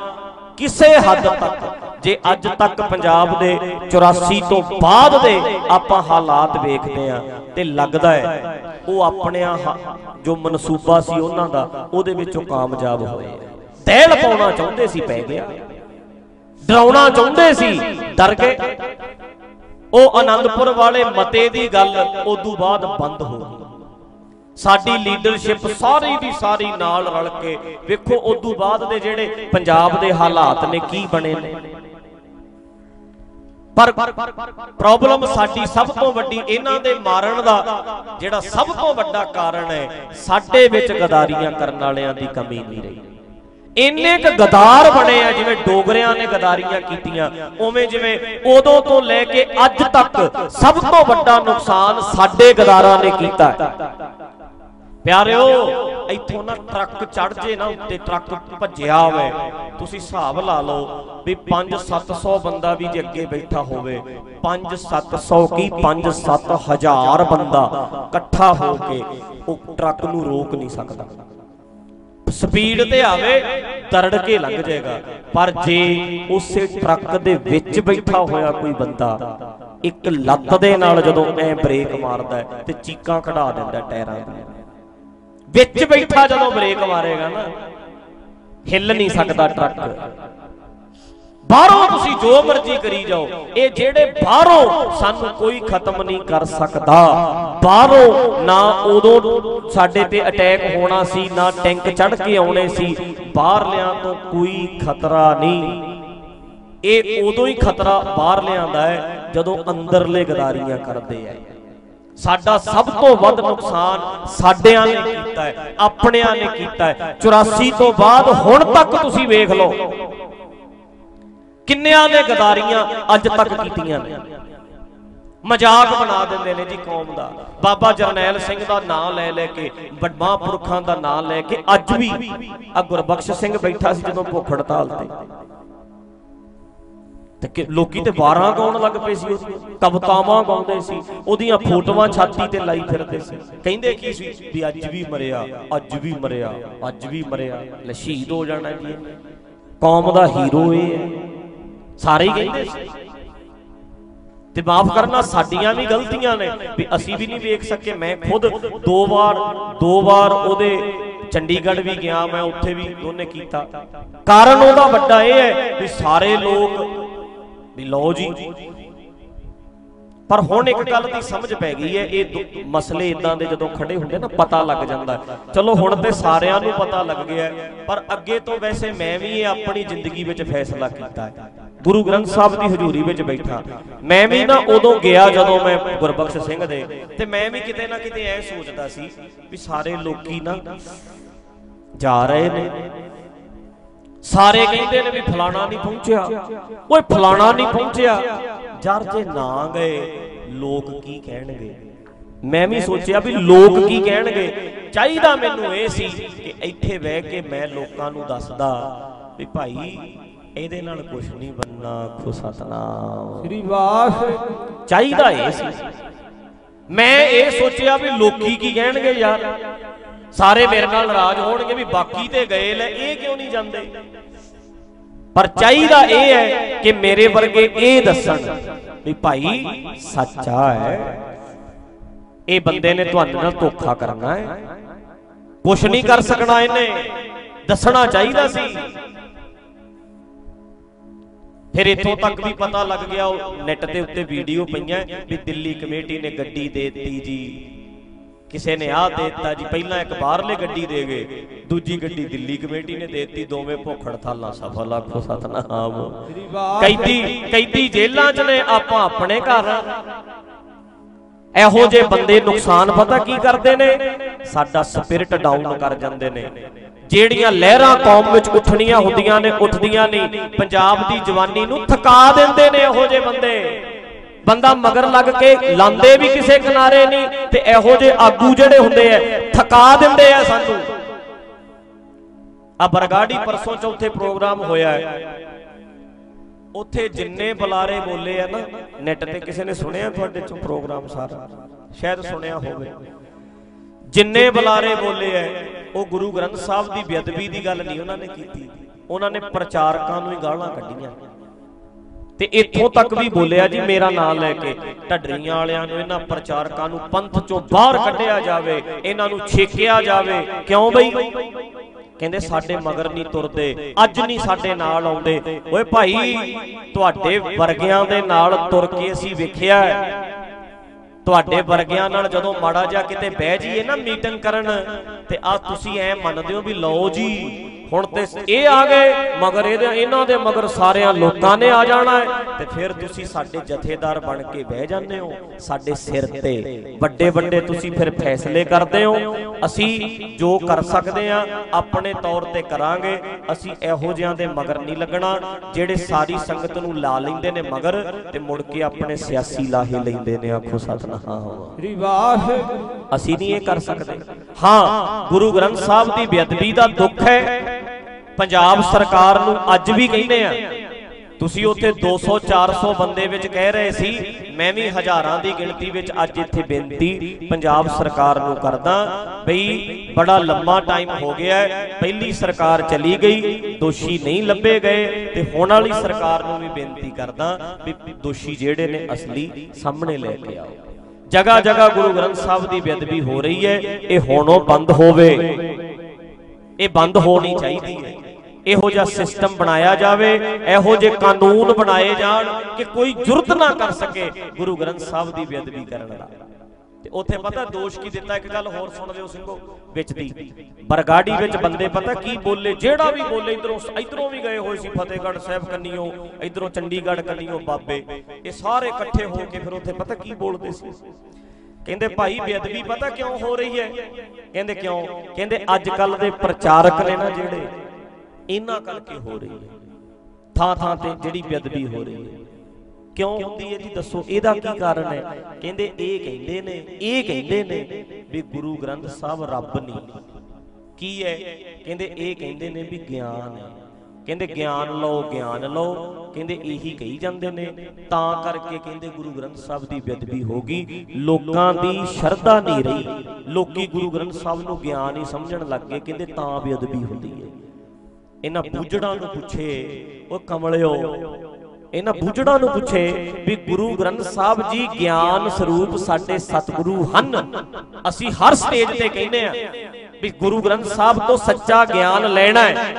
ਕਿਸੇ ਹੱਦ ਤੱਕ। ਜੇ ਅੱਜ ਤੱਕ ਪੰਜਾਬ ਦੇ 84 ਤੋਂ ਬਾਅਦ ਦੇ ਆਪਾਂ ਹਾਲਾਤ ਵੇਖਦੇ ਆ ਤੇ ਲੱਗਦਾ ਹੈ ਉਹ ਆਪਣਿਆਂ ਜੋ ਮਨਸੂਬਾ ਸੀ ਉਹਨਾਂ ਦਾ, ਉਹਦੇ ਵਿੱਚੋਂ ਕਾਮਯਾਬ ਹੋਏ। ਦਹਿਲ ਪਾਉਣਾ ਚਾਹੁੰਦੇ ਸੀ ਪੈ ਗਿਆ। ਡਰਾਉਣਾ ਚਾਹੁੰਦੇ ਸੀ, ਡਰ ਗਏ। ਉਹ ਆਨੰਦਪੁਰ ਵਾਲੇ ਮਤੇ ਦੀ ਗੱਲ ਉਦੋਂ ਬਾਅਦ ਬੰਦ ਹੋ ਗਈ। ਸਾਡੀ ਲੀਡਰਸ਼ਿਪ ਸਾਰੀ ਦੀ ਸਾਰੀ ਨਾਲ ਰਲ ਕੇ ਵੇਖੋ, ਉਦੋਂ ਬਾਅਦ ਦੇ ਜਿਹੜੇ ਪੰਜਾਬ ਦੇ ਹਾਲਾਤ ਨੇ, ਕੀ ਬਣੇ ਨੇ। ਪਰ ਪ੍ਰੋਬਲਮ ਸਾਡੀ ਸਭ ਤੋਂ ਵੱਡੀ ਇਹਨਾਂ ਦੇ ਮਾਰਨ ਦਾ, ਜਿਹੜਾ ਸਭ ਤੋਂ ਵੱਡਾ ਕਾਰਨ ਹੈ, ਸਾਡੇ ਵਿੱਚ ਗਦਾਰੀਆਂ ਕਰਨ ਵਾਲਿਆਂ ਦੀ ਕਮੀ ਨਹੀਂ ਰਹੀ। ਇੰਨੇ ਕ ਗਦਾਰ ਬਣੇ ਆ, ਜਿਵੇਂ ਡੋਗਰਿਆਂ ਨੇ ਗਦਾਰੀਆਂ ਕੀਤੀਆਂ, ਉਵੇਂ ਜਿਵੇਂ ਉਦੋਂ ਤੋਂ ਲੈ ਕੇ ਅੱਜ ਤੱਕ ਸਭ ਤੋਂ ਵੱਡਾ ਨੁਕਸਾਨ ਸਾਡੇ ਗਦਾਰਾਂ ਨੇ ਕੀਤਾ ਹੈ। ਪਿਆਰਿਓ, ਇੱਥੋਂ ਨਾ ਟਰੱਕ ਚੜ ਜੇ ਨਾ ਉੱਤੇ ਟਰੱਕ ਭੱਜਿਆ ਹੋਵੇ, ਤੁਸੀਂ ਹਿਸਾਬ ਲਾ ਲਓ ਵੀ 5-700 ਬੰਦਾ ਵੀ ਜੇ ਅੱਗੇ ਬੈਠਾ ਹੋਵੇ 5-700 ਕੀ 5-7 ਹਜ਼ਾਰ ਬੰਦਾ ਇਕੱਠਾ ਹੋ ਕੇ ਉਹ ਟਰੱਕ ਨੂੰ ਰੋਕ ਨਹੀਂ ਸਕਦਾ। ਸਪੀਡ ਤੇ ਆਵੇ, ਤਰੜ ਕੇ ਲੰਘ ਜਾਏਗਾ। ਪਰ ਜੇ ਉਸੇ ਟਰੱਕ ਦੇ ਵਿੱਚ ਬੈਠਾ ਹੋਇਆ ਕੋਈ ਬੰਦਾ, ਇੱਕ ਲੱਤ ਦੇ ਨਾਲ ਜਦੋਂ ਐ ਬ੍ਰੇਕ ਮਾਰਦਾ ਤੇ ਚੀਕਾਂ ਕਢਾ ਦਿੰਦਾ ਟਾਇਰਾਂ ਦੀਆਂ ਵਿੱਚ ਬੈਠਾ ਜਦੋਂ ਬ੍ਰੇਕ ਮਾਰੇਗਾ ਨਾ ਹਿੱਲ ਨਹੀਂ ਸਕਦਾ ਟਰੱਕ। ਬਾਹਰੋਂ ਤੁਸੀਂ ਜੋ ਮਰਜ਼ੀ ਕਰੀ ਜਾਓ ਇਹ ਜਿਹੜੇ ਬਾਹਰੋਂ ਸਾਨੂੰ ਕੋਈ ਖਤਮ ਨਹੀਂ ਕਰ ਸਕਦਾ। ਬਾਹਰੋਂ ਨਾ ਉਦੋਂ ਸਾਡੇ ਤੇ ਅਟੈਕ ਹੋਣਾ ਸੀ ਨਾ ਟੈਂਕ ਚੜ ਕੇ ਆਉਣੇ ਸੀ। ਬਾਹਰਲਿਆਂ ਤੋਂ ਕੋਈ ਖਤਰਾ ਨਹੀਂ। ਇਹ ਉਦੋਂ ਹੀ ਖਤਰਾ ਬਾਹਰ ਲਿਆਂਦਾ ਹੈ ਜਦੋਂ ਅੰਦਰਲੇ ਗਦਾਰੀਆਂ ਕਰਦੇ ਆ। ਸਾਡਾ ਸਭ ਤੋਂ ਵੱਧ ਨੁਕਸਾਨ ਸਾਡਿਆਂ ਨੇ ਕੀਤਾ ਹੈ, ਆਪਣਿਆਂ ਨੇ ਕੀਤਾ ਹੈ। 84 ਤੋਂ ਬਾਅਦ ਹੁਣ ਤੱਕ ਤੁਸੀਂ ਵੇਖ ਲਓ, ਕਿੰਨਿਆਂ ਨੇ ਗਦਾਰੀਆਂ ਅੱਜ ਤੱਕ ਕੀਤੀਆਂ ਨੇ। ਮਜ਼ਾਕ ਬਣਾ ਦਿੰਦੇ ਨੇ ਜੀ ਕੌਮ ਦਾ। ਬਾਬਾ ਜਰਨੈਲ ਸਿੰਘ ਦਾ ਨਾਮ ਲੈ ਲੈ ਕੇ ਵੱਡਮਾ ਪੁਰਖਾਂ ਦਾ ਨਾਮ ਲੈ ਕੇ ਅੱਜ ਵੀ ਆ ਗੁਰਬਖਸ਼ ਸਿੰਘ ਬੈਠਾ ਸੀ ਜਦੋਂ ਭੁੱਖ ਹੜਤਾਲ ਤੇ। ਤੇ ਲੋਕੀ ਤੇ ਵਾਰਾਂ ਗਾਉਣ ਲੱਗ ਪਏ ਸੀ ਉਹਦੀਆਂ ਕਵਤਾਵਾਂ ਗਾਉਂਦੇ ਸੀ। ਉਹਦੀਆਂ ਫੋਟੋਆਂ ਛਾਤੀ ਤੇ ਲਾਈ ਫਿਰਦੇ ਸੀ। ਕਹਿੰਦੇ ਕੀ ਸੀ? ਵੀ ਅੱਜ ਵੀ ਮਰਿਆ, ਅੱਜ ਵੀ ਮਰਿਆ, ਅੱਜ ਵੀ ਮਰਿਆ। ਲੈ ਸ਼ਹੀਦ ਹੋ ਜਾਣਾ ਜੀ। ਕੌਮ ਦਾ ਹੀਰੋ ਇਹ ਹੈ। ਸਾਰੇ ਹੀ ਕਹਿੰਦੇ ਸੀ। ਤੇ ਮਾਫ ਕਰਨਾ, ਸਾਡੀਆਂ ਵੀ ਗਲਤੀਆਂ ਨੇ। ਵੀ ਅਸੀਂ ਵੀ ਨਹੀਂ ਵੇਖ ਸਕੇ। ਮੈਂ ਖੁਦ ਦੋ ਵਾਰ ਦੋ ਵਾਰ ਉਹਦੇ ਚੰਡੀਗੜ੍ਹ ਵੀ ਗਿਆ। ਮੈਂ ਉੱਥੇ ਵੀ ਦੋਨੇ ਕੀਤਾ। ਕਾਰਨ ਉਹਦਾ ਵੱਡਾ ਇਹ ਹੈ ਵੀ ਸਾਰੇ ਲੋਕ ਵੀ ਲਓ ਜੀ। ਪਰ ਹੁਣ ਇੱਕ ਗੱਲ ਦੀ ਸਮਝ ਪੈ ਗਈ ਹੈ, ਇਹ ਮਸਲੇ ਇਦਾਂ ਦੇ ਜਦੋਂ ਖੜੇ ਹੁੰਦੇ ਨਾ, ਪਤਾ ਲੱਗ ਜਾਂਦਾ ਚਲੋ ਹੁਣ ਤੇ ਸਾਰਿਆਂ ਨੂੰ ਪਤਾ ਲੱਗ ਗਿਆ ਪਰ ਅੱਗੇ ਤੋਂ ਵੈਸੇ ਮੈਂ ਵੀ ਇਹ ਆਪਣੀ ਜ਼ਿੰਦਗੀ ਵਿੱਚ ਫੈਸਲਾ ਕੀਤਾ ਹੈ। ਗੁਰੂ ਗ੍ਰੰਥ ਸਾਹਿਬ ਦੀ ਹਜ਼ੂਰੀ ਵਿੱਚ ਬੈਠਾ। ਮੈਂ ਵੀ ਨਾ ਉਦੋਂ ਗਿਆ ਜਦੋਂ ਮੈਂ ਗੁਰਬਖਸ਼ ਸਿੰਘ ਦੇ, ਤੇ ਮੈਂ ਵੀ ਕਿਤੇ ਨਾ ਕਿਤੇ ਐ ਸੋਚਦਾ ਸੀ ਵੀ ਸਾਰੇ ਲੋਕੀ ਨਾ ਜਾ ਰਹੇ ਨੇ ਸਾਰੇ ਕਹਿੰਦੇ ਨੇ ਵੀ ਫਲਾਣਾ ਨਹੀਂ ਪਹੁੰਚਿਆ। ਓਏ ਫਲਾਣਾ ਨਹੀਂ ਪਹੁੰਚਿਆ। ਜਰ ਜੇ ਨਾ ਗਏ ਲੋਕ ਕੀ ਕਹਿਣਗੇ? ਮੈਂ ਵੀ ਸੋਚਿਆ ਵੀ ਲੋਕ ਕੀ ਕਹਿਣਗੇ? ਚਾਹੀਦਾ ਮੈਨੂੰ ਇਹ ਸੀ ਕਿ ਇੱਥੇ ਬਹਿ ਕੇ ਮੈਂ ਲੋਕਾਂ ਨੂੰ ਦੱਸਦਾ ਵੀ ਭਾਈ ਇਹਦੇ ਨਾਲ ਕੁਝ ਨਹੀਂ ਬੰਨਾ ਖੋ ਸਤਨਾਮ। ਸ੍ਰੀ ਵਾਸ। ਚਾਹੀਦਾ ਇਹ ਸੀ। ਮੈਂ ਇਹ ਸੋਚਿਆ ਵੀ ਲੋਕੀ ਕੀ ਕਹਿਣਗੇ ਯਾਰ? ਸਾਰੇ ਮੇਰੇ ਨਾਲ ਨਾਰਾਜ਼ ਹੋਣਗੇ ਵੀ ਬਾਕੀ ਤੇ ਗਏ ਲੈ, ਇਹ ਕਿਉਂ ਨਹੀਂ ਜਾਂਦੇ? ਪਰ ਚਾਹੀਦਾ ਇਹ ਹੈ ਕਿ ਮੇਰੇ ਵਰਗੇ ਇਹ ਦੱਸਣ ਵੀ ਭਾਈ, ਸੱਚਾ ਹੈ। ਇਹ ਬੰਦੇ ਨੇ ਤੁਹਾਡੇ ਨਾਲ ਧੋਖਾ ਕਰਨਾ ਹੈ। ਕੁਛ ਨਹੀਂ ਕਰ ਸਕਣਾ ਇਹਨੇ। ਦੱਸਣਾ ਚਾਹੀਦਾ ਸੀ। ਫਿਰ ਇੱਥੋਂ ਤੱਕ ਵੀ ਪਤਾ ਲੱਗ ਗਿਆ, ਉਹ ਨੈਟ ਦੇ ਉੱਤੇ ਵੀਡੀਓ ਪਈਆਂ ਵੀ ਦਿੱਲੀ ਕਮੇਟੀ ਨੇ ਗੱਡੀ ਦੇ ਦਿੱਤੀ ਜੀ। ਕਿਸੇ ਨੇ ਆਹ ਦਿੱਤਾ ਜੀ, ਪਹਿਲਾਂ ਇੱਕ ਬਾਹਰਲੇ ਗੱਡੀ ਦੇ ਗਏ, ਦੂਜੀ ਗੱਡੀ ਦਿੱਲੀ ਕਮੇਟੀ ਨੇ ਦਿੱਤੀ, ਦੋਵੇਂ ਭੁੱਖ ਹੜਤਾਲਾਂ ਸਫਲ ਆਖੋ ਸਤਨਾਮ ਕੈਦੀ ਕੈਦੀ ਜੇਲ੍ਹਾਂ 'ਚ ਨੇ, ਆਪਾਂ ਆਪਣੇ ਘਰ। ਇਹੋ ਜੇ ਬੰਦੇ ਨੁਕਸਾਨ ਪਤਾ ਕੀ ਕਰਦੇ ਨੇ? ਸਾਡਾ ਸਪਿਰਿਟ ਡਾਊਨ ਕਰ ਜਾਂਦੇ ਨੇ। ਜਿਹੜੀਆਂ ਲਹਿਰਾਂ ਕੌਮ ਵਿੱਚ ਉੱਠਣੀਆਂ ਹੁੰਦੀਆਂ ਨੇ, ਉੱਠਦੀਆਂ ਨਹੀਂ। ਪੰਜਾਬ ਦੀ ਜਵਾਨੀ ਨੂੰ ਥਕਾ ਦਿੰਦੇ ਨੇ ਇਹੋ ਜੇ ਬੰਦੇ। ਬੰਦਾ ਮਗਰ ਲੱਗ ਕੇ ਲਾਂਦੇ ਵੀ ਕਿਸੇ ਕਿਨਾਰੇ ਨਹੀਂ ਤੇ ਇਹੋ ਜੇ ਆਗੂ ਜਿਹੜੇ ਹੁੰਦੇ ਐ ਥਕਾ ਦਿੰਦੇ ਆ ਸਾਨੂੰ। ਆ ਬਰਗਾੜੀ ਪਰਸੋਂ ਚੌਥੇ ਪ੍ਰੋਗਰਾਮ ਹੋਇਆ ਹੈ। ਉੱਥੇ ਜਿੰਨੇ ਬੁਲਾਰੇ ਬੋਲੇ ਆ ਨਾ, ਨੈਟ ਤੇ ਕਿਸੇ ਨੇ ਸੁਣਿਆ ਤੁਹਾਡੇ ਚੋਂ ਪ੍ਰੋਗਰਾਮ ਸਾਰਾ? ਸ਼ਾਇਦ ਸੁਣਿਆ ਹੋਵੇ। ਜਿੰਨੇ ਬੁਲਾਰੇ ਬੋਲੇ ਐ ਉਹ ਗੁਰੂ ਗ੍ਰੰਥ ਸਾਹਿਬ ਦੀ ਬੇਅਦਬੀ ਦੀ ਗੱਲ ਨਹੀਂ ਉਹਨਾਂ ਨੇ ਕੀਤੀ। ਉਹਨਾਂ ਨੇ ਪ੍ਰਚਾਰਕਾਂ ਨੂੰ ਹੀ ਗਾਲਾਂ ਕੱਢੀਆਂ। ਤੇ ਇੱਥੋਂ ਤੱਕ ਵੀ ਬੋਲਿਆ ਜੀ ਮੇਰਾ ਨਾਮ ਲੈ ਕੇ ਢੱਡਰੀਆਂ ਵਾਲਿਆਂ ਨੂੰ ਇਹਨਾਂ ਪ੍ਰਚਾਰਕਾਂ ਨੂੰ ਪੰਥ ਚੋਂ ਬਾਹਰ ਕੱਢਿਆ ਜਾਵੇ ਇਹਨਾਂ ਨੂੰ ਛੇਕਿਆ ਜਾਵੇ। ਕਿਉਂ ਬਈ? ਕਹਿੰਦੇ ਸਾਡੇ ਮਗਰ ਨਹੀਂ ਤੁਰਦੇ ਅੱਜ ਨਹੀਂ ਸਾਡੇ ਨਾਲ ਆਉਂਦੇ। ਓਏ ਭਾਈ ਤੁਹਾਡੇ ਵਰਗਿਆਂ ਦੇ ਨਾਲ ਤੁਰ ਕੇ ਅਸੀਂ ਵੇਖਿਆ। ਤੁਹਾਡੇ ਵਰਗਿਆਂ ਨਾਲ ਜਦੋਂ ਮਾੜਾ ਜਿਹਾ ਕਿਤੇ ਬਹਿ ਜਾਈਏ ਨਾ ਮੀਟਿੰਗ ਕਰਨ ਤੇ ਆ ਤੁਸੀਂ ਐ ਮੰਨਦੇ ਹੋ ਵੀ ਲਓ ਜੀ। ਹੁਣ ਤੇ ਇਹ ਆ ਗਏ ਮਗਰ ਇਹਦੇ ਇਹਨਾਂ ਦੇ ਮਗਰ ਸਾਰਿਆਂ ਲੋਕਾਂ ਨੇ ਆ ਜਾਣਾ ਹੈ। ਤੇ ਫਿਰ ਤੁਸੀਂ ਸਾਡੇ ਜਥੇਦਾਰ ਬਣ ਕੇ ਬਹਿ ਜਾਂਦੇ ਹੋ। ਸਾਡੇ ਸਿਰ ਤੇ ਵੱਡੇ ਵੱਡੇ ਤੁਸੀਂ ਫਿਰ ਫੈਸਲੇ ਕਰਦੇ ਹੋ। ਅਸੀਂ ਜੋ ਕਰ ਸਕਦੇ ਆ ਆਪਣੇ ਤੌਰ ਤੇ ਕਰਾਂਗੇ। ਅਸੀਂ ਇਹੋ ਜਿਹਾਂ ਦੇ ਮਗਰ ਨਹੀਂ ਲੱਗਣਾ। ਜਿਹੜੇ ਸਾਰੀ ਸੰਗਤ ਨੂੰ ਲਾ ਲੈਂਦੇ ਨੇ ਮਗਰ ਤੇ ਮੁੜ ਕੇ ਆਪਣੇ ਸਿਆਸੀ ਲਾਹੇ ਲੈਂਦੇ ਨੇ। ਆਖੋ ਸਤਨਾਮ। ਸ੍ਰੀ ਵਾਹਿਗੁਰੂ। ਅਸੀਂ ਨਹੀਂ ਇਹ ਕਰ ਸਕਦੇ। ਹਾਂ ਗੁਰੂ ਗ੍ਰੰਥ ਸਾਹਿਬ ਦੀ ਬੇਅਦਬੀ ਦਾ ਦੁੱਖ ਹੈ। ਪੰਜਾਬ ਸਰਕਾਰ ਨੂੰ ਅੱਜ ਵੀ ਕਹਿੰਦੇ ਆ, ਤੁਸੀਂ ਉੱਥੇ 200 400 ਬੰਦੇ ਵਿੱਚ ਕਹਿ ਰਹੇ ਸੀ, ਮੈਂ ਵੀ ਹਜ਼ਾਰਾਂ ਦੀ ਗਿਣਤੀ ਵਿੱਚ ਅੱਜ ਇੱਥੇ ਬੇਨਤੀ ਪੰਜਾਬ ਸਰਕਾਰ ਨੂੰ ਕਰਦਾ, ਬਈ ਬੜਾ ਲੰਮਾ ਟਾਈਮ ਹੋ ਗਿਆ ਪਹਿਲੀ ਸਰਕਾਰ ਚਲੀ ਗਈ, ਦੋਸ਼ੀ ਨਹੀਂ ਲੱਭੇ ਗਏ, ਤੇ ਹੁਣ ਵਾਲੀ ਸਰਕਾਰ ਨੂੰ ਵੀ ਬੇਨਤੀ ਕਰਦਾ ਵੀ ਦੋਸ਼ੀ ਜਿਹੜੇ ਨੇ ਅਸਲੀ ਸਾਹਮਣੇ ਲੈ ਕੇ ਆਓ। ਜਗਾ ਜਗਾ ਗੁਰੂ ਗ੍ਰੰਥ ਸਾਹਿਬ ਦੀ ਬੇਅਦਬੀ ਹੋ ਰਹੀ ਹੈ, ਇਹ ਹੁਣੋਂ ਬੰਦ ਹੋਵੇ। ਇਹ ਬੰਦ ਹੋਣੀ ਚਾਹੀਦੀ ਹੈ। ਇਹੋ ਜਿਹਾ ਸਿਸਟਮ ਬਣਾਇਆ ਜਾਵੇ, ਇਹੋ ਜਿਹੇ ਕਾਨੂੰਨ ਬਣਾਏ ਜਾਣ ਕਿ ਕੋਈ ਜੁਰਤ ਨਾ ਕਰ ਸਕੇ ਗੁਰੂ ਗ੍ਰੰਥ ਸਾਹਿਬ ਦੀ ਬੇਅਦਬੀ ਕਰਨ ਦਾ। ਤੇ ਉੱਥੇ ਪਤਾ ਦੋਸ਼ ਕੀ ਦਿੱਤਾ? ਇੱਕ ਗੱਲ ਹੋਰ ਸੁਣ ਲਿਓ ਸਿੰਘੋ, ਵਿੱਚ ਦੀ। ਬਰਗਾੜੀ ਵਿੱਚ ਬੰਦੇ ਪਤਾ ਕੀ ਬੋਲੇ? ਜਿਹੜਾ ਵੀ ਬੋਲੇ, ਇਧਰੋਂ ਇਧਰੋਂ ਵੀ ਗਏ ਹੋਏ ਸੀ ਫਤਿਹਗੜ੍ਹ ਸਾਹਿਬ ਕੰਨੀਓ, ਇਧਰੋਂ ਚੰਡੀਗੜ੍ਹ ਕੰਨੀਓ ਬਾਬੇ। ਇਹ ਸਾਰੇ ਇਕੱਠੇ ਹੋ ਕੇ ਫਿਰ ਉੱਥੇ ਪਤਾ ਕੀ ਬੋਲਦੇ ਸੀ? ਕਹਿੰਦੇ, ਭਾਈ, ਬੇਅਦਬੀ ਪਤਾ ਕਿਉਂ ਹੋ ਰਹੀ ਹੈ? ਕਹਿੰਦੇ, ਕਿਉਂ? ਕਹਿੰਦੇ, ਅੱਜ ਕੱਲ ਦੇ ਪ੍ਰਚਾਰਕ ਨੇ ਨਾ ਜਿਹੜੇ ਇਹਨਾਂ ਕਰਕੇ ਹੋ ਰਹੀ ਹੈ। ਥਾਂ ਥਾਂ ਤੇ ਜਿਹੜੀ ਬੇਅਦਬੀ ਹੋ ਰਹੀ ਹੈ। ਕਿਉਂ ਹੁੰਦੀ ਹੈ ਜੀ? ਦੱਸੋ ਇਹਦਾ ਕੀ ਕਾਰਨ ਹੈ? ਕਹਿੰਦੇ ਇਹ ਕਹਿੰਦੇ ਨੇ ਇਹ ਕਹਿੰਦੇ ਨੇ ਵੀ ਗੁਰੂ ਗ੍ਰੰਥ ਸਾਹਿਬ ਰੱਬ ਨਹੀਂ ਕੀ ਹੈ? ਕਹਿੰਦੇ ਇਹ ਕਹਿੰਦੇ ਨੇ ਵੀ ਗਿਆਨ ਹੈ। ਕਹਿੰਦੇ ਗਿਆਨ ਲਓ ਗਿਆਨ ਲਓ। ਕਹਿੰਦੇ ਇਹੀ ਕਹੀ ਜਾਂਦੇ ਨੇ। ਤਾਂ ਕਰਕੇ ਕਹਿੰਦੇ ਗੁਰੂ ਗ੍ਰੰਥ ਸਾਹਿਬ ਦੀ ਬੇਅਦਬੀ ਹੋ ਗਈ। ਲੋਕਾਂ ਦੀ ਸ਼ਰਧਾ ਨਹੀਂ ਰਹੀ। ਲੋਕੀ ਗੁਰੂ ਗ੍ਰੰਥ ਸਾਹਿਬ ਨੂੰ ਗਿਆਨ ਹੀ ਸਮਝਣ ਲੱਗ ਗਏ। ਕਹਿੰਦੇ ਤਾਂ ਬੇਅਦਬੀ ਹੁੰਦੀ ਹੈ। ਇਹਨਾਂ ਬੂਝੜਾਂ ਨੂੰ ਪੁੱਛੇ ਉਹ ਕਮਲਿਓ ਇਹਨਾਂ ਬੂਝੜਾਂ ਨੂੰ ਪੁੱਛੇ ਵੀ ਗੁਰੂ ਗ੍ਰੰਥ ਸਾਹਿਬ ਜੀ ਗਿਆਨ ਸਰੂਪ ਸਾਡੇ ਸਤਿਗੁਰੂ ਹਨ। ਅਸੀਂ ਹਰ ਸਟੇਜ ਤੇ ਕਹਿੰਦੇ ਆ ਵੀ ਗੁਰੂ ਗ੍ਰੰਥ ਸਾਹਿਬ ਤੋਂ ਸੱਚਾ ਗਿਆਨ ਲੈਣਾ ਹੈ।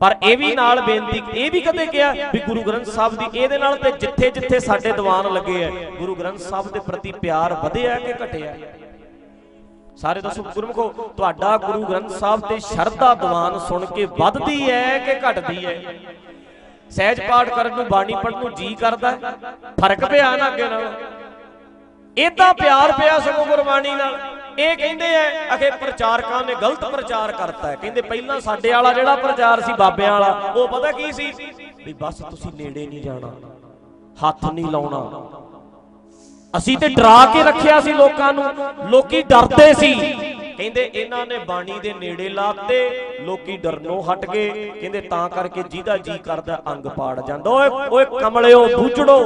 ਪਰ ਇਹ ਵੀ ਨਾਲ ਬੇਨਤੀ ਇਹ ਵੀ ਕਦੇ ਕਿਹਾ ਵੀ ਗੁਰੂ ਗ੍ਰੰਥ ਸਾਹਿਬ ਦੀ ਇਹਦੇ ਨਾਲ ਤੇ ਜਿੱਥੇ ਜਿੱਥੇ ਸਾਡੇ ਦੀਵਾਨ ਲੱਗੇ ਆ ਗੁਰੂ ਗ੍ਰੰਥ ਸਾਹਿਬ ਦੇ ਪ੍ਰਤੀ ਪਿਆਰ ਵਧਿਆ ਕਿ ਘਟਿਆ? ਸਾਰੇ ਦੱਸੋ ਗੁਰਮਖੋ, ਤੁਹਾਡਾ ਗੁਰੂ ਗ੍ਰੰਥ ਸਾਹਿਬ ਤੇ ਸ਼ਰਧਾ ਦੀਵਾਨ ਸੁਣ ਕੇ ਵੱਧਦੀ ਹੈ ਕਿ ਘਟਦੀ ਹੈ? ਸਹਿਜ ਪਾਠ ਕਰਨ ਨੂੰ, ਬਾਣੀ ਪੜਨ ਨੂੰ ਜੀ ਕਰਦਾ ਫ਼ਰਕ ਪਿਆ ਨਾ ਅੱਗੇ ਨਾਲ? ਇਦਾਂ ਪਿਆਰ ਪਿਆ ਸਗੋਂ ਗੁਰਬਾਣੀ ਨਾਲ। ਇਹ ਕਹਿੰਦੇ ਐ ਅਖੇ ਪ੍ਰਚਾਰਕਾਂ ਨੇ ਗਲਤ ਪ੍ਰਚਾਰ ਕਰਤਾ ਕਹਿੰਦੇ ਪਹਿਲਾਂ ਸਾਡੇ ਵਾਲਾ ਜਿਹੜਾ ਪ੍ਰਚਾਰ ਸੀ ਬਾਬਿਆਂ ਵਾਲਾ, ਉਹ ਪਤਾ ਕੀ ਸੀ? ਵੀ ਬਸ ਤੁਸੀਂ ਨੇੜੇ ਨਹੀਂ ਜਾਣਾ, ਹੱਥ ਨਹੀਂ ਲਾਉਣਾ। ਅਸੀਂ ਤੇ ਡਰਾ ਕੇ ਰੱਖਿਆ ਸੀ ਲੋਕਾਂ ਨੂੰ। ਲੋਕੀ ਡਰਦੇ ਸੀ। ਕਹਿੰਦੇ ਇਹਨਾਂ ਨੇ ਬਾਣੀ ਦੇ ਨੇੜੇ ਲਾਤੇ। ਲੋਕੀ ਡਰਨੋਂ ਹਟ ਗਏ। ਕਹਿੰਦੇ ਤਾਂ ਕਰਕੇ ਜਿਹਦਾ ਜੀ ਕਰਦਾ ਅੰਗ ਪਾੜ ਜਾਂਦਾ। ਓਏ ਓਏ ਕਮਲਿਓ, ਬੂਝੜੋ।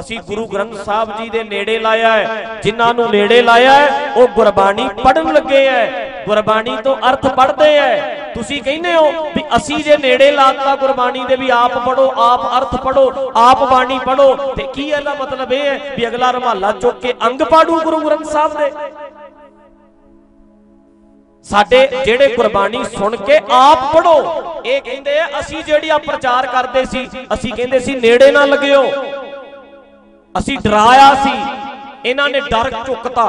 ਅਸੀਂ ਗੁਰੂ ਗ੍ਰੰਥ ਸਾਹਿਬ ਜੀ ਦੇ ਨੇੜੇ ਲਾਇਆ ਹੈ। ਜਿਨ੍ਹਾਂ ਨੂੰ ਨੇੜੇ ਲਾਇਆ ਹੈ, ਉਹ ਗੁਰਬਾਣੀ ਪੜਨ ਲੱਗੇ ਹੈ। ਗੁਰਬਾਣੀ ਤੋਂ ਅਰਥ ਪੜ੍ਹਦੇ ਹੈ ਤੁਸੀਂ ਕਹਿੰਦੇ ਹੋ ਵੀ ਅਸੀਂ ਜੇ ਨੇੜੇ ਲਾਤਾ ਗੁਰਬਾਣੀ ਦੇ ਵੀ ਆਪ ਪੜੋ ਆਪ ਅਰਥ ਪੜੋ ਆਪ ਬਾਣੀ ਪੜੋ ਤੇ ਕੀ ਇਹਦਾ ਮਤਲਬ ਇਹ ਹੈ ਵੀ ਅਗਲਾ ਰਮਾਲਾ ਚੁੱਕ ਕੇ ਅੰਗ ਪਾੜੂ ਗੁਰੂ ਗ੍ਰੰਥ ਸਾਹਿਬ ਦੇ? ਸਾਡੇ ਜਿਹੜੇ ਗੁਰਬਾਣੀ ਸੁਣ ਕੇ ਆਪ ਪੜੋ ਇਹ ਕਹਿੰਦੇ ਆ, ਅਸੀਂ ਜਿਹੜੀ ਆ ਪ੍ਰਚਾਰ ਕਰਦੇ ਸੀ, ਅਸੀਂ ਕਹਿੰਦੇ ਸੀ ਨੇੜੇ ਨਾ ਲੱਗਿਓ। ਅਸੀਂ ਡਰਾਇਆ ਸੀ, ਇਹਨਾਂ ਨੇ ਡਰ ਚੁੱਕਤਾ।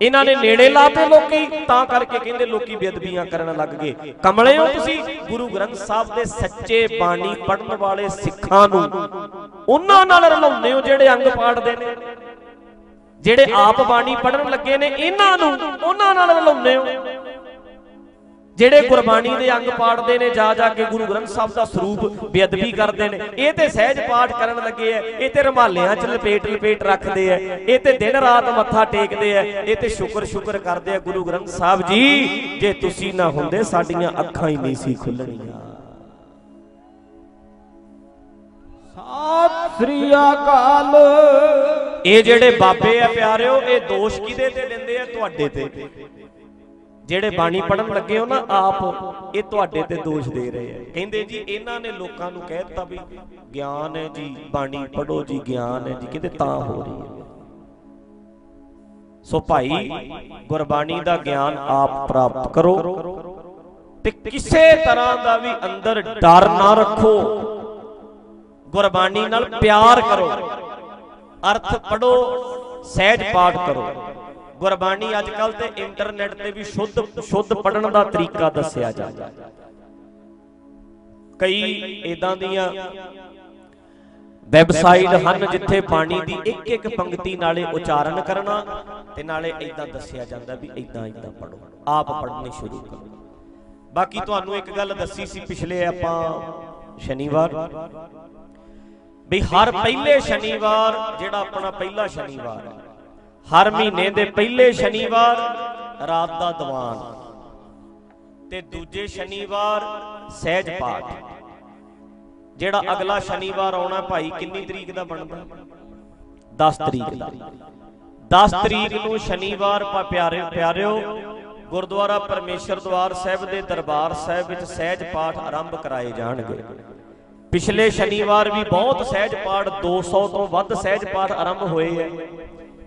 ਇਹਨਾਂ ਨੇ ਨੇੜੇ ਲਾਤੇ ਲੋਕੀ ਤਾਂ ਕਰਕੇ ਕਹਿੰਦੇ ਲੋਕੀ ਬੇਅਦਬੀਆਂ ਕਰਨ ਲੱਗ ਗਏ। ਕਮਲੇ ਹੋ ਤੁਸੀਂ ਗੁਰੂ ਗ੍ਰੰਥ ਸਾਹਿਬ ਦੇ ਸੱਚੇ ਬਾਣੀ ਪੜਨ ਵਾਲੇ ਸਿੱਖਾਂ ਨੂੰ ਉਹਨਾਂ ਨਾਲ ਰਲਾਉਂਦੇ ਹੋ ਜਿਹੜੇ ਅੰਗ ਪਾੜਦੇ ਨੇ। ਜਿਹੜੇ ਆਪ ਬਾਣੀ ਪੜਨ ਲੱਗੇ ਨੇ ਇਹਨਾਂ ਨੂੰ ਉਹਨਾਂ ਨਾਲ ਰਲਾਉਂਦੇ ਹੋ। ਜਿਹੜੇ ਗੁਰਬਾਣੀ ਦੇ ਅੰਗ ਪਾੜਦੇ ਨੇ ਜਾ ਜਾ ਕੇ ਗੁਰੂ ਗ੍ਰੰਥ ਸਾਹਿਬ ਦਾ ਸਰੂਪ ਬੇਅਦਬੀ ਕਰਦੇ ਨੇ। ਇਹ ਤੇ ਸਹਿਜ ਪਾਠ ਕਰਨ ਲੱਗੇ ਐ ਇਹ ਤੇ ਰਮਾਲਿਆਂ 'ਚ ਲਪੇਟ ਲਪੇਟ ਰੱਖਦੇ ਐ ਇਹ ਤੇ ਦਿਨ ਰਾਤ ਮੱਥਾ ਟੇਕਦੇ ਐ ਇਹ ਤੇ ਸ਼ੁਕਰ ਸ਼ੁਕਰ ਕਰਦੇ ਆ ਗੁਰੂ ਗ੍ਰੰਥ ਸਾਹਿਬ ਜੀ ਜੇ ਤੁਸੀਂ ਨਾ ਹੁੰਦੇ ਸਾਡੀਆਂ ਅੱਖਾਂ ਹੀ ਨਹੀਂ ਸੀ ਖੁੱਲਣੀਆਂ। ਸਤਿ ਸ੍ਰੀ ਅਕਾਲ। ਇਹ ਜਿਹੜੇ ਬਾਬੇ ਆ ਪਿਆਰਿਓ ਇਹ ਦੋਸ਼ ਕਿਹਦੇ ਤੇ ਦਿੰਦੇ ਆ ਤੁਹਾਡੇ ਤੇ। ਜਿਹੜੇ ਬਾਣੀ ਪੜਨ ਲੱਗੇ ਹੋ ਨਾ ਆਪ, ਇਹ ਤੁਹਾਡੇ ਤੇ ਦੋਸ਼ ਦੇ ਰਹੇ ਆ। ਕਹਿੰਦੇ ਜੀ, ਇਹਨਾਂ ਨੇ ਲੋਕਾਂ ਨੂੰ ਕਹਿ ਦਿੱਤਾ ਵੀ ਗਿਆਨ ਹੈ ਜੀ, ਬਾਣੀ ਪੜੋ ਜੀ, ਗਿਆਨ ਹੈ ਜੀ ਕਿਤੇ ਤਾਂ ਹੋ ਰਹੀ ਹੈ। ਸੋ ਭਾਈ, ਗੁਰਬਾਣੀ ਦਾ ਗਿਆਨ ਆਪ ਪ੍ਰਾਪਤ ਕਰੋ ਤੇ ਕਿਸੇ ਤਰ੍ਹਾਂ ਦਾ ਵੀ ਅੰਦਰ ਡਰ ਨਾ ਰੱਖੋ। ਗੁਰਬਾਣੀ ਨਾਲ ਪਿਆਰ ਕਰੋ। ਅਰਥ ਪੜੋ ਸਹਿਜ ਪਾਠ ਕਰੋ। ਗੁਰਬਾਣੀ ਅੱਜ ਕੱਲ ਤੇ ਇੰਟਰਨੈਟ ਤੇ ਵੀ ਸ਼ੁੱਧ ਸ਼ੁੱਧ ਪੜਨ ਦਾ ਤਰੀਕਾ ਦੱਸਿਆ ਜਾਂਦਾ। ਕਈ ਇਦਾਂ ਦੀਆਂ ਵੈਬਸਾਈਟ ਹਨ ਜਿੱਥੇ ਬਾਣੀ ਦੀ ਇੱਕ ਇੱਕ ਪੰਕਤੀ ਨਾਲੇ ਉਚਾਰਨ ਕਰਨਾ ਤੇ ਨਾਲੇ ਇਦਾਂ ਦੱਸਿਆ ਜਾਂਦਾ ਵੀ ਇਦਾਂ ਇਦਾਂ ਪੜੋ ਆਪ ਪੜ੍ਹਨੇ ਸ਼ੁਰੂ ਕਰੋ। ਬਾਕੀ ਤੁਹਾਨੂੰ ਇੱਕ ਗੱਲ ਦੱਸੀ ਸੀ ਪਿਛਲੇ ਆਪਾਂ ਸ਼ਨੀਵਾਰ, ਵੀ ਹਰ ਪਹਿਲੇ ਸ਼ਨੀਵਾਰ ਜਿਹੜਾ ਆਪਣਾ ਪਹਿਲਾ ਸ਼ਨੀਵਾਰ ਹੈ ਹਰ ਮਹੀਨੇ ਦੇ ਪਹਿਲੇ ਸ਼ਨੀਵਾਰ ਰਾਤ ਦਾ ਦੀਵਾਨ। ਤੇ ਦੂਜੇ ਸ਼ਨੀਵਾਰ ਸਹਿਜ ਪਾਠ। ਜਿਹੜਾ ਅਗਲਾ ਸ਼ਨੀਵਾਰ ਆਉਣਾ ਭਾਈ ਕਿੰਨੀ ਤਰੀਕ ਦਾ ਬਣਦਾ? 10 ਤਰੀਕ ਦਾ 10 ਤਰੀਕ ਨੂੰ ਸ਼ਨੀਵਾਰ ਪਾ- ਪਿਆਰੇ ਪਿਆਰਿਓ ਗੁਰਦੁਆਰਾ ਪਰਮੇਸ਼ਰ ਦਵਾਰ ਸਾਹਿਬ ਦੇ ਦਰਬਾਰ ਸਾਹਿਬ ਵਿੱਚ ਸਹਿਜ ਪਾਠ ਆਰੰਭ ਕਰਾਏ ਜਾਣਗੇ। ਪਿਛਲੇ ਸ਼ਨੀਵਾਰ ਵੀ ਬਹੁਤ ਸਹਿਜ ਪਾਠ 200 ਤੋਂ ਵੱਧ ਸਹਿਜ ਪਾਠ ਆਰੰਭ ਹੋਏ ਐ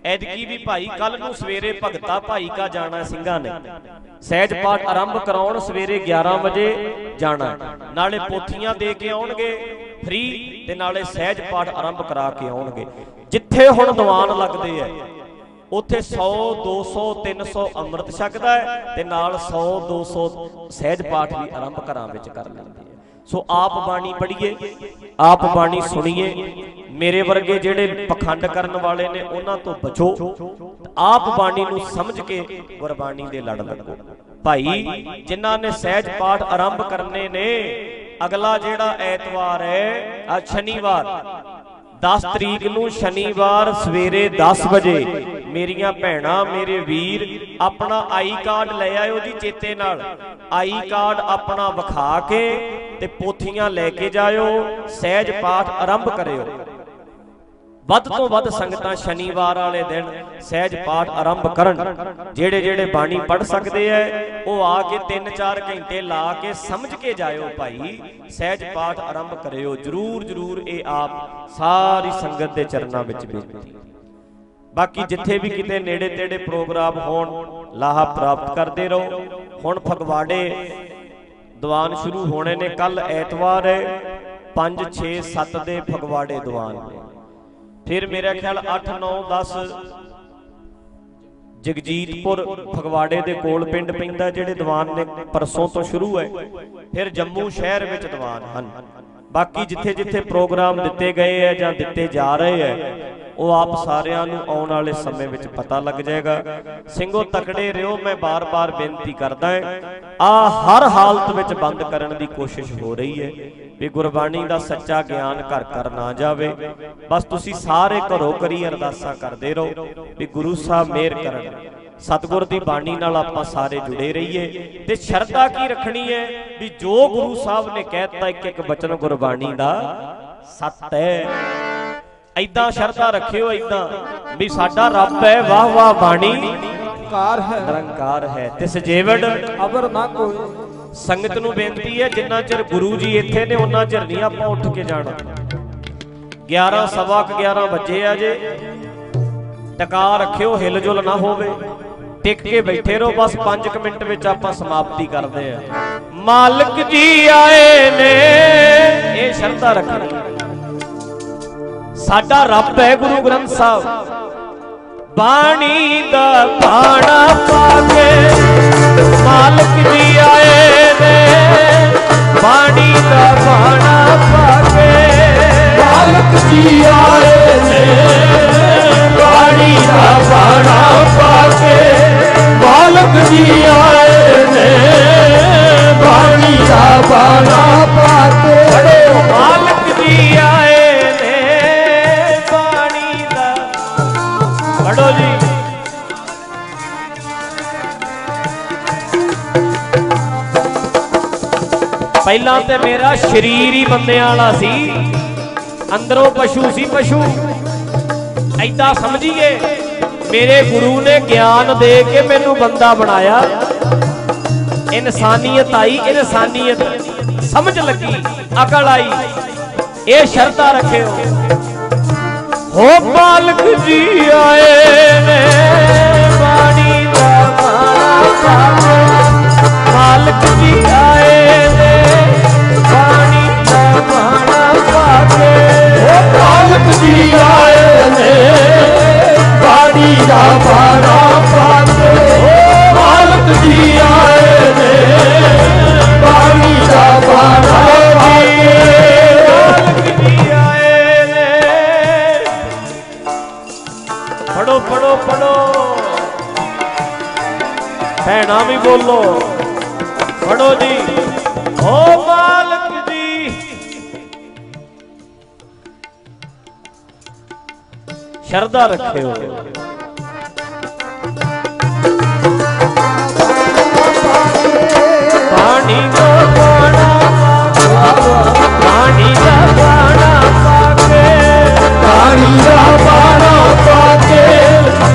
ਐਦਕੀ ਵੀ ਭਾਈ ਕੱਲ ਨੂੰ ਸਵੇਰੇ ਭਗਤਾ ਭਾਈ ਕਾ ਜਾਣਾ ਸਿੰਘਾਂ ਨੇ। ਸਹਿਜ ਪਾਠ ਆਰੰਭ ਕਰਾਉਣ ਸਵੇਰੇ 11 ਵਜੇ ਜਾਣਾ। ਨਾਲੇ ਪੋਥੀਆਂ ਦੇ ਕੇ ਆਉਣਗੇ, ਫ੍ਰੀ ਤੇ ਨਾਲੇ ਸਹਿਜ ਪਾਠ ਆਰੰਭ ਕਰਾ ਕੇ ਆਉਣਗੇ। ਜਿੱਥੇ ਹੁਣ ਦੀਵਾਨ ਲੱਗਦੇ ਐ, ਉੱਥੇ 100 200 300 ਅੰਮ੍ਰਿਤ ਛਕਦਾ ਹੈ ਤੇ ਨਾਲ 100 200 ਸਹਿਜ ਪਾਠ ਵੀ ਆਰੰਭ ਘਰਾਂ ਵਿੱਚ ਕਰ ਲੈਂਦੇ ਸੋ ਆਪ ਬਾਣੀ ਪੜ੍ਹੀਏ, ਆਪ ਬਾਣੀ ਸੁਣੀਏ। ਮੇਰੇ ਵਰਗੇ ਜਿਹੜੇ ਪਖੰਡ ਕਰਨ ਵਾਲੇ ਨੇ, ਉਹਨਾਂ ਤੋਂ ਬਚੋ। ਆਪ ਬਾਣੀ ਨੂੰ ਸਮਝ ਕੇ ਗੁਰਬਾਣੀ ਦੇ ਲੜ ਲੱਗੋ। ਭਾਈ, ਜਿਨ੍ਹਾਂ ਨੇ ਸਹਿਜ ਪਾਠ ਆਰੰਭ ਕਰਨੇ ਨੇ, ਅਗਲਾ ਜਿਹੜਾ ਐਤਵਾਰ ਹੈ ਆ ਸ਼ਨੀਵਾਰ। 10 ਤਰੀਕ ਨੂੰ ਸ਼ਨੀਵਾਰ ਸਵੇਰੇ 10 ਵਜੇ ਮੇਰੀਆਂ ਭੈਣਾਂ, ਮੇਰੇ ਵੀਰ, ਆਪਣਾ ਆਈ ਕਾਰਡ ਲੈ ਆਇਓ ਜੀ ਚੇਤੇ ਨਾਲ। ਆਈ ਕਾਰਡ ਆਪਣਾ ਵਿਖਾ ਕੇ ਤੇ ਪੋਥੀਆਂ ਲੈ ਕੇ ਜਾਇਓ, ਸਹਿਜ ਪਾਠ ਆਰੰਭ ਕਰਿਓ। ਵੱਧ ਤੋਂ ਵੱਧ ਸੰਗਤਾਂ ਸ਼ਨੀਵਾਰ ਵਾਲੇ ਦਿਨ ਸਹਿਜ ਪਾਠ ਆਰੰਭ ਕਰਨ। ਜਿਹੜੇ ਜਿਹੜੇ ਬਾਣੀ ਪੜ ਸਕਦੇ ਐ ਉਹ ਆ ਕੇ 3-4 ਘੰਟੇ ਲਾ ਕੇ ਸਮਝ ਕੇ ਜਾਇਓ ਭਾਈ। ਸਹਿਜ ਪਾਠ ਆਰੰਭ ਕਰਿਓ। ਜਰੂਰ ਜਰੂਰ ਇਹ ਆਪ ਸਾਰੀ ਸੰਗਤ ਦੇ ਚਰਨਾਂ ਵਿੱਚ ਬੇਨਤੀ ਬਾਕੀ ਜਿੱਥੇ ਵੀ ਕਿਤੇ ਨੇੜੇ ਤੇੜੇ ਪ੍ਰੋਗਰਾਮ ਹੋਣ ਲਾਹਾ ਪ੍ਰਾਪਤ ਕਰਦੇ ਰਹੋ। ਹੁਣ ਫਗਵਾੜੇ ਦੀਵਾਨ ਸ਼ੁਰੂ ਹੋਣੇ ਨੇ ਕੱਲ ਐਤਵਾਰ ਹੈ 5 6 7 ਦੇ ਫਗਵਾੜੇ ਦੀਵਾਨ। ਨੇ ਫਿਰ ਮੇਰਾ ਖਿਆਲ 8 9 10 ਜਗਜੀਤਪੁਰ ਫਗਵਾੜੇ ਦੇ ਕੋਲ ਪਿੰਡ ਪੈਂਦਾ ਜਿਹੜੇ ਦੀਵਾਨ ਨੇ ਪਰਸੋਂ ਤੋਂ ਸ਼ੁਰੂ ਹੈ। ਫਿਰ ਜੰਮੂ ਸ਼ਹਿਰ ਵਿੱਚ ਦੀਵਾਨ ਹਨ। ਬਾਕੀ ਜਿੱਥੇ ਜਿੱਥੇ ਪ੍ਰੋਗਰਾਮ ਦਿੱਤੇ ਗਏ ਹੈ ਜਾਂ ਦਿੱਤੇ ਜਾ ਰਹੇ ਹੈ, ਉਹ ਆਪ ਸਾਰਿਆਂ ਨੂੰ ਆਉਣ ਵਾਲੇ ਸਮੇਂ ਵਿੱਚ ਪਤਾ ਲੱਗ ਜਾਏਗਾ। ਸਿੰਘੋ, ਤਕੜੇ ਰਿਓ ਮੈਂ ਬਾਰ-ਬਾਰ ਬੇਨਤੀ ਕਰਦਾ ਹਾਂ ਆ ਹਰ ਹਾਲਤ ਵਿੱਚ ਬੰਦ ਕਰਨ ਦੀ ਕੋਸ਼ਿਸ਼ ਹੋ ਰਹੀ ਹੈ। ਵੀ ਗੁਰਬਾਣੀ ਦਾ ਸੱਚਾ ਗਿਆਨ ਘਰ ਘਰ ਨਾ ਜਾਵੇ। ਬਸ ਤੁਸੀਂ ਸਾਰੇ ਘਰੋਂ ਕਰੀ ਅਰਦਾਸਾਂ ਕਰਦੇ ਰਹੋ ਵੀ ਗੁਰੂ ਸਾਹਿਬ ਮਿਹਰ ਕਰਨ। ਸਤਿਗੁਰ ਦੀ ਬਾਣੀ ਨਾਲ ਆਪਾਂ ਸਾਰੇ ਜੁੜੇ ਰਹੀਏ। ਤੇ ਸ਼ਰਧਾ ਕੀ ਰੱਖਣੀ ਹੈ? ਵੀ ਜੋ ਗੁਰੂ ਸਾਹਿਬ ਨੇ ਕਹਿਤਾ ਇੱਕ ਇੱਕ ਬਚਨ ਗੁਰਬਾਣੀ ਦਾ ਸੱਤ ਹੈ। ਐਦਾਂ ਸ਼ਰਧਾ ਰੱਖਿਓ ਐਦਾਂ ਵੀ ਸਾਡਾ ਰੱਬ ਹੈ ਵਾਹ ਵਾਹ ਬਾਣੀ। ਕਾਰ ਹੈ। ਨਿਰੰਕਾਰ ਹੈ। ਤਿਸ ਜੇਵੜ ਅਬਰ ਨਾ ਕੋਈ। ਸੰਗਤ ਨੂੰ ਬੇਨਤੀ ਹੈ, ਜਿੰਨਾ ਚਿਰ ਗੁਰੂ ਜੀ ਇੱਥੇ ਨੇ ਉਹਨਾਂ ਚਿਰ ਨਹੀਂ ਆਪਾਂ ਉੱਠ ਕੇ ਜਾਣਾ। 11 ਸਵਾ ਕੁ 11 ਵਜੇ ਆ ਜੇ। ਟਿਕਾ ਰੱਖਿਓ, ਹਿਲਜੁਲ ਨਾ ਹੋਵੇ। ਟਿਕ ਕੇ ਬੈਠੇ ਰਹੋ, ਬਸ 5 ਮਿੰਟ ਵਿੱਚ ਆਪਾਂ ਸਮਾਪਤੀ ਕਰਦੇ ਆ। ਮਾਲਕ ਜੀ ਆਏ ਨੇ, ਇਹ ਸ਼ਰਧਾ ਰੱਖਣੀ। ਸਾਡਾ ਰੱਬ ਹੈ ਗੁਰੂ ਗ੍ਰੰਥ ਸਾਹਿਬ। ਬਾਣੀ ਦਾ ਬਾਣਾ ਪਾ ਕੇ ਮਾਲਕ ਜੀ ਆਏ ਬਾਣੀ ਦਾ ਬਾਣਾ ਪਾ ਕੇ। ਮਾਲਕ ਜੀ ਆਏ ਨੇ। ਬਾਣੀ ਦਾ ਬਾਣਾ ਪਾ ਕੇ। ਮਾਲਕ ਜੀ ਆਏ ਨੇ। ਬਾਣੀ ਦਾ ਬਾਣਾ ਪਾ ਕੇ। ਮਾਲਕ ਜੀ ਆਏ ਨੇ। ਬਾਣੀ ਦਾ। ਪੜੋ ਜੀ। ਪਹਿਲਾਂ ਤੇ ਮੇਰਾ ਸਰੀਰ ਹੀ ਬੰਦਿਆਂ ਵਾਲਾ ਸੀ। ਅੰਦਰੋਂ ਪਸ਼ੂ ਸੀ ਪਸ਼ੂ। ਐਦਾਂ ਸਮਝੀਏ, ਮੇਰੇ ਗੁਰੂ ਨੇ ਗਿਆਨ ਦੇ ਕੇ ਮੈਨੂੰ ਬੰਦਾ ਬਣਾਇਆ। ਇਨਸਾਨੀਅਤ ਆਈ, ਇਨਸਾਨੀਅਤ ਸਮਝ ਲੱਗੀ, ਅਕਲ ਆਈ। ਇਹ ਸ਼ਰਤਾਂ ਰੱਖਿਓ। ਹੋ ਮਾਲਕ ਜੀ ਆਏ ਨੇ ਪਾਕੇ ਮਾਲਕ ਜੀ ਆਏ ਆਵੇ ਉਹ ਨਾਨਕ ਜੀ ਆਏ ਨੇ। ਬਾੜੀ ਦਾ ਪਾਣਾ ਪਾਤੇ ਨਾਨਕ ਜੀ ਆਏ ਨੇ। ਬਾੜੀ ਦਾ ਪਾਣਾ ਪੜੋ ਪੜੋ ਪੜੋ ਭੈਣਾ ਵੀ ਬੋਲੋ। ਪੜੋ ਜੀ। ਸ਼ਰਧਾ ਰੱਖਿਓ। ਪਾਣੀ ਦਾ ਪਾਣਾ ਪਾਣੀ ਦਾ ਪਾਣਾ ਪਾਕੇ ਪਾਣੀ ਦਾ ਬਾਣਾ ਪਾਕੇ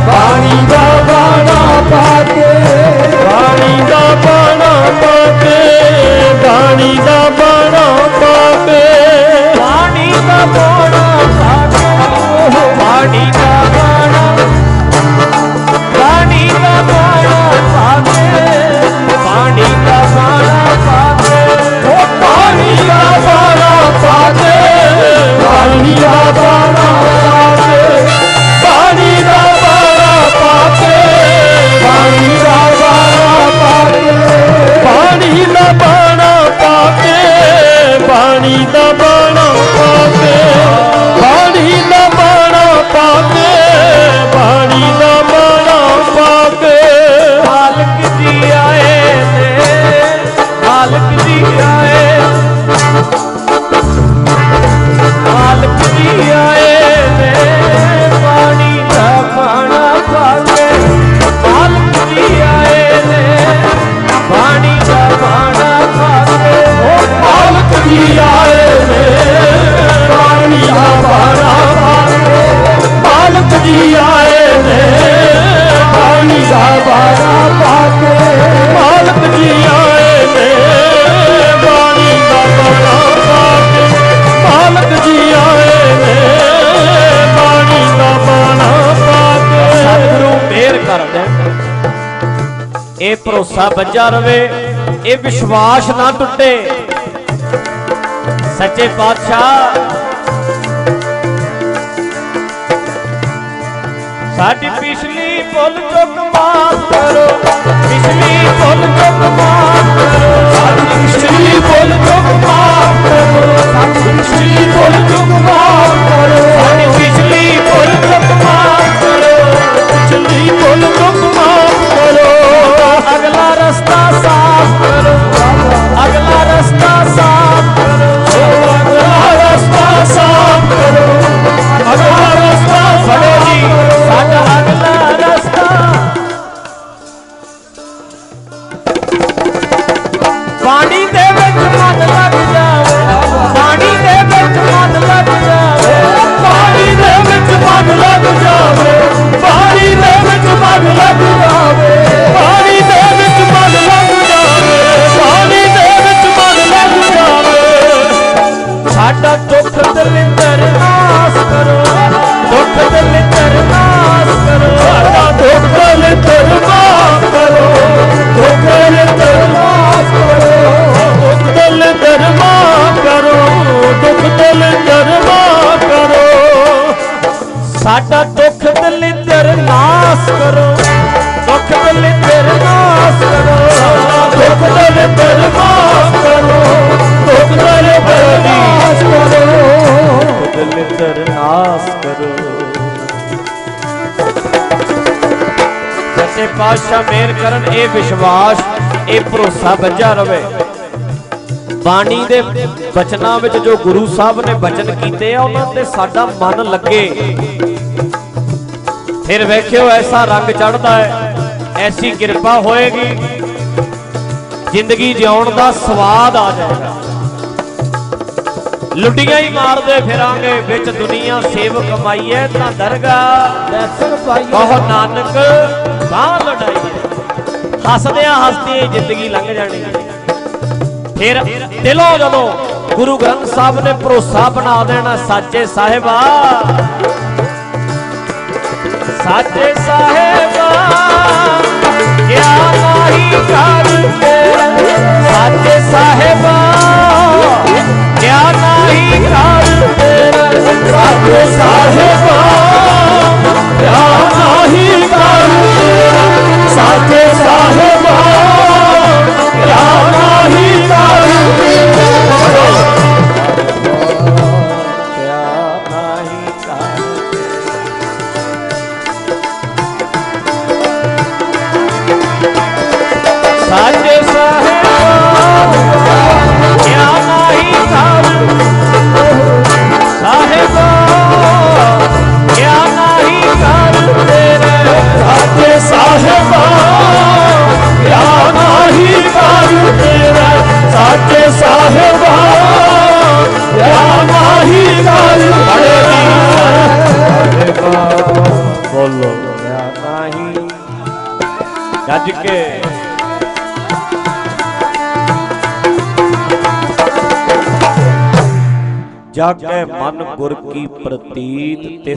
ਪਾਣੀ ਦਾ ਬਾਣਾ ਪਾਕੇ ਪਾਣੀ ਦਾ ਬਾਣਾ ਪਾਕੇ ਪਾਣੀ ਦਾ ਬਾਣਾ ਪਾਕੇ ਪਾਣੀ ਦਾ ਪਾਣਾ ਪਾਣੀ ਦਾ ਪਾਣਾ ਪਾਣੀ ਦਾ ਪਾਣਾ ਪਾਕੇ ਪਾਣੀ ਦਾ ਪਾਣਾ ਪਾਕੇ ਉਹ ਪਾਣੀ ਦਾ ਬਾਣਾ ਪਾਕੇ ਪਾਣੀ ਦਾ ਬਾਣਾ ਪਾਕੇ ਪਾਣੀ ਦਾ ਬਾਣਾ ਪਾਕੇ ਪਾਣੀ ਦਾ ਬਾਣਾ ਪਾਕੇ ਪਾਣੀ ਦਾ ਬਾਣਾ ਪਾਕੇ ਪਾਣੀ ਦਾ ਬਾਣਾ ਪਾਕੇ ਮਾਲਕ ਆਏ ਨੇ ਪਾਣੀ ਦਾ ਬਾਣਾ ਪਾਕੇ ਮਾਲਕ ਜੀ ਆਏ ਨੇ ਪਾਣੀ ਦਾ ਬਾਣਾ ਪਾਕੇ ਮਾਲਕ ਜੀ ਆਏ ਨੇ ਪਾਣੀ ਦਾ ਬਾਣਾ ਪਾਕੇ ਸਤਿਗੁਰੂ ਮਿਹਰ ਕਰ ਇਹ ਭਰੋਸਾ ਬੱਜਾ ਰਵੇ, ਇਹ ਵਿਸ਼ਵਾਸ ਨਾ ਟੁੱਟੇ। ਸੱਚੇ ਪਾਤਸ਼ਾਹ ਸਾਡੀ ਪਿਛਲੀ ਭੁੱਲ ਚੁੱਕ ਮਾਫ ਕਰੋ ਪਿਛਲੀ ਭੁੱਲ ਚੁੱਕ ਮਾਫ ਕਰੋ ਸਾਡੀ ਪਿਛਲੀ ਭੁੱਲ ਚੁੱਕ ਮਾਫ ਕਰੋ ਸਾਡੀ ਪਿਛਲੀ ਭੁੱਲ ਚੁੱਕ ਮਾਫ ਕਰੋ ਸਾਡੀ ਪਿਛਲੀ ਭੁੱਲ ਚੁੱਕ ਮਾਫ ਕਰੋ ਪਿਛਲੀ ਭੁੱਲ ਚੁੱਕ ਮਾਫ ਕਰੋ ਅਗਲਾ ਰਸਤਾ ਸਾਫ਼ ਕਰੋ ਅਗਲਾ ਰਸਤਾ ਸਾਫ਼ ਦਲ ਦਰਮਾਫ ਕਰੋ। ਸਾਡਾ ਦੁੱਖ ਦਲਿੰਦਰ ਨਾਸ ਕਰੋ। ਦੁੱਖ ਦਲਿੰਦਰ ਨਾਸ ਕਰੋ। ਦੁੱਖ ਦਲ ਦਰਮਾਫ ਕਰੋ। ਦੁੱਖ ਦਲ ਦਰਮਾਫ ਕਰੋ। ਦਲਿੰਦਰ ਨਾਸ ਕਰੋ। ਸੱਚੇ ਪਾਤਸ਼ਾਹ ਮਿਹਰ ਕਰਨ ਇਹ ਵਿਸ਼ਵਾਸ, ਇਹ ਭਰੋਸਾ ਬੱਝਾ ਰਵੇ। ਬਾਣੀ ਦੇ ਬਚਨਾਂ ਵਿੱਚ ਜੋ ਗੁਰੂ ਸਾਹਿਬ ਨੇ ਬਚਨ ਕੀਤੇ ਆ ਉਹਨਾਂ ਤੇ ਸਾਡਾ ਮਨ ਲੱਗੇ। ਫਿਰ ਵੇਖਿਓ ਐਸਾ ਰੰਗ ਚੜਦਾ ਹੈ ਐਸੀ ਕਿਰਪਾ ਹੋਏਗੀ। ਜ਼ਿੰਦਗੀ ਜਿਉਣ ਦਾ ਸਵਾਦ ਆ ਜਾਏਗਾ। ਲੁੱਡੀਆਂ ਹੀ ਮਾਰਦੇ ਫਿਰਾਂਗੇ ਵਿੱਚ ਦੁਨੀਆ ਸੇਵ ਕਮਾਈਐ ਤਾਂ ਦਰਗਾਹ ਦਰਸ਼ਨ ਪਾਈਏ। ਕਹੋ ਨਾਨਕ ਬਾਹ ਲੜਾਈਏ ਹੱਸਦਿਆਂ ਹੱਸਦਿਆਂ ਜ਼ਿੰਦਗੀ ਲੰਘ ਜਾਣੀ ਫਿਰ ਦਿਲੋਂ ਜਦੋਂ ਗੁਰੂ ਗ੍ਰੰਥ ਸਾਹਿਬ ਨੇ ਭਰੋਸਾ ਬਣਾ ਦੇਣਾ ਸੱਚੇ ਸਾਹਿਬਾ। ਸਾਚੇ ਸਾਹਿਬਾ, ਕਿਆ ਮਾਹੀ ਕਰ ਕੇ। ਸਾਹਿਬਾ, ਕਿਆ ਨਹੀਂ ਕਰ ਕੇ। ਸਾਹਿਬਾ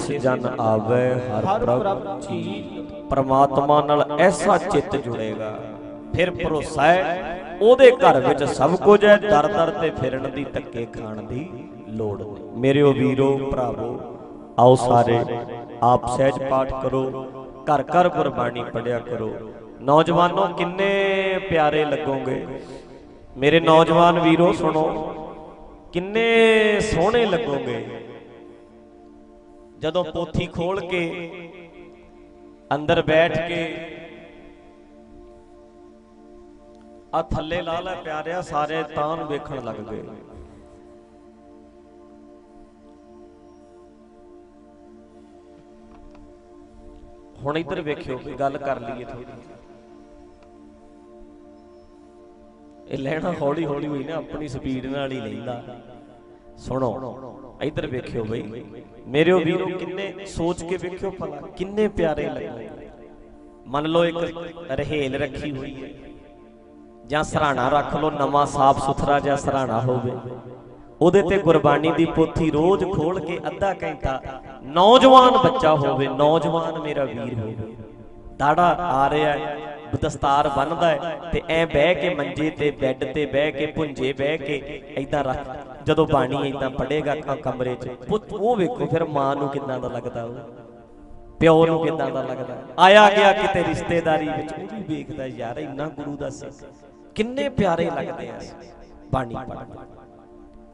ਤਿਸ ਜਨ ਆਵੇ ਹਰ ਪ੍ਰਭ ਜੀ। ਪ੍ਰਮਾਤਮਾ ਨਾਲ ਐਸਾ ਚਿੱਤ ਜੁੜੇਗਾ। ਫਿਰ ਭਰੋਸਾ ਹੈ ਉਹਦੇ ਘਰ ਵਿੱਚ ਸਭ ਕੁਝ ਹੈ ਦਰ ਦਰ ਤੇ ਫਿਰਨ ਦੀ ਧੱਕੇ ਖਾਣ ਦੀ ਲੋੜ ਨਹੀਂ। ਮੇਰਿਓ ਵੀਰੋ ਭਰਾਵੋ ਆਓ ਸਾਰੇ ਆਪ ਸਹਿਜ ਪਾਠ ਕਰੋ ਘਰ ਘਰ ਗੁਰਬਾਣੀ ਪੜਿਆ ਕਰੋ। ਨੌਜਵਾਨੋ ਕਿੰਨੇ ਪਿਆਰੇ ਲੱਗੋਗੇ। ਮੇਰੇ ਨੌਜਵਾਨ ਵੀਰੋ ਸੁਣੋ ਕਿੰਨੇ ਸੋਹਣੇ ਲੱਗੋਗੇ। ਜਦੋਂ ਪੋਥੀ ਖੋਲ ਕੇ ਅੰਦਰ ਬੈਠ ਕੇ ਆ ਥੱਲੇ ਲਾ ਲੈ ਪਿਆਰਿਆ ਸਾਰੇ ਤਾਂ ਨੂੰ ਵੇਖਣ ਲੱਗ ਗਏ। ਹੁਣ ਇੱਧਰ ਵੇਖਿਓ ਕੋਈ ਗੱਲ ਕਰ ਲਈਏ ਥੋੜੀ ਇਹ ਲੈਣਾ ਹੌਲੀ ਹੌਲੀ ਹੋਈ ਨਾ ਆਪਣੀ ਸਪੀਡ ਨਾਲ ਹੀ ਲੈਂਦਾ। ਸੁਣੋ। ਇੱਧਰ ਵੇਖਿਓ ਬਈ। ਮੇਰਿਓ ਵੀਰੋ ਕਿੰਨੇ ਸੋਚ ਕੇ ਵੇਖਿਓ ਭਲਾ, ਕਿੰਨੇ ਪਿਆਰੇ ਲੱਗੇ ਮੰਨ ਲਓ ਇੱਕ ਰਹਿਲ ਰੱਖੀ ਹੋਈ ਹੈ। ਜਾਂ ਸਰਾਣਾ ਰੱਖ ਲਓ, ਨਵਾਂ ਸਾਫ਼ ਸੁਥਰਾ ਜਿਹਾ ਸਰਾਣਾ ਹੋਵੇ। ਉਹਦੇ ਤੇ ਗੁਰਬਾਣੀ ਦੀ ਪੋਥੀ ਰੋਜ਼ ਖੋਲ ਕੇ ਅੱਧਾ ਘੰਟਾ ਨੌਜਵਾਨ ਬੱਚਾ ਹੋਵੇ, ਨੌਜਵਾਨ ਮੇਰਾ ਵੀਰ ਹੋਵੇ। ਦਾੜਾ ਆ ਰਿਹਾ ਹੈ, ਦਸਤਾਰ ਬੰਨਦਾ ਹੈ ਤੇ ਐ ਬਹਿ ਕੇ ਮੰਜੇ ਤੇ, ਬੈੱਡ ਤੇ ਬਹਿ ਕੇ ਪੁੰਜੇ ਬਹਿ ਕੇ ਐਦਾਂ ਰੱਖ ਜਦੋਂ ਬਾਣੀ ਐਦਾਂ ਪੜੇਗਾ ਕਮਰੇ 'ਚ, ਪੁੱਤ, ਉਹ ਵੇਖੋ ਫਿਰ ਮਾਂ ਨੂੰ ਕਿੰਨਾ ਦਾ ਲੱਗਦਾ ਉਹ? ਪਿਓ ਨੂੰ ਕਿੰਨਾ ਦਾ ਲੱਗਦਾ? ਆਇਆ ਗਿਆ ਕਿਤੇ ਰਿਸ਼ਤੇਦਾਰੀ ਵਿੱਚ, ਉਹ ਵੀ ਵੇਖਦਾ, ਯਾਰ ਇੰਨਾ ਗੁਰੂ ਦਾ ਸਿੱਖ। ਕਿੰਨੇ ਪਿਆਰੇ ਲੱਗਦੇ ਆ ਬਾਣੀ ਪੜ੍ਹਨਾ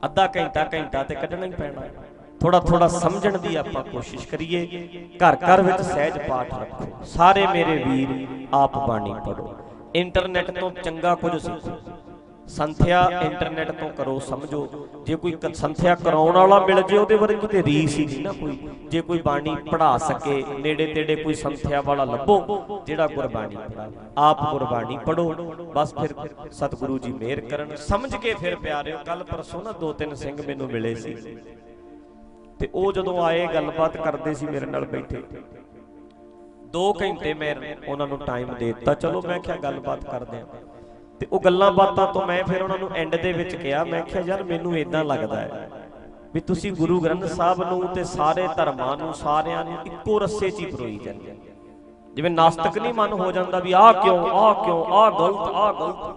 ਅੱਧਾ ਘੰਟਾ ਘੰਟਾ ਤੇ ਕੱਢਣਾ ਹੀ ਪੈਣਾ। ਥੋੜਾ ਥੋੜਾ ਸਮਝਣ ਦੀ ਆਪਾਂ ਕੋਸ਼ਿਸ਼ ਕਰੀਏ। ਘਰ ਘਰ ਵਿੱਚ ਸਹਿਜ ਪਾਠ ਰੱਖੋ। ਸਾਰੇ ਮੇਰੇ ਵੀਰ, ਆਪ ਬਾਣੀ ਪੜੋ ਇੰਟਰਨੈਟ ਤੋਂ ਚੰਗਾ ਕੁਝ ਸਿੱਖੋ। ਸੰਥਿਆ ਇੰਟਰਨੈਟ ਤੋਂ ਕਰੋ, ਸਮਝੋ। ਜੇ ਕੋਈ ਸੰਥਿਆ ਕਰਾਉਣ ਵਾਲਾ ਮਿਲ ਜੇ, ਉਹਦੇ ਵਰਗੀ ਤੇ ਰੀਸ ਹੀ ਨਹੀਂ ਨਾ ਕੋਈ। ਜੇ ਕੋਈ ਬਾਣੀ ਪੜ੍ਹਾ ਸਕੇ ਨੇੜੇ ਤੇੜੇ ਕੋਈ ਸੰਥਿਆ ਵਾਲਾ ਲੱਭੋ, ਜਿਹੜਾ ਗੁਰਬਾਣੀ ਪੜ੍ਹਾ। ਆਪ ਗੁਰਬਾਣੀ ਪੜੋ ਬਸ ਫਿਰ ਸਤਿਗੁਰੂ ਜੀ ਮਿਹਰ ਕਰਨ। ਸਮਝ ਕੇ ਫਿਰ ਪਿਆਰਿਓ ਕੱਲ ਪਰਸੋਂ ਨਾ ਦੋ ਤਿੰਨ ਸਿੰਘ ਮੈਨੂੰ ਮਿਲੇ ਸੀ। ਤੇ ਉਹ ਜਦੋਂ ਆਏ, ਗੱਲਬਾਤ ਕਰਦੇ ਸੀ ਮੇਰੇ ਨਾਲ ਬੈਠੇ। 2 ਘੰਟੇ ਮੈਂ ਉਹਨਾਂ ਨੂੰ ਟਾਈਮ ਦੇ ਦਿੱਤਾ। ਚਲੋ ਮੈਂ ਕਿਹਾ, ਗੱਲਬਾਤ ਕਰਦੇ ਆ। ਤੇ ਉਹ ਗੱਲਾਂ ਬਾਤਾਂ ਤੋਂ ਮੈਂ ਫਿਰ ਉਹਨਾਂ ਨੂੰ ਐਂਡ ਦੇ ਵਿੱਚ ਕਿਹਾ। ਮੈਂ ਕਿਹਾ, ਯਾਰ, ਮੈਨੂੰ ਇਦਾਂ ਲੱਗਦਾ ਹੈ ਵੀ ਤੁਸੀਂ ਗੁਰੂ ਗ੍ਰੰਥ ਸਾਹਿਬ ਨੂੰ ਤੇ ਸਾਰੇ ਧਰਮਾਂ ਨੂੰ, ਸਾਰਿਆਂ ਨੂੰ ਇੱਕੋ ਰੱਸੇ 'ਚ ਹੀ ਪਰੋਈ ਜਾਂਦੇ ਜਿਵੇਂ ਨਾਸਤਕ ਨਹੀਂ ਮਨ ਹੋ ਜਾਂਦਾ ਵੀ ਆਹ ਕਿਉਂ ਆਹ ਕਿਉਂ, ਆਹ ਗਲਤ ਆਹ ਗਲਤ।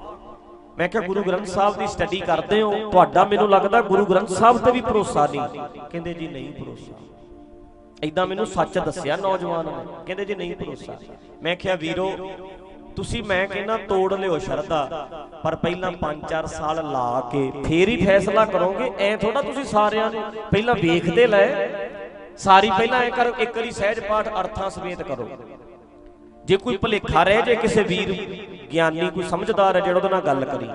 ਮੈਂ ਕਿਹਾ, ਗੁਰੂ ਗ੍ਰੰਥ ਸਾਹਿਬ ਦੀ ਸਟੱਡੀ ਕਰਦੇ ਹੋ। ਤੁਹਾਡਾ ਮੈਨੂੰ ਲੱਗਦਾ ਗੁਰੂ ਗ੍ਰੰਥ ਸਾਹਿਬ ਤੇ ਵੀ ਭਰੋਸਾ ਨਹੀਂ? ਕਹਿੰਦੇ, ਜੀ, ਨਹੀਂ ਭਰੋਸਾ। ਇਦਾਂ ਮੈਨੂੰ ਸੱਚ ਦੱਸਿਆ ਨੌਜਵਾਨ ਨੇ। ਕਹਿੰਦੇ, ਜੀ, ਨਹੀਂ ਭਰੋਸਾ। ਮੈਂ ਕਿਹਾ, ਵੀਰੋ ਤੁਸੀਂ ਮੈਂ ਕਹਿੰਦਾ ਤੋੜ ਲਿਓ ਸ਼ਰਧਾ, ਪਰ ਪਹਿਲਾਂ 5-4 ਸਾਲ ਲਾ ਕੇ ਫੇਰ ਹੀ ਫੈਸਲਾ ਕਰੋਗੇ, ਐ ਥੋੜਾ ਤੁਸੀਂ ਸਾਰਿਆਂ ਨੂੰ ਪਹਿਲਾਂ ਵੇਖਦੇ ਲੈ। ਸਾਰੀ ਪਹਿਲਾਂ ਐ ਕਰੋ, ਇੱਕ ਵਾਰੀ ਸਹਿਜ ਪਾਠ ਅਰਥਾਂ ਸਮੇਤ ਕਰੋ। ਜੇ ਕੋਈ ਭੁਲੇਖਾ ਰਹਿ ਜੇ ਕਿਸੇ ਵੀਰ ਗਿਆਨੀ ਕੋਈ ਸਮਝਦਾਰ ਹੈ ਜਿਹੜਾ ਉਹਦੇ ਨਾਲ ਗੱਲ ਕਰੀ,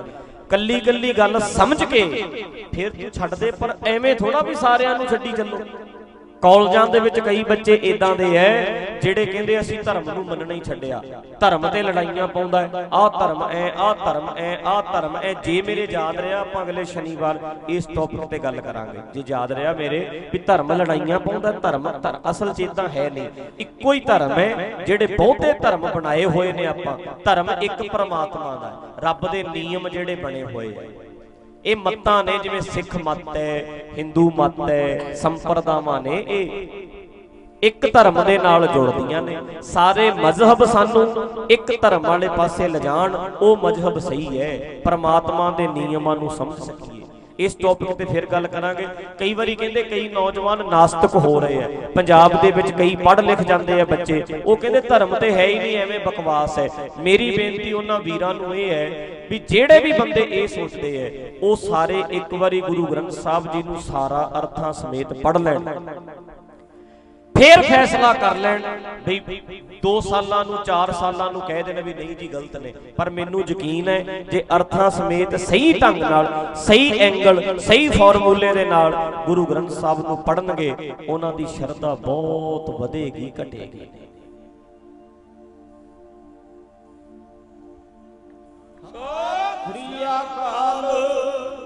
ਕੱਲੀ ਕੱਲੀ ਗੱਲ ਸਮਝ ਕੇ ਫਿਰ ਤੂੰ ਛੱਡ ਦੇ, ਪਰ ਐਵੇਂ ਥੋੜਾ ਵੀ ਸਾਰਿਆਂ ਨੂੰ ਛੱਡੀ ਚੱਲੋ। ਕਾਲਜਾਂ ਦੇ ਵਿੱਚ ਕਈ ਬੱਚੇ ਇਦਾਂ ਦੇ ਐ, ਜਿਹੜੇ ਕਹਿੰਦੇ ਅਸੀਂ ਧਰਮ ਨੂੰ ਮੰਨਣਾ ਹੀ ਛੱਡਿਆ। ਧਰਮ ਤੇ ਲੜਾਈਆਂ ਪਾਉਂਦਾ ਆਹ ਧਰਮ ਐ, ਆਹ ਧਰਮ ਐ, ਆਹ ਧਰਮ ਐ, ਜੇ ਮੇਰੇ ਯਾਦ ਰਿਹਾ ਆਪਾਂ ਅਗਲੇ ਸ਼ਨੀਵਾਰ ਇਸ ਟੌਪਿਕ ਤੇ ਗੱਲ ਕਰਾਂਗੇ। ਜੇ ਯਾਦ ਰਿਹਾ ਮੇਰੇ ਵੀ ਧਰਮ ਲੜਾਈਆਂ ਪਾਉਂਦਾ, ਧਰਮ ਅਸਲ ਚ ਇਦਾਂ ਹੈ ਨਹੀਂ। ਇੱਕੋ ਹੀ ਧਰਮ ਹੈ ਜਿਹੜੇ ਬਹੁਤੇ ਧਰਮ ਬਣਾਏ ਹੋਏ ਨੇ ਆਪਾਂ। ਧਰਮ ਇੱਕ ਪਰਮਾਤਮਾ ਦਾ ਰੱਬ ਦੇ ਨਿਯਮ ਜਿਹੜੇ ਬਣੇ ਹੋਏ ਆ ਇਹ ਮੱਤਾਂ ਨੇ ਜਿਵੇਂ ਸਿੱਖ ਮੱਤ ਹੈ, ਹਿੰਦੂ ਮੱਤ ਹੈ, ਸੰਪਰਦਾਵਾਂ ਨੇ ਇਹ। ਇੱਕ ਧਰਮ ਦੇ ਨਾਲ ਜੁੜਦੀਆਂ ਨੇ। ਸਾਰੇ ਮਜ਼ਹਬ ਸਾਨੂੰ ਇੱਕ ਧਰਮ ਵਾਲੇ ਪਾਸੇ ਲਿਜਾਣ, ਉਹ ਮਜ਼ਹਬ ਸਹੀ ਹੈ, ਪ੍ਰਮਾਤਮਾ ਦੇ ਨਿਯਮਾਂ ਨੂੰ ਸਮਝ ਸਕੀਏ ਇਸ ਟੌਪਿਕ ਤੇ ਫਿਰ ਗੱਲ ਕਰਾਂਗੇ। ਕਈ ਵਾਰੀ ਕਹਿੰਦੇ ਕਈ ਨੌਜਵਾਨ ਨਾਸਤਿਕ ਹੋ ਰਹੇ ਆ। ਪੰਜਾਬ ਦੇ ਵਿੱਚ ਕਈ ਪੜ੍ਹ ਲਿਖ ਜਾਂਦੇ ਆ ਬੱਚੇ। ਉਹ ਕਹਿੰਦੇ ਧਰਮ ਤੇ ਹੈ ਹੀ ਨਹੀਂ ਐਵੇਂ ਬਕਵਾਸ ਹੈ। ਮੇਰੀ ਬੇਨਤੀ ਉਹਨਾਂ ਵੀਰਾਂ ਨੂੰ ਇਹ ਹੈ ਵੀ ਜਿਹੜੇ ਵੀ ਬੰਦੇ ਇਹ ਸੋਚਦੇ ਐ ਉਹ ਸਾਰੇ ਇੱਕ ਵਾਰੀ ਗੁਰੂ ਗ੍ਰੰਥ ਸਾਹਿਬ ਜੀ ਨੂੰ ਸਾਰਾ ਅਰਥਾਂ ਸਮੇਤ ਪੜ੍ਹ ਲੈਣ। ਫੇਰ ਫੈਸਲਾ ਕਰ ਲੈਣ ਵੀ 2 ਸਾਲਾਂ ਨੂੰ 4 ਸਾਲਾਂ ਨੂੰ ਕਹਿ ਦੇਣ ਵੀ ਨਹੀਂ ਜੀ, ਗਲਤ ਨੇ। ਪਰ ਮੈਨੂੰ ਯਕੀਨ ਹੈ, ਜੇ ਅਰਥਾਂ ਸਮੇਤ ਸਹੀ ਢੰਗ ਨਾਲ, ਸਹੀ ਐਂਗਲ ਸਹੀ ਫਾਰਮੂਲੇ ਦੇ ਨਾਲ ਗੁਰੂ ਗ੍ਰੰਥ ਸਾਹਿਬ ਨੂੰ ਪੜਨਗੇ ਉਹਨਾਂ ਦੀ ਸ਼ਰਧਾ ਬਹੁਤ ਵਧੇਗੀ, ਘਟੇਗੀ।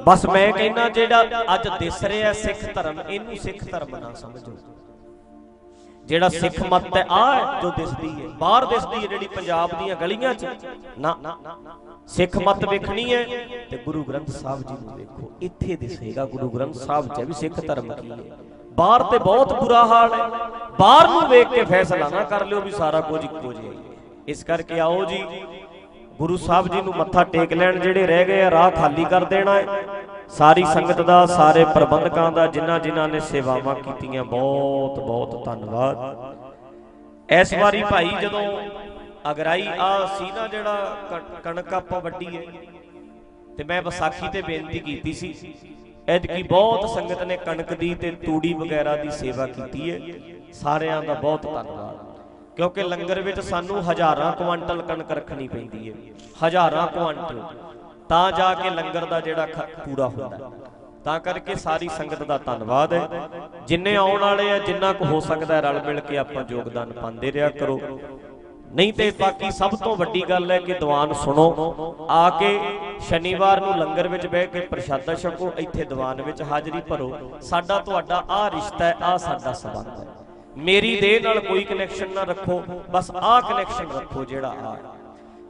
ਬਸ ਮੈਂ ਕਹਿੰਦਾ ਜਿਹੜਾ ਅੱਜ ਦਿਸ ਰਿਹਾ ਸਿੱਖ ਧਰਮ, ਇਹਨੂੰ ਸਿੱਖ ਧਰਮ ਨਾ ਸਮਝੋ। ਜਿਹੜਾ ਸਿੱਖ ਮਤ ਹੈ ਆ ਜੋ ਦਿਸਦੀ ਹੈ। ਬਾਹਰ ਦਿਸਦੀ ਹੈ ਜਿਹੜੀ ਪੰਜਾਬ ਦੀਆਂ ਗਲੀਆਂ 'ਚ। ਨਾ ਸਿੱਖ ਮਤ ਵੇਖਣੀ ਹੈ ਤੇ ਗੁਰੂ ਗ੍ਰੰਥ ਸਾਹਿਬ ਜੀ ਨੂੰ ਵੇਖੋ। ਇੱਥੇ ਦਿਸੇਗਾ ਗੁਰੂ ਗ੍ਰੰਥ ਸਾਹਿਬ 'ਚ ਵੀ ਸਿੱਖ ਧਰਮ ਕੀ ਹੈ। ਬਾਹਰ ਤੇ ਬਹੁਤ ਬੁਰਾ ਹਾਲ ਹੈ। ਬਾਹਰ ਨੂੰ ਵੇਖ ਕੇ ਫੈਸਲਾ ਨਾ ਕਰ ਲਿਓ ਵੀ ਸਾਰਾ ਕੁਝ ਇੱਕੋ ਜਿਹਾ ਹੀ। ਇਸ ਕਰਕੇ ਆਓ ਜੀ, ਗੁਰੂ ਸਾਹਿਬ ਜੀ ਨੂੰ ਮੱਥਾ ਟੇਕ ਲੈਣ ਜਿਹੜੇ ਰਹਿ ਗਏ ਆ, ਰਾਹ ਖਾਲੀ ਕਰ ਦੇਣਾ ਹੈ। ਸਾਰੀ ਸੰਗਤ ਦਾ, ਸਾਰੇ ਪ੍ਰਬੰਧਕਾਂ ਦਾ, ਜਿਨ੍ਹਾਂ ਜਿਨ੍ਹਾਂ ਨੇ ਸੇਵਾਵਾਂ ਕੀਤੀਆਂ, ਬਹੁਤ ਬਹੁਤ ਧੰਨਵਾਦ। ਇਸ ਵਾਰੀ ਭਾਈ ਜਦੋਂ ਅਗਰਾਈ ਆ ਸੀ ਨਾ ਜਿਹੜਾ ਕਣਕ ਆਪਾਂ ਵੱਡੀ ਹੈ, ਤੇ ਮੈਂ ਵਿਸਾਖੀ ਤੇ ਬੇਨਤੀ ਕੀਤੀ ਸੀ, ਐਤਕੀ ਬਹੁਤ ਸੰਗਤ ਨੇ ਕਣਕ ਦੀ ਤੇ ਤੂੜੀ ਵਗੈਰਾ ਦੀ ਸੇਵਾ ਕੀਤੀ ਹੈ, ਸਾਰਿਆਂ ਦਾ ਬਹੁਤ ਧੰਨਵਾਦ। ਕਿਉਂਕਿ ਲੰਗਰ ਵਿੱਚ ਸਾਨੂੰ ਹਜ਼ਾਰਾਂ ਕੁਆਂਟਲ ਕਣਕ ਰੱਖਣੀ ਪੈਂਦੀ ਹੈ, ਹਜ਼ਾਰਾਂ ਕੁਆਂਟਲ। ਤਾਂ ਜਾ ਕੇ ਲੰਗਰ ਦਾ ਜਿਹੜਾ ਖ- ਪੂਰਾ ਹੁੰਦਾ ਤਾਂ ਕਰਕੇ ਸਾਰੀ ਸੰਗਤ ਦਾ ਧੰਨਵਾਦ ਹੈ। ਜਿੰਨੇ ਆਉਣ ਵਾਲੇ ਆ, ਜਿੰਨਾ ਕੁ ਹੋ ਸਕਦਾ ਰਲ ਮਿਲ ਕੇ ਆਪਾਂ ਯੋਗਦਾਨ ਪਾਉਂਦੇ ਰਿਹਾ ਕਰੋ। ਨਹੀਂ ਤੇ ਬਾਕੀ ਸਭ ਤੋਂ ਵੱਡੀ ਗੱਲ ਹੈ ਕਿ ਦੀਵਾਨ ਸੁਣੋ। ਆ ਕੇ ਸ਼ਨੀਵਾਰ ਨੂੰ ਲੰਗਰ ਵਿੱਚ ਬਹਿ ਕੇ ਪ੍ਰਸ਼ਾਦਾ ਛਕੋ, ਇੱਥੇ ਦੀਵਾਨ ਵਿੱਚ ਹਾਜ਼ਰੀ ਭਰੋ। ਸਾਡਾ ਤੁਹਾਡਾ ਆ ਰਿਸ਼ਤਾ ਹੈ ਆ ਸਾਡਾ ਸਬੰਧ ਹੈ। ਮੇਰੀ ਦੇਹ ਨਾਲ ਕੋਈ ਕਨੈਕਸ਼ਨ ਨਾ ਰੱਖੋ, ਬਸ ਆਹ ਕਨੈਕਸ਼ਨ ਰੱਖੋ ਜਿਹੜਾ ਆ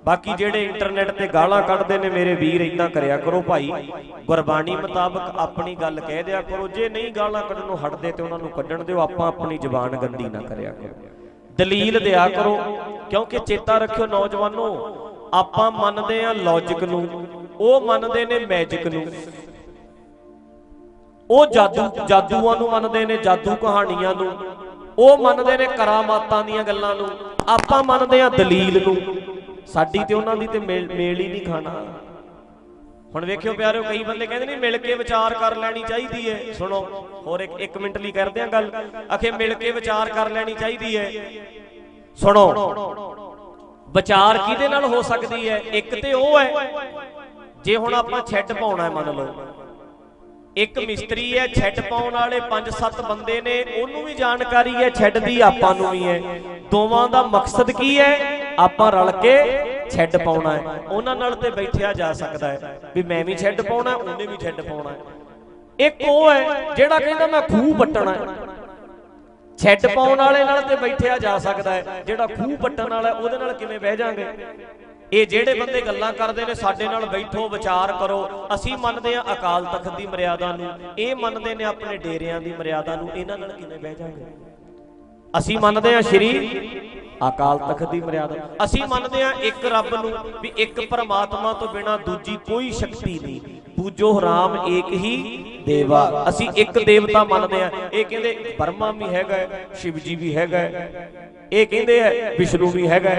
ਬਾਕੀ ਜਿਹੜੇ ਇੰਟਰਨੈਟ ਤੇ ਗਾਲਾਂ ਕੱਢਦੇ ਨੇ ਮੇਰੇ ਵੀਰ ਇਦਾਂ ਕਰਿਆ ਕਰੋ ਭਾਈ। ਗੁਰਬਾਣੀ ਮੁਤਾਬਕ ਆਪਣੀ ਗੱਲ ਕਹਿ ਦਿਆ ਕਰੋ। ਜੇ ਨਹੀਂ ਗਾਲਾਂ ਕੱਢਣ ਨੂੰ ਹਟਦੇ ਤੇ ਉਹਨਾਂ ਨੂੰ ਕੱਢਣ ਦਿਓ। ਆਪਾਂ ਆਪਣੀ ਜ਼ੁਬਾਨ ਗੰਦੀ ਨਾ ਕਰਿਆ ਕਰੋ। ਦਲੀਲ ਦਿਆ ਕਰੋ। ਕਿਉਂਕਿ ਚੇਤਾ ਰੱਖਿਓ ਨੌਜਵਾਨੋ, ਆਪਾਂ ਮੰਨਦੇ ਆ ਲੌਜੀਕ ਨੂੰ। ਉਹ ਮੰਨਦੇ ਨੇ ਮੈਜਿਕ ਨੂੰ। ਉਹ ਜਾਦੂ, ਜਾਦੂਆਂ ਨੂੰ ਮੰਨਦੇ ਨੇ, ਜਾਦੂ ਕਹਾਣੀਆਂ ਨੂੰ। ਉਹ ਮੰਨਦੇ ਨੇ ਕਰਾਮਾਤਾਂ ਦੀਆਂ ਗੱਲਾਂ ਨੂੰ। ਆਪਾਂ ਮੰਨਦੇ ਆ ਦਲੀਲ ਨੂੰ। ਸਾਡੀ ਤੇ ਉਹਨਾਂ ਦੀ ਤੇ ਮੇਲ ਮੇਲ ਹੀ ਨਹੀਂ ਖਾਣਾ। ਹੁਣ ਵੇਖਿਓ ਪਿਆਰਿਓ, ਕਈ ਬੰਦੇ ਕਹਿੰਦੇ ਨਹੀਂ ਮਿਲ ਕੇ ਵਿਚਾਰ ਕਰ ਲੈਣੀ ਚਾਹੀਦੀ ਹੈ। ਸੁਣੋ, ਹੋਰ ਇੱਕ 1 ਮਿੰਟ ਲਈ ਕਰਦੇ ਆ ਗੱਲ। ਅਖੇ, ਮਿਲ ਕੇ ਵਿਚਾਰ ਕਰ ਲੈਣੀ ਚਾਹੀਦੀ ਹੈ। ਸੁਣੋ, ਵਿਚਾਰ ਕਿਹਦੇ ਨਾਲ ਹੋ ਸਕਦੀ ਹੈ? ਇੱਕ ਤੇ ਉਹ ਹੈ, ਜੇ ਹੁਣ ਆਪਾਂ ਛੱਡ ਪਾਉਣਾ ਹੈ ਮੰਨ ਲਓ। ਇੱਕ ਮਿਸਤਰੀ ਹੈ ਛੱਡ ਪਾਉਣ ਵਾਲੇ 5-7 ਬੰਦੇ ਨੇ ਉਹਨੂੰ ਵੀ ਜਾਣਕਾਰੀ ਹੈ ਛੱਡ ਦੀ ਆਪਾਂ ਨੂੰ ਵੀ ਹੈ। ਦੋਵਾਂ ਦਾ ਮਕਸਦ ਕੀ ਹੈ? ਆਪਾਂ ਰਲ ਕੇ ਛੱਡ ਪਾਉਣਾ ਹੈ। ਉਹਨਾਂ ਨਾਲ ਤੇ ਬੈਠਿਆ ਜਾ ਸਕਦਾ ਹੈ ਵੀ ਮੈਂ ਵੀ ਛੱਡ ਪਾਉਣਾ ਉਹਨੇ ਵੀ ਛੱਡ ਪਾਉਣਾ ਹੈ। ਇੱਕ ਉਹ ਹੈ ਜਿਹੜਾ ਕਹਿੰਦਾ ਮੈਂ ਖੂਹ ਪੱਟਣਾ ਹੈ। ਛੱਡ ਪਾਉਣ ਵਾਲੇ ਨਾਲ ਤੇ ਬੈਠਿਆ ਜਾ ਸਕਦਾ ਹੈ। ਜਿਹੜਾ ਖੂਹ ਪੱਟਣ ਵਾਲਾ ਉਹਦੇ ਨਾਲ ਕਿਵੇਂ ਬਹਿ ਜਾਾਂਗੇ? ਇਹ ਜਿਹੜੇ ਬੰਦੇ ਗੱਲਾਂ ਕਰਦੇ ਨੇ ਸਾਡੇ ਨਾਲ ਬੈਠੋ ਵਿਚਾਰ ਕਰੋ। ਅਸੀਂ ਮੰਨਦੇ ਹਾਂ ਅਕਾਲ ਤਖਤ ਦੀ ਮਰਿਆਦਾ ਨੂੰ ਇਹ ਮੰਨਦੇ ਨੇ ਆਪਣੇ ਡੇਰਿਆਂ ਦੀ ਮਰਿਆਦਾ ਨੂੰ ਇਹਨਾਂ ਨਾਲ ਕਿਵੇਂ ਬਹਿ ਜਾਾਂਗੇ ਅਸੀਂ ਮੰਨਦੇ ਹਾਂ ਸ਼੍ਰੀ ਅਕਾਲ ਤਖਤ ਦੀ ਮਰਿਆਦਾ ਅਸੀਂ ਮੰਨਦੇ ਹਾਂ ਇੱਕ ਰੱਬ ਨੂੰ ਵੀ ਇੱਕ ਪਰਮਾਤਮਾ ਤੋਂ ਬਿਨਾ ਦੂਜੀ ਕੋਈ ਸ਼ਕਤੀ ਨਹੀਂ। ਪੂਜੋ ਰਾਮ ਏਕ ਹੀ ਦੇਵਾ। ਅਸੀਂ ਇੱਕ ਦੇਵਤਾ ਮੰਨਦੇ ਹਾਂ। ਇਹ ਕਹਿੰਦੇ ਬਰਮਾ ਵੀ ਹੈਗਾ ਹੈ, ਸ਼ਿਵ ਜੀ ਵੀ ਹੈਗਾ ਹੈ। ਇਹ ਕਹਿੰਦੇ ਆ, ਵਿਸ਼ਨੂੰ ਵੀ ਹੈਗਾ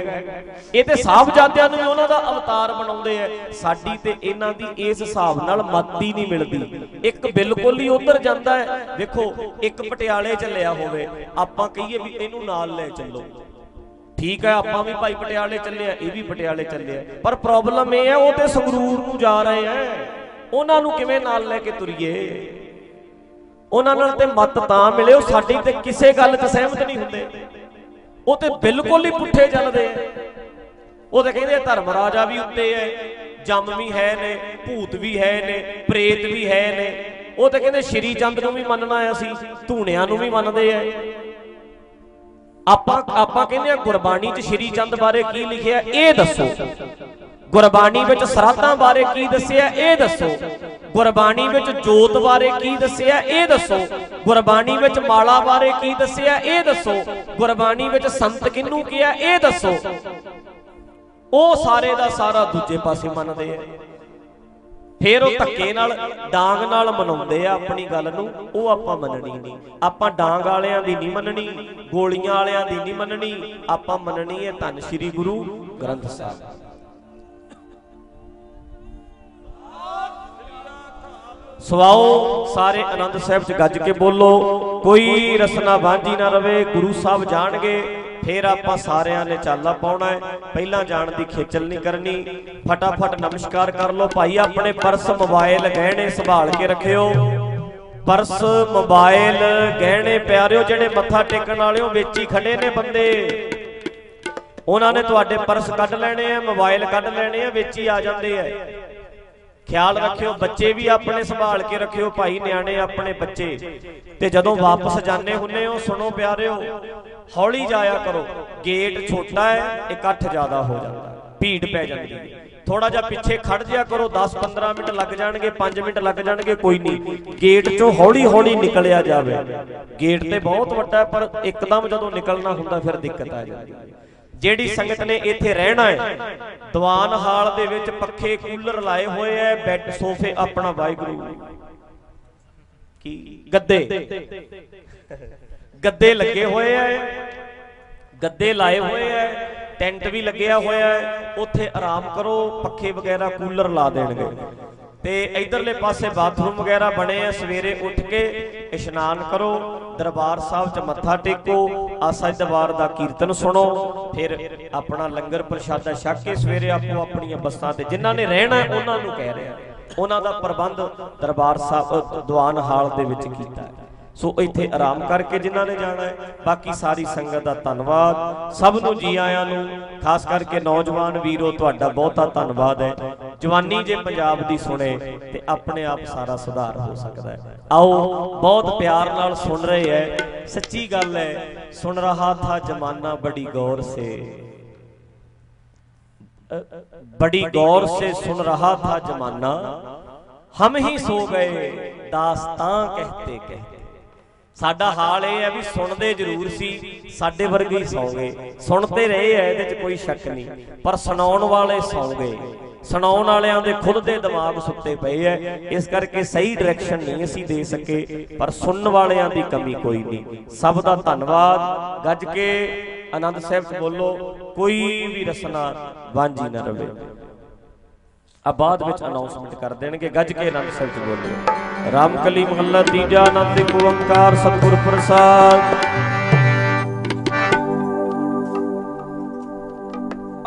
ਇਹ ਤੇ ਸਾਹਿਬਜ਼ਾਦਿਆਂ ਨੂੰ ਵੀ ਉਹਨਾਂ ਦਾ ਅਵਤਾਰ ਬਣਾਉਂਦੇ ਆ। ਸਾਡੀ ਤੇ ਇਹਨਾਂ ਦੀ ਇਸ ਹਿਸਾਬ ਨਾਲ ਮੱਤ ਹੀ ਨਹੀਂ ਮਿਲਦੀ। ਇੱਕ ਬਿਲਕੁਲ ਹੀ ਉਧਰ ਜਾਂਦਾ ਹੈ। ਦੇਖੋ ਇੱਕ ਪਟਿਆਲੇ ਚੱਲਿਆ ਹੋਵੇ। ਆਪਾਂ ਕਹੀਏ ਵੀ ਇਹਨੂੰ ਨਾਲ ਲੈ ਚੱਲੋ। ਠੀਕ ਹੈ, ਆਪਾਂ ਵੀ ਭਾਈ ਪਟਿਆਲੇ ਚੱਲੇ ਆ, ਇਹ ਵੀ ਪਟਿਆਲੇ ਚੱਲੇ ਆ। ਪਰ ਪ੍ਰੋਬਲਮ ਇਹ ਹੈ, ਉਹ ਤੇ ਸੰਗਰੂਰ ਨੂੰ ਜਾ ਰਹੇ ਆ। ਉਹਨਾਂ ਨੂੰ ਕਿਵੇਂ ਨਾਲ ਲੈ ਕੇ ਤੁਰੀਏ? ਉਹਨਾਂ ਨਾਲ ਤੇ ਮਤ ਤਾਂ ਮਿਲੇ, ਉਹ ਸਾਡੀ ਤੇ ਕਿਸੇ ਗੱਲ 'ਚ ਸਹਿਮਤ ਨਹੀਂ ਹੁੰਦੇ। ਉਹ ਤੇ ਬਿਲਕੁਲ ਹੀ ਪੁੱਠੇ ਚੱਲਦੇ ਆ ਉਹ ਤੇ ਕਹਿੰਦੇ ਧਰਮ ਰਾਜਾ ਵੀ ਉੱਤੇ ਹੈ, ਜੰਮ ਵੀ ਹੈ ਨੇ, ਭੂਤ ਵੀ ਹੈ ਨੇ, ਪ੍ਰੇਤ ਵੀ ਹੈ ਨੇ। ਉਹ ਤੇ ਕਹਿੰਦੇ ਸ਼੍ਰੀ ਚੰਦ ਨੂੰ ਵੀ ਮੰਨਣਾ ਆ ਅਸੀਂ, ਧੂਣਿਆਂ ਨੂੰ ਵੀ ਮੰਨਦੇ ਆ। ਆਪਾਂ ਆਪਾਂ ਕਹਿੰਦੇ ਆ ਗੁਰਬਾਣੀ 'ਚ ਸ਼੍ਰੀ ਚੰਦ ਬਾਰੇ ਕੀ ਲਿਖਿਆ, ਇਹ ਦੱਸੋ। ਗੁਰਬਾਣੀ ਵਿੱਚ ਸਰਾਧਾਂ ਬਾਰੇ ਕੀ ਦੱਸਿਆ, ਇਹ ਦੱਸੋ। ਗੁਰਬਾਣੀ ਵਿੱਚ ਜੋਤ ਬਾਰੇ ਕੀ ਦੱਸਿਆ, ਇਹ ਦੱਸੋ। ਗੁਰਬਾਣੀ ਵਿੱਚ ਮਾਲਾ ਬਾਰੇ ਕੀ ਦੱਸਿਆ, ਇਹ ਦੱਸੋ। ਗੁਰਬਾਣੀ ਵਿੱਚ ਸੰਤ ਕਿਹਨੂੰ ਕਿਹਾ, ਇਹ ਦੱਸੋ। ਉਹ ਸਾਰੇ ਦਾ ਸਾਰਾ ਦੂਜੇ ਪਾਸੇ ਮੰਨਦੇ ਆ। ਫਿਰ ਉਹ ਧੱਕੇ ਨਾਲ, ਡਾਂਗ ਨਾਲ ਮਨਾਉਂਦੇ ਆ ਆਪਣੀ ਗੱਲ ਨੂੰ, ਉਹ ਆਪਾਂ ਮੰਨਣੀ ਨਹੀਂ। ਆਪਾਂ ਡਾਂਗ ਵਾਲਿਆਂ ਦੀ ਨਹੀਂ ਮੰਨਣੀ, ਗੋਲੀਆਂ ਵਾਲਿਆਂ ਦੀ ਨਹੀਂ ਮੰਨਣੀ, ਆਪਾਂ ਮੰਨਣੀ ਹੈ ਧੰਨ ਸ਼੍ਰੀ ਗੁਰੂ ਗ੍ਰੰਥ ਸਾਹਿਬ। ਸਵਾਓ, ਸਾਰੇ ਆਨੰਦ ਸਾਹਿਬ ਚ ਗੱਜ ਕੇ ਬੋਲੋ। ਕੋਈ ਰਸਨਾ ਬਾਂਝੀ ਨਾ ਰਵੇ, ਗੁਰੂ ਸਾਹਿਬ ਜਾਣਗੇ, ਫੇਰ ਆਪਾਂ ਸਾਰਿਆਂ ਨੇ ਚਾਲਾ ਪਾਉਣਾ ਹੈ। ਪਹਿਲਾਂ ਜਾਣ ਦੀ ਖੇਚਲ ਨਹੀਂ ਕਰਨੀ। ਫਟਾਫਟ ਨਮਸਕਾਰ ਕਰ ਲਓ। ਭਾਈ, ਆਪਣੇ ਪਰਸ ਮੋਬਾਈਲ ਗਹਿਣੇ ਸੰਭਾਲ ਕੇ ਰੱਖਿਓ। ਪਰਸ ਮੋਬਾਈਲ ਗਹਿਣੇ ਪਿਆਰਿਓ, ਜਿਹੜੇ ਮੱਥਾ ਟੇਕਣ ਵਾਲਿਓ ਵਿੱਚ ਹੀ ਖੜੇ ਨੇ ਬੰਦੇ। ਉਹਨਾਂ ਨੇ ਤੁਹਾਡੇ ਪਰਸ ਕੱਢ ਲੈਣੇ ਆ ਮੋਬਾਈਲ ਕੱਢ ਲੈਣੇ ਆ, ਵਿੱਚ ਹੀ ਆ ਜਾਂਦੇ ਆ। ਖਿਆਲ ਰੱਖਿਓ, ਬੱਚੇ ਵੀ ਆਪਣੇ ਸੰਭਾਲ ਕੇ ਰੱਖਿਓ, ਭਾਈ ਨਿਆਣੇ ਆਪਣੇ ਬੱਚੇ। ਤੇ ਜਦੋਂ ਵਾਪਸ ਜਾਣੇ ਹੁੰਨੇ ਹੋ, ਸੁਣੋ ਪਿਆਰਿਓ, ਹੌਲੀ ਜਾਇਆ ਕਰੋ। ਗੇਟ ਛੋਟਾ ਹੈ ਇਕੱਠ ਜ਼ਿਆਦਾ ਹੋ ਜਾਂਦਾ। ਭੀੜ ਪੈ ਜਾਂਦੀ ਹੈ। ਥੋੜਾ ਜਿਹਾ ਪਿੱਛੇ ਖੜ ਜਿਆ ਕਰੋ 10-15 ਮਿੰਟ ਲੱਗ ਜਾਣਗੇ 5 ਮਿੰਟ ਲੱਗ ਜਾਣਗੇ, ਕੋਈ ਨਹੀਂ। ਗੇਟ ਚੋਂ ਹੌਲੀ-ਹੌਲੀ ਨਿਕਲਿਆ ਜਾਵੇ। ਗੇਟ ਤੇ ਬਹੁਤ ਵੱਡਾ ਪਰ ਇੱਕਦਮ ਜਦੋਂ ਨਿਕਲਣਾ ਹੁੰਦਾ, ਫਿਰ ਦਿੱਕਤ ਆ ਜਾਂਦੀ ਹੈ। ਜਿਹੜੀ ਸੰਗਤ ਨੇ ਇੱਥੇ ਰਹਿਣਾ ਹੈ। ਦੀਵਾਨ ਹਾਲ ਦੇ ਵਿੱਚ ਪੱਖੇ ਕੂਲਰ ਲਾਏ ਹੋਏ ਐ ਬੈੱਡ ਸੋਫੇ ਆਪਣਾ ਵਾਹਿਗੁਰੂ। ਕੀ? ਗੱਦੇ। ਗੱਦੇ ਲੱਗੇ ਹੋਏ ਐ ਗੱਦੇ ਲਾਏ ਹੋਏ ਐ ਟੈਂਟ ਵੀ ਲੱਗਿਆ ਹੋਇਆ ਹੈ। ਉੱਥੇ ਆਰਾਮ ਕਰੋ ਪੱਖੇ ਵਗੈਰਾ ਕੂਲਰ ਲਾ ਦੇਣਗੇ। ਤੇ ਇਧਰਲੇ ਪਾਸੇ ਬਾਥਰੂਮ ਵਗੈਰਾ ਬਣੇ ਆ, ਸਵੇਰੇ ਉੱਠ ਕੇ ਇਸ਼ਨਾਨ ਕਰੋ, ਦਰਬਾਰ ਸਾਹਿਬ 'ਚ ਮੱਥਾ ਟੇਕੋ, ਆਸਾ ਦਰਬਾਰ ਦਾ ਕੀਰਤਨ ਸੁਣੋ, ਫਿਰ ਆਪਣਾ ਲੰਗਰ ਪ੍ਰਸ਼ਾਦਾ ਛਕ ਕੇ ਸਵੇਰੇ ਆਪੋ ਆਪਣੀਆਂ ਬੱਸਾਂ ਤੇ ਜਿਨ੍ਹਾਂ ਨੇ ਰਹਿਣਾ ਉਹਨਾਂ ਨੂੰ ਕਹਿ ਰਿਹਾ ਉਹਨਾਂ ਦਾ ਪ੍ਰਬੰਧ ਦਰਬਾਰ ਸਾਹਿਬ ਦੀਵਾਨ ਹਾਲ ਦੇ ਵਿੱਚ ਕੀਤਾ ਹੈ। ਸੋ ਇੱਥੇ ਆਰਾਮ ਕਰਕੇ ਜਿਨ੍ਹਾਂ ਨੇ ਜਾਣਾ ਹੈ, ਬਾਕੀ ਸਾਰੀ ਸੰਗਤ ਦਾ ਧੰਨਵਾਦ। ਸਭ ਨੂੰ ਜੀ ਆਇਆਂ ਨੂੰ, ਖਾਸ ਕਰਕੇ ਨੌਜਵਾਨ ਵੀਰੋ, ਤੁਹਾਡਾ ਬਹੁਤਾ ਧੰਨਵਾਦ ਹੈ। ਜਵਾਨੀ ਜੇ ਪੰਜਾਬ ਦੀ ਸੁਣੇ ਤੇ ਆਪਣੇ ਆਪ ਸਾਰਾ ਸੁਧਾਰ ਹੋ ਸਕਦਾ ਹੈ ਆਓ ਬਹੁਤ ਪਿਆਰ ਨਾਲ ਸੁਣ ਰਹੇ ਹੈ ਸੱਚੀ ਗੱਲ ਹੈ ਸੁਣ ਰਹਾ ਥਾ ਜਮਾਨਾ ਬੜੀ ਗੌਰ ਸੇ बड़ी गौर से सुन रहा था जमाना हम ही सो गए दास्तां कहते कहते ਸਾਡਾ ਹਾਲ ਇਹ ਹੈ ਵੀ ਸੁਣਦੇ ਜ਼ਰੂਰ ਸੀ ਸਾਡੇ ਵਰਗੇ ਹੀ ਸੌ ਗਏ ਸੁਣਦੇ ਰਹੇ ਐ ਇਹਦੇ 'ਚ ਕੋਈ ਸ਼ੱਕ ਨਹੀਂ ਪਰ ਸੁਣਾਉਣ ਵਾਲੇ ਸੌ ਗਏ ਸੁਣਾਉਣ ਵਾਲਿਆਂ ਦੇ ਖੁਦ ਦੇ ਦਿਮਾਗ ਸੁੱਤੇ ਪਏ ਐ। ਇਸ ਕਰਕੇ ਸਹੀ ਡਾਇਰੈਕਸ਼ਨ ਨਹੀਂ ਅਸੀਂ ਦੇ ਸਕੇ, ਪਰ ਸੁਣਨ ਵਾਲਿਆਂ ਦੀ ਕਮੀ ਕੋਈ ਨਹੀਂ। ਸਭ ਦਾ ਧੰਨਵਾਦ। ਗੱਜ ਕੇ ਆਨੰਦ ਸਾਹਿਬ 'ਚ ਬੋਲੋ, ਕੋਈ ਵੀ ਰਸਨਾ ਵਾਂਝੀ ਨਾ ਰਵੇ। ਆ ਬਾਅਦ ਵਿੱਚ ਅਨਾਉਂਸਮੈਂਟ ਕਰ ਦੇਣਗੇ। ਗੱਜ ਕੇ ਆਨੰਦ ਸਾਹਿਬ 'ਚ ਬੋਲੋ। ਰਾਮਕਲੀ ਮਹੱਲਾ ਤੀਜਾ ਆਨੰਦ ਓੰਕਾਰ ਸਤਿਗੁਰ ਪ੍ਰਸਾਦ।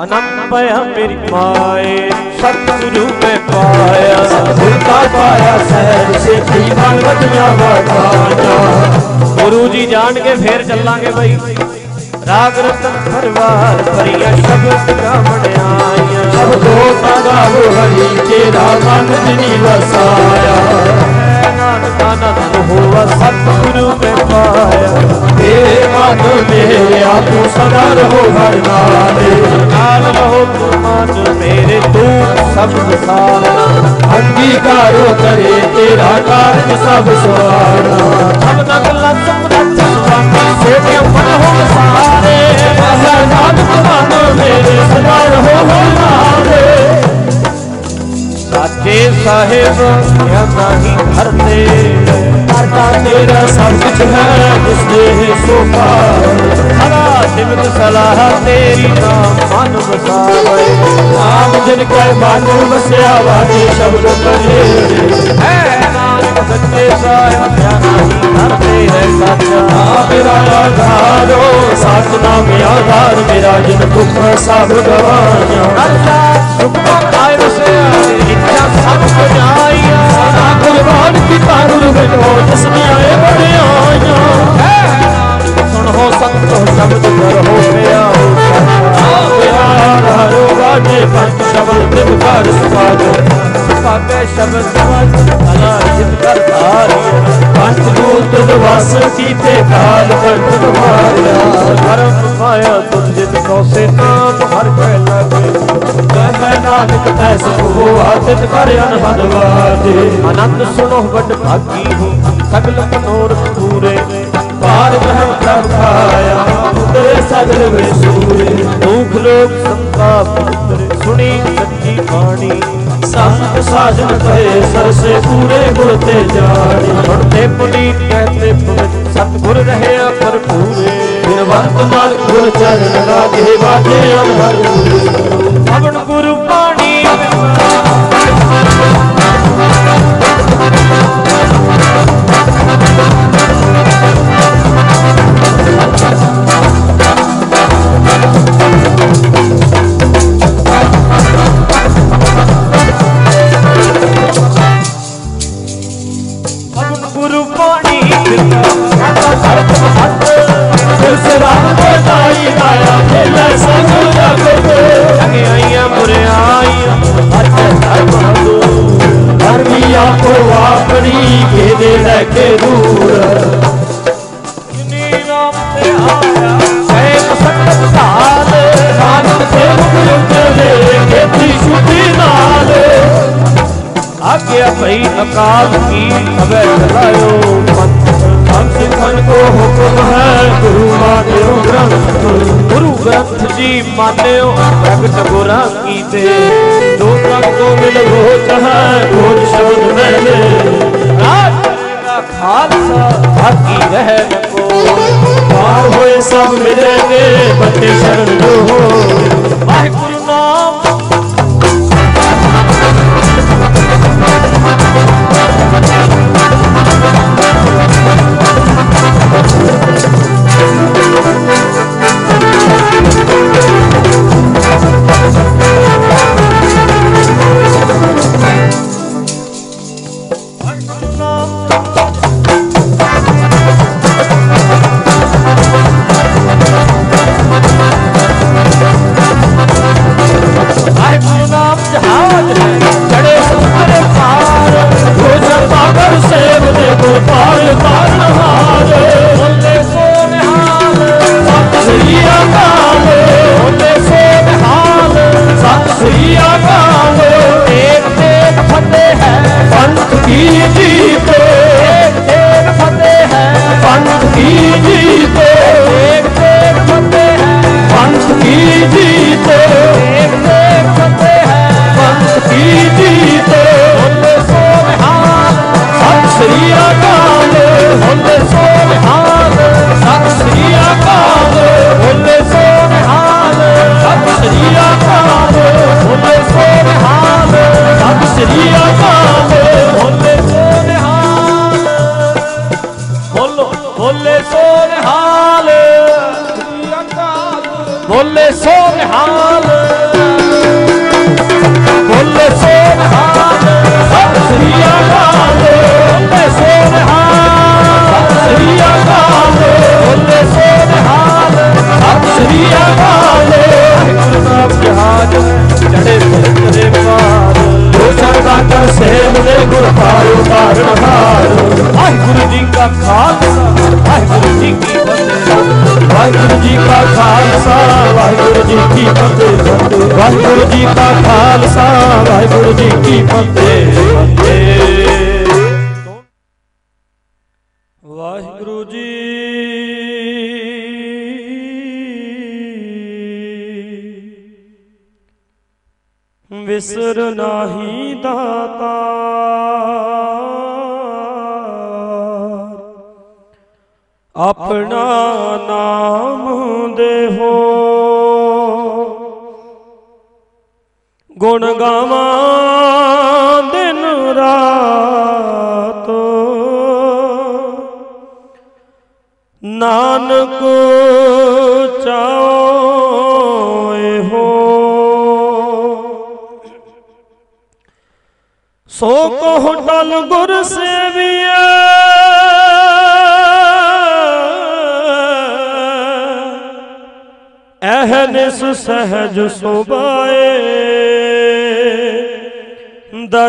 ਅਨੰਦ ਪਿਆ ਮੇਰੀ ਮਾਏ, ਸਤਿਗੁਰੂ ਮੈਂ ਪਾਇਆ। ਸਤਿਗੁਰ ਕਾ ਪਾਇਆ ਸਹਿਜ ਸੇਤੀ ਭਗਵਤੀਆਂ ਵਖਾਣਾ ਗੁਰੂ ਜੀ ਜਾਣ ਕੇ ਫੇਰ ਚੱਲਾਂਗੇ ਬਈ। ਰਾਗ ਰਤਨ ਪਰਵਾਰ ਭਰੀਆਂ ਸ਼ਬਦ ਗਾਵਣ ਆਈਆਂ ਸਭ ਲੋਕਾਂ ਦਾ ਹਰੀ ਤੇਰਾ ਮਨ ਜਿਨੀ ਵਸਾਇਆ। ਨਾਨਕ ਆਨੰਦ ਹੋਵਾ ਸਤਿਗੁਰੂ ਮੈਂ ਪਾਇਆ। ਤੇਰੇ ਮਨ ਮੇਰਿਆ, ਤੂੰ ਸਦਾ ਰਹੋ ਹਰ ਨਾਲੇ ਨਾਲ ਰਹੋ ਤੂੰ ਮਨ ਮੇਰੇ, ਤੂੰ ਸਭ ਸਾਰਾ। ਅੰਗੀਕਾਰੋ ਕਰੇ ਤੇਰਾ ਕਾਰਜ ਸਭ ਸਵਾਰਾ ਸਭ ਦਾ ਗੱਲਾਂ ਸਮਰੱਥ ਸੁਆਮੀ ਸੇਵਿਆਂ ਮਨ ਹੋ ਸਾਰੇ। ਮਹਲਾ ਨਾਨਕ ਮੇਰੇ, ਸਦਾ ਰਹੋ ਹਰ ਸਾਚੇ ਸਾਹਿਬ ਕਿਆ ਨਹੀਂ ਧਰਤੇ ਕਰਤਾ ਤੇਰਾ ਸਭ ਕੁਝ ਹੈ ਜਿਸ ਦੇ ਸੋਖਾ ਸਦਾ ਸਿਮਤ ਸਲਾਹ ਤੇਰੀ ਨਾਮ ਮਨ ਵਸਾਵੇ। ਨਾਮ ਜਿਨ ਕੈ ਮਨ ਵਸਿਆ ਵਾਜੇ ਸ਼ਬਦ ਕਰੇ। ਹੈ ਨਾਨਕ ਸੱਚੇ ਸਾਹਿਬ ਕਿਆ ਨਹੀਂ ਧਰਤੇ ਹੈ ਸਾਚਾ। ਮੇਰਾ ਆਧਾਰੋ ਸਤ ਆਧਾਰ, ਮੇਰਾ ਜਿਨ ਦੁੱਖ ਸਭ ਗਵਾਇਆ ਅੱਲਾ ਸੁਖਾ ਆਇ ਸਭ ਪੁਜਾਈਆ ਸਦਾ ਕੁਰਬਾਨ ਕੀਤਾ ਗੁਰ ਬਿਨੋ ਜਿਸ ਨੇ ਆਏ ਬੜਿਆਈਆਂ ਸੁਣ ਹੋ? ਸੰਤੋ ਸ਼ਬਦ ਕਰ ਹੋ ਪਿਆ ਆਧਾਰੋ ਵਾਜੇ ਪੰਜ ਸ਼ਬਦ ਤਿਵ ਘਰ ਸਮਾਜ ਪਾਕੇ ਸ਼ਬਦ ਸਵਜ ਅਲਾ ਜਿਤ ਕਰ ਧਾਰਿਆ ਪੰਜ ਦੂਤ ਦਵਾਸ ਕੀਤੇ ਕਾਲ ਕੰਠ ਦਵਾਰਿਆ। ਧਰਮ ਪਾਇਆ ਤੁਧ ਜਿਤ ਕੋ ਸੇ ਨਾਮ, ਹਰ ਕੈ ਲਾਗੇ। ਕਹਿ ਨਾਨਕ ਐਸ ਕੋ ਆਦਿਤ ਕਰ ਅਨਹਦ ਵਾਜੇ। ਆਨੰਦ ਸੁਣੋ ਵੱਡ ਭਾਗੀ ਹੋ, ਸਗਲ ਮਨੋਰਥ ਪੂਰੇ। ਪਾਰ ਬ੍ਰਹਮ ਪ੍ਰਭ ਪਾਇਆ ਉਤਰੇ ਸਗਲ ਵਿਸੂਰੇ ਦੁਖ ਲੋਕ ਸੰਤਾਪ ਉਤਰੇ ਸੁਣੀ ਸੱਚੀ ਬਾਣੀ। ਸੰਤ ਸਾਜਨ ਕਹੇ ਸਰਸੇ ਪੂਰੇ ਗੁਰ ਤੇ ਜਾਣੀ। ਸੁਣਦੇ ਪੁਨੀਤ ਕਹਤੇ ਪਵਿੱਤ ਸਤਿਗੁਰ ਰਹਿਆ ਭਰਪੂਰੇ। ਬਿਨਵੰਤ ਨਾਲ ਗੁਰ ਚਰਨ ਲਾਗੇ ਬਾਜੇ ਅਨਹਦ ਪਵਨ ਗੁਰੂ ਪਾਣੀ ਲੈ ਕੇ ਦੂਰ। ਜਿਨੀ ਨਾਮ ਤੇ ਆਇਆ ਹੈ ਮਸਕਤ ਸਾਲ ਨਾਨਕ ਤੇ ਮੁਖ ਉਤਰੇ ਕੇਤੀ ਸ਼ੁੱਧੀ ਨਾਲ। ਆਗਿਆ ਭਈ ਅਕਾਲ ਕੀ ਅਵੇ ਚਲਾਇਓ ਪੰਥ। ਹਮ ਸਿੱਖਨ ਕੋ ਹੁਕਮ ਹੈ, ਗੁਰੂ ਮਾਨਿਓ ਗ੍ਰੰਥ। ਗੁਰੂ ਗ੍ਰੰਥ ਜੀ ਮਾਨਿਓ, ਪ੍ਰਗਟ ਗੁਰਾਂ ਕੀਤੇ। ਜੋ ਤਨ ਮਿਲ ਰੋਚ ਹੈ ਕੋਟ ਸ਼ਬਦ ਮਹਿਲੇ ਖਾਲਸਾ ਬਾਕੀ ਰਹਿ। ਕੋ ਪਾਰ ਹੋਏ ਸਭ ਮਿਲੇਗੇ ਬੱਤੇ ਸ਼ਰਨ ਹੋ। ਵਾਹਿਗੁਰੂ ਨਾਮ। ਅਕਾਲ ਬੋਲੇ ਕਰ ਸੇਵ ਦੇ ਗੁਰ ਪਾਇਓ ਕਾਰਨ ਹਾਰ। ਵਾਹਿਗੁਰੂ ਜੀ ਕਾ ਖਾਲਸਾ, ਵਾਹਿਗੁਰੂ ਜੀ ਕੀ ਫਤਿਹ। ਵਾਹਿਗੁਰੂ ਜੀ ਕਾ ਖਾਲਸਾ, ਵਾਹਿਗੁਰੂ ਜੀ ਕੀ ਫਤਿਹ। ਵਾਹਿਗੁਰੂ ਜੀ ਕਾ ਖਾਲਸਾ, ਵਾਹਿਗੁਰੂ ਜੀ ਕੀ ਫਤਿਹ।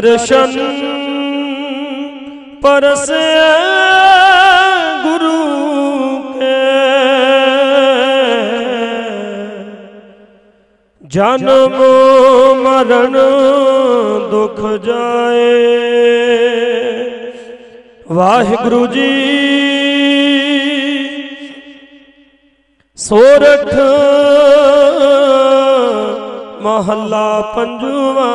ਦਰਸ਼ਨ ਪਰਸੇ ਗੁਰੂ ਕੇ। ਜਨਮ ਮਰਨ ਦੁਖ ਜਾਏ। ਵਾਹਿਗੁਰੂ ਜੀ ਸੋਰਠ ਮਹੱਲਾ ਪੰਜਵਾ।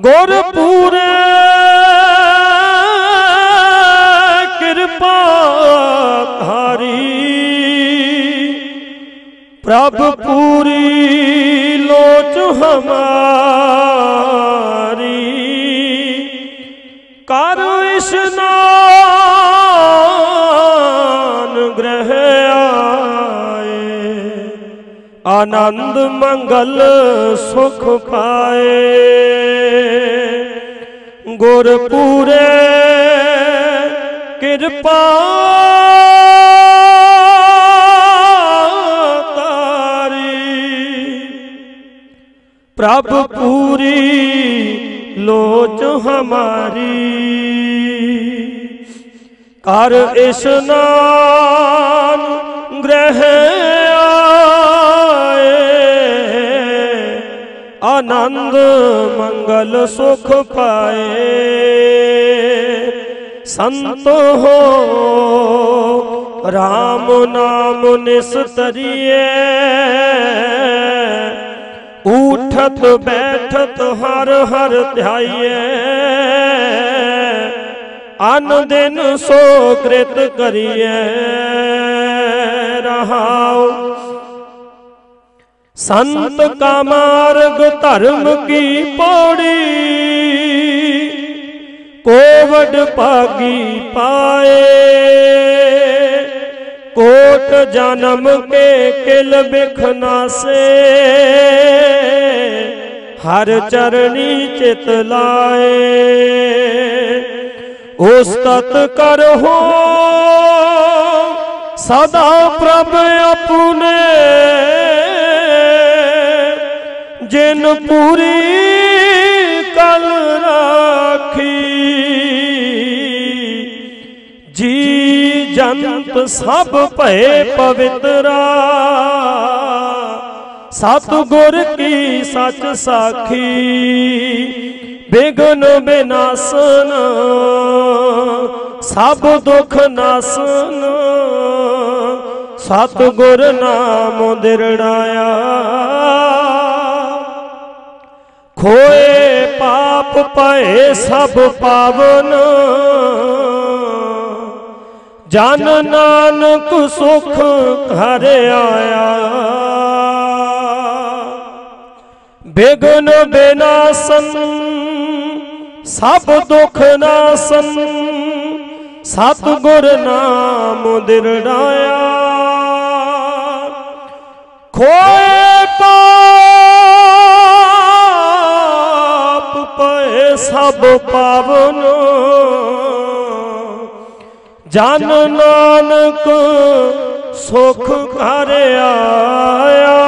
ਗੁਰਪੂਰੇ ਕਿਰਪਾ ਧਾਰੀ। ਪ੍ਰਭ ਪੂਰੀ ਲੋਚ ਹਮਾਰੀ। ਆਨੰਦ ਮੰਗਲ ਸੁਖ ਪਾਏ। ਗੁਰ ਪੂਰੇ ਕਿਰਪਾ ਤਾਰੀ। ਪ੍ਰਭ ਪੂਰੀ ਲੋਚ ਹਮਾਰੀ। ਕਰ ਇਸ਼ਨਾਨ ਗ੍ਰਹਿ ਆਨੰਦ ਮੰਗਲ ਸੁਖ ਪਾਏ। ਸੰਤ ਹੋ RAM ਨਾਮ ਨਿਸਤਰੀਏ ਉਠਤ ਬੈਠਤ ਹਰ ਹਰ ਧਿਆਈਏ। ਅਨ ਦਿਨ ਸੋ ਕ੍ਰਿਤ ਕਰੀਏ। ਰਹਾਉ ਸੰਤ ਕਾ ਮਾਰਗ ਧਰਮ ਕੀ ਪੌੜੀ? ਕੋਵਡ ਭਾਗੀ ਪਾਏ। ਕੋਟ ਜਨਮ ਕੇ ਕਿਲ ਬਿਖਨਾਸੇ ਹਰ ਚਰਣੀ ਚਿਤ ਲਾਏ। ਉਸਤਤ ਕਰਹੁ ਸਦਾ ਪ੍ਰਭ ਆਪਣੇ ਜਿਨ ਪੂਰੀ ਕਲ ਰਾਖੀ, ਜੀ ਜੰਤ ਸਭ ਭਏ ਪਵਿੱਤਰਾ। ਸਤਿਗੁਰ ਕੀ ਸੱਚ ਸਾਖੀ, ਬਿਗਨ ਬਿਨਾਸਨ, ਸਭ ਦੁਖ ਨਾਸਨ। ਸਤਿਗੁਰ ਨਾਮ ਦਿਰੜਾਇਆ। ਖੋਏ ਪਾਪ ਪਏ ਸਭ ਪਾਵਨ। ਜਨ ਨਾਨਕ ਸੁਖ ਘਰ ਆਇਆ। ਬਿਗਨ ਬਿਨਾਸਨ ਸਭ ਦੁਖ ਨਾਸਨ ਸਤਿਗੁਰ ਨਾਮ ਦਿਰੜਾਇਆ। ਖੋਏ ਸਭ ਪਾਵਨ। ਜਨ ਨਾਨਕ ਸੁਖ ਘਰ ਆਇਆ।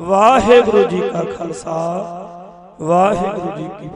ਵਾਹਿਗੁਰੂ ਜੀ ਕਾ ਖਾਲਸਾ ਵਾਹਿਗੁਰੂ ਜੀ ਕੀ